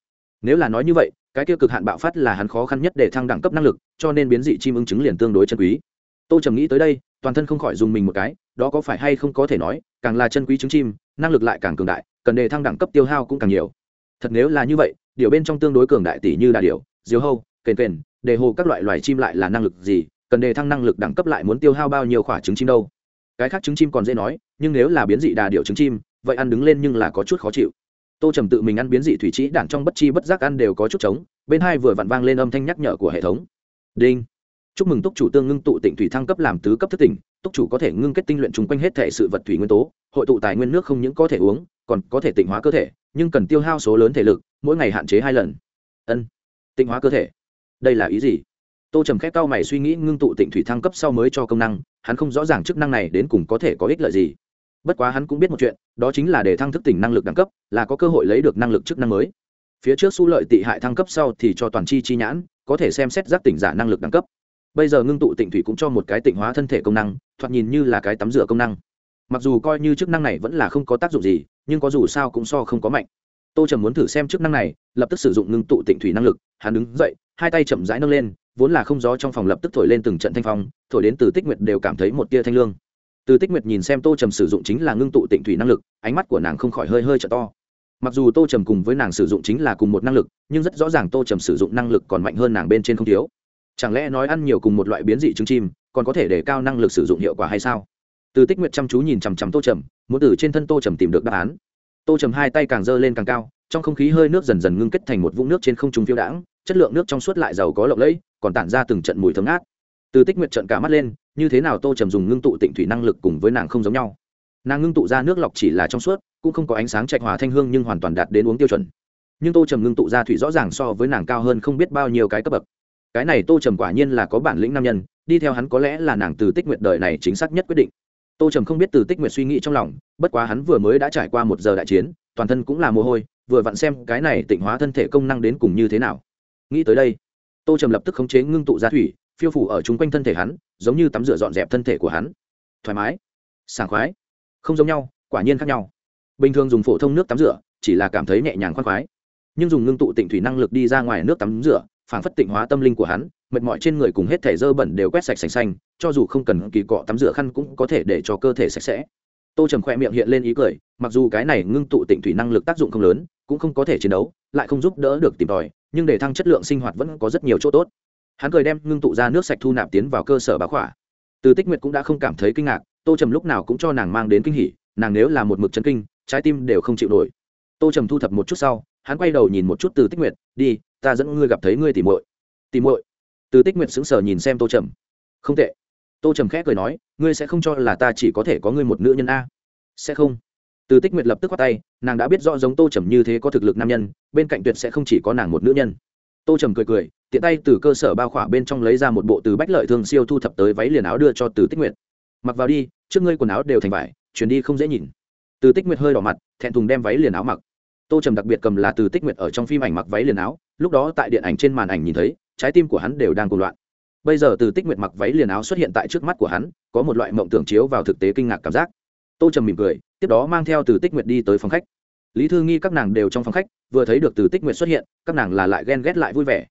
Nếu là nói như vậy cái tiêu cực hạn bạo phát là hắn khó khăn nhất để thăng đẳng cấp năng lực cho nên biến dị chim ưng trứng liền tương đối chân quý. Tô trầm nghĩ tới đây toàn thân không khỏi dùng mình một cái đó có phải hay không có thể nói càng là chân quý trứng chim năng lực lại càng cường đại cần đề thăng đẳng cấp tiêu hao cũng càng nhiều. Thật nếu là như vậy điều bên trong tương đối cường đại tỷ như đà điều, diều hâu kền kền đề hồ các loại loài chim lại là năng lực gì, cần đề thăng năng lực đẳng cấp lại muốn tiêu hao bao nhiêu khoả trứng chim đâu? Cái khác trứng chim còn dễ nói, nhưng nếu là biến dị đà điểu trứng chim, vậy ăn đứng lên nhưng là có chút khó chịu. Tô trầm tự mình ăn biến dị thủy trí đản trong bất chi bất giác ăn đều có chút trống, bên hai vừa vặn vang lên âm thanh nhắc nhở của hệ thống. Đinh. Chúc mừng túc chủ tương ngưng tụ tịnh thủy thăng cấp làm tứ cấp thất tỉnh, túc chủ có thể ngưng kết tinh luyện chung quanh hết thể sự vật thủy nguyên tố, hội tụ tài nguyên nước không những có thể uống, còn có thể tịnh hóa cơ thể, nhưng cần tiêu hao số lớn thể lực, mỗi ngày hạn chế hai lần. Ân. Tịnh hóa cơ thể đây là ý gì? Tô trầm khép cao mày suy nghĩ ngưng tụ tịnh thủy thăng cấp sau mới cho công năng, hắn không rõ ràng chức năng này đến cùng có thể có ích lợi gì. Bất quá hắn cũng biết một chuyện, đó chính là để thăng thức tỉnh năng lực đẳng cấp, là có cơ hội lấy được năng lực chức năng mới. Phía trước su lợi tị hại thăng cấp sau thì cho toàn chi chi nhãn, có thể xem xét giác tỉnh giả năng lực đẳng cấp. Bây giờ ngưng tụ tịnh thủy cũng cho một cái tịnh hóa thân thể công năng, thoạt nhìn như là cái tắm rửa công năng. Mặc dù coi như chức năng này vẫn là không có tác dụng gì, nhưng có dù sao cũng so không có mạnh tô trầm muốn thử xem chức năng này, lập tức sử dụng ngưng tụ tịnh thủy năng lực, hắn đứng dậy, hai tay chậm rãi nâng lên, vốn là không gió trong phòng lập tức thổi lên từng trận thanh phong, thổi đến từ tích nguyệt đều cảm thấy một tia thanh lương. Từ tích nguyệt nhìn xem tô trầm sử dụng chính là ngưng tụ tịnh thủy năng lực, ánh mắt của nàng không khỏi hơi hơi t to. Mặc dù tô trầm cùng với nàng sử dụng chính là cùng một năng lực, nhưng rất rõ ràng tô trầm sử dụng năng lực còn mạnh hơn nàng bên trên không thiếu. Chẳng lẽ nói ăn nhiều cùng một loại biến dị trứng chim, còn có thể để cao năng lực sử dụng hiệu quả hay sao? Từ tích nguyệt chăm chú nhìn chằm chằm tô trầm, muốn từ trên thân tô trầm tìm được đáp án tô trầm hai tay càng dơ lên càng cao, trong không khí hơi nước dần dần ngưng kết thành một vũng nước trên không trung phiêu đãng, chất lượng nước trong suốt lại giàu có lộng lẫy, còn tản ra từng trận mùi thơm ngát. Từ tích nguyệt trận cả mắt lên, như thế nào tô trầm dùng ngưng tụ tịnh thủy năng lực cùng với nàng không giống nhau. Nàng ngưng tụ ra nước lọc chỉ là trong suốt, cũng không có ánh sáng trạch hòa thanh hương nhưng hoàn toàn đạt đến uống tiêu chuẩn. Nhưng tô trầm ngưng tụ ra thủy rõ ràng so với nàng cao hơn không biết bao nhiêu cái cấp bậc. Cái này tô trầm quả nhiên là có bản lĩnh nam nhân, đi theo hắn có lẽ là nàng từ tích nguyệt đời này chính xác nhất quyết định tô trầm không biết từ tích nguyệt suy nghĩ trong lòng, bất quá hắn vừa mới đã trải qua một giờ đại chiến, toàn thân cũng là mồ hôi, vừa vặn xem cái này tịnh hóa thân thể công năng đến cùng như thế nào. Nghĩ tới đây, tô trầm lập tức khống chế ngưng tụ ra thủy, phiêu phủ ở chung quanh thân thể hắn, giống như tắm rửa dọn dẹp thân thể của hắn. Thoải mái, sảng khoái, không giống nhau, quả nhiên khác nhau. Bình thường dùng phổ thông nước tắm rửa, chỉ là cảm thấy nhẹ nhàng khoan khoái. Nhưng dùng ngưng tụ tịnh thủy năng lực đi ra ngoài nước tắm rửa phản phất tịnh hóa tâm linh của hắn mệt mỏi trên người cùng hết thể dơ bẩn đều quét sạch sành xanh, cho dù không cần kỳ cọ tắm rửa khăn cũng có thể để cho cơ thể sạch sẽ. Tô trầm khoe miệng hiện lên ý cười, mặc dù cái này ngưng tụ tịnh thủy năng lực tác dụng không lớn, cũng không có thể chiến đấu, lại không giúp đỡ được tìm tòi, nhưng để thăng chất lượng sinh hoạt vẫn có rất nhiều chỗ tốt. Hắn cười đem ngưng tụ ra nước sạch thu nạp tiến vào cơ sở bá khỏa. Từ tích nguyệt cũng đã không cảm thấy kinh ngạc, tô trầm lúc nào cũng cho nàng mang đến kinh hỉ, nàng nếu là một mực chân kinh, trái tim đều không chịu nổi. Tô trầm thu thập một chút sau, hắn quay đầu nhìn một chút từ tích nguyệt, đi, ta dẫn ngươi gặp thấy ngươi tìm muội. Tìm muội? Từ tích nguyệt sững sờ nhìn xem tô trầm. Không tệ. Tô trầm khẽ cười nói, ngươi sẽ không cho là ta chỉ có thể có ngươi một nữ nhân a? Sẽ không. Từ tích nguyệt lập tức khoát tay, nàng đã biết rõ giống tô trầm như thế có thực lực nam nhân, bên cạnh tuyệt sẽ không chỉ có nàng một nữ nhân. Tô trầm cười cười, tiện tay từ cơ sở bao khỏa bên trong lấy ra một bộ từ bách lợi thường siêu thu thập tới váy liền áo đưa cho từ tích nguyệt. Mặc vào đi, trước ngươi quần áo đều thành vải, chuyển đi không dễ nhìn. Từ tích nguyệt hơi đỏ mặt, thẹn thùng đem váy liền áo mặc. Tô trầm đặc biệt cầm là từ tích nguyệt ở trong phim ảnh mặc váy liền áo, lúc đó tại điện ảnh trên màn ảnh nhìn thấy trái tim của hắn đều đang cuồng loạn. Bây giờ từ tích nguyệt mặc váy liền áo xuất hiện tại trước mắt của hắn, có một loại mộng tưởng chiếu vào thực tế kinh ngạc cảm giác. Tô trầm mỉm cười, tiếp đó mang theo từ tích nguyệt đi tới phòng khách. Lý thư nghi các nàng đều trong phòng khách, vừa thấy được từ tích nguyệt xuất hiện, các nàng là lại ghen ghét lại vui vẻ.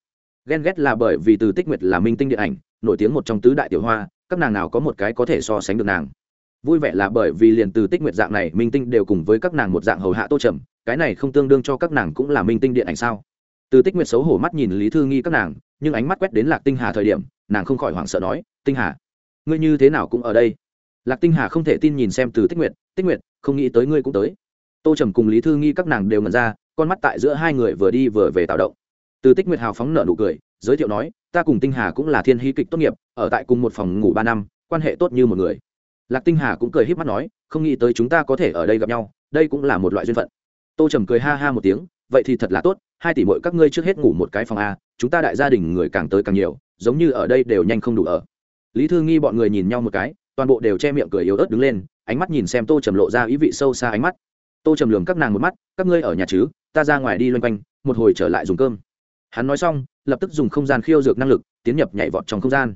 Ghen ghét là bởi vì từ tích nguyệt là minh tinh điện ảnh, nổi tiếng một trong tứ đại tiểu hoa, các nàng nào có một cái có thể so sánh được nàng. Vui vẻ là bởi vì liền từ tích nguyệt dạng này, minh tinh đều cùng với các nàng một dạng hầu hạ tô trầm, cái này không tương đương cho các nàng cũng là minh tinh điện ảnh sao? Từ tích nguyệt xấu hổ mắt nhìn lý thư nghi các nàng, nhưng ánh mắt quét đến lạc tinh hà thời điểm, nàng không khỏi hoảng sợ nói, tinh hà, ngươi như thế nào cũng ở đây? Lạc tinh hà không thể tin nhìn xem từ tích nguyệt tích nguyệt, không nghĩ tới ngươi cũng tới. Tô trầm cùng lý thư nghi các nàng đều ngẩn ra, con mắt tại giữa hai người vừa đi vừa về tạo động. Từ tích nguyệt hào phóng nợ nụ cười, giới thiệu nói, ta cùng tinh hà cũng là thiên hí kịch tốt nghiệp, ở tại cùng một phòng ngủ ba năm, quan hệ tốt như một người. Lạc tinh hà cũng cười h í p mắt nói, không nghĩ tới chúng ta có thể ở đây gặp nhau, đây cũng là một loại duyên phận. Tô trầm cười ha ha một tiếng, vậy thì thật là tốt hai tỷ mỗi các ngươi trước hết ngủ một cái phòng a, chúng ta đại gia đình người càng tới càng nhiều, giống như ở đây đều nhanh không đủ ở. Lý thư nghi bọn người nhìn nhau một cái, toàn bộ đều che miệng cười yếu ớt đứng lên, ánh mắt nhìn xem tô trầm lộ ra ý vị sâu xa ánh mắt. Tô trầm lường các nàng một mắt, các ngươi ở nhà chứ, ta ra ngoài đi loanh quanh, một hồi trở lại dùng cơm. Hắn nói xong, lập tức dùng không gian khiêu dược năng lực, tiến nhập nhảy vọt trong không gian.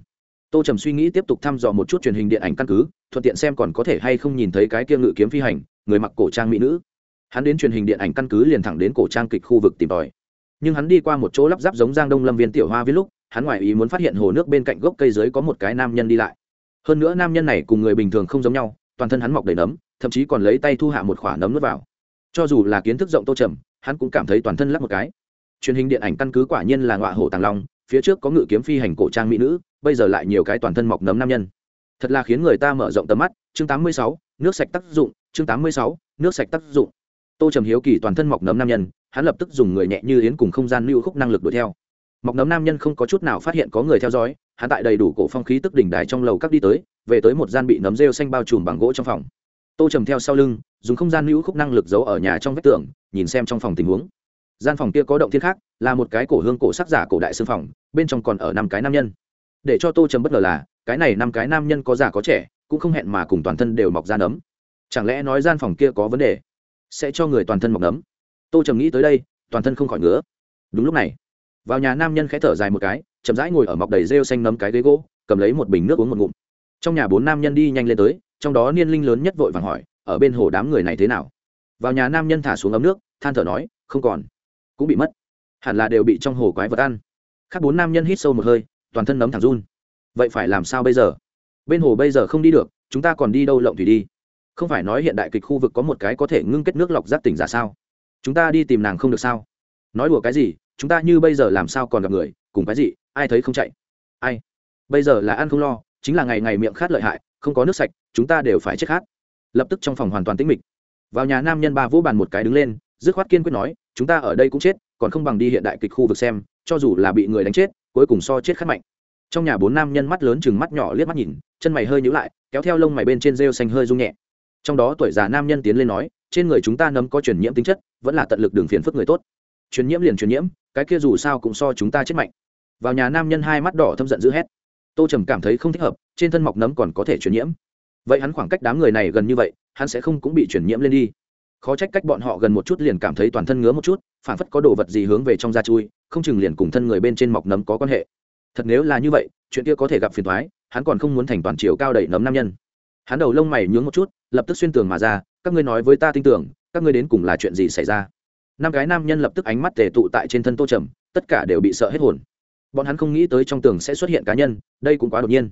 Tô trầm suy nghĩ tiếp tục thăm dò một chút truyền hình điện ảnh căn cứ, thuận tiện xem còn có thể hay không nhìn thấy cái kia ngự kiếm phi hành, người mặc cổ trang mỹ nữ hắn đến truyền hình điện ảnh căn cứ liền thẳng đến cổ trang kịch khu vực tìm tòi. Nhưng hắn đi qua một chỗ lắp ráp giống giang đông lâm viên tiểu hoa viết lúc hắn ngoài ý muốn phát hiện hồ nước bên cạnh gốc cây dưới có một cái nam nhân đi lại. Hơn nữa nam nhân này cùng người bình thường không giống nhau toàn thân hắn mọc đầy nấm thậm chí còn lấy tay thu hạ một khoả nấm nuốt vào. Cho dù là kiến thức rộng tô trầm hắn cũng cảm thấy toàn thân lắc một cái. Truyền hình điện ảnh căn cứ quả nhiên là ngọa hổ tàng long phía trước có ngự kiếm phi hành cổ trang mỹ nữ bây giờ lại nhiều cái toàn thân mọc nấm nam nhân. Thật là khiến người ta mở rộng tầm mắt chương 86, nước sạch tác dụng chương 86, nước sạch tác dụng tô trầm hiếu kỳ toàn thân mọc nấm nam nhân, hắn lập tức dùng người nhẹ như yến cùng không gian lưu khúc năng lực đuổi theo. Mọc nấm nam nhân không có chút nào phát hiện có người theo dõi, hắn tại đầy đủ cổ phong khí tức đỉnh đài trong lầu các đi tới, về tới một gian bị nấm rêu xanh bao trùm bằng gỗ trong phòng. Tô trầm theo sau lưng, dùng không gian lưu khúc năng lực giấu ở nhà trong vách tường, nhìn xem trong phòng tình huống. Gian phòng kia có động thiên khác, là một cái cổ hương cổ sắc giả cổ đại sư phòng, bên trong còn ở năm cái nam nhân. Để cho tô trầm bất ngờ là, cái này năm cái nam nhân có già có trẻ, cũng không hẹn mà cùng toàn thân đều mọc ra nấm. Chẳng lẽ nói gian phòng kia có vấn đề? Sẽ cho người toàn thân mọc nấm. Tô trầm nghĩ tới đây, toàn thân không khỏi ngứa. Đúng lúc này, vào nhà nam nhân khẽ thở dài một cái, chậm rãi ngồi ở mọc đầy rêu xanh nấm cái ghế gỗ, cầm lấy một bình nước uống một ngụm. Trong nhà bốn nam nhân đi nhanh lên tới, trong đó niên linh lớn nhất vội vàng hỏi, ở bên hồ đám người này thế nào? Vào nhà nam nhân thả xuống ấm nước, than thở nói, không còn, cũng bị mất. Hẳn là đều bị trong hồ quái vật ăn. Khác bốn nam nhân hít sâu một hơi, toàn thân nấm thẳng run. Vậy phải làm sao bây giờ? Bên hồ bây giờ không đi được, chúng ta còn đi đâu lộng thủy đi? Không phải nói hiện đại kịch khu vực có một cái có thể ngưng kết nước lọc giác tỉnh giả sao? Chúng ta đi tìm nàng không được sao? Nói đùa cái gì, chúng ta như bây giờ làm sao còn gặp người, cùng cái gì, ai thấy không chạy? Ai? Bây giờ là ăn không lo, chính là ngày ngày miệng khát lợi hại, không có nước sạch, chúng ta đều phải chết khát. Lập tức trong phòng hoàn toàn tĩnh mịch. Vào nhà nam nhân ba vỗ bàn một cái đứng lên, dứt khoát kiên quyết nói, chúng ta ở đây cũng chết, còn không bằng đi hiện đại kịch khu vực xem, cho dù là bị người đánh chết, cuối cùng so chết khát mạnh. Trong nhà bốn nam nhân mắt lớn chừng mắt nhỏ liếc mắt nhìn, chân mày hơi nhữ lại, kéo theo lông mày bên trên rêu xanh hơi rung nhẹ trong đó tuổi già nam nhân tiến lên nói, trên người chúng ta nấm có truyền nhiễm tính chất, vẫn là tận lực đường phiền phức người tốt. Truyền nhiễm liền truyền nhiễm, cái kia dù sao cũng so chúng ta chết mạnh. Vào nhà nam nhân hai mắt đỏ thâm giận dữ hét. Tô trầm cảm thấy không thích hợp, trên thân mọc nấm còn có thể truyền nhiễm. Vậy hắn khoảng cách đám người này gần như vậy, hắn sẽ không cũng bị truyền nhiễm lên đi. Khó trách cách bọn họ gần một chút liền cảm thấy toàn thân ngứa một chút, phản phất có đồ vật gì hướng về trong da chui, không chừng liền cùng thân người bên trên mọc nấm có quan hệ. Thật nếu là như vậy, chuyện kia có thể gặp phiền thoái hắn còn không muốn thành toàn chiều cao đẩy nấm nam nhân hắn đầu lông mày nhướng một chút, lập tức xuyên tường mà ra, các ngươi nói với ta tin tưởng, các ngươi đến cùng là chuyện gì xảy ra? Năm gái nam nhân lập tức ánh mắt tề tụ tại trên thân tô trầm, tất cả đều bị sợ hết hồn. Bọn hắn không nghĩ tới trong tường sẽ xuất hiện cá nhân, đây cũng quá đột nhiên.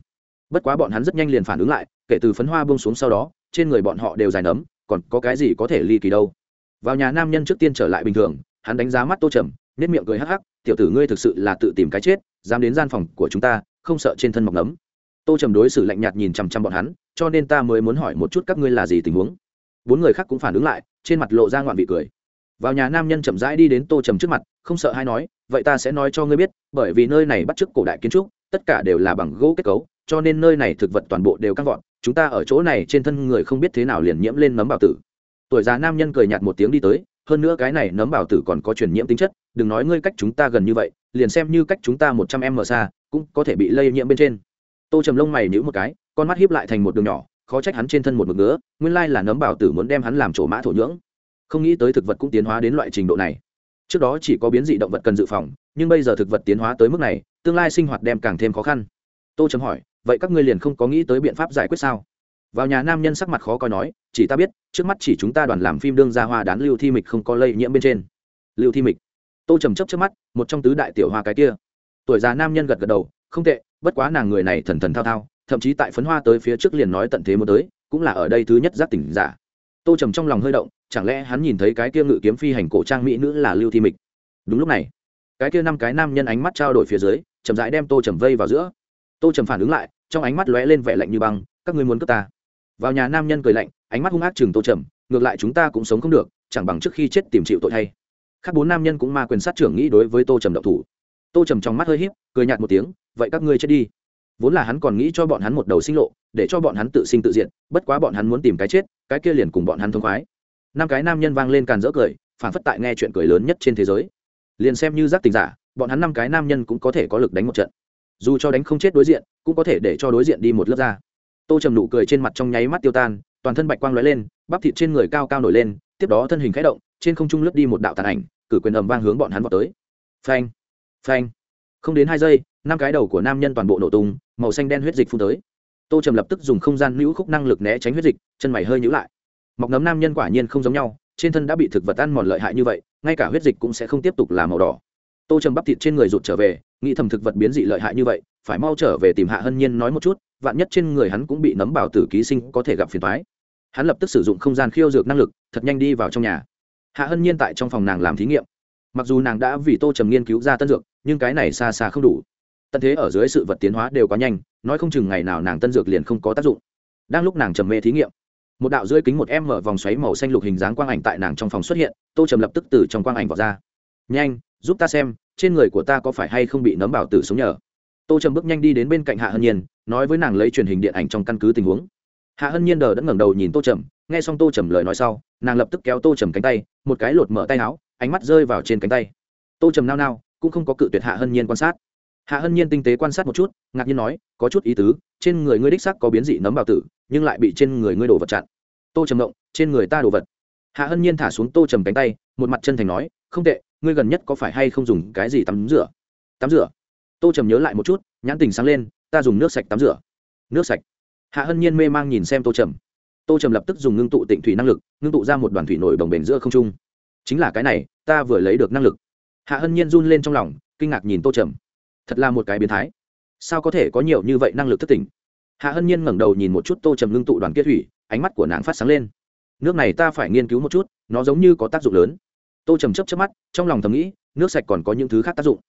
Bất quá bọn hắn rất nhanh liền phản ứng lại, kể từ phấn hoa bông xuống sau đó, trên người bọn họ đều dài nấm, còn có cái gì có thể ly kỳ đâu. Vào nhà nam nhân trước tiên trở lại bình thường, hắn đánh giá mắt tô trầm nết miệng cười hắc hắc, tiểu tử ngươi thực sự là tự tìm cái chết, dám đến gian phòng của chúng ta, không sợ trên thân mọc nấm. Tô trầm đối xử lạnh nhạt nhìn chằm chằm bọn hắn cho nên ta mới muốn hỏi một chút các ngươi là gì tình huống. Bốn người khác cũng phản ứng lại, trên mặt lộ ra ngoạn vị cười. Vào nhà nam nhân chậm rãi đi đến tô trầm trước mặt, không sợ hay nói, vậy ta sẽ nói cho ngươi biết, bởi vì nơi này bắt chước cổ đại kiến trúc, tất cả đều là bằng gỗ kết cấu, cho nên nơi này thực vật toàn bộ đều căng vọt, chúng ta ở chỗ này trên thân người không biết thế nào liền nhiễm lên nấm bảo tử. Tuổi già nam nhân cười nhạt một tiếng đi tới, hơn nữa cái này nấm bảo tử còn có truyền nhiễm tính chất, đừng nói ngươi cách chúng ta gần như vậy, liền xem như cách chúng ta một trăm em mở xa, cũng có thể bị lây nhiễm bên trên. Tô trầm lông mày nhữ một cái con mắt hiếp lại thành một đường nhỏ, khó trách hắn trên thân một mực ngứa, nguyên lai là nấm bảo tử muốn đem hắn làm chỗ mã thổ nhưỡng. Không nghĩ tới thực vật cũng tiến hóa đến loại trình độ này. Trước đó chỉ có biến dị động vật cần dự phòng, nhưng bây giờ thực vật tiến hóa tới mức này, tương lai sinh hoạt đem càng thêm khó khăn. Tô chấm hỏi, vậy các ngươi liền không có nghĩ tới biện pháp giải quyết sao? Vào nhà nam nhân sắc mặt khó coi nói, chỉ ta biết, trước mắt chỉ chúng ta đoàn làm phim đương ra hoa đán lưu thi mịch không có lây nhiễm bên trên. Lưu thi mịch. Tô trầm chấp trước mắt, một trong tứ đại tiểu hoa cái kia. Tuổi già nam nhân gật gật đầu, không tệ, bất quá nàng người này thần thần thao thao thậm chí tại phấn hoa tới phía trước liền nói tận thế muốn tới, cũng là ở đây thứ nhất giác tỉnh giả. Tô trầm trong lòng hơi động, chẳng lẽ hắn nhìn thấy cái kia ngự kiếm phi hành cổ trang mỹ nữ là lưu thi mịch? Đúng lúc này, cái kia năm cái nam nhân ánh mắt trao đổi phía dưới, chậm rãi đem tô trầm vây vào giữa. Tô trầm phản ứng lại, trong ánh mắt lóe lên vẻ lạnh như băng, các ngươi muốn cướp ta? Vào nhà nam nhân cười lạnh, ánh mắt hung ác chừng tô trầm, ngược lại chúng ta cũng sống không được, chẳng bằng trước khi chết tìm chịu tội thay. Khác bốn nam nhân cũng ma quyền sát trưởng nghĩ đối với tô trầm độc thủ. Tô trầm trong mắt hơi h í p cười nhạt một tiếng, vậy các ngươi chết đi vốn là hắn còn nghĩ cho bọn hắn một đầu sinh lộ, để cho bọn hắn tự sinh tự diện bất quá bọn hắn muốn tìm cái chết, cái kia liền cùng bọn hắn thông khoái. Năm cái nam nhân vang lên càn rỡ cười phản phất tại nghe chuyện cười lớn nhất trên thế giới. Liền xem như giác tình giả, bọn hắn năm cái nam nhân cũng có thể có lực đánh một trận. Dù cho đánh không chết đối diện, cũng có thể để cho đối diện đi một lớp ra. Tô trầm nụ cười trên mặt trong nháy mắt tiêu tan, toàn thân bạch quang lóe lên, bắp thịt trên người cao cao nổi lên, tiếp đó thân hình khẽ động, trên không trung lướt đi một đạo tàn ảnh, cử quyền ầm vang hướng bọn hắn vào tới. Phanh phanh. Không đến hai giây, năm cái đầu của nam nhân toàn bộ nổ tung màu xanh đen huyết dịch phun tới. Tô trầm lập tức dùng không gian nữ khúc năng lực né tránh huyết dịch, chân mày hơi nhữ lại. Mọc nấm nam nhân quả nhiên không giống nhau, trên thân đã bị thực vật ăn mòn lợi hại như vậy, ngay cả huyết dịch cũng sẽ không tiếp tục là màu đỏ. Tô trầm bắp thịt trên người rụt trở về, nghĩ thầm thực vật biến dị lợi hại như vậy, phải mau trở về tìm hạ hân nhiên nói một chút, vạn nhất trên người hắn cũng bị nấm bảo tử ký sinh có thể gặp phiền thoái hắn lập tức sử dụng không gian khiêu dược năng lực, thật nhanh đi vào trong nhà. Hạ hân nhiên tại trong phòng nàng làm thí nghiệm. Mặc dù nàng đã vì tô trầm nghiên cứu ra tân dược, nhưng cái này xa xa không đủ tận thế ở dưới sự vật tiến hóa đều quá nhanh, nói không chừng ngày nào nàng tân dược liền không có tác dụng. Đang lúc nàng trầm mê thí nghiệm, một đạo dưới kính một em mở vòng xoáy màu xanh lục hình dáng quang ảnh tại nàng trong phòng xuất hiện, tô trầm lập tức từ trong quang ảnh vào ra. Nhanh, giúp ta xem, trên người của ta có phải hay không bị nấm bảo tử sống nhờ? Tô trầm bước nhanh đi đến bên cạnh hạ hân nhiên, nói với nàng lấy truyền hình điện ảnh trong căn cứ tình huống. Hạ hân nhiên đờ đã ngẩng đầu nhìn tô trầm, nghe xong tô trầm lời nói sau, nàng lập tức kéo tô trầm cánh tay, một cái lột mở tay áo, ánh mắt rơi vào trên cánh tay. Tô trầm nao nao, cũng không có cự tuyệt hạ hân nhiên quan sát hạ hân nhiên tinh tế quan sát một chút, ngạc nhiên nói, có chút ý tứ, trên người ngươi đích sắc có biến dị nấm bào tử, nhưng lại bị trên người ngươi đổ vật chặn. Tô trầm động trên người ta đổ vật. Hạ hân nhiên thả xuống tô trầm cánh tay, một mặt chân thành nói, không tệ, ngươi gần nhất có phải hay không dùng cái gì tắm rửa? Tắm rửa? Tô trầm nhớ lại một chút, nhãn tình sáng lên, ta dùng nước sạch tắm rửa. Nước sạch? Hạ hân nhiên mê mang nhìn xem tô trầm. Tô trầm lập tức dùng ngưng tụ tịnh thủy năng lực, ngưng tụ ra một đoàn thủy nổi đồng bền giữa không trung. Chính là cái này, ta vừa lấy được năng lực. Hạ hân nhiên run lên trong lòng, kinh ngạc nhìn tô trầm thật là một cái biến thái. Sao có thể có nhiều như vậy năng lực thất tỉnh? Hạ hân nhiên ngẩng đầu nhìn một chút tô trầm ngưng tụ đoàn kết thủy, ánh mắt của nàng phát sáng lên. Nước này ta phải nghiên cứu một chút, nó giống như có tác dụng lớn. Tô trầm chấp chấp mắt, trong lòng thầm nghĩ, nước sạch còn có những thứ khác tác dụng.